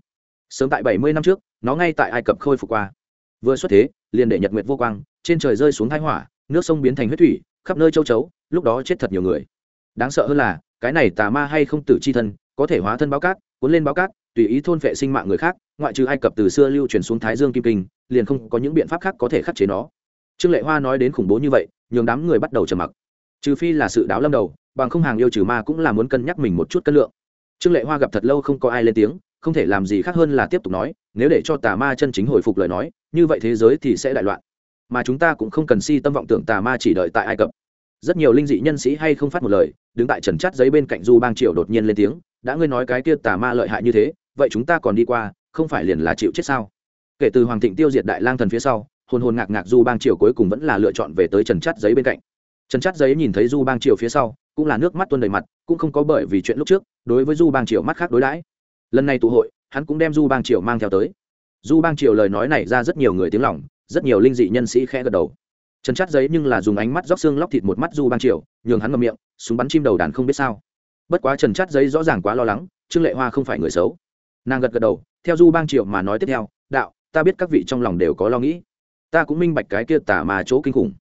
Sớm tại bảy mươi năm trước, nó ngay tại ai cập khôi phục qua. Vừa xuất thế, liền để nhật nguyệt vô quang, trên trời rơi xuống thái hỏa, nước sông biến thành huyết thủy, khắp nơi châu chấu, lúc đó chết thật nhiều người. Đáng sợ hơn là, cái này tà ma hay không tử c h i thân, có thể hóa thân báo cát, cuốn lên báo cát, tùy ý thôn vệ sinh mạng người khác, ngoại trừ ai cập từ xưa lưu truyền xuống thái dương kim kinh, liền không có những biện pháp khác có thể khắc chế nó. Trương lệ hoa nói đến khủng bố như vậy nhường đám người bắt đầu trầm mặc. Trừ phi là sự đáo lâm đầu, bằng không hàng yêu trừ ma cũng là muốn cân nhắc mình một chút cân lượng. Trương lệ hoa gặp thật lâu không có ai lên tiếng, không thể làm gì khác hơn là tiếp tục nói, nếu để cho tà ma chân chính hồi phục lời nói, như vậy thế giới thì sẽ đại loạn. Mà chúng ta cũng không cần si tâm vọng tưởng tà ma chỉ đợi tại ai cập. Rất nhiều linh dị nhân sĩ hay không phát một lời, đứng tại trần chát giấy bên cạnh du bang triều đột nhiên lên tiếng, đã ngươi nói cái kia tà ma lợi hại như thế, vậy chúng ta còn đi qua, không phải liền là chịu chết sao? Kể từ hoàng thịnh tiêu diệt đại lang thần phía sau hồn hồn ngạc ngạc du bang triều cuối cùng vẫn là lựa chọn về tới trần chát giấy bên cạnh. Trần chát giấy nhìn thấy du bang triều phía sau, cũng là nước mắt tuôn đầy mặt, cũng không có bởi vì chuyện lúc trước, đối với du bang triều mắt khác đối đãi. Lần này tụ hội, hắn cũng đem du bang triều mang theo tới. Du bang triều lời nói này ra rất nhiều người tiếng lòng, rất nhiều linh dị nhân sĩ khẽ gật đầu. Trần chát giấy nhưng là dùng ánh mắt róc xương lóc thịt một mắt du bang triều, nhường hắn ngậm miệng, súng bắn chim đầu đàn không biết sao. Bất quá trần chát giấy rõ ràng quá lo lắng, trương lệ hoa không phải người xấu. Nàng gật gật đầu, theo du bang triệu mà nói tiếp theo, đạo, ta biết các vị trong lòng đều có lo nghĩ ta cũng minh bạch cái kia tà ma chỗ kinh khủng.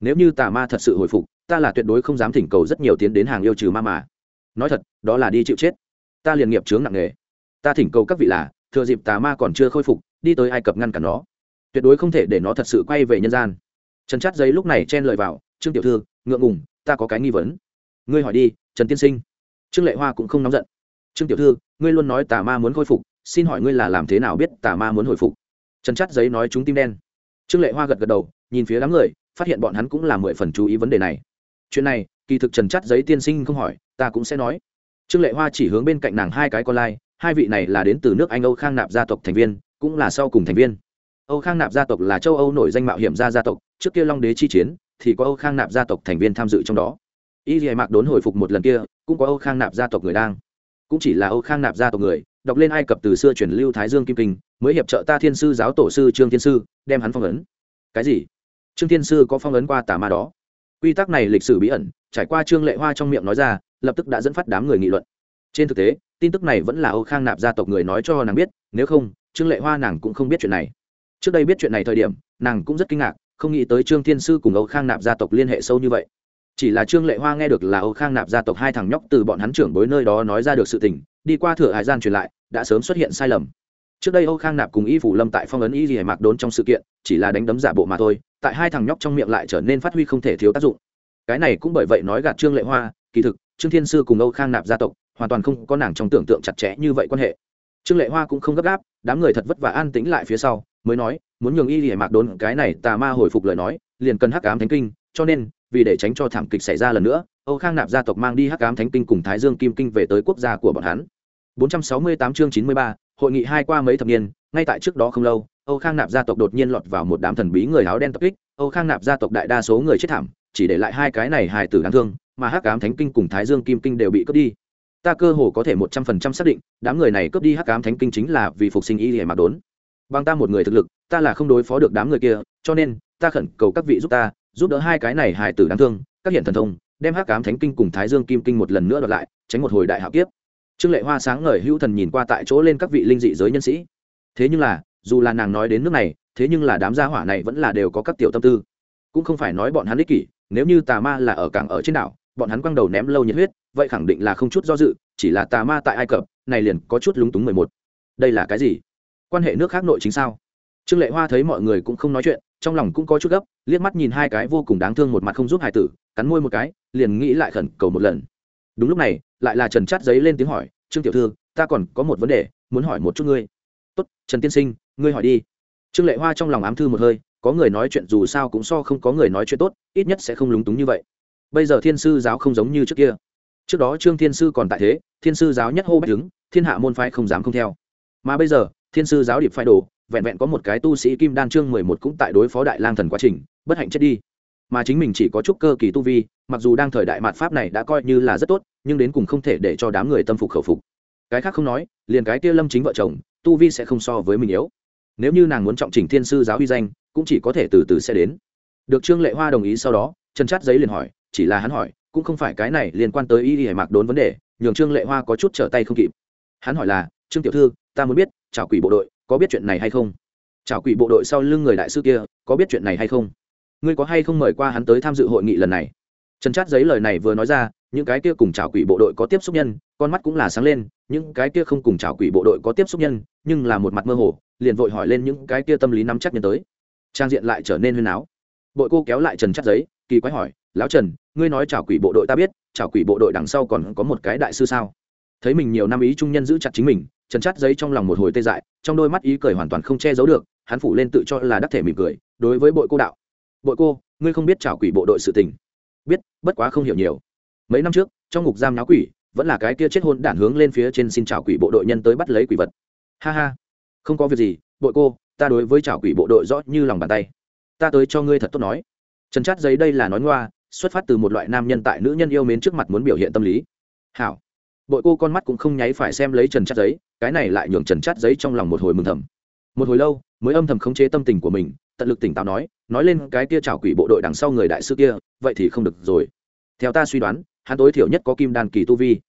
Nếu như tà ma thật sự hồi phục, ta là tuyệt đối không dám thỉnh cầu rất nhiều tiến đến hàng yêu trừ ma mà. Nói thật, đó là đi chịu chết. Ta liền nghiệp chướng nặng nề. Ta thỉnh cầu các vị là, thừa dịp tà ma còn chưa khôi phục, đi tới ai cập ngăn cản nó. Tuyệt đối không thể để nó thật sự quay về nhân gian. Trần chát giấy lúc này chen lời vào, trương tiểu thư, ngượng ngùng, ta có cái nghi vấn. Ngươi hỏi đi, trần tiên sinh. Trương lệ hoa cũng không nóng giận. Trương tiểu thư, ngươi luôn nói tà ma muốn khôi phục, xin hỏi ngươi là làm thế nào biết tà ma muốn hồi phục? Trần chát giấy nói chúng tim đen trương lệ hoa gật gật đầu, nhìn phía đám người, phát hiện bọn hắn cũng là mười phần chú ý vấn đề này. Chuyện này, kỳ thực trần chắt giấy tiên sinh không hỏi, ta cũng sẽ nói. Trương lệ hoa chỉ hướng bên cạnh nàng hai cái con lai, hai vị này là đến từ nước anh âu khang nạp gia tộc thành viên, cũng là sau cùng thành viên. Âu khang nạp gia tộc là châu âu nổi danh mạo hiểm gia gia tộc, trước kia long đế chi chiến, thì có âu khang nạp gia tộc thành viên tham dự trong đó. Y dì mạc đốn hồi phục một lần kia, cũng có âu khang nạp gia tộc người đang. Cũng chỉ là âu khang nạp gia tộc người đọc lên ai cập từ xưa truyền lưu thái dương kim kinh, mới hiệp trợ ta thiên sư giáo tổ sư trương thiên sư, đem hắn phong ấn. Cái gì? Trương thiên sư có phong ấn qua tà ma đó. Quy tắc này lịch sử bí ẩn, trải qua trương lệ hoa trong miệng nói ra, lập tức đã dẫn phát đám người nghị luận. Trên thực tế, tin tức này vẫn là âu khang nạp gia tộc người nói cho nàng biết, nếu không, trương lệ hoa nàng cũng không biết chuyện này. Trước đây biết chuyện này thời điểm, nàng cũng rất kinh ngạc, không nghĩ tới trương thiên sư cùng âu khang nạp gia tộc liên hệ sâu như vậy. Chỉ là trương lệ hoa nghe được là âu khang nạp gia tộc hai thằng nhóc từ bọn hắn trưởng bối nơi đó nói ra được sự tình, đi qua thừa hải gian truyền lại đã sớm xuất hiện sai lầm. Trước đây âu khang nạp cùng y phủ lâm tại phong ấn y gì Mặc mạc đốn trong sự kiện, chỉ là đánh đấm giả bộ mà thôi, tại hai thằng nhóc trong miệng lại trở nên phát huy không thể thiếu tác dụng. Cái này cũng bởi vậy nói gạt trương lệ hoa, kỳ thực, trương thiên sư cùng âu khang nạp gia tộc hoàn toàn không có nàng trong tưởng tượng chặt chẽ như vậy quan hệ. Trương lệ hoa cũng không gấp gáp, đám người thật vất vả an tĩnh lại phía sau, mới nói, muốn nhường y Lệ mạc đốn, cái này tà ma hồi phục lời nói, liền cần hắc ám thánh kinh, cho nên, vì để tránh cho thảm kịch xảy ra lần nữa, âu khang nạp gia tộc mang đi hắc ám thánh kinh cùng thái dương kim kinh về tới quốc gia của bọn hắn. 468 chương 93, hội nghị hai qua mấy thập niên ngay tại trước đó không lâu âu khang nạp gia tộc đột nhiên lọt vào một đám thần bí người áo đen tập kích. Âu khang nạp gia tộc đại đa số người chết thảm chỉ để lại hai cái này hài tử đáng thương mà hắc ám thánh kinh cùng thái dương kim kinh đều bị cướp đi. Ta cơ hồ có thể một trăm phần trăm xác định đám người này cướp đi hắc ám thánh kinh chính là vì phục sinh y Liễu mà đốn. Bằng ta một người thực lực ta là không đối phó được đám người kia cho nên ta khẩn cầu các vị giúp ta giúp đỡ hai cái này hài tử đáng thương các hiện thần thông đem hắc ám thánh kinh cùng thái dương kim kinh một lần nữa đoạt lại tránh một hồi đại hạo kiếp trương lệ hoa sáng ngời hữu thần nhìn qua tại chỗ lên các vị linh dị giới nhân sĩ. Thế nhưng là, dù là nàng nói đến nước này, thế nhưng là đám gia hỏa này vẫn là đều có các tiểu tâm tư. Cũng không phải nói bọn hắn ích kỷ, nếu như tà ma là ở cảng ở trên đảo, bọn hắn quăng đầu ném lâu nhiệt huyết, vậy khẳng định là không chút do dự, chỉ là tà ma tại ai cập, này liền có chút lúng túng mười một. Đây là cái gì? Quan hệ nước khác nội chính sao? Trương lệ hoa thấy mọi người cũng không nói chuyện, trong lòng cũng có chút gấp, liếc mắt nhìn hai cái vô cùng đáng thương một mặt không giúp hải tử, cắn môi một cái, liền nghĩ lại khẩn cầu một lần đúng lúc này, lại là trần chát giấy lên tiếng hỏi, trương tiểu thư, ta còn có một vấn đề, muốn hỏi một chút ngươi. Tốt, trần tiên sinh, ngươi hỏi đi. Trương lệ hoa trong lòng ám thư một hơi, có người nói chuyện dù sao cũng so không có người nói chuyện tốt, ít nhất sẽ không lúng túng như vậy. Bây giờ thiên sư giáo không giống như trước kia. Trước đó trương thiên sư còn tại thế, thiên sư giáo nhất hô bách đứng, thiên hạ môn phái không dám không theo. Mà bây giờ, thiên sư giáo điệp phái đổ, vẹn vẹn có một cái tu sĩ kim đan trương mười một cũng tại đối phó đại lang thần quá trình, bất hạnh chết đi mà chính mình chỉ có chút cơ kỳ tu vi, mặc dù đang thời đại mạt pháp này đã coi như là rất tốt, nhưng đến cùng không thể để cho đám người tâm phục khẩu phục. Cái khác không nói, liền cái kia lâm chính vợ chồng, tu vi sẽ không so với mình yếu. Nếu như nàng muốn trọng chỉnh thiên sư giáo uy danh, cũng chỉ có thể từ từ sẽ đến. Được trương lệ hoa đồng ý sau đó chân chát giấy liền hỏi, chỉ là hắn hỏi, cũng không phải cái này liên quan tới y y hải mạc đốn vấn đề, nhường trương lệ hoa có chút trở tay không kịp. Hắn hỏi là, trương tiểu thư, ta muốn biết chào quỷ bộ đội có biết chuyện này hay không? Chào quỷ bộ đội sau lưng người đại sư kia, có biết chuyện này hay không? Ngươi có hay không mời qua hắn tới tham dự hội nghị lần này? Trần chát giấy lời này vừa nói ra, những cái kia cùng chào quỷ bộ đội có tiếp xúc nhân, con mắt cũng là sáng lên, những cái kia không cùng chào quỷ bộ đội có tiếp xúc nhân, nhưng là một mặt mơ hồ, liền vội hỏi lên những cái kia tâm lý nắm chắc nhân tới. Trang diện lại trở nên huyên áo bội cô kéo lại trần chát giấy, kỳ quái hỏi, lão trần, ngươi nói chào quỷ bộ đội ta biết chào quỷ bộ đội đằng sau còn có một cái đại sư sao? Thấy mình nhiều năm ý trung nhân giữ chặt chính mình, trần chát giấy trong lòng một hồi tê dại, trong đôi mắt ý cười hoàn toàn không che giấu được, hắn phủ lên tự cho là đắc thể mỉm cười, đối với bội cô đạo bội cô, ngươi không biết chào quỷ bộ đội sự tình. Biết, bất quá không hiểu nhiều. Mấy năm trước, trong ngục giam nháo quỷ, vẫn là cái kia chết hôn đản hướng lên phía trên xin chào quỷ bộ đội nhân tới bắt lấy quỷ vật. Ha ha. Không có việc gì, bội cô, ta đối với chào quỷ bộ đội rõ như lòng bàn tay. Ta tới cho ngươi thật tốt nói. Trần chát giấy đây là nói ngoa, xuất phát từ một loại nam nhân tại nữ nhân yêu mến trước mặt muốn biểu hiện tâm lý. Hảo. Bội cô con mắt cũng không nháy phải xem lấy trần chát giấy, cái này lại nhường trần chát giấy trong lòng một hồi mừng thầm. Một hồi lâu, mới âm thầm khống chế tâm tình của mình tận lực tỉnh táo nói nói lên cái kia chảo quỷ bộ đội đằng sau người đại sư kia, vậy thì không được rồi. Theo ta suy đoán, hắn tối thiểu nhất có kim đan kỳ tu vi.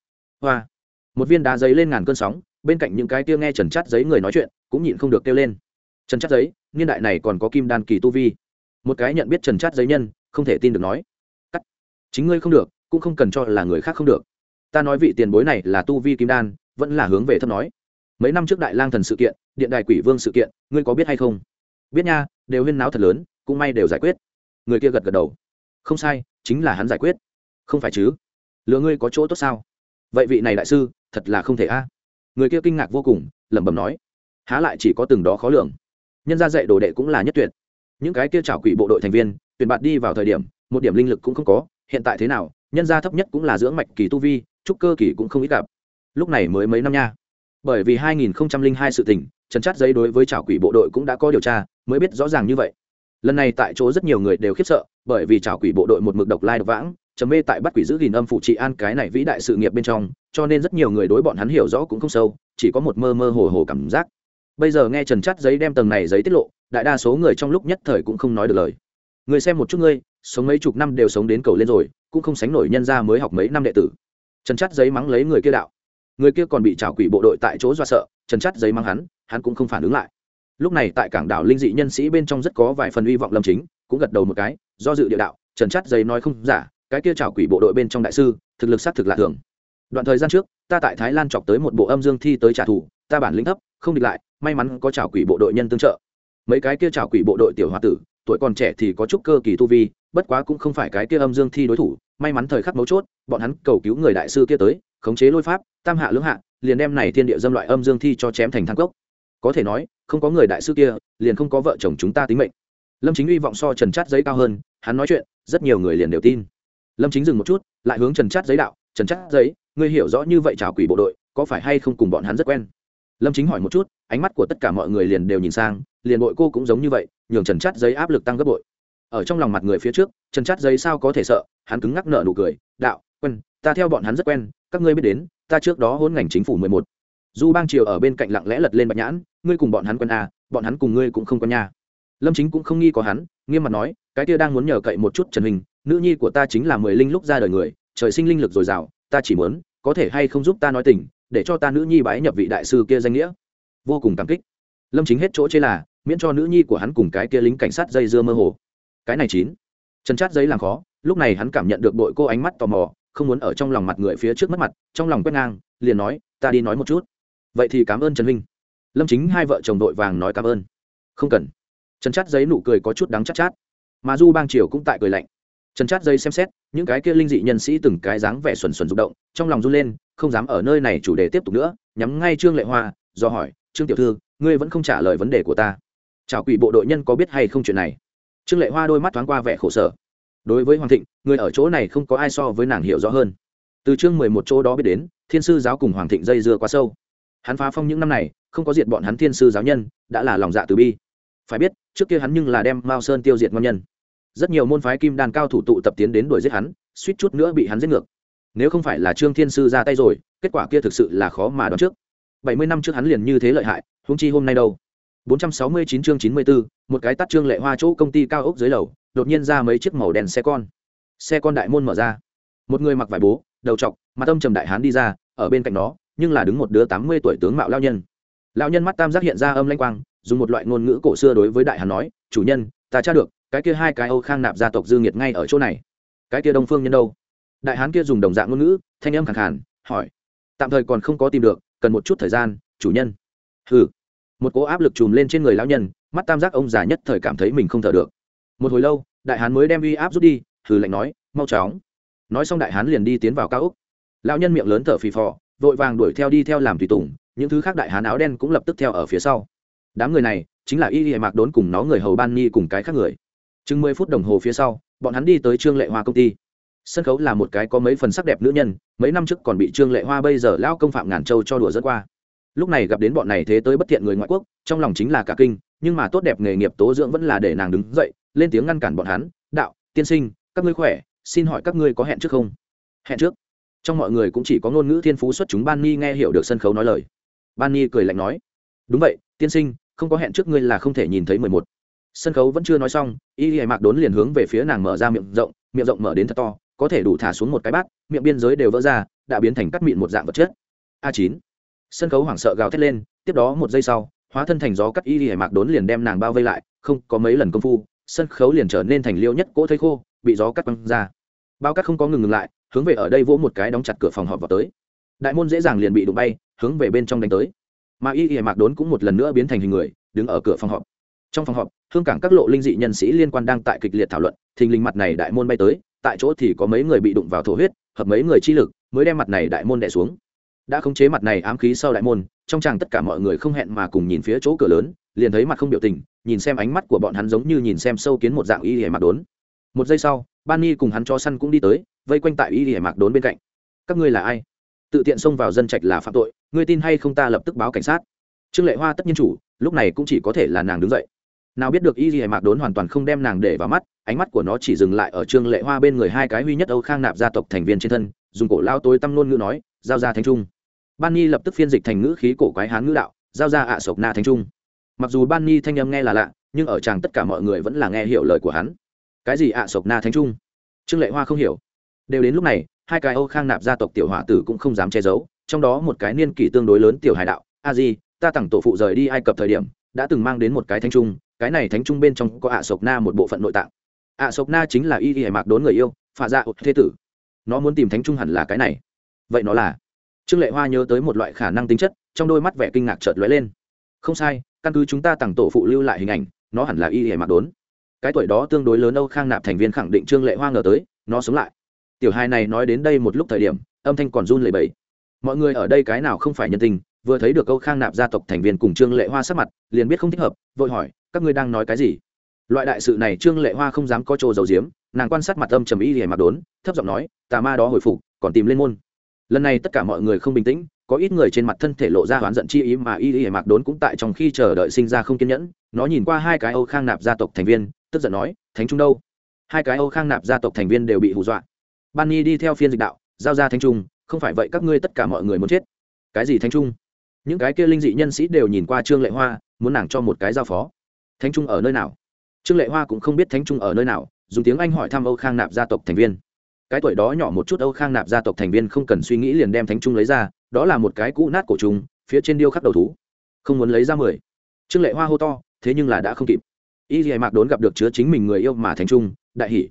Hoa. Một viên đá giấy lên ngàn cơn sóng, bên cạnh những cái kia nghe trần chát giấy người nói chuyện, cũng nhịn không được kêu lên. Trần chát giấy, niên đại này còn có kim đan kỳ tu vi. Một cái nhận biết trần chát giấy nhân, không thể tin được nói. Cắt. Chính ngươi không được, cũng không cần cho là người khác không được. Ta nói vị tiền bối này là tu vi kim đan, vẫn là hướng về thấp nói. Mấy năm trước đại lang thần sự kiện, điện đài quỷ vương sự kiện, ngươi có biết hay không? Biết nha đều huyên náo thật lớn, cũng may đều giải quyết. Người kia gật gật đầu. Không sai, chính là hắn giải quyết. Không phải chứ? Lừa ngươi có chỗ tốt sao? Vậy vị này đại sư, thật là không thể a. Người kia kinh ngạc vô cùng, lẩm bẩm nói. Há lại chỉ có từng đó khó lường. Nhân gia dạy đồ đệ cũng là nhất tuyệt. Những cái kia trảo quỷ bộ đội thành viên, tuyển bạt đi vào thời điểm, một điểm linh lực cũng không có, hiện tại thế nào? Nhân gia thấp nhất cũng là dưỡng mạch kỳ tu vi, trúc cơ kỳ cũng không ít gặp. Lúc này mới mấy năm nha bởi vì 2002 sự tình, trần chát giấy đối với trảo quỷ bộ đội cũng đã có điều tra, mới biết rõ ràng như vậy. Lần này tại chỗ rất nhiều người đều khiếp sợ, bởi vì trảo quỷ bộ đội một mực độc lai độc vãng chấm mê tại bắt quỷ giữ gìn âm phụ trị an cái này vĩ đại sự nghiệp bên trong, cho nên rất nhiều người đối bọn hắn hiểu rõ cũng không sâu, chỉ có một mơ mơ hồ hồ cảm giác. Bây giờ nghe trần chát giấy đem tầng này giấy tiết lộ, đại đa số người trong lúc nhất thời cũng không nói được lời. Người xem một chút ngươi, sống mấy chục năm đều sống đến cầu lên rồi, cũng không sánh nổi nhân ra mới học mấy năm đệ tử. Trần chát giấy mắng lấy người kia đạo người kia còn bị trào quỷ bộ đội tại chỗ do sợ, trần chắt giấy mang hắn hắn cũng không phản ứng lại. Lúc này tại cảng đảo linh dị nhân sĩ bên trong rất có vài phần hy vọng lâm chính, cũng gật đầu một cái, do dự địa đạo, trần chắt giấy nói không giả, cái kia trào quỷ bộ đội bên trong đại sư, thực lực xác thực lạ thường. Đoạn thời gian trước, ta tại thái lan chọc tới một bộ âm dương thi tới trả thù, ta bản lĩnh thấp, không địch lại, may mắn có trào quỷ bộ đội nhân tương trợ. Mấy cái kia trào quỷ bộ đội tiểu h tử, tuổi còn trẻ thì có chút cơ kỳ tu vi, bất quá cũng không phải cái kia âm dương thi đối thủ, may mắn thời khắc mấu chốt, bọn hắn cầu cứu người đại sư kia tới, khống chế lôi pháp tam hạ lưỡng hạ, liền đem này thiên địa dâm loại âm dương thi cho chém thành thang cốc. Có thể nói, không có người đại sư kia, liền không có vợ chồng chúng ta tính mệnh. Lâm chính hy vọng so trần chát giấy cao hơn, hắn nói chuyện, rất nhiều người liền đều tin. Lâm chính dừng một chút, lại hướng trần chát giấy đạo, trần chát giấy, ngươi hiểu rõ như vậy trào quỷ bộ đội, có phải hay không cùng bọn hắn rất quen? Lâm chính hỏi một chút, ánh mắt của tất cả mọi người liền đều nhìn sang, liền bội cô cũng giống như vậy, nhường trần chát giấy áp lực tăng gấp bội. Ở trong lòng mặt người phía trước, trần chát giấy sao có thể sợ, hắn cứng ngắc nợ nụ cười, đạo quen ta theo bọn hắn rất quen, các ngươi biết đến ta trước đó hôn ngành chính phủ mười một. Du bang triều ở bên cạnh lặng lẽ lật lên bạch nhãn, ngươi cùng bọn hắn quen à bọn hắn cùng ngươi cũng không quen nha. Lâm chính cũng không nghi có hắn, nghiêm mặt nói, cái kia đang muốn nhờ cậy một chút trần hình nữ nhi của ta chính là mười linh lúc ra đời người, trời sinh linh lực dồi dào, ta chỉ muốn, có thể hay không giúp ta nói tình, để cho ta nữ nhi bái nhập vị đại sư kia danh nghĩa. Vô cùng cảm kích. Lâm chính hết chỗ chê là, miễn cho nữ nhi của hắn cùng cái kia lính cảnh sát dây dưa mơ hồ. Cái này chín. Chân chát giấy làm khó, lúc này hắn cảm nhận được đội cô ánh mắt tò mò không muốn ở trong lòng mặt người phía trước mất mặt, trong lòng quét ngang, liền nói, ta đi nói một chút. Vậy thì cảm ơn trần huynh. Lâm chính hai vợ chồng đội vàng nói cảm ơn. Không cần. Trần chát giấy nụ cười có chút đắng chát chát. Mà du bang triều cũng tại cười lạnh. Trần chát giấy xem xét, những cái kia linh dị nhân sĩ từng cái dáng vẻ xuẩn xuẩn rụng động, trong lòng run lên, không dám ở nơi này chủ đề tiếp tục nữa, nhắm ngay trương lệ hoa, do hỏi, trương tiểu thư, ngươi vẫn không trả lời vấn đề của ta? Chào quỷ bộ đội nhân có biết hay không chuyện này? Trương lệ hoa đôi mắt thoáng qua vẻ khổ sở đối với hoàng thịnh người ở chỗ này không có ai so với nàng hiểu rõ hơn. Từ chương mười một chỗ đó biết đến thiên sư giáo cùng hoàng thịnh dây dưa quá sâu. Hắn phá phong những năm này không có diệt bọn hắn thiên sư giáo nhân đã là lòng dạ từ bi. Phải biết trước kia hắn nhưng là đem mao sơn tiêu diệt ngon nhân. Rất nhiều môn phái kim đàn cao thủ tụ tập tiến đến đuổi giết hắn suýt chút nữa bị hắn giết ngược. Nếu không phải là trương thiên sư ra tay rồi kết quả kia thực sự là khó mà đoán trước. Bảy mươi năm trước hắn liền như thế lợi hại húng chi hôm nay đâu? 469 chương 94, một cái tắt trương lệ hoa chỗ công ty cao ốc dưới lầu, đột nhiên ra mấy chiếc màu đen xe con. Xe con đại môn mở ra. Một người mặc vải bố, đầu trọc, mặt tâm trầm đại hán đi ra, ở bên cạnh nó, nhưng là đứng một đứa 80 tuổi tướng mạo lão nhân. Lão nhân mắt tam giác hiện ra âm lãnh quang, dùng một loại ngôn ngữ cổ xưa đối với đại hán nói, "Chủ nhân, ta tra được, cái kia hai cái Âu Khang nạp gia tộc dư nghiệt ngay ở chỗ này. Cái kia Đông Phương nhân đâu?" Đại hán kia dùng đồng dạng ngôn ngữ, thanh âm khẳng hẳn hỏi. "Tạm thời còn không có tìm được, cần một chút thời gian, chủ nhân." "Hừ." một cỗ áp lực chùm lên trên người lão nhân mắt tam giác ông già nhất thời cảm thấy mình không thở được một hồi lâu đại hán mới đem uy áp rút đi thử lạnh nói, mau chóng. Nói xong đại hán liền đi tiến vào cao úc lão nhân miệng lớn thở phì phò, vội vàng đuổi theo đi theo làm tùy tùng, những thứ khác đại hán áo đen cũng lập tức theo ở phía sau. Đám người này chính là y hệ mạc đốn cùng nó người hầu ban ni cùng cái khác người. Chừng mười phút đồng hồ phía sau, bọn hắn đi tới trương lệ hoa công ty. Sân khấu là một cái có mấy phần sắc đẹp nữ nhân, mấy năm trước còn bị trương lệ hoa bây giờ lao công phạm ngàn châu cho đùa dẫn qua. Lúc này gặp đến bọn này thế tới bất thiện người ngoại quốc, trong lòng chính là cả kinh, nhưng mà tốt đẹp nghề nghiệp tố dưỡng vẫn là để nàng đứng dậy lên tiếng ngăn cản bọn hắn, đạo, tiên sinh, các ngươi khỏe, xin hỏi các ngươi có hẹn trước không? Hẹn trước? Trong mọi người cũng chỉ có ngôn ngữ thiên phú xuất chúng ban ni nghe hiểu được sân khấu nói lời. Ban ni cười lạnh nói, đúng vậy, tiên sinh, không có hẹn trước ngươi là không thể nhìn thấy mười một. Sân khấu vẫn chưa nói xong, y hề mạc đốn liền hướng về phía nàng mở ra miệng rộng miệng rộng mở đến thật to, có thể đủ thả xuống một cái bát, miệng biên giới đều vỡ ra, đã biến thành cắt mịn một dạng vật chất. A chín. Sân khấu hoảng sợ gào thét lên, tiếp đó một giây sau, hóa thân thành gió cắt y y hải mạc đốn liền đem nàng bao vây lại, không có mấy lần công phu sân khấu liền trở nên thành liêu nhất cỗ thấy khô, bị gió cắt băng ra. Bao cắt không có ngừng ngừng lại, hướng về ở đây vỗ một cái đóng chặt cửa phòng họp vào tới. Đại môn dễ dàng liền bị đụng bay, hướng về bên trong đánh tới. Mà y y mạc đốn cũng một lần nữa biến thành hình người, đứng ở cửa phòng họp. Trong phòng họp, hương cảng các lộ linh dị nhân sĩ liên quan đang tại kịch liệt thảo luận, thình lình mặt này đại môn bay tới, tại chỗ thì có mấy người bị đụng vào thổ huyết, hợp mấy người chi lực, mới đem mặt này đại môn đẻ xuống. Đã khống chế mặt này ám khí sau đại môn, trong tràng tất cả mọi người không hẹn mà cùng nhìn phía chỗ cửa lớn liền thấy mặt không biểu tình, nhìn xem ánh mắt của bọn hắn giống như nhìn xem sâu kiến một dạng y hề mạc đốn. Một giây sau, ban ni cùng hắn cho săn cũng đi tới, vây quanh tại y hề mạc đốn bên cạnh. Các ngươi là ai? Tự tiện xông vào dân trạch là phạm tội, ngươi tin hay không ta lập tức báo cảnh sát. Trương lệ hoa tất nhiên chủ, lúc này cũng chỉ có thể là nàng đứng dậy. Nào biết được y hề mạc đốn hoàn toàn không đem nàng để vào mắt, ánh mắt của nó chỉ dừng lại ở trương lệ hoa bên người hai cái huy nhất âu khang nạp gia tộc thành viên trên thân, dùng cổ lao tối tăm ngôn ngữ nói, giao ra thanh trung. Ban ni lập tức phiên dịch thành ngữ khí cổ quái hán ngữ đạo, giao ra ạ sộc na thanh trung mặc dù ban ni thanh âm nghe là lạ, nhưng ở chàng tất cả mọi người vẫn là nghe hiểu lời của hắn. Cái gì ạ, sộc na thanh trung? Trương lệ hoa không hiểu. Đều đến lúc này, hai cái âu khang nạp gia tộc tiểu hỏa tử cũng không dám che giấu, trong đó một cái niên kỷ tương đối lớn tiểu hải đạo, a di, ta tặng tổ phụ rời đi ai cập thời điểm, đã từng mang đến một cái thanh trung, cái này thánh trung bên trong có ạ sộc na một bộ phận nội tạng. Ạ sộc na chính là y y hải mạc đốn người yêu, phạ dạ thế tử. Nó muốn tìm thánh trung hẳn là cái này. Vậy nó là? Trương lệ hoa nhớ tới một loại khả năng tính chất, trong đôi mắt vẻ kinh ngạc chợt lóe lên. Không sai căn cứ chúng ta tặng tổ phụ lưu lại hình ảnh, nó hẳn là y hề mặc đốn. Cái tuổi đó tương đối lớn âu khang nạp thành viên khẳng định trương lệ hoa ngờ tới, nó sống lại. Tiểu hai này nói đến đây một lúc thời điểm, âm thanh còn run lẩy bẩy. Mọi người ở đây cái nào không phải nhân tình, vừa thấy được câu khang nạp gia tộc thành viên cùng trương lệ hoa sắc mặt, liền biết không thích hợp, vội hỏi, các ngươi đang nói cái gì? Loại đại sự này trương lệ hoa không dám có trồ dầu diếm nàng quan sát mặt âm trầm y hề mặc đốn, thấp giọng nói, tà ma đó hồi phục, còn tìm lên môn lần này tất cả mọi người không bình tĩnh, có ít người trên mặt thân thể lộ ra oán giận chi ý mà y y mạc đốn cũng tại trong khi chờ đợi sinh ra không kiên nhẫn. Nó nhìn qua hai cái âu khang nạp gia tộc thành viên, tức giận nói, thánh trung đâu? Hai cái âu khang nạp gia tộc thành viên đều bị hù dọa. Ban nhi đi theo phiên dịch đạo, giao ra thánh trung, không phải vậy các ngươi tất cả mọi người muốn chết. Cái gì thánh trung? Những cái kia linh dị nhân sĩ đều nhìn qua trương lệ hoa, muốn nàng cho một cái giao phó. Thánh trung ở nơi nào? Trương lệ hoa cũng không biết thánh trung ở nơi nào, dùng tiếng anh hỏi thăm âu khang nạp gia tộc thành viên cái tuổi đó nhỏ một chút âu khang nạp gia tộc thành viên không cần suy nghĩ liền đem thánh trung lấy ra, đó là một cái cũ nát cổ trùng, phía trên điêu khắc đầu thú. Không muốn lấy ra mười. Trương lệ hoa hô to, thế nhưng là đã không kịp. Y dì mạc đốn gặp được chứa chính mình người yêu mà thánh trung, đại hỷ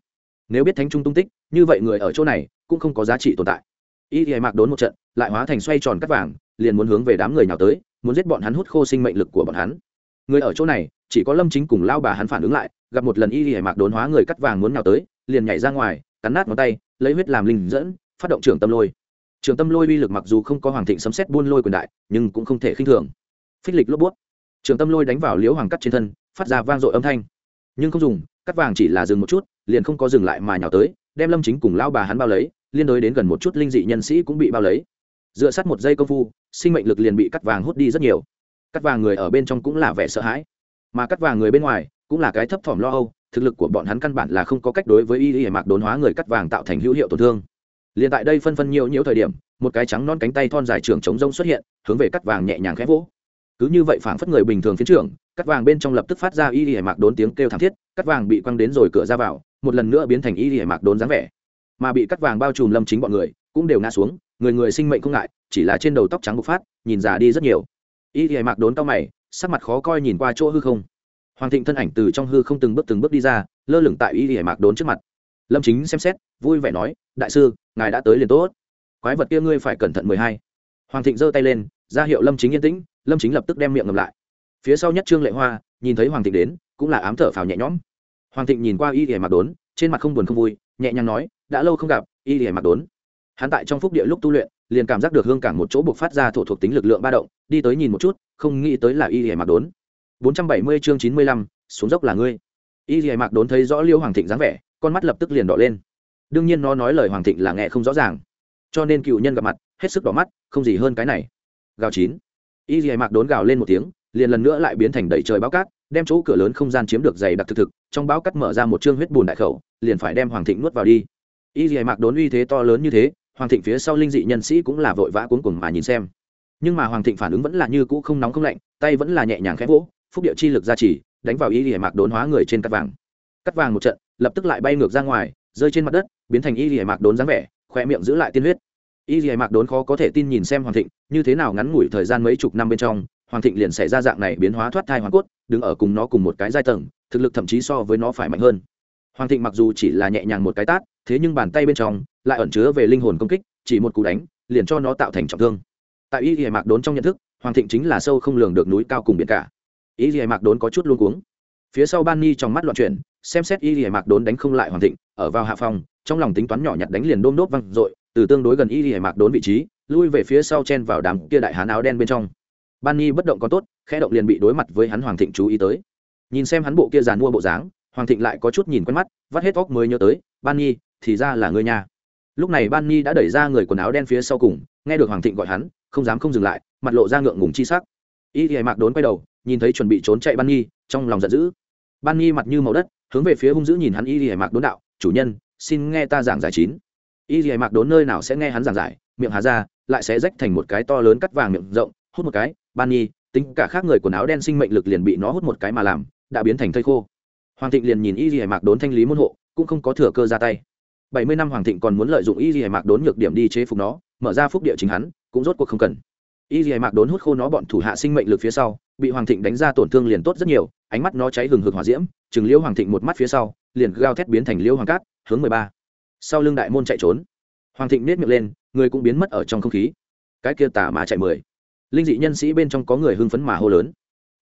nếu biết thánh trung tung tích, như vậy người ở chỗ này cũng không có giá trị tồn tại. Y dì mạc đốn một trận, lại hóa thành xoay tròn cắt vàng, liền muốn hướng về đám người nào tới, muốn giết bọn hắn hút khô sinh mệnh lực của bọn hắn. Người ở chỗ này, chỉ có lâm chính cùng lao bà hắn phản ứng lại, gặp một lần y y mạc đốn hóa người cắt vàng muốn nào tới, liền nhảy ra ngoài cắn nát ngón tay, lấy huyết làm linh dẫn, phát động trường tâm lôi. Trường tâm lôi uy lực mặc dù không có hoàng thịnh sấm xét buôn lôi quyền đại, nhưng cũng không thể khinh thường. Phích lịch lốp bút trường tâm lôi đánh vào liễu hoàng cắt trên thân, phát ra vang dội âm thanh. Nhưng không dùng, cắt vàng chỉ là dừng một chút, liền không có dừng lại mà nhào tới, đem lâm chính cùng lao bà hắn bao lấy, liên đối đến gần một chút linh dị nhân sĩ cũng bị bao lấy. Dựa sát một giây công phu, sinh mệnh lực liền bị cắt vàng hút đi rất nhiều. Cắt vàng người ở bên trong cũng là vẻ sợ hãi, mà cắt vàng người bên ngoài cũng là cái thấp thỏm lo âu thực lực của bọn hắn căn bản là không có cách đối với y y mạc đốn hóa người cắt vàng tạo thành hữu hiệu tổn thương. Liền tại đây phân phân nhiều nhiều thời điểm, một cái trắng non cánh tay thon dài trưởng chống rông xuất hiện, hướng về cắt vàng nhẹ nhàng khẽ vỗ. Cứ như vậy phảng phất người bình thường phiến trưởng, cắt vàng bên trong lập tức phát ra y y mạc đốn tiếng kêu thảm thiết, cắt vàng bị quăng đến rồi cửa ra vào, một lần nữa biến thành y y mạc đốn dáng vẻ. Mà bị cắt vàng bao trùm lâm chính bọn người, cũng đều ngã xuống, người người sinh mệnh không ngại, chỉ là trên đầu tóc trắng bộc phát, nhìn già đi rất nhiều. Y y mạc đốn cao mày, sắc mặt khó coi nhìn qua chỗ hư không hoàng thịnh thân ảnh từ trong hư không từng bước từng bước đi ra, lơ lửng tại y hải mạc đốn trước mặt. Lâm chính xem xét, vui vẻ nói, đại sư, ngài đã tới liền tốt. Quái vật kia ngươi phải cẩn thận mười hai. Hoàng thịnh giơ tay lên, ra hiệu lâm chính yên tĩnh, lâm chính lập tức đem miệng ngầm lại. Phía sau nhất trương lệ hoa, nhìn thấy hoàng thịnh đến, cũng là ám thở phào nhẹ nhõm. Hoàng thịnh nhìn qua y hải mạc đốn, trên mặt không buồn không vui, nhẹ nhàng nói, đã lâu không gặp, y hải mạc đốn. Hắn tại trong phúc địa lúc tu luyện, liền cảm giác được hương cảng một chỗ buộc phát ra thổ thuộc tính lực lượng ba động, đi tới nhìn một chút, không nghĩ tới là y hải mạc đốn bốn trăm bảy mươi chương chín mươi lăm, xuống dốc là ngươi. Y Liễu mạc đốn thấy rõ liêu hoàng thịnh dáng vẻ, con mắt lập tức liền đỏ lên. Đương nhiên nó nói lời hoàng thịnh là nghe không rõ ràng. Cho nên cựu nhân gặp mặt, hết sức đỏ mắt, không gì hơn cái này. Gào chín. Y Liễu mạc đốn gào lên một tiếng, liền lần nữa lại biến thành đầy trời báo cát, đem chỗ cửa lớn không gian chiếm được dày đặc thực thực, trong báo cát mở ra một chương huyết bùn đại khẩu, liền phải đem hoàng thịnh nuốt vào đi. Y Liễu mạc đốn uy thế to lớn như thế, hoàng thịnh phía sau linh dị nhân sĩ cũng là vội vã cuống cuồng mà nhìn xem. Nhưng mà hoàng thịnh phản ứng vẫn là như cũ không nóng không lạnh, tay vẫn là nhẹ nhàng khẽ vỗ phúc địa chi lực ra chỉ đánh vào y lìa mạc đốn hóa người trên cắt vàng. Cắt vàng một trận, lập tức lại bay ngược ra ngoài, rơi trên mặt đất, biến thành y lìa mạc đốn dáng vẻ, khoe miệng giữ lại tiên huyết. Y lìa mạc đốn khó có thể tin nhìn xem hoàng thịnh, như thế nào ngắn ngủi thời gian mấy chục năm bên trong, hoàng thịnh liền xảy ra dạng này biến hóa thoát thai hoàng cốt, đứng ở cùng nó cùng một cái giai tầng, thực lực thậm chí so với nó phải mạnh hơn. Hoàng thịnh mặc dù chỉ là nhẹ nhàng một cái tát, thế nhưng bàn tay bên trong lại ẩn chứa về linh hồn công kích, chỉ một cú đánh, liền cho nó tạo thành trọng thương. Tại y lìa mạc đốn trong nhận thức, hoàng thịnh chính là sâu không lường được núi cao cùng biển cả ý gì mạc đốn có chút luôn cuống. Phía sau ban ni trong mắt loạn chuyển, xem xét y hề mạc đốn đánh không lại hoàng thịnh, ở vào hạ phòng, trong lòng tính toán nhỏ nhặt đánh liền đôm đốt văng r từ tương đối gần y hề mạc đốn vị trí, lui về phía sau chen vào đám kia đại hán áo đen bên trong. Ban ni bất động có tốt, khẽ động liền bị đối mặt với hắn hoàng thịnh chú ý tới. Nhìn xem hắn bộ kia giàn mua bộ dáng, hoàng thịnh lại có chút nhìn quen mắt, vắt hết óc mới nhớ tới, ban ni thì ra là người nhà lúc này ban ni đã đẩy ra người quần áo đen phía sau cùng, nghe được hoàng thịnh gọi hắn, không dám không dừng lại, mặt lộ ra ngượng ngùng chi sắc. Y thì mạc đốn quay đầu nhìn thấy chuẩn bị trốn chạy ban nghi, trong lòng giận dữ. Ban nghi mặt như màu đất, hướng về phía hung dữ nhìn hắn y thì mạc đốn đạo, chủ nhân, xin nghe ta giảng giải chín. Y thì mạc đốn nơi nào sẽ nghe hắn giảng giải, miệng hà ra, lại sẽ rách thành một cái to lớn cắt vàng miệng rộng, hút một cái, ban nghi, tính cả khác người quần áo đen sinh mệnh lực liền bị nó hút một cái mà làm, đã biến thành thây khô. Hoàng thịnh liền nhìn y dì mạc đốn thanh lý môn hộ, cũng không có thừa cơ ra tay. Bảy mươi năm hoàng thịnh còn muốn lợi dụng y dì mạc đốn nhược điểm đi chế phục nó, mở ra phúc địa chính hắn, cũng rốt cuộc không cần. Y dì mạc đốn hút khô nó bọn thủ hạ sinh mệnh lực phía sau bị hoàng thịnh đánh ra tổn thương liền tốt rất nhiều, ánh mắt nó cháy hừng hực hỏa diễm chừng liễu hoàng thịnh một mắt phía sau, liền gao thét biến thành liễu hoàng cát, hướng mười ba. Sau lưng đại môn chạy trốn. Hoàng thịnh nết miệng lên, người cũng biến mất ở trong không khí. Cái kia tả mà chạy mười. Linh dị nhân sĩ bên trong có người hưng phấn mà hô lớn.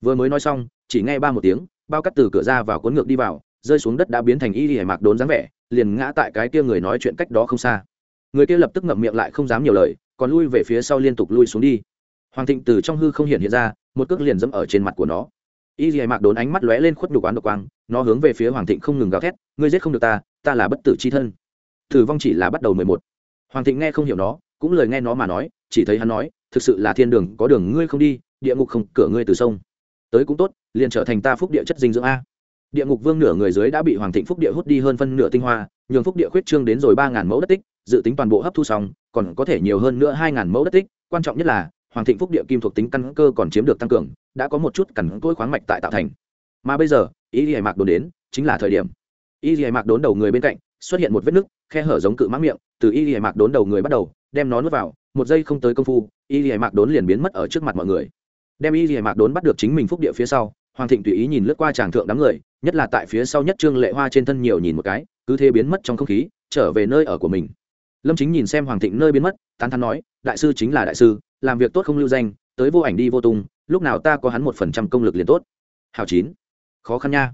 Vừa mới nói xong, chỉ nghe ba một tiếng, bao cắt từ cửa ra vào cuốn ngược đi vào, rơi xuống đất đã biến thành y hề mạc đốn dáng vẻ, liền ngã tại cái kia người nói chuyện cách đó không xa. Người kia lập tức ngậm miệng lại không dám nhiều lời, còn lui về phía sau liên tục lui xuống đi. Hoàng thịnh từ trong hư không hiện hiện ra một cước liền dẫm ở trên mặt của nó. Y hề mạc đốn ánh mắt lóe lên khuất nhục oán độc quang, nó hướng về phía hoàng thịnh không ngừng gào thét, ngươi giết không được ta ta là bất tử c h i thân. Thử vong chỉ là bắt đầu mười một. Hoàng thịnh nghe không hiểu nó, cũng lời nghe nó mà nói, chỉ thấy hắn nói, thực sự là thiên đường, có đường ngươi không đi, địa ngục không, cửa ngươi từ sông. Tới cũng tốt, liền trở thành ta phúc địa chất dinh dưỡng a. Địa ngục vương nửa người dưới đã bị hoàng thịnh phúc địa hút đi hơn phân nửa tinh hoa, nhường phúc địa khuyết trương đến rồi ba ngàn mẫu đất tích, dự tính toàn bộ hấp thu xong, còn có thể nhiều hơn nữa hai ngàn mẫu đất tích, quan trọng nhất là hoàng thịnh phúc địa kim thuộc tính căn cơ còn chiếm được tăng cường, đã có một chút cằn cỗi khoáng mạch tại tạo thành. Mà bây giờ ý ghi mạc đốn đến, chính là thời điểm. Ý ghi mạc đốn đầu người bên cạnh, xuất hiện một vết nứt, khe hở giống cự mãng miệng, từ ý ghi mạc đốn đầu người bắt đầu, đem nó nuốt vào, một giây không tới công phu ý ghi mạc đốn liền biến mất ở trước mặt mọi người. Đem y dì mạc đốn bắt được chính mình phúc địa phía sau, hoàng thịnh tùy ý nhìn lướt qua tràng thượng đám người, nhất là tại phía sau nhất trương lệ hoa trên thân nhiều nhìn một cái, cứ thế biến mất trong không khí, trở về nơi ở của mình. Lâm chính nhìn xem hoàng thịnh nơi biến mất, tán thắn nói, đại sư chính là đại sư làm việc tốt không lưu danh, tới vô ảnh đi vô tung, lúc nào ta có hắn một phần trăm công lực liền tốt. Hào chín. Khó khăn nha.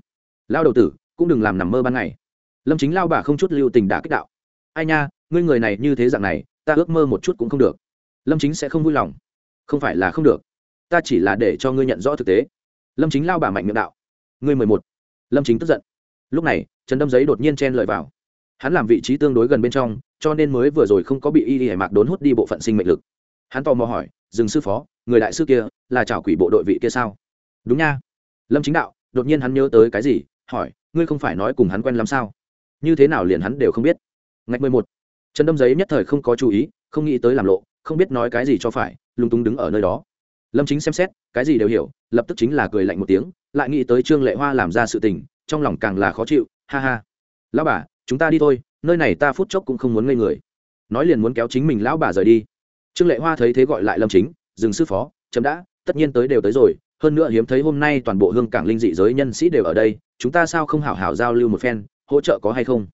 Lao đầu tử, cũng đừng làm nằm mơ ban ngày. Lâm chính lao bà không chút lưu tình đã kích đạo. Ai nha, ngươi người này như thế dạng này, ta ước mơ một chút cũng không được. Lâm chính sẽ không vui lòng. Không phải là không được. Ta chỉ là để cho ngươi nhận rõ thực tế. Lâm chính lao bà mạnh miệng đạo. Ngươi mười một. Lâm chính tức giận. Lúc này, trần đâm giấy đột nhiên chen lợi vào. Hắn làm vị trí tương đối gần bên trong, cho nên mới vừa rồi không có bị y y hải mạc đốn hút đi bộ phận sinh mệnh lực hắn tò mò hỏi, dừng sư phó, người đại sư kia là chảo quỷ bộ đội vị kia sao? Đúng nha. Lâm chính đạo đột nhiên hắn nhớ tới cái gì, hỏi, ngươi không phải nói cùng hắn quen lắm sao? Như thế nào liền hắn đều không biết? Ngạch mười một. Trần đâm giấy nhất thời không có chú ý, không nghĩ tới làm lộ, không biết nói cái gì cho phải, lúng túng đứng ở nơi đó. Lâm chính xem xét, cái gì đều hiểu, lập tức chính là cười lạnh một tiếng, lại nghĩ tới trương lệ hoa làm ra sự tình, trong lòng càng là khó chịu, ha ha. Lão bà, chúng ta đi thôi, nơi này ta phút chốc cũng không muốn ngây người. Nói liền muốn kéo chính mình lão bà rời đi trương lệ hoa thấy thế gọi lại lâm chính, dừng sư phó, chấm đã, tất nhiên tới đều tới rồi, hơn nữa hiếm thấy hôm nay toàn bộ hương cảng linh dị giới nhân sĩ đều ở đây, chúng ta sao không hảo hảo giao lưu một phen, hỗ trợ có hay không?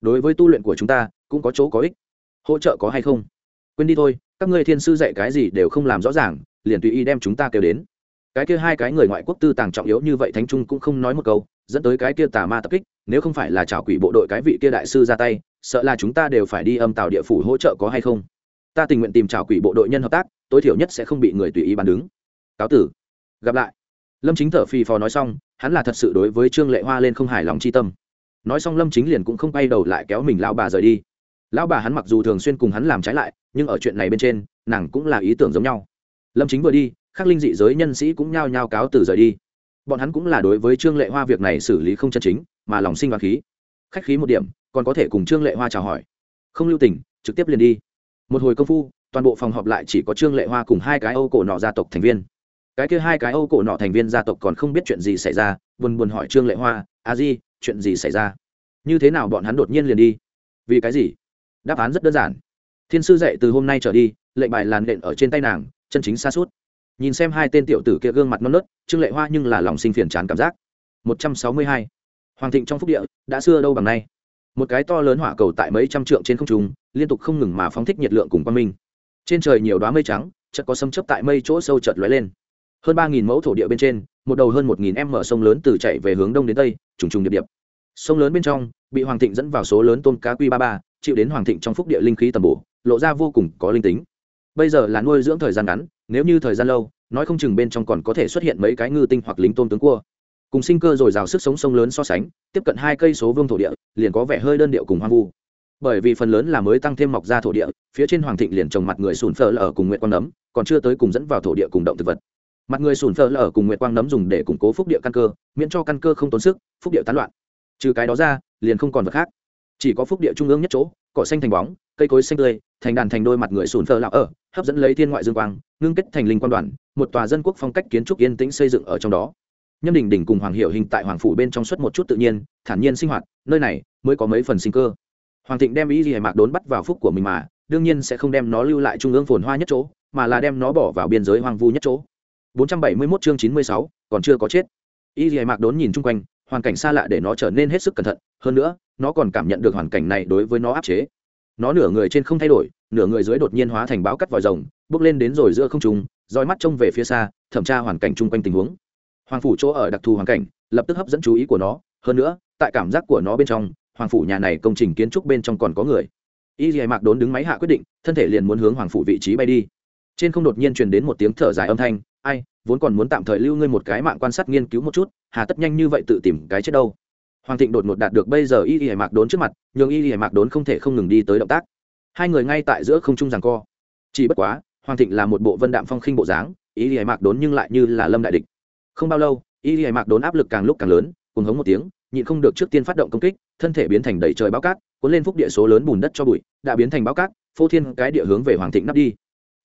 Đối với tu luyện của chúng ta, cũng có chỗ có ích. Hỗ trợ có hay không? Quên đi thôi, các ngươi thiên sư dạy cái gì đều không làm rõ ràng, liền tùy ý đem chúng ta kêu đến. Cái kia hai cái người ngoại quốc tư tàng trọng yếu như vậy thánh trung cũng không nói một câu, dẫn tới cái kia tà ma tập kích, nếu không phải là chảo quỷ bộ đội cái vị kia đại sư ra tay, sợ là chúng ta đều phải đi âm tàu địa phủ hỗ trợ có hay không? Ta tình nguyện tìm trào quỷ bộ đội nhân hợp tác, tối thiểu nhất sẽ không bị người tùy ý bàn đứng. Cáo tử. Gặp lại. Lâm chính thở phì phò nói xong, hắn là thật sự đối với trương lệ hoa lên không hài lòng chi tâm. Nói xong lâm chính liền cũng không bay đầu lại kéo mình lao bà rời đi. Lão bà hắn mặc dù thường xuyên cùng hắn làm trái lại, nhưng ở chuyện này bên trên, nàng cũng là ý tưởng giống nhau. Lâm chính vừa đi khắc linh dị giới nhân sĩ cũng nhao nhao cáo từ rời đi. Bọn hắn cũng là đối với trương lệ hoa việc này xử lý không chân chính, mà lòng sinh và khí. Khách khí một điểm, còn có thể cùng trương lệ hoa chào hỏi. Không lưu tình, trực tiếp liền đi một hồi công phu, toàn bộ phòng họp lại chỉ có trương lệ hoa cùng hai cái âu cổ nọ gia tộc thành viên. Cái kia hai cái âu cổ nọ thành viên gia tộc còn không biết chuyện gì xảy ra, buồn buồn hỏi trương lệ hoa, a di, chuyện gì xảy ra? Như thế nào bọn hắn đột nhiên liền đi? Vì cái gì? Đáp án rất đơn giản. Thiên sư dạy từ hôm nay trở đi, lệnh bài làn đện ở trên tay nàng, chân chính xa suốt. Nhìn xem hai tên tiểu tử kia gương mặt non nớt, trương lệ hoa nhưng là lòng sinh phiền chán cảm giác. Một trăm sáu mươi hai. Hoàng thịnh trong phúc địa, đã xưa đâu bằng nay một cái to lớn hỏa cầu tại mấy trăm trượng trên không trung, liên tục không ngừng mà phóng thích nhiệt lượng cùng quang minh. Trên trời nhiều đoá mây trắng, chợt có sấm chấp tại mây chỗ sâu chợt lóe lên. Hơn ba nghìn mẫu thổ địa bên trên, một đầu hơn một nghìn m sông lớn từ chạy về hướng đông đến tây, trùng trùng điệp điệp. Sông lớn bên trong, bị hoàng thịnh dẫn vào số lớn tôm cá quy ba ba, chịu đến hoàng thịnh trong phúc địa linh khí tầm bổ, lộ ra vô cùng có linh tính. Bây giờ là nuôi dưỡng thời gian ngắn, nếu như thời gian lâu, nói không chừng bên trong còn có thể xuất hiện mấy cái ngư tinh hoặc lính tôm tướng cua cùng sinh cơ dồi dào sức sống sông lớn so sánh, tiếp cận hai cây số vương thổ địa, liền có vẻ hơi đơn điệu cùng hoang vu. Bởi vì phần lớn là mới tăng thêm mọc ra thổ địa, phía trên hoàng thịnh liền trồng mặt người sùn phở lở cùng nguyện quang nấm, còn chưa tới cùng dẫn vào thổ địa cùng động thực vật. Mặt người sùn phở lở cùng nguyện quang nấm dùng để củng cố phúc địa căn cơ, miễn cho căn cơ không tốn sức, phúc địa tán loạn. Trừ cái đó ra, liền không còn vật khác. Chỉ có phúc địa trung ương nhất chỗ, cỏ xanh thành bóng, cây cối xanh tươi, thành đàn thành đôi mặt người sùn phở lạo ở, hấp dẫn lấy thiên ngoại dương quang, ngưng kết thành linh quan đoàn, một tòa dân quốc phong cách kiến trúc yên tĩnh xây dựng ở trong đó nhâm đình đình cùng hoàng hiệu hình tại hoàng phủ bên trong suốt một chút tự nhiên thản nhiên sinh hoạt nơi này mới có mấy phần sinh cơ. Hoàng thịnh đem ý gì mạc đốn bắt vào phúc của mình mà đương nhiên sẽ không đem nó lưu lại trung ương phồn hoa nhất chỗ mà là đem nó bỏ vào biên giới hoang vu nhất chỗ. 471 chương 96, còn chưa có chết. Ý gì mạc đốn nhìn chung quanh hoàn cảnh xa lạ để nó trở nên hết sức cẩn thận hơn nữa nó còn cảm nhận được hoàn cảnh này đối với nó áp chế. Nó nửa người trên không thay đổi nửa người dưới đột nhiên hóa thành báo cắt vòi rồng bước lên đến rồi giữa không trùng roi mắt trông về phía xa thẩm tra hoàn cảnh chung quanh tình huống hoàng phủ chỗ ở đặc thù hoàn cảnh, lập tức hấp dẫn chú ý của nó. Hơn nữa, tại cảm giác của nó bên trong, hoàng phủ nhà này công trình kiến trúc bên trong còn có người. Y dì mạc đốn đứng máy hạ quyết định, thân thể liền muốn hướng hoàng phủ vị trí bay đi. Trên không đột nhiên truyền đến một tiếng thở dài âm thanh. Ai, vốn còn muốn tạm thời lưu ngươi một cái mạng quan sát nghiên cứu một chút, hà tất nhanh như vậy tự tìm cái chết đâu. Hoàng thịnh đột ngột đạt được bây giờ y y mạc đốn trước mặt, nhường y y mạc đốn không thể không ngừng đi tới động tác. Hai người ngay tại giữa không trung giằng co. Chỉ bất quá, hoàng thịnh là một bộ vân đạm phong khinh bộ dáng, y y mạc đốn nhưng lại như là lâm đại địch không bao lâu, y y mạc đốn áp lực càng lúc càng lớn cùng hống một tiếng, nhịn không được trước tiên phát động công kích, thân thể biến thành đầy trời báo cát, cuốn lên phúc địa số lớn bùn đất cho bụi, đã biến thành báo cát, phô thiên cái địa hướng về hoàng thịnh nắp đi.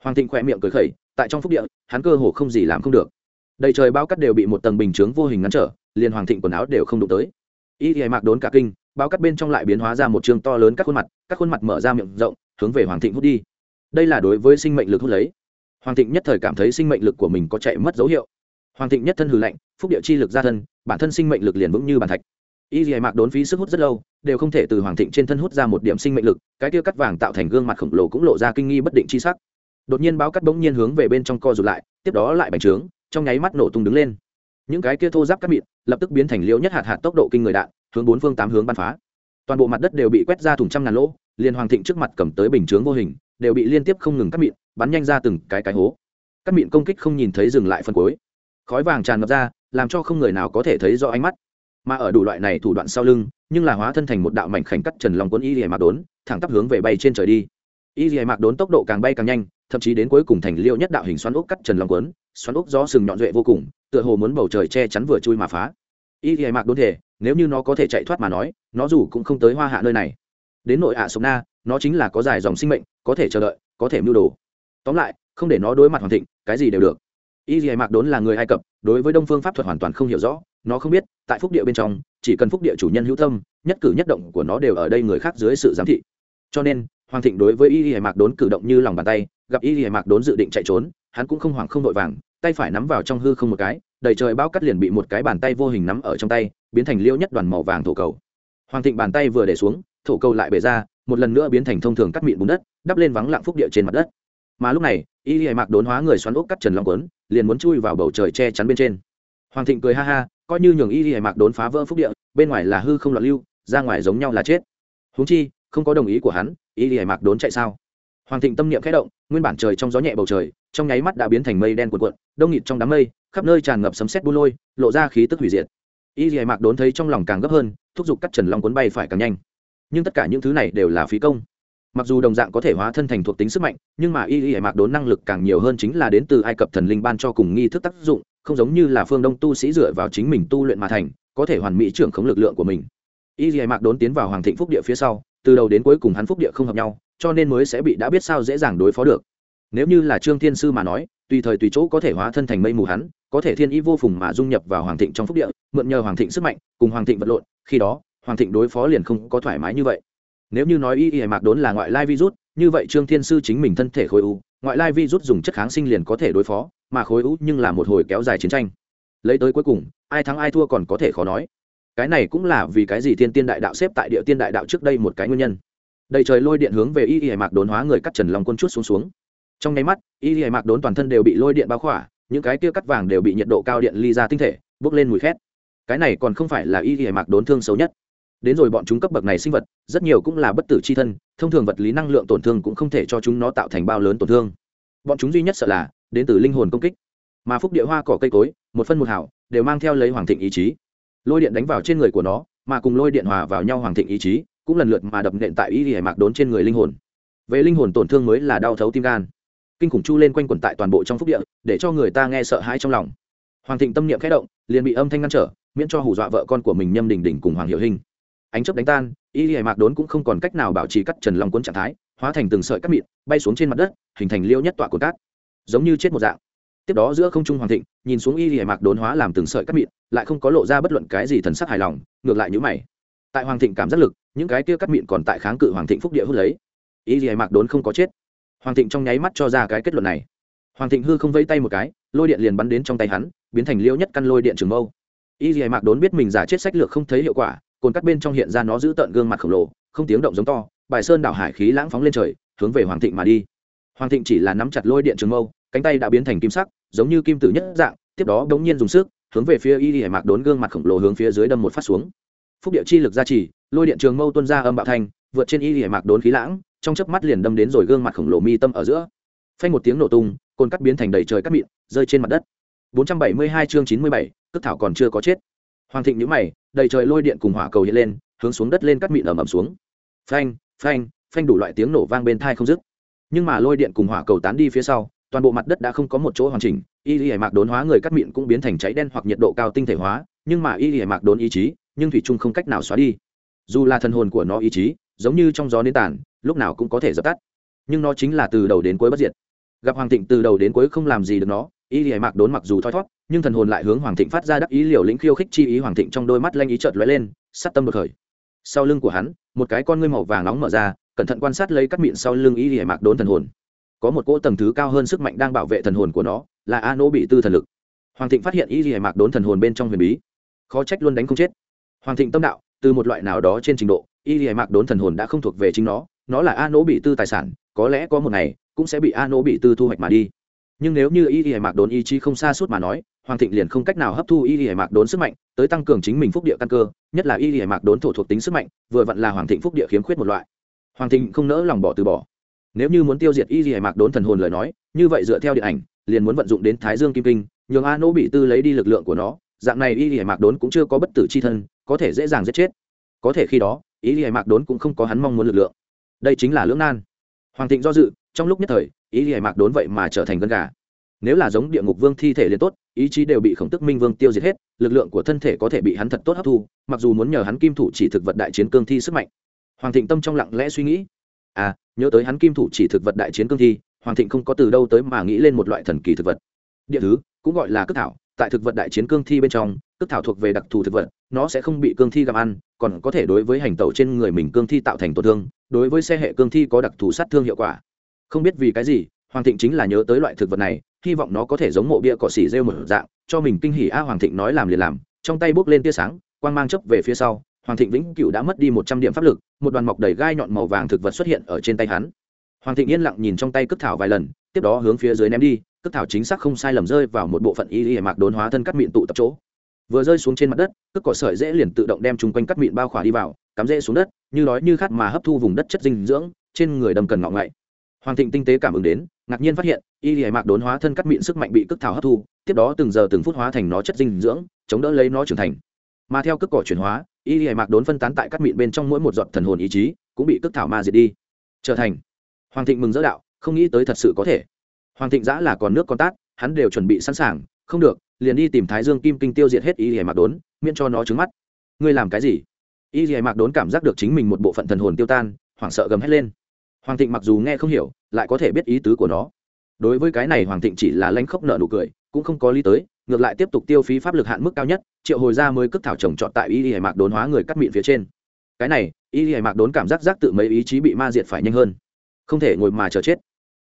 Hoàng thịnh khỏe miệng cười khẩy, tại trong phúc địa, hắn cơ hồ không gì làm không được. Đầy trời bao cát đều bị một tầng bình chướng vô hình ngăn trở, liền hoàng thịnh quần áo đều không đụng tới. Y hải mạc đốn cả kinh bao cát bên trong lại biến hóa ra một chương to lớn các khuôn mặt các khuôn mặt mở ra miệng rộng, hướng về hoàng thịnh hút đi. Đây là đối với sinh mệnh lực hút lấy. Hoàng thịnh nhất thời cảm thấy sinh mệnh lực của mình có chạy mất dấu hiệu hoàng thịnh nhất thân hừ lạnh, phúc địa chi lực ra thân, bản thân sinh mệnh lực liền vững như bàn thạch. Y dì mạc đốn phí sức hút rất lâu, đều không thể từ hoàng thịnh trên thân hút ra một điểm sinh mệnh lực, cái kia cắt vàng tạo thành gương mặt khổng lồ cũng lộ ra kinh nghi bất định chi sắc. Đột nhiên báo cắt bỗng nhiên hướng về bên trong co rụt lại, tiếp đó lại bành trướng, trong nháy mắt nổ tung đứng lên. Những cái kia thô giáp cắt mịn, lập tức biến thành liễu nhất hạt hạt tốc độ kinh người đạn, hướng bốn phương tám hướng bắn phá. Toàn bộ mặt đất đều bị quét ra thùng trăm ngàn lỗ, liền hoàng thịnh trước mặt cầm tới bình chướng vô hình, đều bị liên tiếp không ngừng cắt mịn, bắn nhanh ra từng cái cái hố. Cắt mịn công kích không nhìn thấy dừng lại phân cuối khói vàng tràn ngập ra, làm cho không người nào có thể thấy rõ ánh mắt. Mà ở đủ loại này thủ đoạn sau lưng, nhưng là hóa thân thành một đạo mảnh khảnh cắt trần long quân y lìa mạc đốn, thẳng tắp hướng về bay trên trời đi. Y lìa mạc đốn tốc độ càng bay càng nhanh, thậm chí đến cuối cùng thành liêu nhất đạo hình xoắn ốc cắt trần long quấn xoắn ốc gió sừng nhọn duệ vô cùng, tựa hồ muốn bầu trời che chắn vừa chui mà phá. Y lìa mạc đốn thể, nếu như nó có thể chạy thoát mà nói, nó dù cũng không tới hoa hạ nơi này. Đến nội ạ sống na, nó chính là có dài dòng sinh mệnh, có thể chờ đợi, có thể mưu đồ. Tóm lại, không để nó đối mặt hoàn thịnh, cái gì đều được y dì mạc đốn là người ai cập, đối với đông phương pháp thuật hoàn toàn không hiểu rõ, nó không biết, tại phúc địa bên trong, chỉ cần phúc địa chủ nhân hữu tâm, nhất cử nhất động của nó đều ở đây người khác dưới sự giám thị. Cho nên, hoàng thịnh đối với y dì mạc đốn cử động như lòng bàn tay, gặp y dì mạc đốn dự định chạy trốn, hắn cũng không hoảng không vội vàng, tay phải nắm vào trong hư không một cái, đầy trời bao cắt liền bị một cái bàn tay vô hình nắm ở trong tay, biến thành liêu nhất đoàn màu vàng thổ cầu. Hoàng thịnh bàn tay vừa để xuống, thổ cầu lại bể ra, một lần nữa biến thành thông thường cắt mịn bùn đất, đắp lên vắng lặng phúc địa trên mặt đất. Mà lúc này, y hải mạc đốn hóa người xoắn ốc cắt trần long quấn liền muốn chui vào bầu trời che chắn bên trên. Hoàng thịnh cười ha ha, coi như nhường y Hải mạc đốn phá vỡ phúc địa, bên ngoài là hư không loạn lưu, ra ngoài giống nhau là chết. Húng chi, không có đồng ý của hắn, y Hải mạc đốn chạy sao? Hoàng thịnh tâm niệm khẽ động, nguyên bản trời trong gió nhẹ bầu trời, trong nháy mắt đã biến thành mây đen cuộn cuộn, đông nghịt trong đám mây, khắp nơi tràn ngập sấm sét bu lôi, lộ ra khí tức hủy diệt. Y Hải mạc đốn thấy trong lòng càng gấp hơn, thúc giục cắt trần long cuốn bay phải càng nhanh. Nhưng tất cả những thứ này đều là phí công mặc dù đồng dạng có thể hóa thân thành thuộc tính sức mạnh, nhưng mà y y hải mạc đốn năng lực càng nhiều hơn chính là đến từ ai cập thần linh ban cho cùng nghi thức tác dụng, không giống như là phương đông tu sĩ dựa vào chính mình tu luyện mà thành, có thể hoàn mỹ trưởng khống lực lượng của mình. Y y hải mạc đốn tiến vào hoàng thịnh phúc địa phía sau, từ đầu đến cuối cùng hắn phúc địa không hợp nhau, cho nên mới sẽ bị đã biết sao dễ dàng đối phó được. Nếu như là trương thiên sư mà nói, tùy thời tùy chỗ có thể hóa thân thành mây mù hắn, có thể thiên ý vô phùng mà dung nhập vào hoàng thịnh trong phúc địa, mượn nhờ hoàng thịnh sức mạnh, cùng hoàng thịnh vật lộn, khi đó, hoàng thịnh đối phó liền không có thoải mái như vậy nếu như nói y y mạc đốn là ngoại lai virus, như vậy trương thiên sư chính mình thân thể khối u, ngoại lai virus dùng chất kháng sinh liền có thể đối phó, mà khối u nhưng là một hồi kéo dài chiến tranh. Lấy tới cuối cùng, ai thắng ai thua còn có thể khó nói. Cái này cũng là vì cái gì thiên tiên đại đạo xếp tại địa tiên đại đạo trước đây một cái nguyên nhân. Đầy trời lôi điện hướng về y y hải mạc đốn hóa người cắt trần lòng quân chút xuống xuống. Trong nháy mắt, y y hải mạc đốn toàn thân đều bị lôi điện bao khỏa, những cái kia cắt vàng đều bị nhiệt độ cao điện ly ra tinh thể, bốc lên mùi khét. Cái này còn không phải là y y hải mạc đốn thương xấu nhất đến rồi bọn chúng cấp bậc này sinh vật, rất nhiều cũng là bất tử c h i thân, thông thường vật lý năng lượng tổn thương cũng không thể cho chúng nó tạo thành bao lớn tổn thương. Bọn chúng duy nhất sợ là, đến từ linh hồn công kích. Mà phúc địa hoa cỏ cây cối, một phân một hảo đều mang theo lấy hoàng thịnh ý chí. Lôi điện đánh vào trên người của nó, mà cùng lôi điện hòa vào nhau hoàng thịnh ý chí, cũng lần lượt mà đập nện tại y hải mạc đốn trên người linh hồn. Về linh hồn tổn thương mới là đau thấu tim gan. Kinh khủng chu lên quanh quẩn tại toàn bộ trong phúc địa, để cho người ta nghe sợ hãi trong lòng. Hoàng thịnh tâm niệm khẽ động, liền bị âm thanh ngăn trở, miễn cho hù dọa vợ con của mình nhâm đình đình cùng hoàng hiệu hình ánh chớp đánh tan, y hải mạc đốn cũng không còn cách nào bảo trì cắt trần long cuốn trạng thái, hóa thành từng sợi cắt mịn, bay xuống trên mặt đất, hình thành liêu nhất tọa của cát. Giống như chết một dạng. Tiếp đó giữa không trung hoàng thịnh, nhìn xuống y hải mạc đốn hóa làm từng sợi cắt mịn, lại không có lộ ra bất luận cái gì thần sắc hài lòng, ngược lại nhữ mày. Tại hoàng thịnh cảm giác lực, những cái kia cắt mịn còn tại kháng cự hoàng thịnh phúc địa hút lấy. Y hải mạc đốn không có chết. Hoàng thịnh trong nháy mắt cho ra cái kết luận này. Hoàng thịnh hư không vẫy tay một cái, lôi điện liền bắn đến trong tay hắn, biến thành liêu nhất căn lôi điện trường mâu. Y hải mạc đốn biết mình giả chết sách lược không thấy hiệu quả cồn cắt bên trong hiện ra nó giữ tợn gương mặt khổng lồ không tiếng động giống to bài sơn đảo hải khí lãng phóng lên trời hướng về hoàng thịnh mà đi. Hoàng thịnh chỉ là nắm chặt lôi điện trường mâu cánh tay đã biến thành kim sắc giống như kim tử nhất dạng tiếp đó đ ố n g nhiên dùng sức hướng về phía y hải mạc đốn gương mặt khổng lồ hướng phía dưới đâm một phát xuống. Phúc địa chi lực gia trì lôi điện trường mâu tuân ra âm bạo thanh vượt trên y hải mạc đốn khí lãng trong chớp mắt liền đâm đến rồi gương mặt khổng lồ mi tâm ở giữa. Phanh một tiếng nổ tung cồn cắt biến thành đầy trời cắt mịn rơi trên mặt đất. 472 chương 97, tức thảo còn chưa có chết. Hoàng thịnh nhíu mày đầy trời lôi điện cùng hỏa cầu hiện lên, hướng xuống đất lên cắt mịn ẩm ẩm xuống. Phanh phanh phanh đủ loại tiếng nổ vang bên thai không dứt. Nhưng mà lôi điện cùng hỏa cầu tán đi phía sau, toàn bộ mặt đất đã không có một chỗ hoàn chỉnh. Y y hải mạc đốn hóa người cắt mịn cũng biến thành cháy đen hoặc nhiệt độ cao tinh thể hóa, nhưng mà y y hải mạc đốn ý chí, nhưng thủy trung không cách nào xóa đi. Dù là thần hồn của nó ý chí, giống như trong gió nến tàn, lúc nào cũng có thể dập tắt. Nhưng nó chính là từ đầu đến cuối bất diệt. Gặp hoàng thịnh từ đầu đến cuối không làm gì được nó y Liễu mạc đốn mặc dù thoi thót, nhưng thần hồn lại hướng hoàng thịnh phát ra đắc ý liều lĩnh khiêu khích chi ý. Hoàng thịnh trong đôi mắt lanh ý chợt lóe lên sát tâm đột khởi. Sau lưng của hắn, một cái con ngươi màu vàng nóng mở ra, cẩn thận quan sát lấy cắt miệng sau lưng y Liễu mạc đốn thần hồn. Có một cỗ tầng thứ cao hơn sức mạnh đang bảo vệ thần hồn của nó, là a nỗ bị tư thần lực. Hoàng thịnh phát hiện y Liễu mạc đốn thần hồn bên trong huyền bí. Khó trách luôn đánh không chết. Hoàng thịnh tâm đạo, từ một loại nào đó trên trình độ, y Liễu mạc đốn thần hồn đã không thuộc về chính nó nó là a nỗ bị tư tài sản, có lẽ có một ngày, cũng sẽ bị a nỗ bị tư thu hoạch mà đi nhưng nếu như y y mạc đốn ý chí không xa suốt mà nói, hoàng thịnh liền không cách nào hấp thu y y mạc đốn sức mạnh, tới tăng cường chính mình phúc địa căn cơ, nhất là y y mạc đốn thổ thuộc tính sức mạnh, vừa vặn là hoàng thịnh phúc địa khiếm khuyết một loại. Hoàng thịnh không nỡ lòng bỏ từ bỏ. Nếu như muốn tiêu diệt y y mạc đốn thần hồn lời nói, như vậy dựa theo điện ảnh, liền muốn vận dụng đến thái dương kim kinh, nhường a nỗ bị tư lấy đi lực lượng của nó, dạng này y y mạc đốn cũng chưa có bất tử c h i thân, có thể dễ dàng giết chết. Có thể khi đó, y y mạc đốn cũng không có hắn mong muốn lực lượng. Đây chính là lưỡng nan. Hoàng thịnh do dự, trong lúc nhất thời Ý y mạc đốn vậy mà trở thành gân gà. Nếu là giống địa ngục vương thi thể liền tốt, ý chí đều bị khổng tức minh vương tiêu diệt hết, lực lượng của thân thể có thể bị hắn thật tốt hấp thu, mặc dù muốn nhờ hắn kim thủ chỉ thực vật đại chiến cương thi sức mạnh. Hoàng thịnh tâm trong lặng lẽ suy nghĩ à nhớ tới hắn kim thủ chỉ thực vật đại chiến cương thi, hoàng thịnh không có từ đâu tới mà nghĩ lên một loại thần kỳ thực vật. Địa thứ cũng gọi là cất thảo, tại thực vật đại chiến cương thi bên trong cất thảo thuộc về đặc thù thực vật, nó sẽ không bị cương thi gặm ăn, còn có thể đối với hành tẩu trên người mình cương thi tạo thành tổn thương, đối với xe hệ cương thi có đặc thù sát thương hiệu quả không biết vì cái gì, hoàng thịnh chính là nhớ tới loại thực vật này, hy vọng nó có thể giống mộ bia cỏ xỉ rêu một dạng, cho mình kinh hỉ. A hoàng thịnh nói làm liền làm, trong tay bốc lên tia sáng, quang mang chấp về phía sau, hoàng thịnh vĩnh cựu đã mất đi một trăm điểm pháp lực, một đoàn mọc đầy gai nhọn màu vàng thực vật xuất hiện ở trên tay hắn. Hoàng thịnh yên lặng nhìn trong tay cất thảo vài lần, tiếp đó hướng phía dưới ném đi, cất thảo chính xác không sai lầm rơi vào một bộ phận y y mạc đốn hóa thân cắt mịn tụ tập chỗ. Vừa rơi xuống trên mặt đất, cất cỏ sợi dễ liền tự động đem chung quanh cắt mịn bao khỏa đi vào, cắm rễ xuống đất, như đói như khát mà hấp thu vùng đất chất dinh dưỡng, trên người đầm cần ngọng ngậy hoàng thịnh tinh tế cảm ứng đến, ngạc nhiên phát hiện, y hải mạc đốn hóa thân cắt miệng sức mạnh bị cước thảo hấp thu, tiếp đó từng giờ từng phút hóa thành nó chất dinh dưỡng, chống đỡ lấy nó trưởng thành. Mà theo cước cỏ chuyển hóa, y hải mạc đốn phân tán tại cắt miệng bên trong mỗi một giọt thần hồn ý chí, cũng bị cước thảo ma diệt đi. Trở thành. Hoàng thịnh mừng dỡ đạo, không nghĩ tới thật sự có thể. Hoàng thịnh giã là còn nước con tát, hắn đều chuẩn bị sẵn sàng, không được, liền đi tìm thái dương kim kinh tiêu diệt hết y hải mạc đốn, miễn cho nó trứng mắt. Ngươi làm cái gì? Y hải mạc đốn cảm giác được chính mình một bộ phận thần hồn tiêu tan, hoảng sợ gầm hét lên hoàng thịnh mặc dù nghe không hiểu, lại có thể biết ý tứ của nó. Đối với cái này hoàng thịnh chỉ là lanh khóc nợ nụ cười, cũng không có lý tới, ngược lại tiếp tục tiêu phí pháp lực hạn mức cao nhất, triệu hồi ra mới cất thảo trồng trọt tại y hải mạc đốn hóa người cắt miệng phía trên. Cái này, y hải mạc đốn cảm giác giác tự mấy ý chí bị ma diệt phải nhanh hơn. Không thể ngồi mà chờ chết.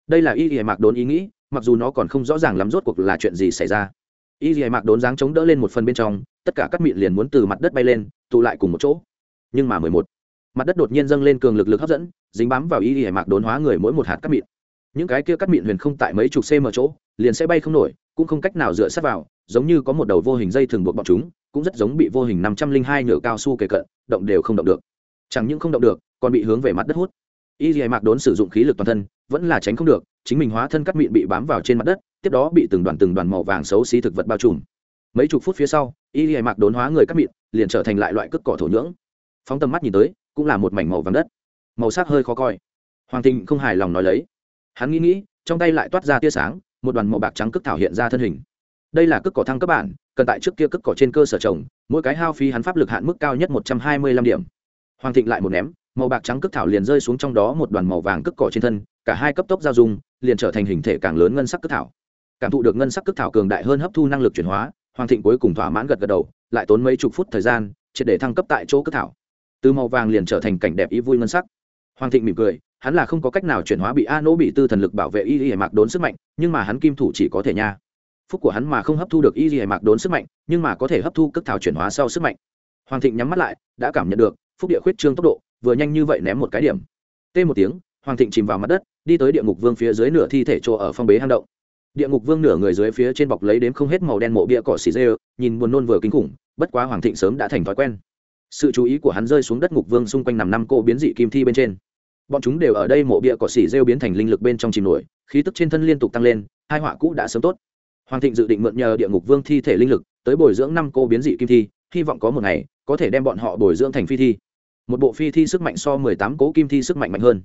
Đây là y y mạc đốn ý nghĩ, mặc dù nó còn không rõ ràng lắm rốt cuộc là chuyện gì xảy ra. Y y mạc đốn dáng chống đỡ lên một phần bên trong, tất cả các miệng liền muốn từ mặt đất bay lên, tụ lại cùng một chỗ. Nhưng mà mười một mặt đất đột nhiên dâng lên cường lực lực hấp dẫn, dính bám vào y y mạc đốn hóa người mỗi một hạt cắt mịn. Những cái kia cắt mịn huyền không tại mấy chục cm chỗ, liền sẽ bay không nổi, cũng không cách nào dựa sát vào, giống như có một đầu vô hình dây thường buộc bọn chúng, cũng rất giống bị vô hình năm trăm linh hai nhựa cao su kề cận, động đều không động được. Chẳng những không động được, còn bị hướng về mặt đất hút. Y dì mạc đốn sử dụng khí lực toàn thân, vẫn là tránh không được, chính mình hóa thân cắt mịn bị bám vào trên mặt đất, tiếp đó bị từng đoàn từng đoàn màu vàng xấu xí thực vật bao trùm. Mấy chục phút phía sau, y hải mạc đốn hóa người cắt mịn, liền trở thành lại loại cất cỏ thổ nhưỡng. Phóng tầm mắt nhìn tới cũng là một mảnh màu vàng đất. Màu sắc hơi khó coi. Hoàng thịnh không hài lòng nói lấy. Hắn nghĩ nghĩ, trong tay lại toát ra tia sáng, một đoàn màu bạc trắng cước thảo hiện ra thân hình. Đây là cước cỏ thăng cấp bản, cần tại trước kia cước cỏ trên cơ sở trồng, mỗi cái hao phí hắn pháp lực hạn mức cao nhất một trăm hai mươi lăm điểm. Hoàng thịnh lại một ném, màu bạc trắng cước thảo liền rơi xuống trong đó một đoàn màu vàng cước cỏ trên thân, cả hai cấp tốc giao dung, liền trở thành hình thể càng lớn ngân sắc cước thảo. Cảm thụ được ngân sắc cước thảo cường đại hơn hấp thu năng lực chuyển hóa, hoàng thịnh cuối cùng thỏa mãn gật gật đầu, lại tốn mấy chục phút thời gian, triệt để thăng cấp tại chỗ cước thảo từ màu vàng liền trở thành cảnh đẹp ý vui ngân sắc. Hoàng thịnh mỉm cười, hắn là không có cách nào chuyển hóa bị a nỗ bị tư thần lực bảo vệ y y mạc đốn sức mạnh, nhưng mà hắn kim thủ chỉ có thể nha. Phúc của hắn mà không hấp thu được y y mạc đốn sức mạnh, nhưng mà có thể hấp thu cất thảo chuyển hóa sau sức mạnh. Hoàng thịnh nhắm mắt lại, đã cảm nhận được, phúc địa khuyết trương tốc độ, vừa nhanh như vậy ném một cái điểm. T một tiếng, hoàng thịnh chìm vào mặt đất, đi tới địa ngục vương phía dưới nửa thi thể chỗ ở phong bế hang động. Địa ngục vương nửa người dưới phía trên bọc lấy đếm không hết màu đen mộ bia cỏ xì dê, nhìn buồn nôn vừa kinh khủng, bất quá hoàng thịnh sớm đã thành thói quen sự chú ý của hắn rơi xuống đất ngục vương xung quanh nằm năm cô biến dị kim thi bên trên. Bọn chúng đều ở đây mộ bia cỏ xỉ rêu biến thành linh lực bên trong chìm nổi, khí tức trên thân liên tục tăng lên, hai họa cũ đã sớm tốt. Hoàng thịnh dự định mượn nhờ địa ngục vương thi thể linh lực, tới bồi dưỡng năm cô biến dị kim thi, hy vọng có một ngày, có thể đem bọn họ bồi dưỡng thành phi thi. Một bộ phi thi sức mạnh so mười tám cố kim thi sức mạnh mạnh hơn.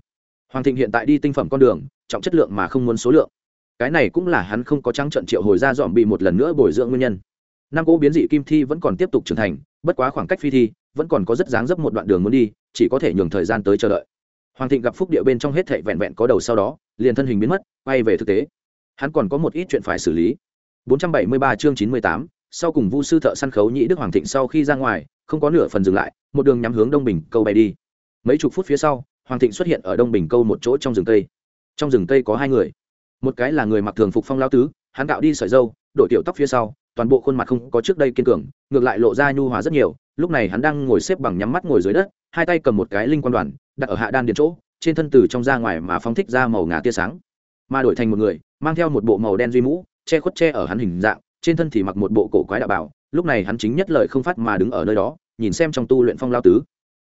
Hoàng thịnh hiện tại đi tinh phẩm con đường, trọng chất lượng mà không muốn số lượng. Cái này cũng là hắn không có trắng trận triệu hồi ra dọn bị một lần nữa bồi dưỡng nguyên nhân. Năm cố biến dị kim thi vẫn còn tiếp tục trưởng thành, bất quá khoảng cách phi thi vẫn còn có rất dáng dấp một đoạn đường muốn đi chỉ có thể nhường thời gian tới chờ đợi. Hoàng thịnh gặp phúc địa bên trong hết thệ vẹn vẹn có đầu sau đó liền thân hình biến mất quay về thực tế. Hắn còn có một ít chuyện phải xử lý. 473 chương 98, sau cùng vu sư thợ săn khấu nhĩ đức hoàng thịnh sau khi ra ngoài không có nửa phần dừng lại một đường nhắm hướng đông bình câu bay đi. Mấy chục phút phía sau hoàng thịnh xuất hiện ở đông bình câu một chỗ trong rừng cây. Trong rừng cây có hai người. Một cái là người mặc thường phục phong lao tứ hắn gạo đi sợi dâu đổi tiểu tóc phía sau toàn bộ khuôn mặt không có trước đây kiên cường, ngược lại lộ ra nhu hòa rất nhiều, lúc này hắn đang ngồi xếp bằng nhắm mắt ngồi dưới đất, hai tay cầm một cái linh quan đoàn, đặt ở hạ đan điện chỗ, trên thân từ trong ra ngoài mà phóng thích ra màu ngà tia sáng. Mà đổi thành một người, mang theo một bộ màu đen duy mũ, che khuất che ở hắn hình dạng, trên thân thì mặc một bộ cổ quái đạo bảo, lúc này hắn chính nhất lời không phát mà đứng ở nơi đó, nhìn xem trong tu luyện phong lao tứ.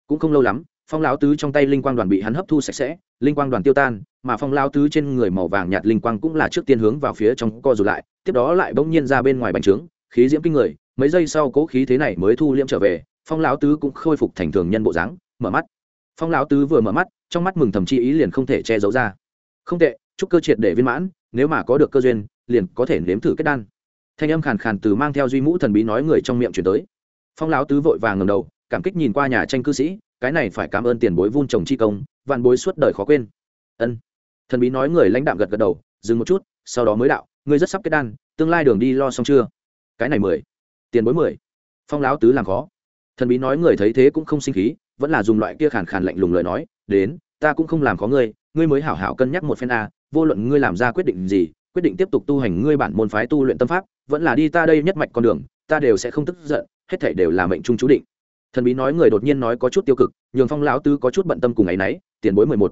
Cũng không lâu lắm phong Lão tứ trong tay linh quang đoàn bị hắn hấp thu sạch sẽ, linh quang đoàn tiêu tan, mà phong Lão tứ trên người màu vàng nhạt linh quang cũng là trước tiên hướng vào phía trong co rụt lại, tiếp đó lại bỗng nhiên ra bên ngoài bành trướng, khí diễm kinh người, mấy giây sau cố khí thế này mới thu liễm trở về, phong lão tứ cũng khôi phục thành thường nhân bộ dáng, mở mắt. Phong lão tứ vừa mở mắt, trong mắt mừng thầm chi ý liền không thể che giấu ra. Không tệ, chúc cơ triệt để viên mãn, nếu mà có được cơ duyên, liền có thể nếm thử kết đan. Thanh âm khàn khàn từ mang theo duy mũ thần bí nói người trong miệng chuyển tới. Phong lão tứ vội vàng ngầm đầu, cảm kích nhìn qua nhà tranh cư sĩ cái này phải cảm ơn tiền bối vun trồng chi công, vạn bối suốt đời khó quên. Ân. Thần bí nói người lãnh đạm gật gật đầu, dừng một chút, sau đó mới đạo, ngươi rất sắp kết đan, tương lai đường đi lo xong chưa? Cái này mười. Tiền bối mười. Phong lão tứ làm khó. Thần bí nói người thấy thế cũng không sinh khí, vẫn là dùng loại kia khàn khàn lạnh lùng lời nói, đến, ta cũng không làm khó ngươi ngươi mới hảo hảo cân nhắc một phen a, vô luận ngươi làm ra quyết định gì, quyết định tiếp tục tu hành ngươi bản môn phái tu luyện tâm pháp, vẫn là đi ta đây nhất mạch con đường, ta đều sẽ không tức giận, hết thảy đều là mệnh trung chú định thần bí nói người đột nhiên nói có chút tiêu cực, nhường phong lão tứ có chút bận tâm cùng ngày nấy tiền bối mười một.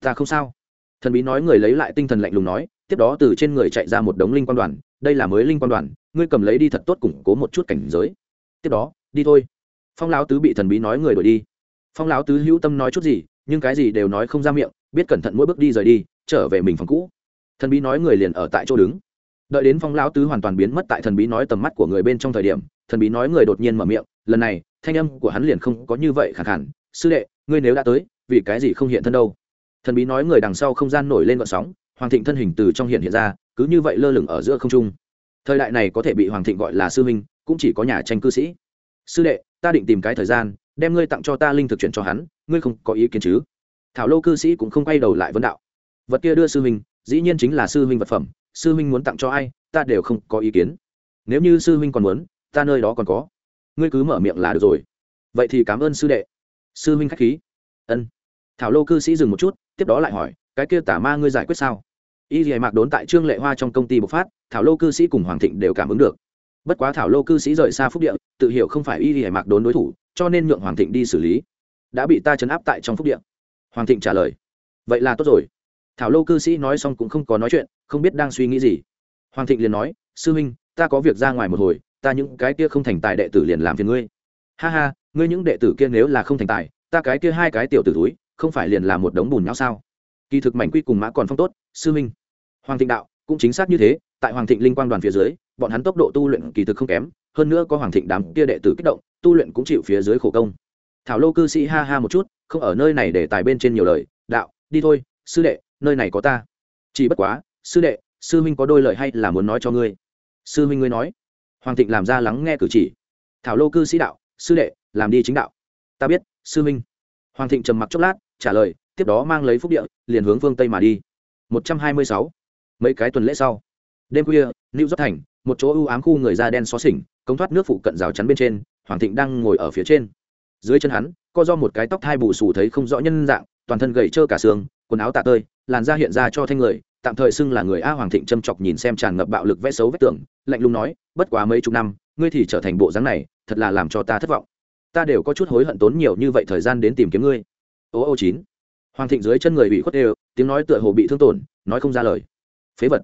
Ta không sao. Thần bí nói người lấy lại tinh thần lạnh lùng nói, tiếp đó từ trên người chạy ra một đống linh quan đoàn, đây là mới linh quan đoàn, ngươi cầm lấy đi thật tốt củng cố một chút cảnh giới. Tiếp đó, đi thôi. Phong lão tứ bị thần bí nói người đổi đi. Phong lão tứ hữu tâm nói chút gì, nhưng cái gì đều nói không ra miệng, biết cẩn thận mỗi bước đi rời đi, trở về mình phòng cũ. Thần bí nói người liền ở tại chỗ đứng. Đợi đến phong lão tứ hoàn toàn biến mất tại thần bí nói tầm mắt của người bên trong thời điểm, thần bí nói người đột nhiên mở miệng, lần này thanh âm của hắn liền không có như vậy khẳng hẳn sư đệ, ngươi nếu đã tới, vì cái gì không hiện thân đâu? Thần bí nói người đằng sau không gian nổi lên vận sóng, hoàng thịnh thân hình từ trong hiện hiện ra, cứ như vậy lơ lửng ở giữa không trung. Thời đại này có thể bị hoàng thịnh gọi là sư huynh, cũng chỉ có nhà tranh cư sĩ. Sư đệ, ta định tìm cái thời gian, đem ngươi tặng cho ta linh thực chuyển cho hắn, ngươi không có ý kiến chứ? Thảo lô cư sĩ cũng không quay đầu lại vấn đạo. Vật kia đưa sư huynh, dĩ nhiên chính là sư huynh vật phẩm, sư huynh muốn tặng cho ai, ta đều không có ý kiến. Nếu như sư huynh còn muốn, ta nơi đó còn có ngươi cứ mở miệng là được rồi. Vậy thì cảm ơn sư đệ. Sư huynh khách khí. Ân. Thảo lô cư sĩ dừng một chút, tiếp đó lại hỏi, cái kia tả ma ngươi giải quyết sao? Y dì mạc đốn tại trương lệ hoa trong công ty bộc phát, thảo lô cư sĩ cùng hoàng thịnh đều cảm ứng được. Bất quá thảo lô cư sĩ rời xa phúc địa, tự hiểu không phải y dì mạc đốn đối thủ, cho nên nhượng hoàng thịnh đi xử lý. Đã bị ta chấn áp tại trong phúc địa. Hoàng thịnh trả lời, vậy là tốt rồi. Thảo lô cư sĩ nói xong cũng không có nói chuyện, không biết đang suy nghĩ gì. Hoàng thịnh liền nói, sư huynh, ta có việc ra ngoài một hồi ta những cái kia không thành tài đệ tử liền làm phiền ngươi. Ha ha, ngươi những đệ tử kia nếu là không thành tài, ta cái kia hai cái tiểu tử túi, không phải liền là một đống bùn nhau sao? Kỳ thực mảnh quy cùng mã còn phong tốt, sư minh. Hoàng thịnh đạo, cũng chính xác như thế, tại hoàng thịnh linh quang đoàn phía dưới, bọn hắn tốc độ tu luyện kỳ thực không kém, hơn nữa có hoàng thịnh đám kia đệ tử kích động, tu luyện cũng chịu phía dưới khổ công. Thảo lô cư sĩ ha ha một chút, không ở nơi này để tài bên trên nhiều lời, đạo, đi thôi, sư đệ, nơi này có ta. Chỉ bất quá, sư đệ, sư huynh có đôi lời hay là muốn nói cho ngươi? Sư huynh ngươi nói hoàng thịnh làm ra lắng nghe cử chỉ. Thảo lô cư sĩ đạo, sư đệ, làm đi chính đạo. Ta biết, sư Minh. hoàng thịnh trầm mặc chốc lát, trả lời, tiếp đó mang lấy phúc địa, liền hướng phương tây mà đi. Một trăm hai mươi sáu. Mấy cái tuần lễ sau. Đêm khuya new york thành, một chỗ ưu ám khu người da đen xó xỉnh, cống thoát nước phụ cận rào chắn bên trên, hoàng thịnh đang ngồi ở phía trên. Dưới chân hắn, co do một cái tóc thai bù xù thấy không rõ nhân dạng, toàn thân gầy trơ cả xương, quần áo tạ tơi, làn da hiện ra cho thanh người tạm thời xưng là người a hoàng thịnh châm chọc nhìn xem tràn ngập bạo lực vẽ xấu vết tưởng, lạnh lùng nói, bất quá mấy chục năm, ngươi thì trở thành bộ dáng này, thật là làm cho ta thất vọng. Ta đều có chút hối hận tốn nhiều như vậy thời gian đến tìm kiếm ngươi. Ô ô, chín. Hoàng thịnh dưới chân người bị khuất đều, tiếng nói tựa hồ bị thương tổn, nói không ra lời. Phế vật.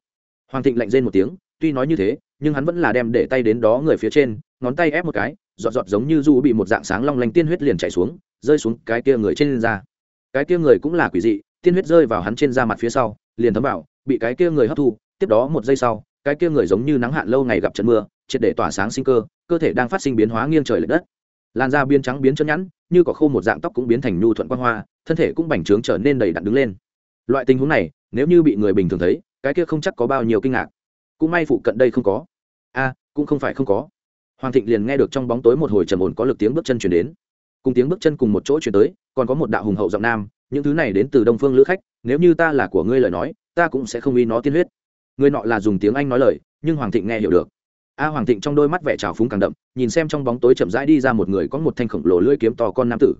Hoàng thịnh lạnh rên một tiếng, tuy nói như thế, nhưng hắn vẫn là đem để tay đến đó người phía trên, ngón tay ép một cái, giọt giọt giống như du bị một dạng sáng long lanh tiên huyết liền chảy xuống, rơi xuống cái kia người trên ra cái kia người cũng là quỷ dị tiên huyết rơi vào hắn trên da mặt phía sau, liền thấm vào, bị cái kia người hấp thu, tiếp đó một giây sau, cái kia người giống như nắng hạn lâu ngày gặp trận mưa, triệt để tỏa sáng sinh cơ cơ thể đang phát sinh biến hóa nghiêng trời l ệ đất. Làn da biến trắng biến chân nhẵn, như có khô một dạng tóc cũng biến thành nhu thuận quan hoa, thân thể cũng bành trướng trở nên đầy đặn đứng lên. Loại tình huống này, nếu như bị người bình thường thấy, cái kia không chắc có bao nhiêu kinh ngạc. Cũng may phụ cận đây không có. A, cũng không phải không có. Hoàng thịnh liền nghe được trong bóng tối một hồi trầm ổn có lực tiếng bước chân chuyển đến. Cùng tiếng bước chân cùng một chỗ chuyển tới, còn có một đạo hùng hậu giọng nam những thứ này đến từ đông phương lữ khách, nếu như ta là của ngươi lời nói, ta cũng sẽ không uy nó tiên huyết. Người nọ là dùng tiếng anh nói lời, nhưng hoàng thịnh nghe hiểu được. A hoàng thịnh trong đôi mắt vẻ trào phúng càng đậm, nhìn xem trong bóng tối chậm rãi đi ra một người có một thanh khổng lồ lưỡi kiếm to con nam tử.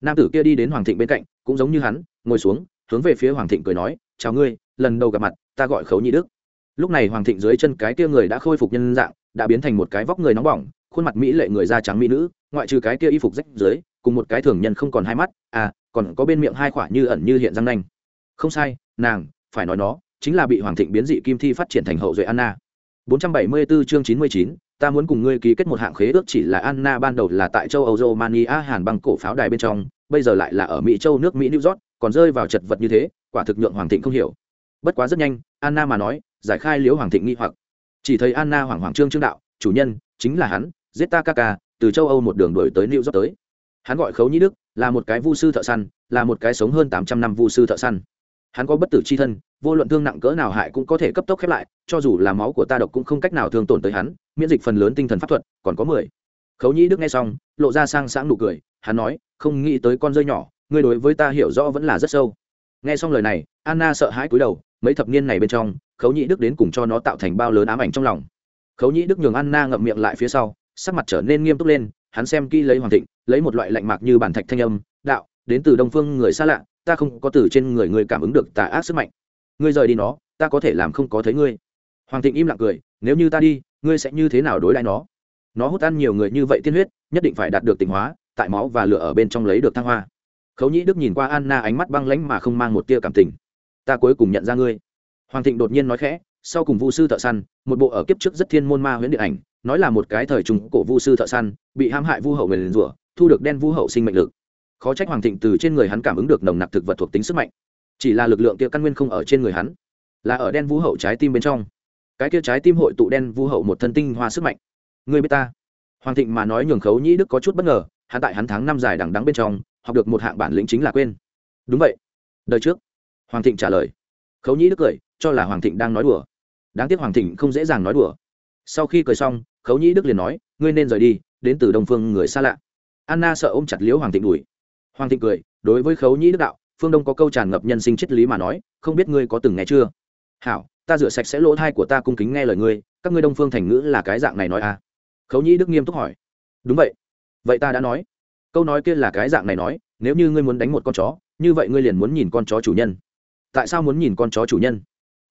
Nam tử kia đi đến hoàng thịnh bên cạnh, cũng giống như hắn, ngồi xuống, hướng về phía hoàng thịnh cười nói, chào ngươi, lần đầu gặp mặt, ta gọi khấu nhị đức. Lúc này hoàng thịnh dưới chân cái kia người đã khôi phục nhân dạng, đã biến thành một cái vóc người nóng bỏng, khuôn mặt mỹ lệ người da trắng mỹ nữ, ngoại trừ cái kia y phục rách dưới, cùng một cái thường nhân không còn hai mắt à còn có bên miệng hai khỏa như ẩn như hiện răng nanh không sai nàng phải nói nó chính là bị hoàng thịnh biến dị kim thi phát triển thành hậu duệ anna 474 chương 99, ta muốn cùng ngươi ký kết một hạng khế ước chỉ là Anna ban đầu là tại châu Âu Romania Hàn băng cổ pháo đài bên trong, bây giờ lại là ở Mỹ châu nước Mỹ New York, còn rơi vào chật vật như thế, quả thực nhượng Hoàng Thịnh không hiểu. Bất quá rất nhanh, Anna mà nói, giải khai liễu Hoàng Thịnh nghi hoặc. Chỉ thấy Anna hoàng hoàng trương trương đạo, chủ nhân chính là hắn, Zeta Kaka, từ châu Âu một đường đuổi tới New York tới. Hắn gọi Khấu Nhĩ Đức, là một cái vu sư thợ săn, là một cái sống hơn 800 năm vu sư thợ săn. Hắn có bất tử c h i thân vô luận thương nặng cỡ nào hại cũng có thể cấp tốc khép lại cho dù là máu của ta độc cũng không cách nào thương tổn tới hắn miễn dịch phần lớn tinh thần pháp thuật còn có mười. Khấu nhĩ đức nghe xong lộ ra sang sáng nụ cười hắn nói không nghĩ tới con rơi nhỏ ngươi đối với ta hiểu rõ vẫn là rất sâu. Nghe xong lời này anna sợ hãi cúi đầu mấy thập niên này bên trong khấu nhĩ đức đến cùng cho nó tạo thành bao lớn ám ảnh trong lòng. Khấu nhĩ đức nhường anna ngậm miệng lại phía sau sắc mặt trở nên nghiêm túc lên hắn xem kỹ lấy hoàng thịnh, lấy một loại lạnh mạc như bản thạch thanh âm, đạo, đến từ đông phương người xa lạ, ta không có từ trên người ngươi cảm ứng được tà ác sức mạnh. Ngươi rời đi nó, ta có thể làm không có thấy ngươi. Hoàng thịnh im lặng cười, nếu như ta đi, ngươi sẽ như thế nào đối đãi nó? Nó hút ăn nhiều người như vậy tiên huyết, nhất định phải đạt được tỉnh hóa, tại máu và lửa ở bên trong lấy được thăng hoa. Khấu nhĩ đức nhìn qua anna ánh mắt băng lãnh mà không mang một tia cảm tình. Ta cuối cùng nhận ra ngươi. Hoàng thịnh đột nhiên nói khẽ, sau cùng vu sư thợ săn, một bộ ở kiếp trước rất thiên môn ma huyễn điện ảnh nói là một cái thời trung cổ vu sư thợ săn, bị hãm hại vu hậu người liền rủa, thu được đen vu hậu sinh mệnh lực. Khó trách hoàng thịnh từ trên người hắn cảm ứng được nồng nặc thực vật thuộc tính sức mạnh. Chỉ là lực lượng kia căn nguyên không ở trên người hắn, là ở đen Vu hậu trái tim bên trong. Cái kia trái tim hội tụ đen Vu hậu một thân tinh hoa sức mạnh. Người biết ta? Hoàng thịnh mà nói nhường khấu nhĩ đức có chút bất ngờ, hắn tại hắn tháng năm dài đằng đắng bên trong, học được một hạng bản lĩnh chính là quên. Đúng vậy. Đời trước, hoàng thịnh trả lời. Khấu nhĩ đức cười, cho là hoàng thịnh đang nói đùa. Đáng tiếc hoàng thịnh không dễ dàng nói đùa. Sau khi cười xong khấu nhĩ đức liền nói, ngươi nên rời đi, đến từ đông phương người xa lạ. Anna sợ ôm chặt liễu hoàng thịnh đùi hoàng thịnh cười, đối với khấu nhĩ đức đạo, phương đông có câu tràn ngập nhân sinh triết lý mà nói, không biết ngươi có từng nghe chưa? Hảo, ta rửa sạch sẽ lỗ thai của ta cung kính nghe lời ngươi, các ngươi đông phương thành ngữ là cái dạng này nói à? Khấu nhĩ đức nghiêm túc hỏi. Đúng vậy. Vậy ta đã nói. Câu nói kia là cái dạng này nói, nếu như ngươi muốn đánh một con chó, như vậy ngươi liền muốn nhìn con chó chủ nhân. Tại sao muốn nhìn con chó chủ nhân?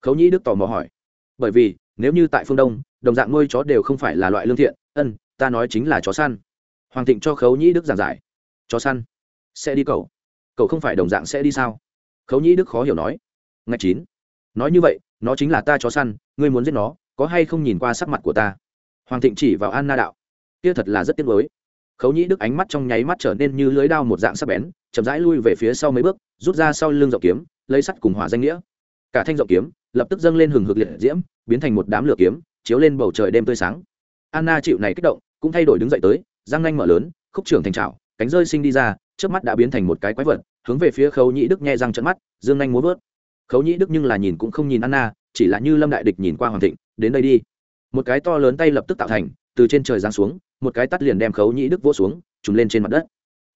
Khấu nhĩ đức tò mò hỏi. Bởi vì, nếu như tại phương đông đồng dạng nuôi chó đều không phải là loại lương thiện, ân, ta nói chính là chó săn. Hoàng thịnh cho khấu nhĩ đức giảng giải. Chó săn? Sẽ đi cậu. Cậu không phải đồng dạng sẽ đi sao? Khấu nhĩ đức khó hiểu nói. Ngạch chín. Nói như vậy, nó chính là ta chó săn, ngươi muốn giết nó, có hay không nhìn qua sắc mặt của ta? Hoàng thịnh chỉ vào an na đạo. Kia thật là rất tiếc mới khấu nhĩ đức ánh mắt trong nháy mắt trở nên như lưới đao một dạng sắc bén, chậm rãi lui về phía sau mấy bước, rút ra sau lưng rộng kiếm, lấy sắt cùng hỏa danh nghĩa. Cả thanh rộng kiếm, lập tức dâng lên hừng hực liệt diễm, biến thành một đám lửa kiếm chiếu lên bầu trời đêm tươi sáng. Anna chịu này kích động, cũng thay đổi đứng dậy tới, răng nanh mở lớn, khúc trưởng thành trào cánh rơi sinh đi ra trước mắt đã biến thành một cái quái vật, hướng về phía khấu nhĩ đức nghe răng trận mắt, dương nhanh muốn vớt. Khấu nhĩ đức nhưng là nhìn cũng không nhìn anna, chỉ là như lâm đại địch nhìn qua hoàng thịnh, đến đây đi. Một cái to lớn tay lập tức tạo thành, từ trên trời giáng xuống, một cái tắt liền đem khấu nhĩ đức vỗ xuống, trùm lên trên mặt đất.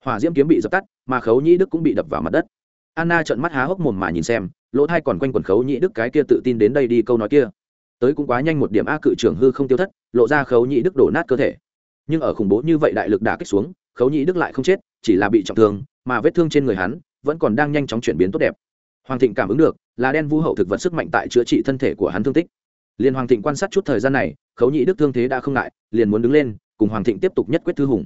Hỏa diễm kiếm bị dập tắt, mà khấu nhĩ đức cũng bị đập vào mặt đất. Anna trợn mắt há hốc mồm mà nhìn xem, lỗ thai còn quanh quần khấu nhĩ đức cái kia tự tin đến đây đi câu nói kia tới cũng quá nhanh một điểm a cự trưởng hư không tiêu thất, lộ ra khấu nhị đức đổ nát cơ thể. Nhưng ở khủng bố như vậy đại lực đả kích xuống, khấu nhị đức lại không chết, chỉ là bị trọng thương, mà vết thương trên người hắn vẫn còn đang nhanh chóng chuyển biến tốt đẹp. Hoàng thịnh cảm ứng được, là đen vu hậu thực vật sức mạnh tại chữa trị thân thể của hắn thương tích. Liền hoàng thịnh quan sát chút thời gian này, khấu nhị đức thương thế đã không ngại, liền muốn đứng lên, cùng hoàng thịnh tiếp tục nhất quyết thư hùng.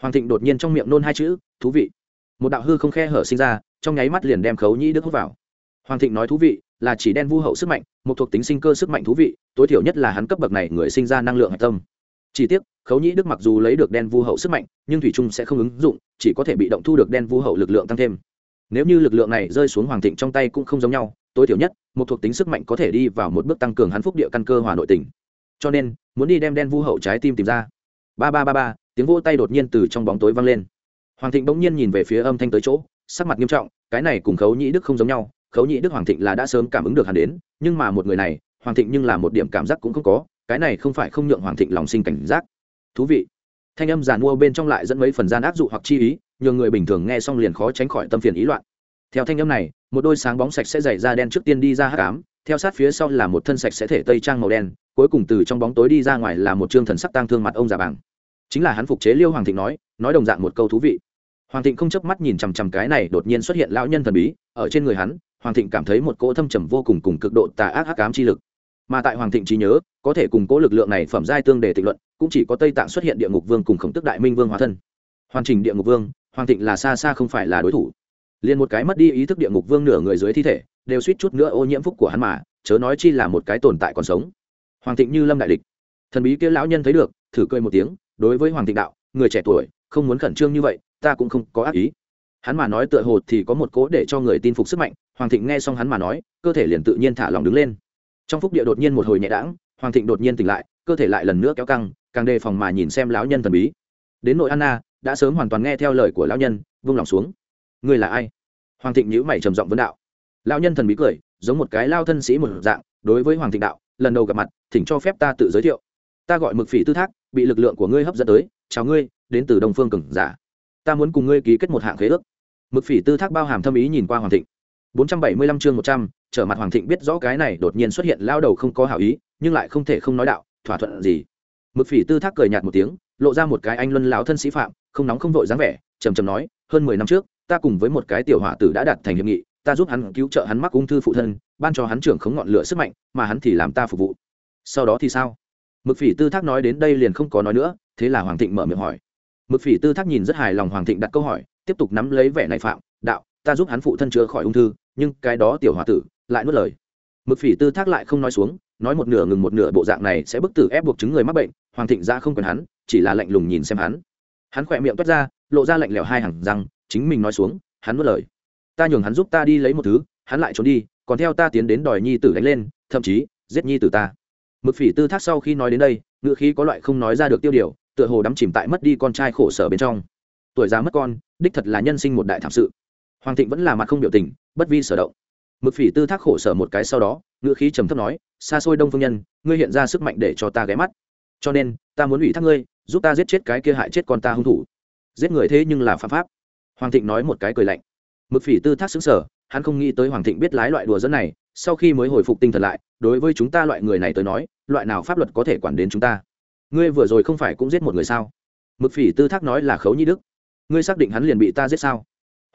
Hoàng thịnh đột nhiên trong miệng nôn hai chữ, thú vị. Một đạo hư không khe hở sinh ra, trong nháy mắt liền đem khấu nhị đức hút vào hoàng thịnh nói thú vị, là chỉ đen vu hậu sức mạnh, một thuộc tính sinh cơ sức mạnh thú vị, tối thiểu nhất là hắn cấp bậc này người sinh ra năng lượng hạch tâm. Chỉ tiếc, khấu nhĩ đức mặc dù lấy được đen vu hậu sức mạnh, nhưng thủy trung sẽ không ứng dụng, chỉ có thể bị động thu được đen vu hậu lực lượng tăng thêm. Nếu như lực lượng này rơi xuống hoàng thịnh trong tay cũng không giống nhau, tối thiểu nhất, một thuộc tính sức mạnh có thể đi vào một bước tăng cường hắn phúc địa căn cơ hòa nội tỉnh cho nên, muốn đi đem đen vu hậu trái tim tìm ra. Ba ba ba ba, tiếng vỗ tay đột nhiên từ trong bóng tối vang lên. Hoàng thịnh bỗng nhiên nhìn về phía âm thanh tới chỗ, sắc mặt nghiêm trọng, cái này cùng khấu nhĩ đức không giống nhau khấu nhĩ đức hoàng thịnh là đã sớm cảm ứng được hắn đến, nhưng mà một người này, hoàng thịnh nhưng là một điểm cảm giác cũng không có, cái này không phải không nhượng hoàng thịnh lòng sinh cảnh giác. Thú vị. Thanh âm giàn mua bên trong lại dẫn mấy phần gian áp dụ hoặc chi ý nhường người bình thường nghe xong liền khó tránh khỏi tâm phiền ý loạn. Theo thanh âm này, một đôi sáng bóng sạch sẽ dày da đen trước tiên đi ra hát cám theo sát phía sau là một thân sạch sẽ thể tây trang màu đen, cuối cùng từ trong bóng tối đi ra ngoài là một trương thần sắc tang thương mặt ông già bảng chính là hắn phục chế liêu hoàng thịnh nói nói đồng dạng một câu thú vị. Hoàng thịnh không chớp mắt nhìn chằm chằm cái này đột nhiên xuất hiện lão nhân thần bí, ở trên người hắn hoàng thịnh cảm thấy một cỗ thâm trầm vô cùng cùng cực độ tà ác hắc ám chi lực. Mà tại hoàng thịnh trí nhớ, có thể cùng cỗ lực lượng này phẩm giai tương đề tịch luận, cũng chỉ có tây tạng xuất hiện địa ngục vương cùng khổng tức đại minh vương hóa thân. Hoàn chỉnh địa ngục vương, hoàng thịnh là xa xa không phải là đối thủ. Liền một cái mất đi ý thức địa ngục vương nửa người dưới thi thể, đều suýt chút nữa ô nhiễm phúc của hắn mà, chớ nói chi là một cái tồn tại còn sống. Hoàng thịnh như lâm đại địch. Thần bí kia lão nhân thấy được, thử cười một tiếng, đối với hoàng thịnh đạo, người trẻ tuổi, không muốn khẩn trương như vậy, ta cũng không có ác ý hắn mà nói tựa hồ thì có một cố để cho người tin phục sức mạnh, hoàng thịnh nghe xong hắn mà nói, cơ thể liền tự nhiên thả lòng đứng lên. Trong phúc địa đột nhiên một hồi nhẹ đãng, hoàng thịnh đột nhiên tỉnh lại, cơ thể lại lần nữa kéo căng, càng đề phòng mà nhìn xem lão nhân thần bí. Đến nội anna, đã sớm hoàn toàn nghe theo lời của lão nhân, vung lòng xuống. Ngươi là ai? Hoàng thịnh nhữ mày trầm giọng vấn đạo. Lão nhân thần bí cười, giống một cái lao thân sĩ một dạng, đối với hoàng thịnh đạo, lần đầu gặp mặt, thỉnh cho phép ta tự giới thiệu. Ta gọi mực phỉ tư thác, bị lực lượng của ngươi hấp dẫn tới, chào ngươi, đến từ đông phương cừng giả ta muốn cùng ngươi ký kết một hạng khế ước. Mực phỉ tư thác bao hàm thâm ý nhìn qua hoàng thịnh. Bốn trăm bảy mươi lăm chương một trăm, trở mặt hoàng thịnh biết rõ cái này đột nhiên xuất hiện lao đầu không có hảo ý, nhưng lại không thể không nói đạo, thỏa thuận gì. Mực phỉ tư thác cười nhạt một tiếng, lộ ra một cái anh luân lão thân sĩ phạm, không nóng không vội dáng vẻ, trầm trầm nói, hơn mười năm trước, ta cùng với một cái tiểu hỏa tử đã đạt thành hiệp nghị, ta giúp hắn cứu trợ hắn mắc ung thư phụ thân, ban cho hắn trưởng khống ngọn lửa sức mạnh, mà hắn thì làm ta phục vụ. Sau đó thì sao? Mực phỉ tư thác nói đến đây liền không có nói nữa, thế là hoàng thịnh mở miệng hỏi mực phỉ tư thác nhìn rất hài lòng hoàng thịnh đặt câu hỏi, tiếp tục nắm lấy vẻ này phạm, đạo, ta giúp hắn phụ thân chữa khỏi ung thư, nhưng cái đó tiểu h o a tử lại nuốt lời. Mực phỉ tư thác lại không nói xuống, nói một nửa ngừng một nửa bộ dạng này sẽ bức tử ép buộc chứng người mắc bệnh, hoàng thịnh ra không cần hắn, chỉ là lạnh lùng nhìn xem hắn. Hắn khỏe miệng toát ra, lộ ra lạnh lẽo hai hàng răng, chính mình nói xuống, hắn nuốt lời. Ta nhường hắn giúp ta đi lấy một thứ, hắn lại trốn đi, còn theo ta tiến đến đòi nhi tử đánh lên, thậm chí giết nhi tử ta. Mực phỉ tư thác sau khi nói đến đây ngự khí có loại không nói ra được tiêu điều tựa hồ đắm chìm tại mất đi con trai khổ sở bên trong. Tuổi già mất con, đích thật là nhân sinh một đại thảm sự. Hoàng thịnh vẫn là mặt không biểu tình, bất vi sở động. Mực phỉ tư thác khổ sở một cái sau đó ngựa khí trầm thấp nói, xa xôi đông phương nhân, ngươi hiện ra sức mạnh để cho ta ghé mắt. Cho nên, ta muốn ủy thác ngươi, giúp ta giết chết cái kia hại chết con ta hung thủ. Giết người thế nhưng là phạm pháp. Hoàng thịnh nói một cái cười lạnh. Mực phỉ tư thác xứng sở hắn không nghĩ tới hoàng thịnh biết lái loại đùa dẫn này, sau khi mới hồi phục tinh thần lại, đối với chúng ta loại người này tới nói, loại nào pháp luật có thể quản đến chúng ta? Ngươi vừa rồi không phải cũng giết một người sao? Mực phỉ tư thác nói là khấu nhi đức. Ngươi xác định hắn liền bị ta giết sao?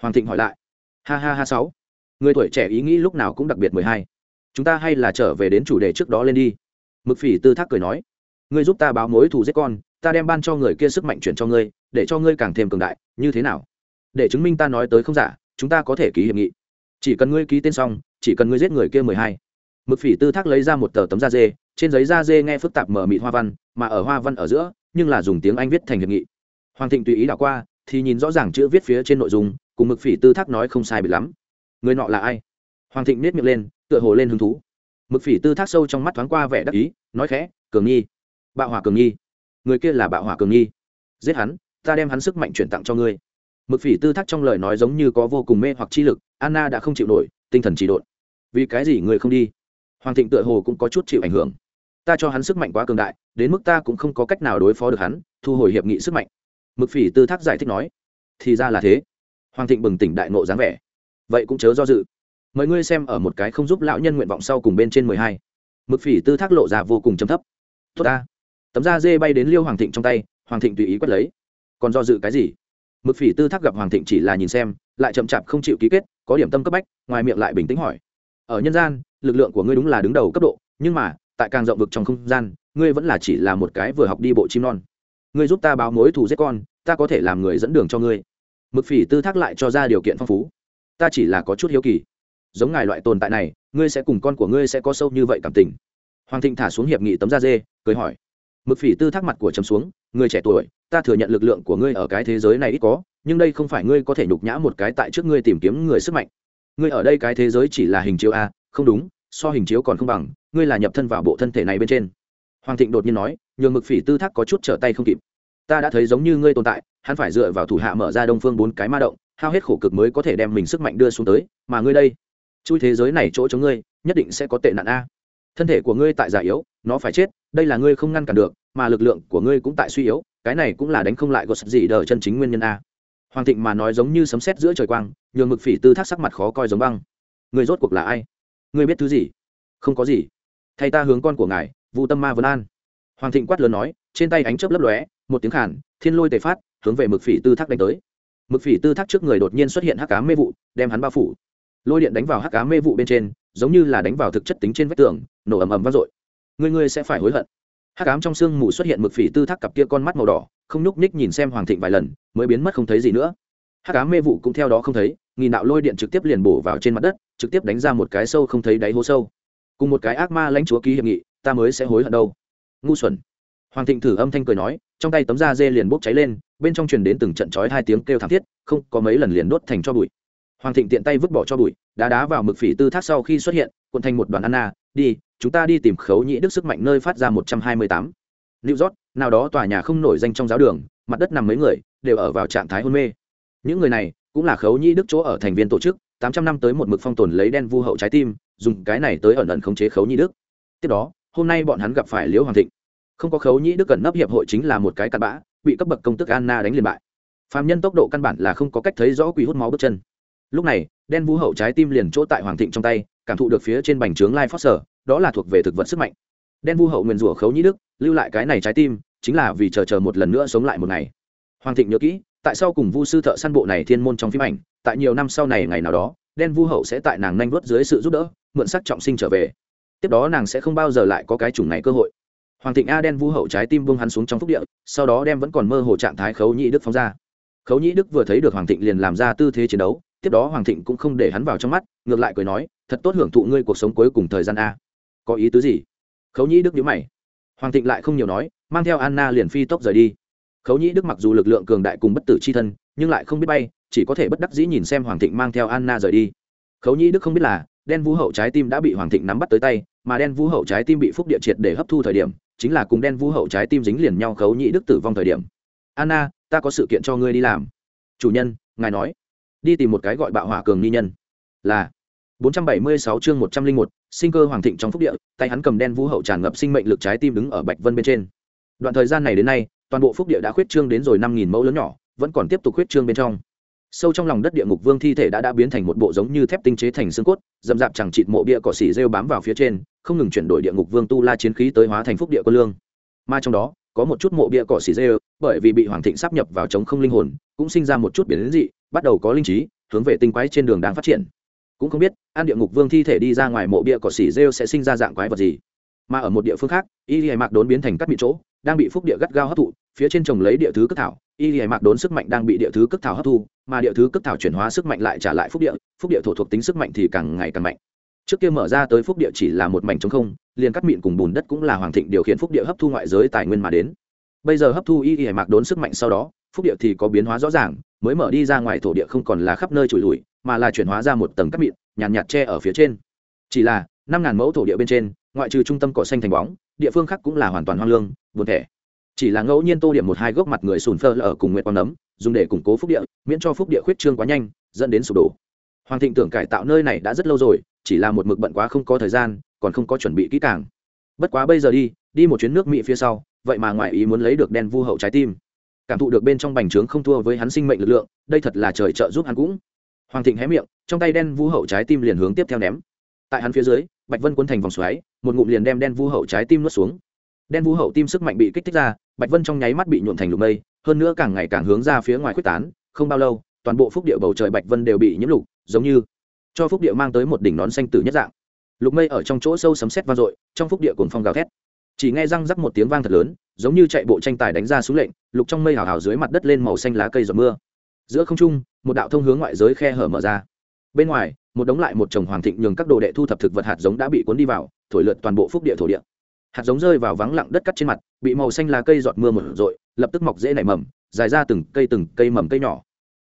Hoàng thịnh hỏi lại. Ha ha ha sáu. Người tuổi trẻ ý nghĩ lúc nào cũng đặc biệt mười hai. Chúng ta hay là trở về đến chủ đề trước đó lên đi. Mực phỉ tư thác cười nói. Ngươi giúp ta báo mối thù giết con, ta đem ban cho người kia sức mạnh chuyển cho ngươi, để cho ngươi càng thêm cường đại, như thế nào? Để chứng minh ta nói tới không giả, chúng ta có thể ký hiệp nghị. Chỉ cần ngươi ký tên xong, chỉ cần ngươi giết người kia mười hai mực phỉ tư thác lấy ra một tờ tấm da dê, trên giấy da dê nghe phức tạp mở mịt hoa văn, mà ở hoa văn ở giữa, nhưng là dùng tiếng anh viết thành hiệp nghị. Hoàng thịnh tùy ý đảo qua, thì nhìn rõ ràng chữ viết phía trên nội dung, cùng mực phỉ tư thác nói không sai bị lắm. Người nọ là ai? Hoàng thịnh nết miệng lên, tựa hồ lên hứng thú. Mực phỉ tư thác sâu trong mắt thoáng qua vẻ đắc ý, nói khẽ, cường nhi. Bạo hỏa cường nhi. Người kia là bạo hỏa cường nhi. Giết hắn, ta đem hắn sức mạnh chuyển tặng cho ngươi. Mực phỉ tư thác trong lời nói giống như có vô cùng mê hoặc chi lực, anna đã không chịu nổi, tinh thần chỉ độn. Vì cái gì người không đi? Hoàng thịnh tựa hồ cũng có chút chịu ảnh hưởng. Ta cho hắn sức mạnh quá cường đại, đến mức ta cũng không có cách nào đối phó được hắn, thu hồi hiệp nghị sức mạnh. Mực phỉ tư thác giải thích nói. Thì ra là thế. Hoàng thịnh bừng tỉnh đại nộ dáng vẻ. Vậy cũng chớ do dự. Mời ngươi xem ở một cái không giúp lão nhân nguyện vọng sau cùng bên trên mười hai. Mực phỉ tư thác lộ ra vô cùng chấm thấp. Tốt ta. Tấm da dê bay đến liêu hoàng thịnh trong tay, hoàng thịnh tùy ý quất lấy. Còn do dự cái gì? Mực phỉ tư thác gặp hoàng thịnh chỉ là nhìn xem, lại chậm chạp không chịu ký kết, có điểm tâm cấp bách, ngoài miệng lại bình tĩnh hỏi. Ở nhân gian lực lượng của ngươi đúng là đứng đầu cấp độ, nhưng mà, tại càng rộng vực trong không gian, ngươi vẫn là chỉ là một cái vừa học đi bộ chim non. Ngươi giúp ta báo mối thù giết con, ta có thể làm người dẫn đường cho ngươi. Mực phỉ tư thác lại cho ra điều kiện phong phú. Ta chỉ là có chút hiếu kỳ. Giống ngài loại tồn tại này, ngươi sẽ cùng con của ngươi sẽ có sâu như vậy cảm tình. Hoàng thịnh thả xuống hiệp nghị tấm da dê, cười hỏi. Mực phỉ tư thác mặt của chấm xuống, người trẻ tuổi, ta thừa nhận lực lượng của ngươi ở cái thế giới này ít có, nhưng đây không phải ngươi có thể nhục nhã một cái tại trước ngươi tìm kiếm người sức mạnh. Ngươi ở đây cái thế giới chỉ là hình chiếu a không đúng, so hình chiếu còn không bằng, ngươi là nhập thân vào bộ thân thể này bên trên. Hoàng thịnh đột nhiên nói, nhường mực phỉ tư thác có chút trở tay không kịp. Ta đã thấy giống như ngươi tồn tại, hắn phải dựa vào thủ hạ mở ra đông phương bốn cái ma động, hao hết khổ cực mới có thể đem mình sức mạnh đưa xuống tới, mà ngươi đây, chui thế giới này chỗ chống ngươi, nhất định sẽ có tệ nạn a. Thân thể của ngươi tại già yếu, nó phải chết, đây là ngươi không ngăn cản được, mà lực lượng của ngươi cũng tại suy yếu, cái này cũng là đánh không lại gột gì đờ chân chính nguyên nhân a. Hoàng thịnh mà nói giống như sấm sét giữa trời quang, nhường mực phỉ tư thác sắc mặt khó coi giống băng. Người rốt cuộc là ai? Ngươi biết thứ gì? Không có gì. Thay ta hướng con của ngài vụ tâm ma vân an. Hoàng thịnh quát lớn nói, trên tay ánh chớp lấp lóe, một tiếng khản thiên lôi tề phát, hướng về mực phỉ tư thác đánh tới. Mực phỉ tư thác trước người đột nhiên xuất hiện hắc cá mê vụ, đem hắn bao phủ. Lôi điện đánh vào hắc cá mê vụ bên trên, giống như là đánh vào thực chất tính trên vách tường, nổ ầm ầm vang dội. Ngươi ngươi sẽ phải hối hận. Hắc ám trong sương mù xuất hiện mực phỉ tư thác cặp kia con mắt màu đỏ, không nhúc nhích nhìn xem hoàng thịnh vài lần, mới biến mất không thấy gì nữa. Hắc ám mê vụ cũng theo đó không thấy nghìn đạo lôi điện trực tiếp liền bổ vào trên mặt đất, trực tiếp đánh ra một cái sâu không thấy đáy hố sâu. Cùng một cái ác ma lãnh chúa ký hiệp nghị, ta mới sẽ hối hận đâu. Ngu xuẩn. Hoàng thịnh thử âm thanh cười nói, trong tay tấm da dê liền bốc cháy lên, bên trong truyền đến từng trận chói hai tiếng kêu thảm thiết, không, có mấy lần liền đốt thành cho bụi. Hoàng thịnh tiện tay vứt bỏ cho bụi, đá đá vào mực phỉ tư thác sau khi xuất hiện, cuộn thành một đoàn anna, đi, chúng ta đi tìm khấu nhĩ đức sức mạnh nơi phát ra một trăm hai mươi tám. New york, nào đó tòa nhà không nổi danh trong giáo đường, mặt đất nằm mấy người, đều ở vào trạng thái hôn mê. Những người này cũng là khấu nhĩ đức chỗ ở thành viên tổ chức, tám trăm năm tới một mực phong tồn lấy đen vu hậu trái tim, dùng cái này tới ẩn ẩn khống chế khấu nhĩ đức. Tiếp đó, hôm nay bọn hắn gặp phải liễu hoàng thịnh. Không có khấu nhĩ đức cần nấp hiệp hội chính là một cái cặn bã, bị cấp bậc công tức anna đánh liền bại. Phạm nhân tốc độ căn bản là không có cách thấy rõ quỷ hút máu bước chân. Lúc này, đen vu hậu trái tim liền chỗ tại hoàng thịnh trong tay, cảm thụ được phía trên bành trướng lai phót sở, đó là thuộc về thực vật sức mạnh. Đen vu hậu nguyền rủa khấu nhĩ đức, lưu lại cái này trái tim, chính là vì chờ chờ một lần nữa sống lại một ngày. Hoàng thịnh nhớ kỹ tại sao cùng vu sư thợ săn bộ này thiên môn trong phim ảnh, tại nhiều năm sau này ngày nào đó, đen vu hậu sẽ tại nàng nanh vớt dưới sự giúp đỡ, mượn sắc trọng sinh trở về. Tiếp đó nàng sẽ không bao giờ lại có cái chủng này cơ hội. Hoàng thịnh a đen vu hậu trái tim vương hắn xuống trong phúc địa, sau đó đem vẫn còn mơ hồ trạng thái khấu nhĩ đức phóng ra. Khấu nhĩ đức vừa thấy được hoàng thịnh liền làm ra tư thế chiến đấu, tiếp đó hoàng thịnh cũng không để hắn vào trong mắt, ngược lại cười nói, thật tốt hưởng thụ ngươi cuộc sống cuối cùng thời gian a. Có ý tứ gì? Khấu nhĩ đức nhớ mày. Hoàng thịnh lại không nhiều nói, mang theo anna liền phi tốc rời đi khấu nhĩ đức mặc dù lực lượng cường đại cùng bất tử c h i thân nhưng lại không biết bay chỉ có thể bất đắc dĩ nhìn xem hoàng thịnh mang theo anna rời đi. Khấu nhĩ đức không biết là đen vũ hậu trái tim đã bị hoàng thịnh nắm bắt tới tay mà đen vũ hậu trái tim bị phúc địa triệt để hấp thu thời điểm chính là cùng đen vũ hậu trái tim dính liền nhau khấu nhĩ đức tử vong thời điểm. Anna ta có sự kiện cho ngươi đi làm. Chủ nhân ngài nói. Đi tìm một cái gọi bạo hỏa cường nghi nhân. Là. 476 chương 101, sinh cơ hoàng thịnh trong phúc địa tay hắn cầm đen vũ hậu tràn ngập sinh mệnh lực trái tim đứng ở bạch vân bên trên. Đoạn thời gian này đến nay toàn bộ phúc địa đã khuyết trương đến rồi năm nghìn mẫu lớn nhỏ, vẫn còn tiếp tục khuyết trương bên trong. Sâu trong lòng đất địa ngục vương thi thể đã đã biến thành một bộ giống như thép tinh chế thành xương cốt dầm dạp chẳng chịt mộ bia cỏ xỉ rêu bám vào phía trên, không ngừng chuyển đổi địa ngục vương tu la chiến khí tới hóa thành phúc địa quân lương. Mà trong đó, có một chút mộ bia cỏ xỉ rêu, bởi vì bị hoàng thịnh sắp nhập vào chống không linh hồn, cũng sinh ra một chút biến dị, bắt đầu có linh trí, hướng về tinh quái trên đường đang phát triển. Cũng không biết, an địa ngục vương thi thể đi ra ngoài mộ bia cỏ xỉ rêu sẽ sinh ra dạng quái vật gì. Mà ở một địa phương khác, y hải mạc đốn biến thành cắt bị chỗ, đang bị phúc địa gắt gao hấp thụ phía trên trồng lấy địa thứ cất thảo y hải mạc đốn sức mạnh đang bị địa thứ cất thảo hấp thu mà địa thứ cất thảo chuyển hóa sức mạnh lại trả lại phúc địa phúc địa thổ thuộc tính sức mạnh thì càng ngày càng mạnh. Trước kia mở ra tới phúc địa chỉ là một mảnh trống không liền cắt mịn cùng bùn đất cũng là hoàng thịnh điều khiển phúc địa hấp thu ngoại giới tài nguyên mà đến. Bây giờ hấp thu y hải mạc đốn sức mạnh sau đó phúc địa thì có biến hóa rõ ràng mới mở đi ra ngoài thổ địa không còn là khắp nơi trụi lùi mà là chuyển hóa ra một tầng cắt mịn nhàn nhạt, nhạt tre ở phía trên. Chỉ là năm ngàn mẫu thổ địa bên trên ngoại trừ trung tâm cỏ xanh thành bóng địa phương khác cũng là hoàn toàn hoang lương buồn thẻ chỉ là ngẫu nhiên tô điểm một hai gốc mặt người sùn phơ ở cùng nguyện quang nấm, dùng để củng cố phúc địa, miễn cho phúc địa khuyết trương quá nhanh, dẫn đến sụp đổ. Hoàng thịnh tưởng cải tạo nơi này đã rất lâu rồi, chỉ là một mực bận quá không có thời gian, còn không có chuẩn bị kỹ càng. Bất quá bây giờ đi đi một chuyến nước mỹ phía sau, vậy mà ngoại ý muốn lấy được đen vu hậu trái tim. Cảm thụ được bên trong bành trướng không thua với hắn sinh mệnh lực lượng, đây thật là trời trợ giúp hắn cũng. Hoàng thịnh hé miệng, trong tay đen vu hậu trái tim liền hướng tiếp theo ném. Tại hắn phía dưới, bạch vân cuốn thành vòng xoáy, một ngụm liền đem đen vu hậu trái tim nuốt xuống đen vũ hậu tim sức mạnh bị kích thích ra, bạch vân trong nháy mắt bị nhuộn thành lục mây, hơn nữa càng ngày càng hướng ra phía ngoài quyết tán, không bao lâu, toàn bộ phúc địa bầu trời bạch vân đều bị nhiễm lục, giống như cho phúc địa mang tới một đỉnh nón xanh tử nhất dạng. Lục mây ở trong chỗ sâu sấm sét vang dội, trong phúc địa cồn phong gào thét. Chỉ nghe răng rắc một tiếng vang thật lớn, giống như chạy bộ tranh tài đánh ra xuống lệnh, lục trong mây hào hào dưới mặt đất lên màu xanh lá cây giọt mưa. Giữa không trung, một đạo thông hướng ngoại giới khe hở mở ra. Bên ngoài, một đống lại một chồng hoàng thịnh nhường các đồ đệ thu thập thực vật hạt giống đã bị cuốn đi vào, thổi lượt toàn bộ phúc địa thổ địa hạt giống rơi vào vắng lặng đất cắt trên mặt, bị màu xanh lá cây giọt mưa một rội, lập tức mọc dễ nảy mầm, dài ra từng cây từng cây mầm cây nhỏ.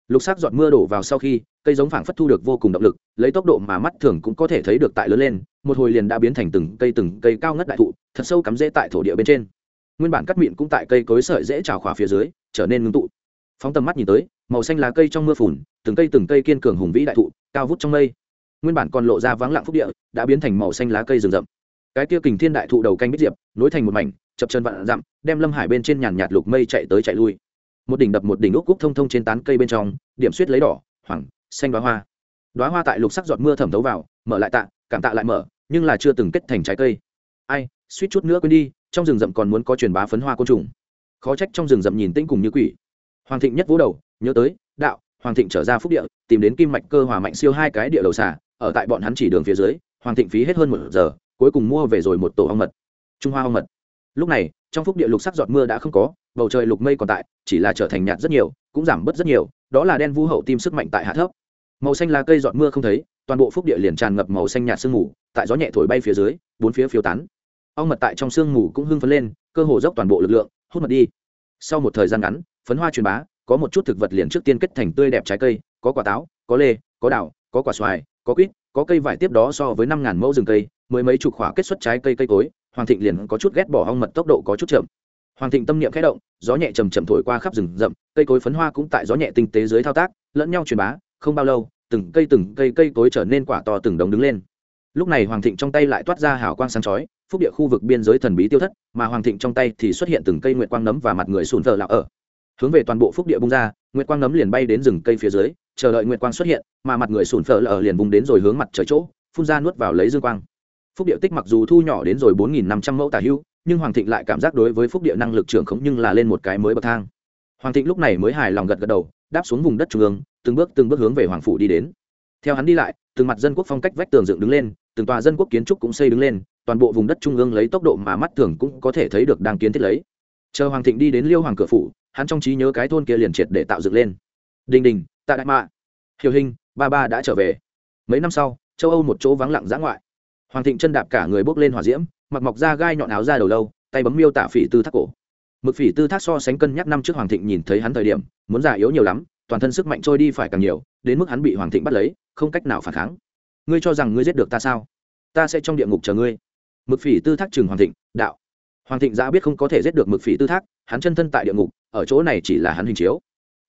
Lục sắc giọt mưa đổ vào sau khi, cây giống phảng phất thu được vô cùng động lực, lấy tốc độ mà mắt thường cũng có thể thấy được tại lớn lên, một hồi liền đã biến thành từng cây từng cây cao ngất đại thụ, thật sâu cắm rễ tại thổ địa bên trên. Nguyên bản cắt mịn cũng tại cây cối sợi dễ trào khỏa phía dưới, trở nên ngưng tụ. Phóng tầm mắt nhìn tới, màu xanh lá cây trong mưa phùn, từng cây từng cây kiên cường hùng vĩ đại thụ, cao vút trong mây. Nguyên bản còn lộ ra vắng lặng phúc địa, đã biến thành màu xanh lá cây rừng rậm cái kia kình thiên đại thụ đầu canh bích diệp, nối thành một mảnh, chập chân vạn dặm, đem lâm hải bên trên nhàn nhạt lục mây chạy tới chạy lui. Một đỉnh đập một đỉnh úc cúc thông thông trên tán cây bên trong, điểm suýt lấy đỏ hoàng xanh đoá hoa. Đoá hoa tại lục sắc giọt mưa thẩm thấu vào, mở lại tạ, cảm tạ lại mở, nhưng là chưa từng kết thành trái cây. Ai, suýt chút nữa quên đi, trong rừng rậm còn muốn có truyền bá phấn hoa côn trùng. Khó trách trong rừng rậm nhìn tĩnh cùng như quỷ. Hoàng thịnh nhất vỗ đầu, nhớ tới, đạo, hoàng thịnh trở ra phúc địa, tìm đến kim mạch cơ hòa mạnh siêu hai cái địa đầu xả ở tại bọn hắn chỉ đường phía dưới, hoàng thịnh phí hết hơn một giờ cuối cùng mua về rồi một tổ ong mật. Trung hoa ong mật. Lúc này, trong phúc địa lục sắc giọt mưa đã không có, bầu trời lục mây còn tại, chỉ là trở thành nhạt rất nhiều, cũng giảm bớt rất nhiều, đó là đen vu hậu tim sức mạnh tại hạ thấp. Màu xanh lá cây giọt mưa không thấy, toàn bộ phúc địa liền tràn ngập màu xanh nhạt sương mù, tại gió nhẹ thổi bay phía dưới, bốn phía phiêu tán. Ong mật tại trong sương mù cũng hưng phấn lên, cơ hồ dốc toàn bộ lực lượng, hút mật đi. Sau một thời gian ngắn, phấn hoa truyền bá, có một chút thực vật liền trước tiên kết thành tươi đẹp trái cây, có quả táo, có lê, có đào, có quả xoài, có quýt có cây vải tiếp đó so với năm ngàn mẫu rừng cây mới mấy chục khỏa kết xuất trái cây cây cối, hoàng thịnh liền có chút ghét bỏ hong mật tốc độ có chút chậm. Hoàng thịnh tâm niệm khẽ động, gió nhẹ chầm chậm thổi qua khắp rừng rậm, cây cối phấn hoa cũng tại gió nhẹ tinh tế dưới thao tác, lẫn nhau truyền bá, không bao lâu, từng cây từng cây cây cối trở nên quả to từng đống đứng lên. Lúc này hoàng thịnh trong tay lại toát ra hào quang sáng chói, phúc địa khu vực biên giới thần bí tiêu thất, mà hoàng thịnh trong tay thì xuất hiện từng cây nguyệt quang nấm và mặt người sùn thờ lạc ở. Hướng về toàn bộ phúc địa bung ra, nguyệt quang nấm liền bay đến rừng cây phía dưới chờ đợi nguyệt quang xuất hiện, mà mặt người sùn phở lở liền vùng đến rồi hướng mặt trời chỗ, phun ra nuốt vào lấy dương quang. Phúc địa tích mặc dù thu nhỏ đến rồi bốn nghìn năm trăm mẫu tả hữu nhưng hoàng thịnh lại cảm giác đối với phúc địa năng lực trưởng khống nhưng là lên một cái mới bậc thang. Hoàng thịnh lúc này mới hài lòng gật gật đầu, đáp xuống vùng đất trung ương, từng bước từng bước hướng về hoàng phủ đi đến. Theo hắn đi lại, từng mặt dân quốc phong cách vách tường dựng đứng lên, từng tòa dân quốc kiến trúc cũng xây đứng lên, toàn bộ vùng đất trung ương lấy tốc độ mà mắt thường cũng có thể thấy được đang kiến thiết lấy. Chờ hoàng thịnh đi đến liêu hoàng cửa phủ, hắn trong trí nhớ cái thôn kia liền triệt để tạo dựng lên. Đình đình tạ đại mạ. Hiểu hình, ba ba đã trở về. Mấy năm sau, châu âu một chỗ vắng lặng dã ngoại. Hoàng thịnh chân đạp cả người bốc lên hỏa diễm, mặc mọc da gai nhọn áo ra đầu lâu, tay bấm miêu tả phỉ tư thác cổ. Mực phỉ tư thác so sánh cân nhắc năm trước hoàng thịnh nhìn thấy hắn thời điểm, muốn già yếu nhiều lắm, toàn thân sức mạnh trôi đi phải càng nhiều, đến mức hắn bị hoàng thịnh bắt lấy, không cách nào phản kháng. Ngươi cho rằng ngươi giết được ta sao? Ta sẽ trong địa ngục chờ ngươi. Mực phỉ tư thác trừng hoàng thịnh, đạo. Hoàng thịnh đã biết không có thể giết được mực phỉ tư thác, hắn chân thân tại địa ngục, ở chỗ này chỉ là hắn hình chiếu.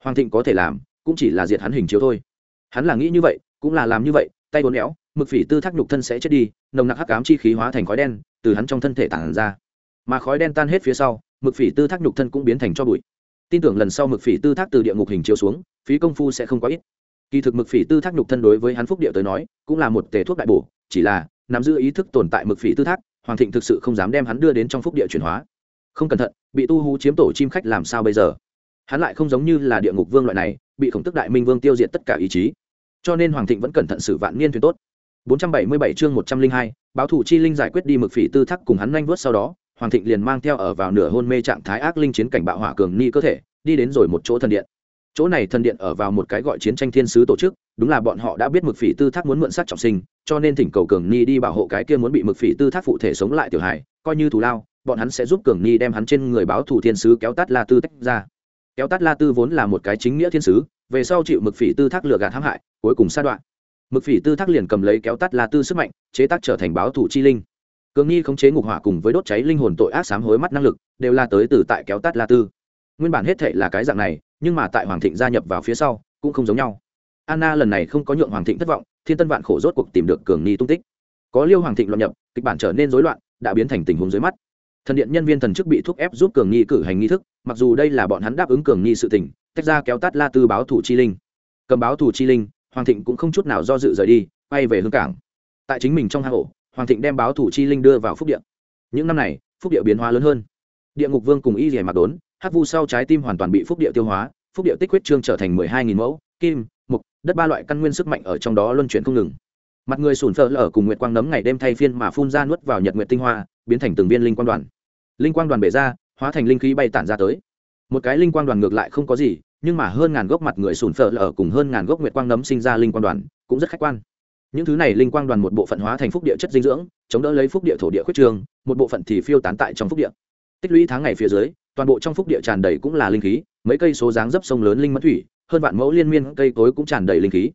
Hoàng thịnh có thể làm cũng chỉ là diệt hắn hình chiếu thôi. Hắn là nghĩ như vậy, cũng là làm như vậy, tay bốn éo, mực phỉ tư thác nhục thân sẽ chết đi, nồng nặc hắc ám chi khí hóa thành khói đen, từ hắn trong thân thể tản ra. Mà khói đen tan hết phía sau, mực phỉ tư thác nhục thân cũng biến thành cho bụi. Tin tưởng lần sau mực phỉ tư thác từ địa ngục hình chiếu xuống, phí công phu sẽ không quá ít. Kỳ thực mực phỉ tư thác nhục thân đối với hắn phúc địa tới nói, cũng là một tề thuốc đại bổ, chỉ là, nắm giữ ý thức tồn tại mực phỉ tư thác, hoàng thịnh thực sự không dám đem hắn đưa đến trong phúc địa chuyển hóa. Không cẩn thận, bị tu hú chiếm tổ chim khách làm sao bây giờ? Hắn lại không giống như là địa ngục vương loại này bị khổng tức đại minh vương tiêu diệt tất cả ý chí. Cho nên hoàng thịnh vẫn cẩn thận xử vạn niên thuyền tốt. 477 chương 102, báo thủ chi linh giải quyết đi mực phỉ tư thắc cùng hắn nhanh vớt sau đó hoàng thịnh liền mang theo ở vào nửa hôn mê trạng thái ác linh chiến cảnh bạo hỏa cường ni cơ thể đi đến rồi một chỗ thần điện. Chỗ này thần điện ở vào một cái gọi chiến tranh thiên sứ tổ chức đúng là bọn họ đã biết mực phỉ tư thác muốn mượn sát trọng sinh cho nên thỉnh cầu cường ni đi bảo hộ cái kia muốn bị mực phỉ tư thác phụ thể sống lại tiểu hải coi như thù lao bọn hắn sẽ giúp cường ni đem hắn trên người báo thủ thiên sứ kéo tát la tư tách ra kéo tát la tư vốn là một cái chính nghĩa thiên sứ, về sau chịu mực phỉ tư thác lừa gạt hãm hại, cuối cùng sa đoạn. Mực phỉ tư thác liền cầm lấy kéo tát la tư sức mạnh, chế tác trở thành báo thủ chi linh. Cường nghi khống chế ngục hỏa cùng với đốt cháy linh hồn tội ác sám hối mắt năng lực, đều là tới từ tại kéo tát la tư. Nguyên bản hết thệ là cái dạng này, nhưng mà tại hoàng thịnh gia nhập vào phía sau, cũng không giống nhau. Anna lần này không có nhượng hoàng thịnh thất vọng, thiên tân vạn khổ rốt cuộc tìm được cường nghi tung tích. Có liêu hoàng thịnh loạn nhập, kịch bản trở nên rối loạn, đã biến thành tình huống dưới mắt thần điện nhân viên thần chức bị thúc ép giúp cường nghi cử hành nghi thức, mặc dù đây là bọn hắn đáp ứng cường nghi sự tình, tách ra kéo tát la tư báo thủ chi linh. Cầm báo thủ chi linh, hoàng thịnh cũng không chút nào do dự rời đi, quay về hương cảng. Tại chính mình trong hang ổ, hoàng thịnh đem báo thủ chi linh đưa vào phúc điện những năm này, phúc điện biến hóa lớn hơn. Địa ngục vương cùng y rẻ mặc đốn, hắc vu sau trái tim hoàn toàn bị phúc điện tiêu hóa, phúc điện tích huyết trương trở thành mười hai nghìn mẫu, kim, mục, đất ba loại căn nguyên sức mạnh ở trong đó luân chuyển không ngừng mặt người sùn phở lở cùng nguyệt quang nấm ngày đêm thay phiên mà phun ra nuốt vào nhật nguyệt tinh hoa, biến thành từng viên linh quang đoàn. Linh quang đoàn bể ra, hóa thành linh khí bay tản ra tới. Một cái linh quang đoàn ngược lại không có gì, nhưng mà hơn ngàn gốc mặt người sùn phở lở cùng hơn ngàn gốc nguyệt quang nấm sinh ra linh quang đoàn, cũng rất khách quan. Những thứ này linh quang đoàn một bộ phận hóa thành phúc địa chất dinh dưỡng, chống đỡ lấy phúc địa thổ địa khuyết trường, một bộ phận thì phiêu tán tại trong phúc địa. Tích lũy tháng ngày phía dưới, toàn bộ trong phúc địa tràn đầy cũng là linh khí, mấy cây số dáng dấp sông lớn linh mất thủy, hơn vạn mẫu liên miên cây cối cũng tràn đầy linh khí.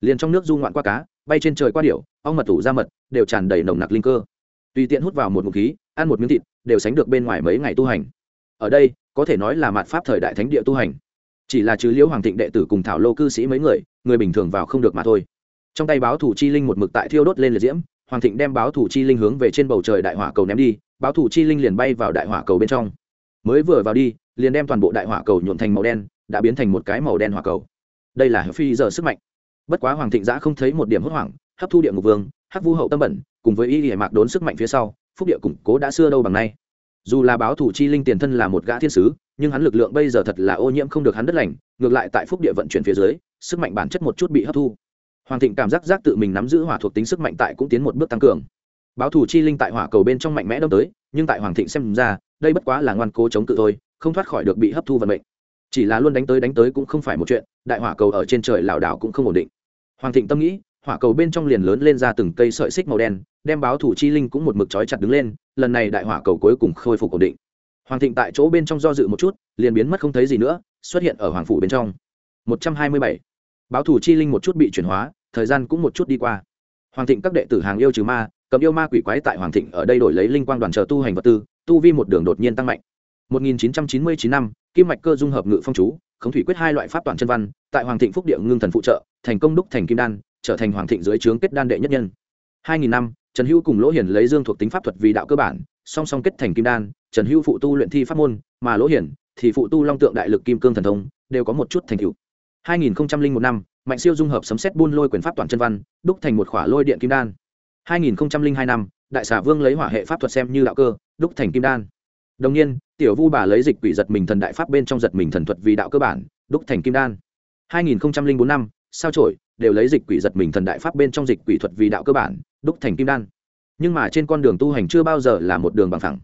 Liền trong nước du ngoạn qua cá bay trên trời qua điểu, ong mật tủ ra mật, đều tràn đầy nồng nặc linh cơ. Tùy tiện hút vào một ngụm khí, ăn một miếng thịt, đều sánh được bên ngoài mấy ngày tu hành. Ở đây, có thể nói là mạt pháp thời đại thánh địa tu hành. Chỉ là chứ liễu hoàng thịnh đệ tử cùng thảo lô cư sĩ mấy người người bình thường vào không được mà thôi. Trong tay báo thủ chi linh một mực tại thiêu đốt lên liệt diễm, hoàng thịnh đem báo thủ chi linh hướng về trên bầu trời đại hỏa cầu ném đi, báo thủ chi linh liền bay vào đại hỏa cầu bên trong. Mới vừa vào đi, liền đem toàn bộ đại hỏa cầu nhuộn thành màu đen, đã biến thành một cái màu đen hỏa cầu. Đây là phi giờ sức mạnh bất quá hoàng thịnh giã không thấy một điểm hốt hoảng, hấp thu địa ngục vương, hắc vu hậu tâm bẩn, cùng với y hệ mạc đốn sức mạnh phía sau, phúc địa củng cố đã xưa đâu bằng nay. Dù là báo thủ chi linh tiền thân là một gã thiên sứ, nhưng hắn lực lượng bây giờ thật là ô nhiễm không được hắn đất lành, ngược lại tại phúc địa vận chuyển phía dưới, sức mạnh bản chất một chút bị hấp thu. Hoàng thịnh cảm giác giác tự mình nắm giữ hỏa thuộc tính sức mạnh tại cũng tiến một bước tăng cường. Báo thủ chi linh tại hỏa cầu bên trong mạnh mẽ đâm tới, nhưng tại hoàng thịnh xem ra, đây bất quá là ngoan cố chống cự thôi, không thoát khỏi được bị hấp thu vận mệnh. Chỉ là luôn đánh tới đánh tới cũng không phải một chuyện, đại hỏa cầu ở trên trời lảo đảo cũng không ổn định hoàng thịnh tâm nghĩ, hỏa cầu bên trong liền lớn lên ra từng cây sợi xích màu đen, đem báo thủ chi linh cũng một mực trói chặt đứng lên, lần này đại hỏa cầu cuối cùng khôi phục ổn định. Hoàng thịnh tại chỗ bên trong do dự một chút, liền biến mất không thấy gì nữa, xuất hiện ở hoàng phủ bên trong. Một trăm hai mươi bảy. Báo thủ chi linh một chút bị chuyển hóa, thời gian cũng một chút đi qua. Hoàng thịnh các đệ tử hàng yêu trừ ma, cầm yêu ma quỷ quái tại hoàng thịnh ở đây đổi lấy linh quang đoàn chờ tu hành vật tư, tu vi một đường đột nhiên tăng mạnh. 1999 năm, kim mạch cơ dung hợp ngự phong chú, khống thủy quyết hai loại pháp toàn chân văn, tại hoàng thịnh phúc địa ngưng thần phụ trợ thành công đúc thành kim đan, trở thành hoàng thịnh dưới trướng kết đan đệ nhất nhân. 2000 năm, trần hữu cùng lỗ hiển lấy dương thuộc tính pháp thuật vì đạo cơ bản, song song kết thành kim đan, trần hữu phụ tu luyện thi pháp môn, mà lỗ hiển thì phụ tu long tượng đại lực kim cương thần thông, đều có một chút thành tựu. 2001 năm, mạnh siêu dung hợp sấm xét buôn lôi quyền pháp toàn chân văn, đúc thành một khỏa lôi điện kim đan. 2002 năm, đại xà vương lấy hỏa hệ pháp thuật xem như đạo cơ, đúc thành kim đan. Đồng nhiên, tiểu vu bà lấy dịch quỷ giật mình thần đại pháp bên trong giật mình thần thuật vì đạo cơ bản, đúc thành kim đan. 2004 năm sao trổi đều lấy dịch quỷ giật mình thần đại pháp bên trong dịch quỷ thuật vì đạo cơ bản, đúc thành kim đan. Nhưng mà trên con đường tu hành chưa bao giờ là một đường bằng thẳng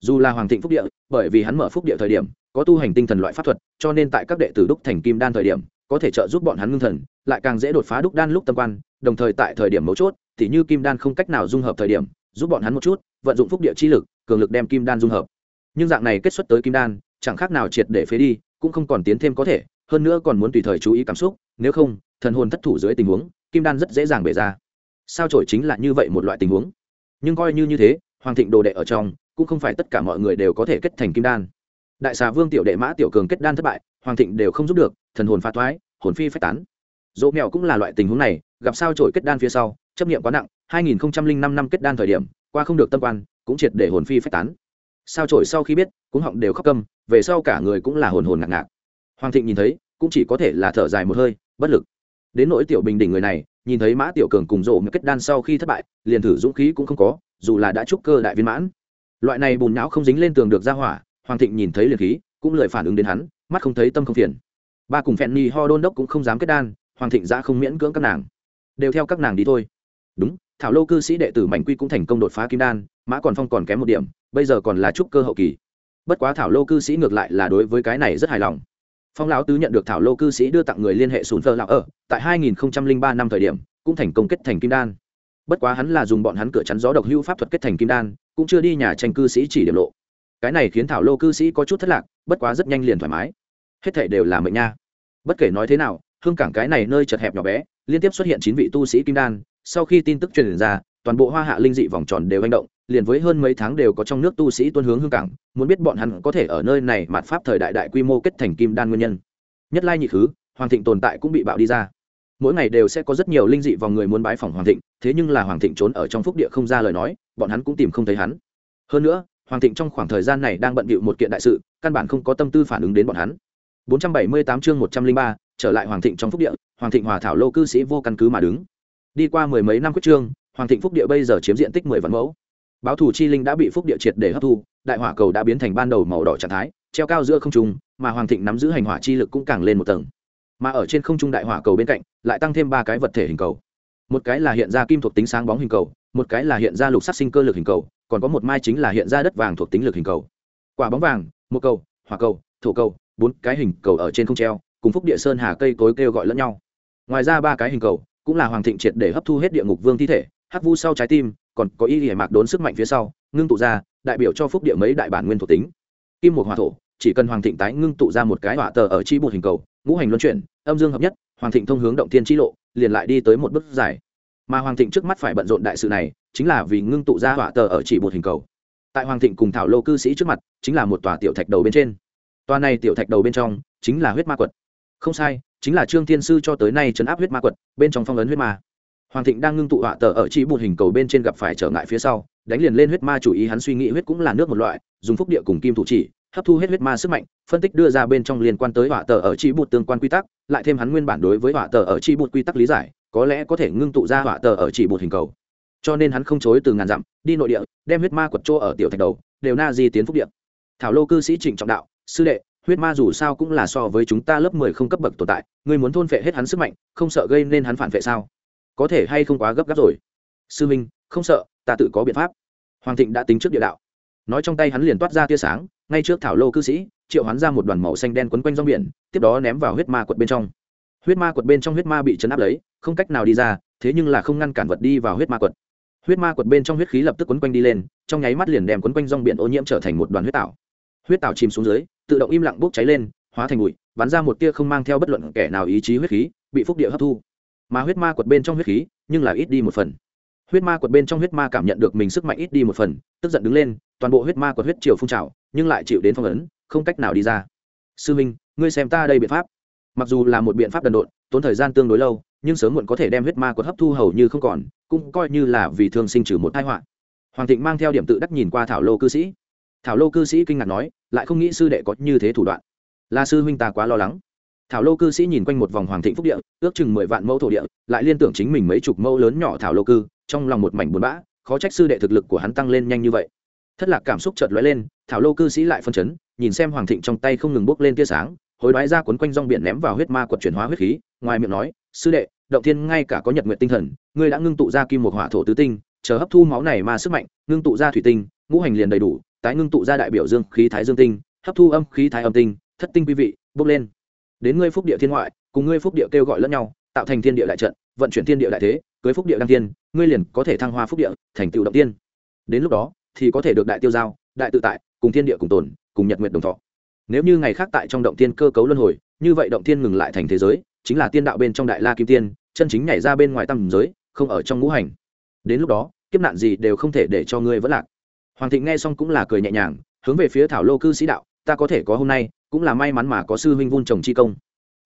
dù là hoàng thịnh phúc địa, bởi vì hắn mở phúc địa thời điểm, có tu hành tinh thần loại pháp thuật, cho nên tại các đệ tử đúc thành kim đan thời điểm, có thể trợ giúp bọn hắn ngưng thần, lại càng dễ đột phá đúc đan lúc tâm quan, đồng thời tại thời điểm mấu chốt, thì như kim đan không cách nào dung hợp thời điểm, giúp bọn hắn một chút, vận dụng phúc địa chi lực, cường lực đem kim đan dung hợp. Nhưng dạng này kết xuất tới kim đan, chẳng khác nào triệt để phế đi, cũng không còn tiến thêm có thể, hơn nữa còn muốn tùy thời chú ý cảm xúc, nếu không thần hồn thất thủ dưới tình huống, kim đan rất dễ dàng bể ra. Sao trổi chính là như vậy một loại tình huống? Nhưng coi như như thế, hoàng thịnh đồ đệ ở trong, cũng không phải tất cả mọi người đều có thể kết thành kim đan. Đại xà vương tiểu đệ mã tiểu cường kết đan thất bại, hoàng thịnh đều không giúp được, thần hồn pha thoái, hồn phi phách tán. Dỗ mèo cũng là loại tình huống này, gặp sao trổi kết đan phía sau, chấp nghiệm quá nặng 2005 năm kết đan thời điểm, qua không được tâm quan, cũng triệt để hồn phi phách tán. Sao trổi sau khi biết cũng họng đều khóc câm, về sau cả người cũng là hồn hồn ngạc ngạc. Hoàng thịnh nhìn thấy, cũng chỉ có thể là thở dài một hơi, bất lực đến nỗi tiểu bình đỉnh người này, nhìn thấy mã tiểu cường cùng rộ kết đan sau khi thất bại, liền thử dũng khí cũng không có, dù là đã trúc cơ đại viên mãn. Loại này bùn não không dính lên tường được ra hỏa, hoàng thịnh nhìn thấy liền khí, cũng lời phản ứng đến hắn, mắt không thấy tâm không phiền. Ba cùng phèn ni ho đôn đốc cũng không dám kết đan, hoàng thịnh ra không miễn cưỡng các nàng. Đều theo các nàng đi thôi. Đúng, thảo lô cư sĩ đệ tử mảnh quy cũng thành công đột phá kim đan, mã còn phong còn kém một điểm, bây giờ còn là trúc cơ hậu kỳ. Bất quá thảo lô cư sĩ ngược lại là đối với cái này rất hài lòng phong lão tứ nhận được thảo lô cư sĩ đưa tặng người liên hệ sùn phơ lão ở, tại 2003 năm thời điểm, cũng thành công kết thành kim đan. Bất quá hắn là dùng bọn hắn cửa chắn gió độc hưu pháp thuật kết thành kim đan, cũng chưa đi nhà tranh cư sĩ chỉ điểm lộ. Cái này khiến thảo lô cư sĩ có chút thất lạc, bất quá rất nhanh liền thoải mái. Hết thể đều là mệnh nha. Bất kể nói thế nào, hương cảng cái này nơi chật hẹp nhỏ bé, liên tiếp xuất hiện chín vị tu sĩ kim đan, sau khi tin tức truyền ra, toàn bộ hoa hạ linh dị vòng tròn đều hành động liền với hơn mấy tháng đều có trong nước tu sĩ tuân hướng hương cảng muốn biết bọn hắn có thể ở nơi này mạt pháp thời đại đại quy mô kết thành kim đan nguyên nhân. Nhất lai nhị khứ hoàng thịnh tồn tại cũng bị bạo đi ra. Mỗi ngày đều sẽ có rất nhiều linh dị vào người muốn bái phỏng hoàng thịnh thế nhưng là hoàng thịnh trốn ở trong phúc địa không ra lời nói bọn hắn cũng tìm không thấy hắn. Hơn nữa hoàng thịnh trong khoảng thời gian này đang bận bịu một kiện đại sự căn bản không có tâm tư phản ứng đến bọn hắn. 478 chương 103, trở lại hoàng thịnh trong phúc địa hoàng thịnh hòa thảo lô cư sĩ vô căn cứ mà đứng. Đi qua mười mấy năm quyết trương hoàng thịnh phúc địa bây giờ chiếm diện tích mười vạn mẫu báo thủ chi linh đã bị phúc địa triệt để hấp thu, đại hỏa cầu đã biến thành ban đầu màu đỏ trạng thái, treo cao giữa không trung, mà hoàng thịnh nắm giữ hành hỏa chi lực cũng càng lên một tầng. Mà ở trên không trung đại hỏa cầu bên cạnh, lại tăng thêm ba cái vật thể hình cầu. Một cái là hiện ra kim thuộc tính sáng bóng hình cầu, một cái là hiện ra lục sắc sinh cơ lực hình cầu, còn có một mai chính là hiện ra đất vàng thuộc tính lực hình cầu. Quả bóng vàng, một cầu, hỏa cầu, thổ cầu, bốn cái hình cầu ở trên không treo, cùng phúc địa sơn hà cây cối kêu gọi lẫn nhau. Ngoài ra ba cái hình cầu cũng là hoàng thịnh triệt để hấp thu hết địa ngục vương thi thể, hắc vu sau trái tim còn có y hệ mạc đốn sức mạnh phía sau, ngưng tụ ra, đại biểu cho phúc địa mấy đại bản nguyên thuộc tính. Kim một hòa thổ, chỉ cần hoàng thịnh tái ngưng tụ ra một cái hỏa tờ ở chi bột hình cầu, ngũ hành luân chuyển, âm dương hợp nhất, hoàng thịnh thông hướng động thiên chi lộ, liền lại đi tới một bước dài. Mà hoàng thịnh trước mắt phải bận rộn đại sự này, chính là vì ngưng tụ ra hỏa tờ ở chỉ bột hình cầu. Tại hoàng thịnh cùng thảo lô cư sĩ trước mặt, chính là một tòa tiểu thạch đầu bên trên. Tòa này tiểu thạch đầu bên trong, chính là huyết ma quật. Không sai, chính là trương thiên sư cho tới nay chấn áp huyết ma quật, bên trong phong ấn huyết ma hoàng thịnh đang ngưng tụ họa tờ ở chỉ bùn hình cầu bên trên gặp phải trở ngại phía sau, đánh liền lên huyết ma chủ ý hắn suy nghĩ huyết cũng là nước một loại, dùng phúc địa cùng kim thủ chỉ, hấp thu hết huyết ma sức mạnh, phân tích đưa ra bên trong liên quan tới họa tờ ở chi bùn tương quan quy tắc, lại thêm hắn nguyên bản đối với họa tờ ở chi bùn quy tắc lý giải, có lẽ có thể ngưng tụ ra họa tờ ở chỉ bùn hình cầu. Cho nên hắn không chối từ ngàn dặm, đi nội địa, đem huyết ma quật chỗ ở tiểu thạch đầu, đều na di tiến phúc địa. Thảo lô cư sĩ trịnh trọng đạo, sư đệ, huyết ma dù sao cũng là so với chúng ta lớp mười không cấp bậc tồn tại, ngươi muốn thôn phệ hết hắn sức mạnh, không sợ gây nên hắn phản phệ sao? Có thể hay không quá gấp gáp rồi? Sư minh, không sợ, ta tự có biện pháp. Hoàng thịnh đã tính trước địa đạo. Nói trong tay hắn liền toát ra tia sáng, ngay trước thảo lô cư sĩ, triệu hắn ra một đoàn màu xanh đen quấn quanh rong biển, tiếp đó ném vào huyết ma quật bên trong. Huyết ma quật bên trong huyết ma bị chấn áp lấy, không cách nào đi ra, thế nhưng là không ngăn cản vật đi vào huyết ma quật. Huyết ma quật bên trong huyết khí lập tức quấn quanh đi lên, trong nháy mắt liền đem quấn quanh rong biển ô nhiễm trở thành một đoàn huyết tảo huyết tảo chìm xuống dưới, tự động im lặng bốc cháy lên, hóa thành bụi, bắn ra một tia không mang theo bất luận kẻ nào ý chí huyết khí, bị phúc địa hấp thu mà huyết ma quật bên trong huyết khí, nhưng là ít đi một phần. Huyết ma quật bên trong huyết ma cảm nhận được mình sức mạnh ít đi một phần, tức giận đứng lên, toàn bộ huyết ma quật huyết chiều phun trào, nhưng lại chịu đến phong ấn, không cách nào đi ra. Sư minh, ngươi xem ta đây biện pháp. Mặc dù là một biện pháp đần độn, tốn thời gian tương đối lâu, nhưng sớm muộn có thể đem huyết ma quật hấp thu hầu như không còn, cũng coi như là vì thương sinh trừ một tai họa. Hoàng thịnh mang theo điểm tự đắc nhìn qua thảo lô cư sĩ. Thảo lô cư sĩ kinh ngạc nói, lại không nghĩ sư đệ có như thế thủ đoạn. Là sư huynh ta quá lo lắng thảo lô cư sĩ nhìn quanh một vòng hoàng thịnh phúc địa, ước chừng mười vạn mẫu thổ địa, lại liên tưởng chính mình mấy chục mẫu lớn nhỏ thảo lô cư, trong lòng một mảnh buồn bã, khó trách sư đệ thực lực của hắn tăng lên nhanh như vậy. Thất lạc cảm xúc chợt lóe lên, thảo lô cư sĩ lại phân chấn, nhìn xem hoàng thịnh trong tay không ngừng bốc lên tia sáng, hối đoái ra cuốn quanh rong biển ném vào huyết ma quật chuyển hóa huyết khí, ngoài miệng nói, sư đệ, động thiên ngay cả có nhật nguyện tinh thần, ngươi đã ngưng tụ ra kim một hỏa thổ tứ tinh, chờ hấp thu máu này mà sức mạnh, ngưng tụ ra thủy tinh, ngũ hành liền đầy đủ, tái ngưng tụ ra đại biểu dương khí thái dương tinh, hấp thu âm khí thái âm tinh, thất tinh quý vị, bốc lên đến ngươi phúc địa thiên ngoại, cùng ngươi phúc địa kêu gọi lẫn nhau, tạo thành thiên địa đại trận, vận chuyển thiên địa đại thế, cưới phúc địa đăng tiên ngươi liền có thể thăng hoa phúc địa, thành tựu động tiên. Đến lúc đó, thì có thể được đại tiêu giao, đại tự tại, cùng thiên địa cùng tồn, cùng nhật nguyệt đồng thọ. Nếu như ngày khác tại trong động tiên cơ cấu luân hồi, như vậy động tiên ngừng lại thành thế giới, chính là tiên đạo bên trong đại la kim tiên, chân chính nhảy ra bên ngoài tầm giới, không ở trong ngũ hành. Đến lúc đó, kiếp nạn gì đều không thể để cho ngươi vẫn lạc. Hoàng thịnh nghe xong cũng là cười nhẹ nhàng, hướng về phía thảo lô cư sĩ đạo, ta có thể có hôm nay cũng là may mắn mà có sư huynh vun trồng chi công.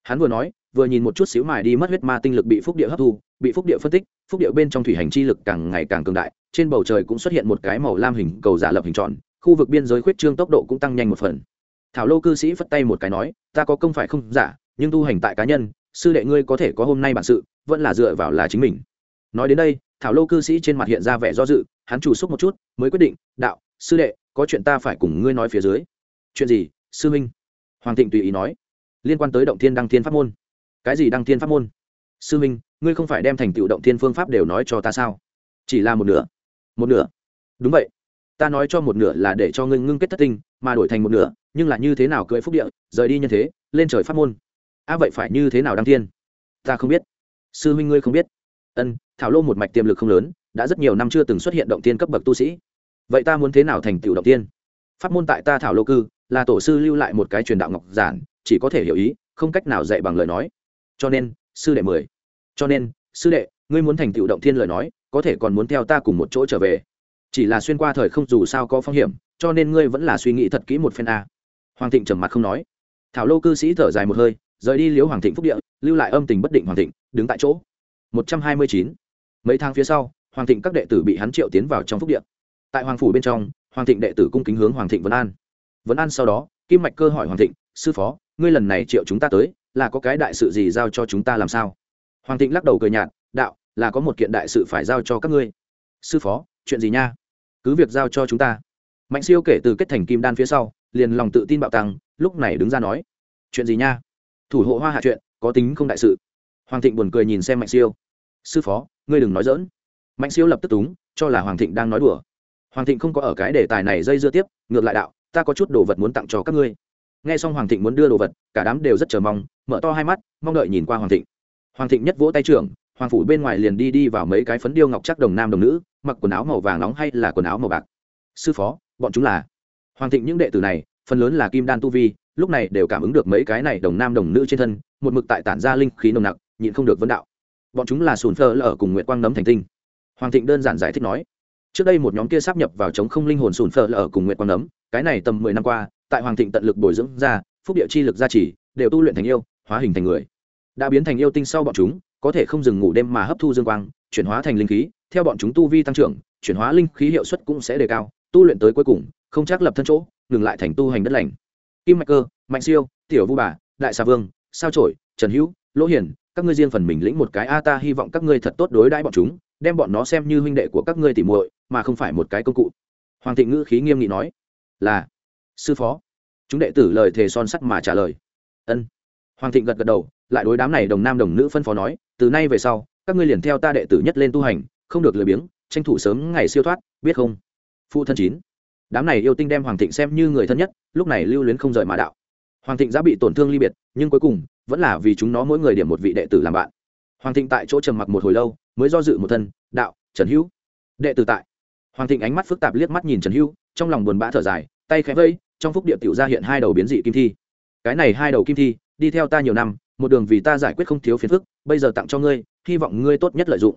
Hắn vừa nói, vừa nhìn một chút xíu mài đi mất huyết ma tinh lực bị phúc địa hấp thu, bị phúc địa phân tích, phúc địa bên trong thủy hành chi lực càng ngày càng cường đại, trên bầu trời cũng xuất hiện một cái màu lam hình cầu giả lập hình tròn, khu vực biên giới khuyết trương tốc độ cũng tăng nhanh một phần. Thảo lô cư sĩ phất tay một cái nói, ta có công phải không? Giả nhưng tu hành tại cá nhân, sư đệ ngươi có thể có hôm nay bản sự, vẫn là dựa vào là chính mình. Nói đến đây, thảo lô cư sĩ trên mặt hiện ra vẻ do dự, hắn chủ xúc một chút, mới quyết định, đạo, sư đệ, có chuyện ta phải cùng ngươi nói phía dưới. Chuyện gì, sư minh hoàng thịnh tùy ý nói, liên quan tới động thiên đăng thiên pháp môn. Cái gì đăng thiên pháp môn? Sư minh, ngươi không phải đem thành tựu động thiên phương pháp đều nói cho ta sao? Chỉ là một nửa. Một nửa? Đúng vậy. Ta nói cho một nửa là để cho ngươi ngưng kết thất tinh, mà đổi thành một nửa, nhưng là như thế nào cưỡi phúc địa, rời đi nhân thế, lên trời pháp môn? A vậy phải như thế nào đăng thiên? Ta không biết. Sư huynh ngươi không biết. Ân, thảo lô một mạch tiềm lực không lớn, đã rất nhiều năm chưa từng xuất hiện động tiên cấp bậc tu sĩ. Vậy ta muốn thế nào thành tựu động tiên pháp môn tại ta thảo lô cư, là tổ sư lưu lại một cái truyền đạo ngọc giản, chỉ có thể hiểu ý, không cách nào dạy bằng lời nói. Cho nên, sư đệ mười. Cho nên, sư đệ, ngươi muốn thành tựu động thiên lời nói, có thể còn muốn theo ta cùng một chỗ trở về. Chỉ là xuyên qua thời không dù sao có phong hiểm, cho nên ngươi vẫn là suy nghĩ thật kỹ một phen a. Hoàng thịnh trầm mặt không nói. Thảo lô cư sĩ thở dài một hơi, rời đi liễu hoàng thịnh phúc địa, lưu lại âm tình bất định hoàng thịnh, đứng tại chỗ. Một trăm hai mươi chín. Mấy tháng phía sau, hoàng thịnh các đệ tử bị hắn triệu tiến vào trong phúc địa. Tại hoàng phủ bên trong hoàng thịnh đệ tử cung kính hướng hoàng thịnh vấn an. Vấn an sau đó, kim mạch cơ hỏi hoàng thịnh, sư phó, ngươi lần này triệu chúng ta tới, là có cái đại sự gì giao cho chúng ta làm sao? Hoàng thịnh lắc đầu cười nhạt, đạo, là có một kiện đại sự phải giao cho các ngươi. Sư phó, chuyện gì nha? Cứ việc giao cho chúng ta. Mạnh siêu kể từ kết thành kim đan phía sau, liền lòng tự tin bạo tăng, lúc này đứng ra nói, chuyện gì nha? Thủ hộ hoa hạ chuyện, có tính không đại sự. Hoàng thịnh buồn cười nhìn xem mạnh siêu, sư phó, ngươi đừng nói dỡn mạnh siêu lập tức túng, cho là hoàng thịnh đang nói đùa hoàng thịnh không có ở cái đề tài này dây dưa tiếp, ngược lại đạo, ta có chút đồ vật muốn tặng cho các ngươi. Nghe xong hoàng thịnh muốn đưa đồ vật, cả đám đều rất chờ mong, mở to hai mắt, mong đợi nhìn qua hoàng thịnh. Hoàng thịnh nhất vỗ tay trưởng, hoàng phủ bên ngoài liền đi đi vào mấy cái phấn điêu ngọc chắc đồng nam đồng nữ, mặc quần áo màu vàng nóng hay là quần áo màu bạc. Sư phó, bọn chúng là. Hoàng thịnh những đệ tử này, phần lớn là kim đan tu vi, lúc này đều cảm ứng được mấy cái này đồng nam đồng nữ trên thân, một mực tại tản ra linh khí nồng nặc, nhịn không được vấn đạo. Bọn chúng là sùn phơ lở cùng Nguyệt quang nấm thành tinh. Hoàng thịnh đơn giản giải thích nói trước đây một nhóm kia sắp nhập vào chống không linh hồn sùn phở lở cùng nguyện quang nấm, cái này tầm mười năm qua, tại hoàng thịnh tận lực bồi dưỡng ra, phúc địa chi lực gia trì, đều tu luyện thành yêu, hóa hình thành người. Đã biến thành yêu tinh sau bọn chúng, có thể không dừng ngủ đêm mà hấp thu dương quang, chuyển hóa thành linh khí, theo bọn chúng tu vi tăng trưởng, chuyển hóa linh khí hiệu suất cũng sẽ đề cao, tu luyện tới cuối cùng, không chắc lập thân chỗ, ngừng lại thành tu hành đất lành. Kim mạch cơ, mạnh siêu, tiểu vu bà, đại xà vương, sao trổi trần hữu, lỗ hiển, các ngươi riêng phần mình lĩnh một cái a ta, hy vọng các ngươi thật tốt đối đãi bọn chúng, đem bọn nó xem như huynh đệ của các ngươi tỉ muội mà không phải một cái công cụ. Hoàng thịnh ngữ khí nghiêm nghị nói, là, sư phó. Chúng đệ tử lời thề son sắt mà trả lời, ân. Hoàng thịnh gật gật đầu, lại đối đám này đồng nam đồng nữ phân phó nói, từ nay về sau, các ngươi liền theo ta đệ tử nhất lên tu hành, không được lười biếng, tranh thủ sớm ngày siêu thoát, biết không? Phụ thân chín. Đám này yêu tinh đem hoàng thịnh xem như người thân nhất, lúc này lưu luyến không rời mà đạo. Hoàng thịnh đã bị tổn thương ly biệt, nhưng cuối cùng, vẫn là vì chúng nó mỗi người điểm một vị đệ tử làm bạn. Hoàng thịnh tại chỗ trầm mặc một hồi lâu, mới do dự một thân, đạo, trần hữu, đệ tử tại hoàng thịnh ánh mắt phức tạp liếc mắt nhìn trần Hưu, trong lòng buồn bã thở dài tay khẽ vây trong phúc địa tiểu ra hiện hai đầu biến dị kim thi. Cái này hai đầu kim thi đi theo ta nhiều năm một đường vì ta giải quyết không thiếu phiền phức bây giờ tặng cho ngươi hy vọng ngươi tốt nhất lợi dụng.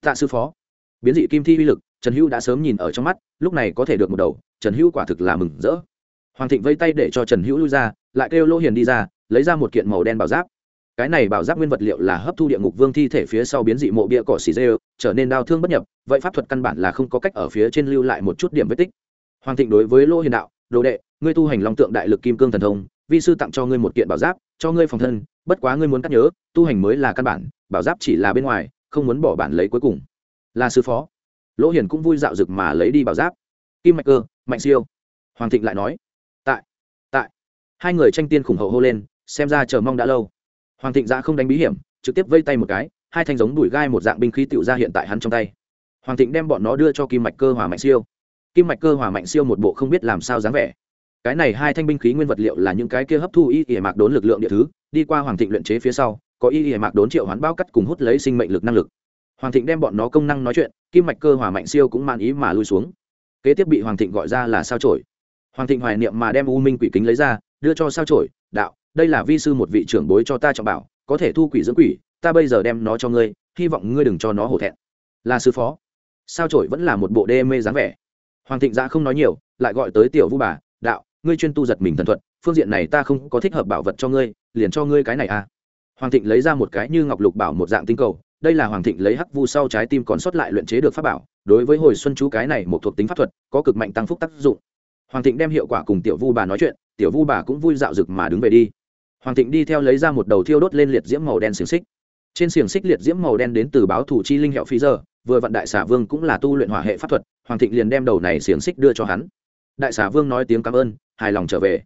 Tạ sư phó. Biến dị kim thi uy lực trần hữu đã sớm nhìn ở trong mắt lúc này có thể được một đầu trần hữu quả thực là mừng rỡ. Hoàng thịnh vây tay để cho trần hữu lui ra lại kêu lỗ hiền đi ra lấy ra một kiện màu đen bảo giáp cái này bảo giáp nguyên vật liệu là hấp thu địa ngục vương thi thể phía sau biến dị mộ bia cỏ xì dê, trở nên đau thương bất nhập, vậy pháp thuật căn bản là không có cách ở phía trên lưu lại một chút điểm vết tích. Hoàng thịnh đối với lỗ hiền đạo, đồ đệ, ngươi tu hành long tượng đại lực kim cương thần thông, vi sư tặng cho ngươi một kiện bảo giáp, cho ngươi phòng thân, bất quá ngươi muốn cắt nhớ, tu hành mới là căn bản, bảo giáp chỉ là bên ngoài, không muốn bỏ bản lấy cuối cùng. Là sư phó. Lỗ hiền cũng vui dạo rực mà lấy đi bảo giáp. Kim mạch cơ, mạnh siêu. Hoàng thịnh lại nói. Tại tại. Hai người tranh tiên khủng hậu hô lên, xem ra chờ mong đã lâu hoàng thịnh ra không đánh bí hiểm, trực tiếp vây tay một cái, hai thanh giống đùi gai một dạng binh khí tựu ra hiện tại hắn trong tay. Hoàng thịnh đem bọn nó đưa cho kim mạch cơ hòa mạnh siêu. Kim mạch cơ hòa mạnh siêu một bộ không biết làm sao dáng vẻ. Cái này hai thanh binh khí nguyên vật liệu là những cái kia hấp thu y ỉa mạc đốn lực lượng địa thứ, đi qua hoàng thịnh luyện chế phía sau, có y ỉa mạc đốn triệu hoán bao cắt cùng hút lấy sinh mệnh lực năng lực. Hoàng thịnh đem bọn nó công năng nói chuyện, kim mạch cơ hòa mạnh siêu cũng man ý mà lui xuống. Kế tiếp bị hoàng thịnh gọi ra là sao trổi hoàng thịnh hoài niệm mà đem u minh quỷ kính lấy ra, đưa cho sao trổi đạo đây là vi sư một vị trưởng bối cho ta trọng bảo, có thể thu quỷ dưỡng quỷ, ta bây giờ đem nó cho ngươi, hy vọng ngươi đừng cho nó hổ thẹn. Là sư phó. Sao trổi vẫn là một bộ đê mê dáng vẻ. Hoàng thịnh ra không nói nhiều, lại gọi tới tiểu vu bà, đạo, ngươi chuyên tu giật mình thần thuật, phương diện này ta không có thích hợp bảo vật cho ngươi, liền cho ngươi cái này à. Hoàng thịnh lấy ra một cái như ngọc lục bảo một dạng tinh cầu, đây là hoàng thịnh lấy hắc vu sau trái tim còn sót lại luyện chế được pháp bảo, đối với hồi xuân chú cái này một thuộc tính pháp thuật, có cực mạnh tăng phúc tác dụng. Hoàng thịnh đem hiệu quả cùng tiểu vu bà nói chuyện, tiểu vu bà cũng vui dạo rực mà đứng về đi hoàng thịnh đi theo lấy ra một đầu thiêu đốt lên liệt diễm màu đen xiềng xích. Trên xiềng xích liệt diễm màu đen đến từ báo thủ chi linh hiệu phi giờ vừa vặn đại xà vương cũng là tu luyện hỏa hệ pháp thuật, hoàng thịnh liền đem đầu này xiềng xích đưa cho hắn. Đại xà vương nói tiếng cảm ơn, hài lòng trở về.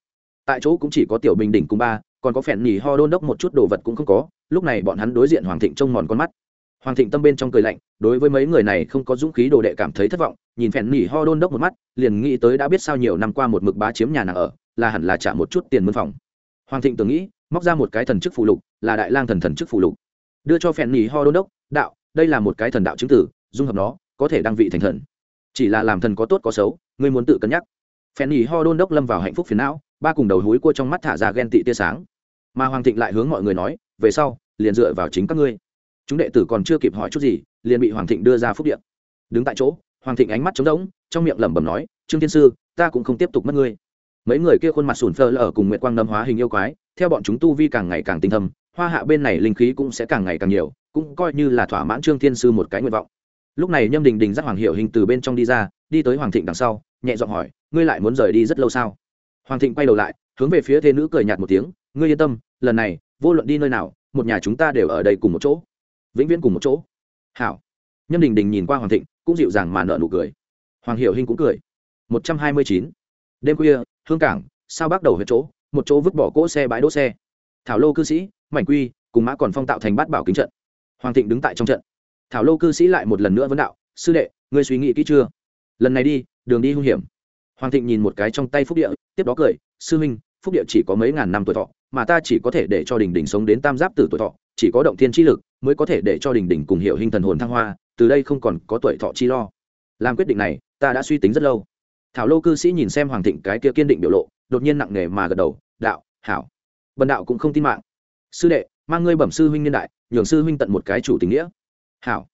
Tại chỗ cũng chỉ có tiểu bình đỉnh cùng ba, còn có phèn nhì ho đôn đốc một chút đồ vật cũng không có, lúc này bọn hắn đối diện hoàng thịnh trông mòn con mắt. Hoàng thịnh tâm bên trong cười lạnh, đối với mấy người này không có dũng khí đồ đệ cảm thấy thất vọng, nhìn phèn nhì ho đôn đốc một mắt, liền nghĩ tới đã biết sao nhiều năm qua một mực bá chiếm nhà nàng ở, là hẳn là trả một chút tiền mân phòng hoàng thịnh tưởng nghĩ, móc ra một cái thần chức phụ lục, là đại lang thần thần chức phụ lục. Đưa cho phèn nỉ ho đôn đốc, đạo, đây là một cái thần đạo chứng tử, dung hợp nó, có thể đăng vị thành thần. Chỉ là làm thần có tốt có xấu, ngươi muốn tự cân nhắc. Phèn nỉ ho đôn đốc lâm vào hạnh phúc phiền não, ba cùng đầu húi cua trong mắt thả ra ghen tị tia sáng. Mà hoàng thịnh lại hướng mọi người nói, về sau, liền dựa vào chính các ngươi. Chúng đệ tử còn chưa kịp hỏi chút gì, liền bị hoàng thịnh đưa ra phúc điện. Đứng tại chỗ, hoàng thịnh ánh mắt trống rỗng, trong miệng lẩm bẩm nói, trương thiên sư, ta cũng không tiếp tục mất ngươi mấy người kia khuôn mặt sùn phơ lở cùng nguyệt quang nấm hóa hình yêu quái, theo bọn chúng tu vi càng ngày càng tinh thâm, hoa hạ bên này linh khí cũng sẽ càng ngày càng nhiều, cũng coi như là thỏa mãn trương thiên sư một cái nguyện vọng. Lúc này nhâm đình đình dắt hoàng hiệu hình từ bên trong đi ra, đi tới hoàng thịnh đằng sau, nhẹ giọng hỏi, ngươi lại muốn rời đi rất lâu sao? Hoàng thịnh quay đầu lại, hướng về phía thế nữ cười nhạt một tiếng, ngươi yên tâm, lần này, vô luận đi nơi nào, một nhà chúng ta đều ở đây cùng một chỗ. Vĩnh viễn cùng một chỗ. Hảo. Nhâm đình đình nhìn qua hoàng thịnh, cũng dịu dàng mà nợ nụ cười. Hoàng hiểu hình cũng cười. Một trăm hai mươi chín. Đêm khuya hương cảng, sao bắt đầu huyệt chỗ, một chỗ vứt bỏ cỗ xe bãi đỗ xe. Thảo lô cư sĩ, mảnh quy, cùng mã còn phong tạo thành bát bảo kính trận. Hoàng thịnh đứng tại trong trận. Thảo lô cư sĩ lại một lần nữa vấn đạo, sư đệ, ngươi suy nghĩ kỹ chưa? Lần này đi, đường đi hung hiểm. Hoàng thịnh nhìn một cái trong tay phúc địa, tiếp đó cười, sư huynh, phúc địa chỉ có mấy ngàn năm tuổi thọ, mà ta chỉ có thể để cho đình đình sống đến tam giáp tử tuổi thọ, chỉ có động thiên chi lực mới có thể để cho đình đình cùng hiệu hình thần hồn thăng hoa, từ đây không còn có tuổi thọ chi lo. Làm quyết định này, ta đã suy tính rất lâu thảo lô cư sĩ nhìn xem hoàng thịnh cái kia kiên định biểu lộ, đột nhiên nặng nề mà gật đầu, đạo, hảo. Bần đạo cũng không tin mạng. Sư đệ, mang ngươi bẩm sư huynh niên đại, nhường sư huynh tận một cái chủ tình nghĩa. Hảo.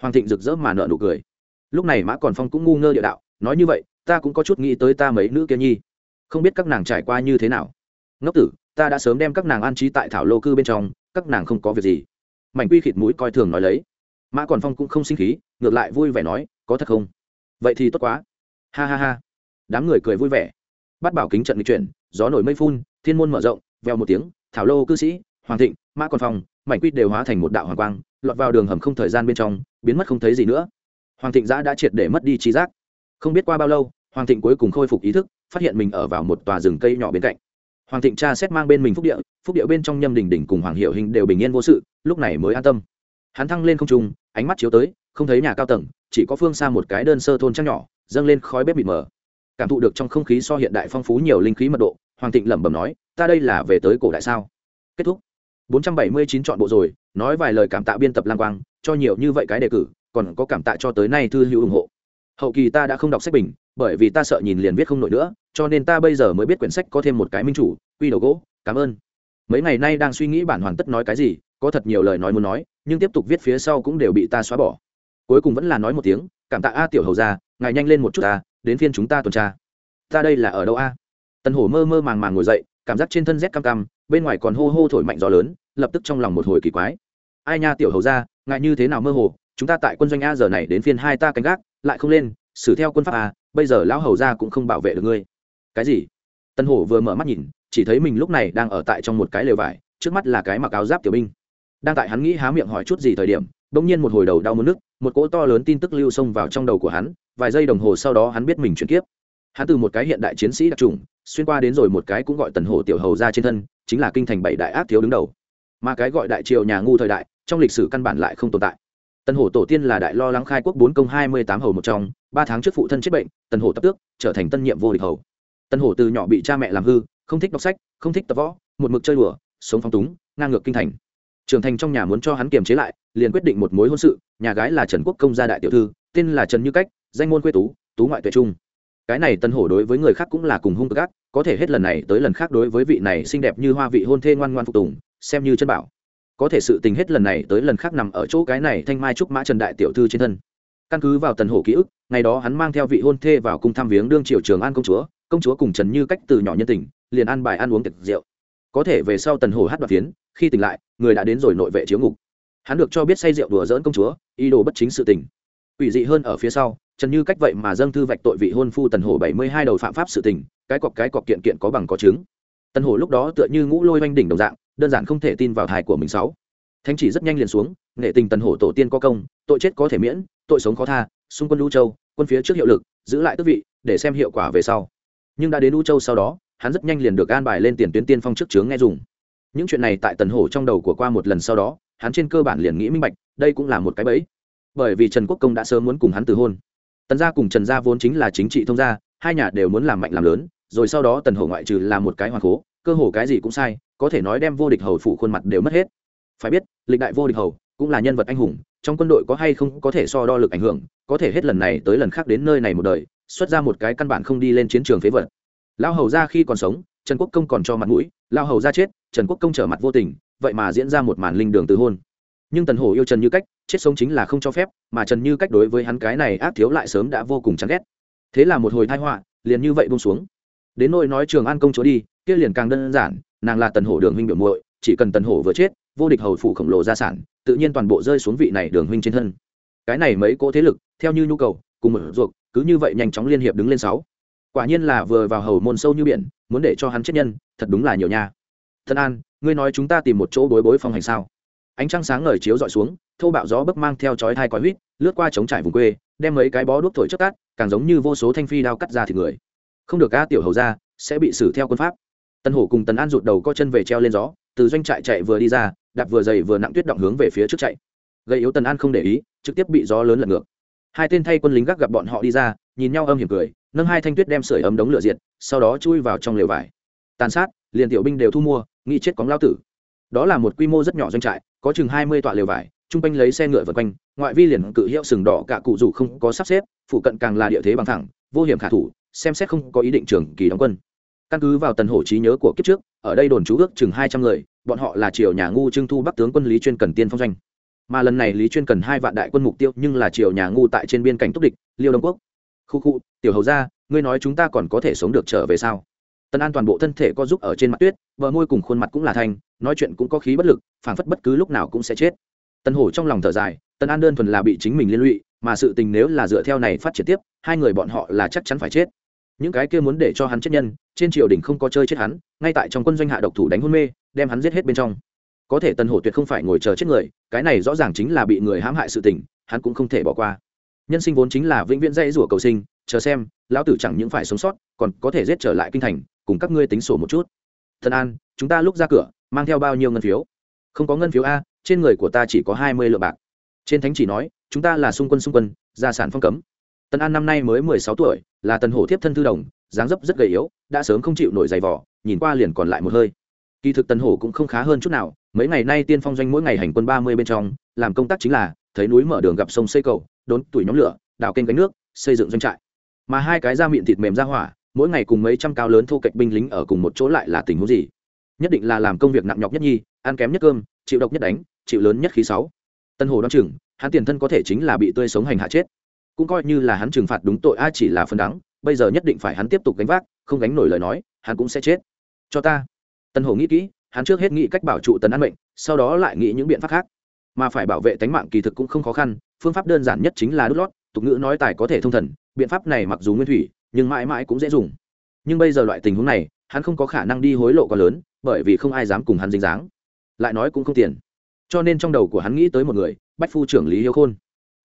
Hoàng thịnh rực rỡ mà nợ nụ cười. Lúc này mã còn phong cũng ngu ngơ địa đạo, nói như vậy, ta cũng có chút nghĩ tới ta mấy nữ kia nhi. Không biết các nàng trải qua như thế nào. Ngốc tử, ta đã sớm đem các nàng an trí tại thảo lô cư bên trong, các nàng không có việc gì. Mảnh quy khịt mũi coi thường nói lấy. Mã còn phong cũng không sinh khí, ngược lại vui vẻ nói, có thật không? Vậy thì tốt quá. Ha ha ha đám người cười vui vẻ. Bắt bảo kính trận lịch chuyển, gió nổi mây phun, thiên môn mở rộng veo một tiếng, thảo lô cư sĩ, hoàng thịnh, mã còn phong, mảnh quýt đều hóa thành một đạo hoàng quang, lọt vào đường hầm không thời gian bên trong, biến mất không thấy gì nữa. Hoàng thịnh giã đã triệt để mất đi trí giác. Không biết qua bao lâu, hoàng thịnh cuối cùng khôi phục ý thức, phát hiện mình ở vào một tòa rừng cây nhỏ bên cạnh. Hoàng thịnh cha xét mang bên mình phúc địa phúc địa bên trong nhâm đình đình cùng hoàng hiệu hình đều bình yên vô sự, lúc này mới an tâm. Hắn thăng lên không trung, ánh mắt chiếu tới, không thấy nhà cao tầng, chỉ có phương xa một cái đơn sơ thôn trăng nhỏ, dâng lên khói bếp mịt mờ cảm thụ được trong không khí so hiện đại phong phú nhiều linh khí mật độ, hoàng thịnh lẩm bẩm nói, ta đây là về tới cổ đại sao? Kết thúc. 479 chọn bộ rồi, nói vài lời cảm tạ biên tập lang quang, cho nhiều như vậy cái đề cử, còn có cảm tạ cho tới nay thư hữu ủng hộ. Hậu kỳ ta đã không đọc sách bình, bởi vì ta sợ nhìn liền viết không nổi nữa, cho nên ta bây giờ mới biết quyển sách có thêm một cái minh chủ, quy đầu gỗ, cảm ơn. Mấy ngày nay đang suy nghĩ bản hoàn tất nói cái gì, có thật nhiều lời nói muốn nói, nhưng tiếp tục viết phía sau cũng đều bị ta xóa bỏ. Cuối cùng vẫn là nói một tiếng, cảm tạ a tiểu hầu ra ngài nhanh lên một chút ta đến phiên chúng ta tuần tra. Ta đây là ở đâu a? Tần hổ mơ mơ màng màng ngồi dậy, cảm giác trên thân rét cam cam, bên ngoài còn hô hô thổi mạnh gió lớn, lập tức trong lòng một hồi kỳ quái. Ai nha tiểu hầu ra ngại như thế nào mơ hồ, chúng ta tại quân doanh a giờ này đến phiên hai ta canh gác, lại không lên, xử theo quân pháp a, bây giờ lão hầu ra cũng không bảo vệ được ngươi. Cái gì? Tân hổ vừa mở mắt nhìn, chỉ thấy mình lúc này đang ở tại trong một cái lều vải, trước mắt là cái mặc áo giáp tiểu binh. Đang tại hắn nghĩ há miệng hỏi chút gì thời điểm bỗng nhiên một hồi đầu đau muốn nước một cỗ to lớn tin tức lưu xông vào trong đầu của hắn, vài giây đồng hồ sau đó hắn biết mình chuyển kiếp. Hắn từ một cái hiện đại chiến sĩ đặc trùng, xuyên qua đến rồi một cái cũng gọi tần hổ tiểu hầu ra trên thân, chính là kinh thành bảy đại ác thiếu đứng đầu. Mà cái gọi đại triều nhà ngu thời đại, trong lịch sử căn bản lại không tồn tại. Tần hổ tổ tiên là đại lo lắng khai quốc bốn công hai mươi tám hầu một trong, ba tháng trước phụ thân chết bệnh, tần hổ tập tước, trở thành tân nhiệm vô địch hầu. Tần hổ từ nhỏ bị cha mẹ làm hư, không thích đọc sách, không thích tập võ, một mực chơi đùa, sống phong túng, ngang ngược kinh thành trưởng thành trong nhà muốn cho hắn kiềm chế lại, liền quyết định một mối hôn sự, nhà gái là trần quốc công gia đại tiểu thư, tên là trần như cách, danh môn quê tú tú ngoại tuệ trung. Cái này tân hổ đối với người khác cũng là cùng hung gác có thể hết lần này tới lần khác đối với vị này xinh đẹp như hoa vị hôn thê ngoan ngoan phục tùng, xem như chân bảo. Có thể sự tình hết lần này tới lần khác nằm ở chỗ cái này thanh mai trúc mã trần đại tiểu thư trên thân. Căn cứ vào tần hổ ký ức, ngày đó hắn mang theo vị hôn thê vào cung thăm viếng đương triều trường an công chúa công chúa cùng trần như cách từ nhỏ nhân tình, liền ăn bài ăn uống tiệc rượu có thể về sau tần hổ hát đoạt phiến, khi tỉnh lại, người đã đến rồi nội vệ chiếu ngục. Hắn được cho biết say rượu đùa dỡn công chúa, ý đồ bất chính sự tình. Ủy dị hơn ở phía sau, trần như cách vậy mà dâng thư vạch tội vị hôn phu tần hổ bảy mươi hai đầu phạm pháp sự tình, cái cọc cái cọc kiện kiện có bằng có chứng. Tần hổ lúc đó tựa như ngũ lôi oanh đỉnh đồng dạng, đơn giản không thể tin vào thai của mình sáu. Thánh chỉ rất nhanh liền xuống, nghệ tình tần hổ tổ tiên có công, tội chết có thể miễn, tội sống khó tha, xung quân lưu châu, quân phía trước hiệu lực, giữ lại tước vị, để xem hiệu quả về sau. Nhưng đã đến lưu châu sau đó hắn rất nhanh liền được an bài lên tiền tuyến tiên phong trước chướng nghe dùng. Những chuyện này tại tần hổ trong đầu của qua một lần sau đó, hắn trên cơ bản liền nghĩ minh bạch, đây cũng là một cái bẫy. Bởi vì trần quốc công đã sớm muốn cùng hắn từ hôn. Tần gia cùng trần gia vốn chính là chính trị thông gia, hai nhà đều muốn làm mạnh làm lớn, rồi sau đó tần hổ ngoại trừ là một cái hoàng cố cơ hồ cái gì cũng sai, có thể nói đem vô địch hầu phủ khuôn mặt đều mất hết. Phải biết, lịch đại vô địch hầu cũng là nhân vật anh hùng, trong quân đội có hay không có thể so đo lực ảnh hưởng, có thể hết lần này tới lần khác đến nơi này một đời, xuất ra một cái căn bản không đi lên chiến trường phế vật lao hầu ra khi còn sống, trần quốc công còn cho mặt mũi lao hầu ra chết, trần quốc công trở mặt vô tình, vậy mà diễn ra một màn linh đường từ hôn. Nhưng tần hổ yêu trần như cách, chết sống chính là không cho phép, mà trần như cách đối với hắn cái này ác thiếu lại sớm đã vô cùng chán ghét. Thế là một hồi thai họa, liền như vậy bông xuống. Đến nỗi nói trường an công chúa đi, kia liền càng đơn giản, nàng là tần hổ đường huynh biểu muội, chỉ cần tần hổ vừa chết, vô địch hầu phủ khổng lồ gia sản, tự nhiên toàn bộ rơi xuống vị này đường huynh trên thân. Cái này mấy cỗ thế lực, theo như nhu cầu, cùng một ruột, cứ như vậy nhanh chóng liên hiệp đứng lên sáu quả nhiên là vừa vào hầu môn sâu như biển, muốn để cho hắn chết nhân, thật đúng là nhiều nha. Thân an, ngươi nói chúng ta tìm một chỗ bối bối phong hành sao? Ánh trăng sáng ngời chiếu dọi xuống thâu bạo gió bấc mang theo chói thai cói huýt lướt qua trống trải vùng quê, đem mấy cái bó đuốc thổi trước cát càng giống như vô số thanh phi đao cắt ra thịt người. Không được ca tiểu hầu ra sẽ bị xử theo quân pháp. Tân hổ cùng tần an rụt đầu co chân về treo lên gió, từ doanh trại chạy vừa đi ra, đạp vừa dày vừa nặng tuyết động hướng về phía trước chạy. Gây yếu tần an không để ý, trực tiếp bị gió lớn lật ngược. Hai tên thay quân lính gác gặp bọn họ đi ra, nhìn nhau âm hiểm cười nâng hai thanh tuyết đem sưởi ấm đống lửa diệt, sau đó chui vào trong lều vải. Tàn sát, liền tiểu binh đều thu mua, nghĩ chết cóng lao tử. Đó là một quy mô rất nhỏ doanh trại, có chừng hai mươi tọa lều vải, chung quanh lấy xe ngựa vượt quanh, ngoại vi liền cự hiệu sừng đỏ cả cụ dù không có sắp xếp, phụ cận càng là địa thế bằng thẳng, vô hiểm khả thủ, xem xét không có ý định trường kỳ đóng quân. Căn cứ vào tần hổ trí nhớ của kiếp trước, ở đây đồn trú ước chừng hai trăm người, bọn họ là triều nhà ngu trưng thu bắc tướng quân lý chuyên cần tiên phong doanh. Mà lần này lý chuyên cần hai vạn đại quân mục tiêu nhưng là triều nhà ngu tại trên biên cảnh túc địch, liêu đông quốc khu khu, tiểu hầu ra ngươi nói chúng ta còn có thể sống được trở về sao? Tần an toàn bộ thân thể có giúp ở trên mặt tuyết vợ môi cùng khuôn mặt cũng là thanh, nói chuyện cũng có khí bất lực, phảng phất bất cứ lúc nào cũng sẽ chết. Tần hổ trong lòng thở dài tần an đơn thuần là bị chính mình liên lụy, mà sự tình nếu là dựa theo này phát triển tiếp, hai người bọn họ là chắc chắn phải chết. Những cái kia muốn để cho hắn chết nhân, trên triều đình không có chơi chết hắn, ngay tại trong quân doanh hạ độc thủ đánh hôn mê, đem hắn giết hết bên trong. Có thể tần hổ tuyệt không phải ngồi chờ chết người, cái này rõ ràng chính là bị người hãm hại sự tình, hắn cũng không thể bỏ qua nhân sinh vốn chính là vĩnh viễn dây rủa cầu sinh, chờ xem, lão tử chẳng những phải sống sót, còn có thể giết trở lại kinh thành, cùng các ngươi tính sổ một chút. Thần an, chúng ta lúc ra cửa, mang theo bao nhiêu ngân phiếu? Không có ngân phiếu a, trên người của ta chỉ có hai mươi lượng bạc. Trên thánh chỉ nói, chúng ta là xung quân xung quân, gia sản phong cấm. Tần an năm nay mới mười sáu tuổi, là tần hổ thiếp thân thư đồng, dáng dấp rất gầy yếu, đã sớm không chịu nổi giày vỏ nhìn qua liền còn lại một hơi. Kỳ thực tần hổ cũng không khá hơn chút nào, mấy ngày nay tiên phong doanh mỗi ngày hành quân ba mươi bên trong, làm công tác chính là, thấy núi mở đường gặp sông xây cầu đốn tuổi nhóm lửa, đào kênh gánh nước, xây dựng doanh trại. Mà hai cái da miệng thịt mềm ra hỏa, mỗi ngày cùng mấy trăm cao lớn thu cạnh binh lính ở cùng một chỗ lại là tình huống gì? Nhất định là làm công việc nặng nhọc nhất nhi, ăn kém nhất cơm, chịu độc nhất đánh, chịu lớn nhất khí sáu. Tân hồ đoan chừng, hắn tiền thân có thể chính là bị tươi sống hành hạ chết. Cũng coi như là hắn trừng phạt đúng tội a chỉ là phân đắng, bây giờ nhất định phải hắn tiếp tục gánh vác, không gánh nổi lời nói, hắn cũng sẽ chết. Cho ta. Tân hồ nghĩ kỹ, hắn trước hết nghĩ cách bảo trụ tần an mệnh, sau đó lại nghĩ những biện pháp khác. Mà phải bảo vệ tánh mạng kỳ thực cũng không khó khăn phương pháp đơn giản nhất chính là đút lót, tục ngữ nói tài có thể thông thần, biện pháp này mặc dù nguyên thủy, nhưng mãi mãi cũng dễ dùng. Nhưng bây giờ loại tình huống này, hắn không có khả năng đi hối lộ quá lớn, bởi vì không ai dám cùng hắn dính dáng. Lại nói cũng không tiền. Cho nên trong đầu của hắn nghĩ tới một người, bách phu trưởng lý hiếu khôn.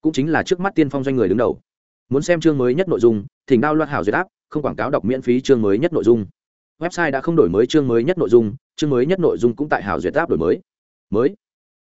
Cũng chính là trước mắt tiên phong doanh người đứng đầu. Muốn xem chương mới nhất nội dung, thỉnh đao loạt hảo duyệt áp không quảng cáo đọc miễn phí chương mới nhất nội dung. Website đã không đổi mới chương mới nhất nội dung, chương mới nhất nội dung cũng tại hảo duyệt áp đổi mới. Mới.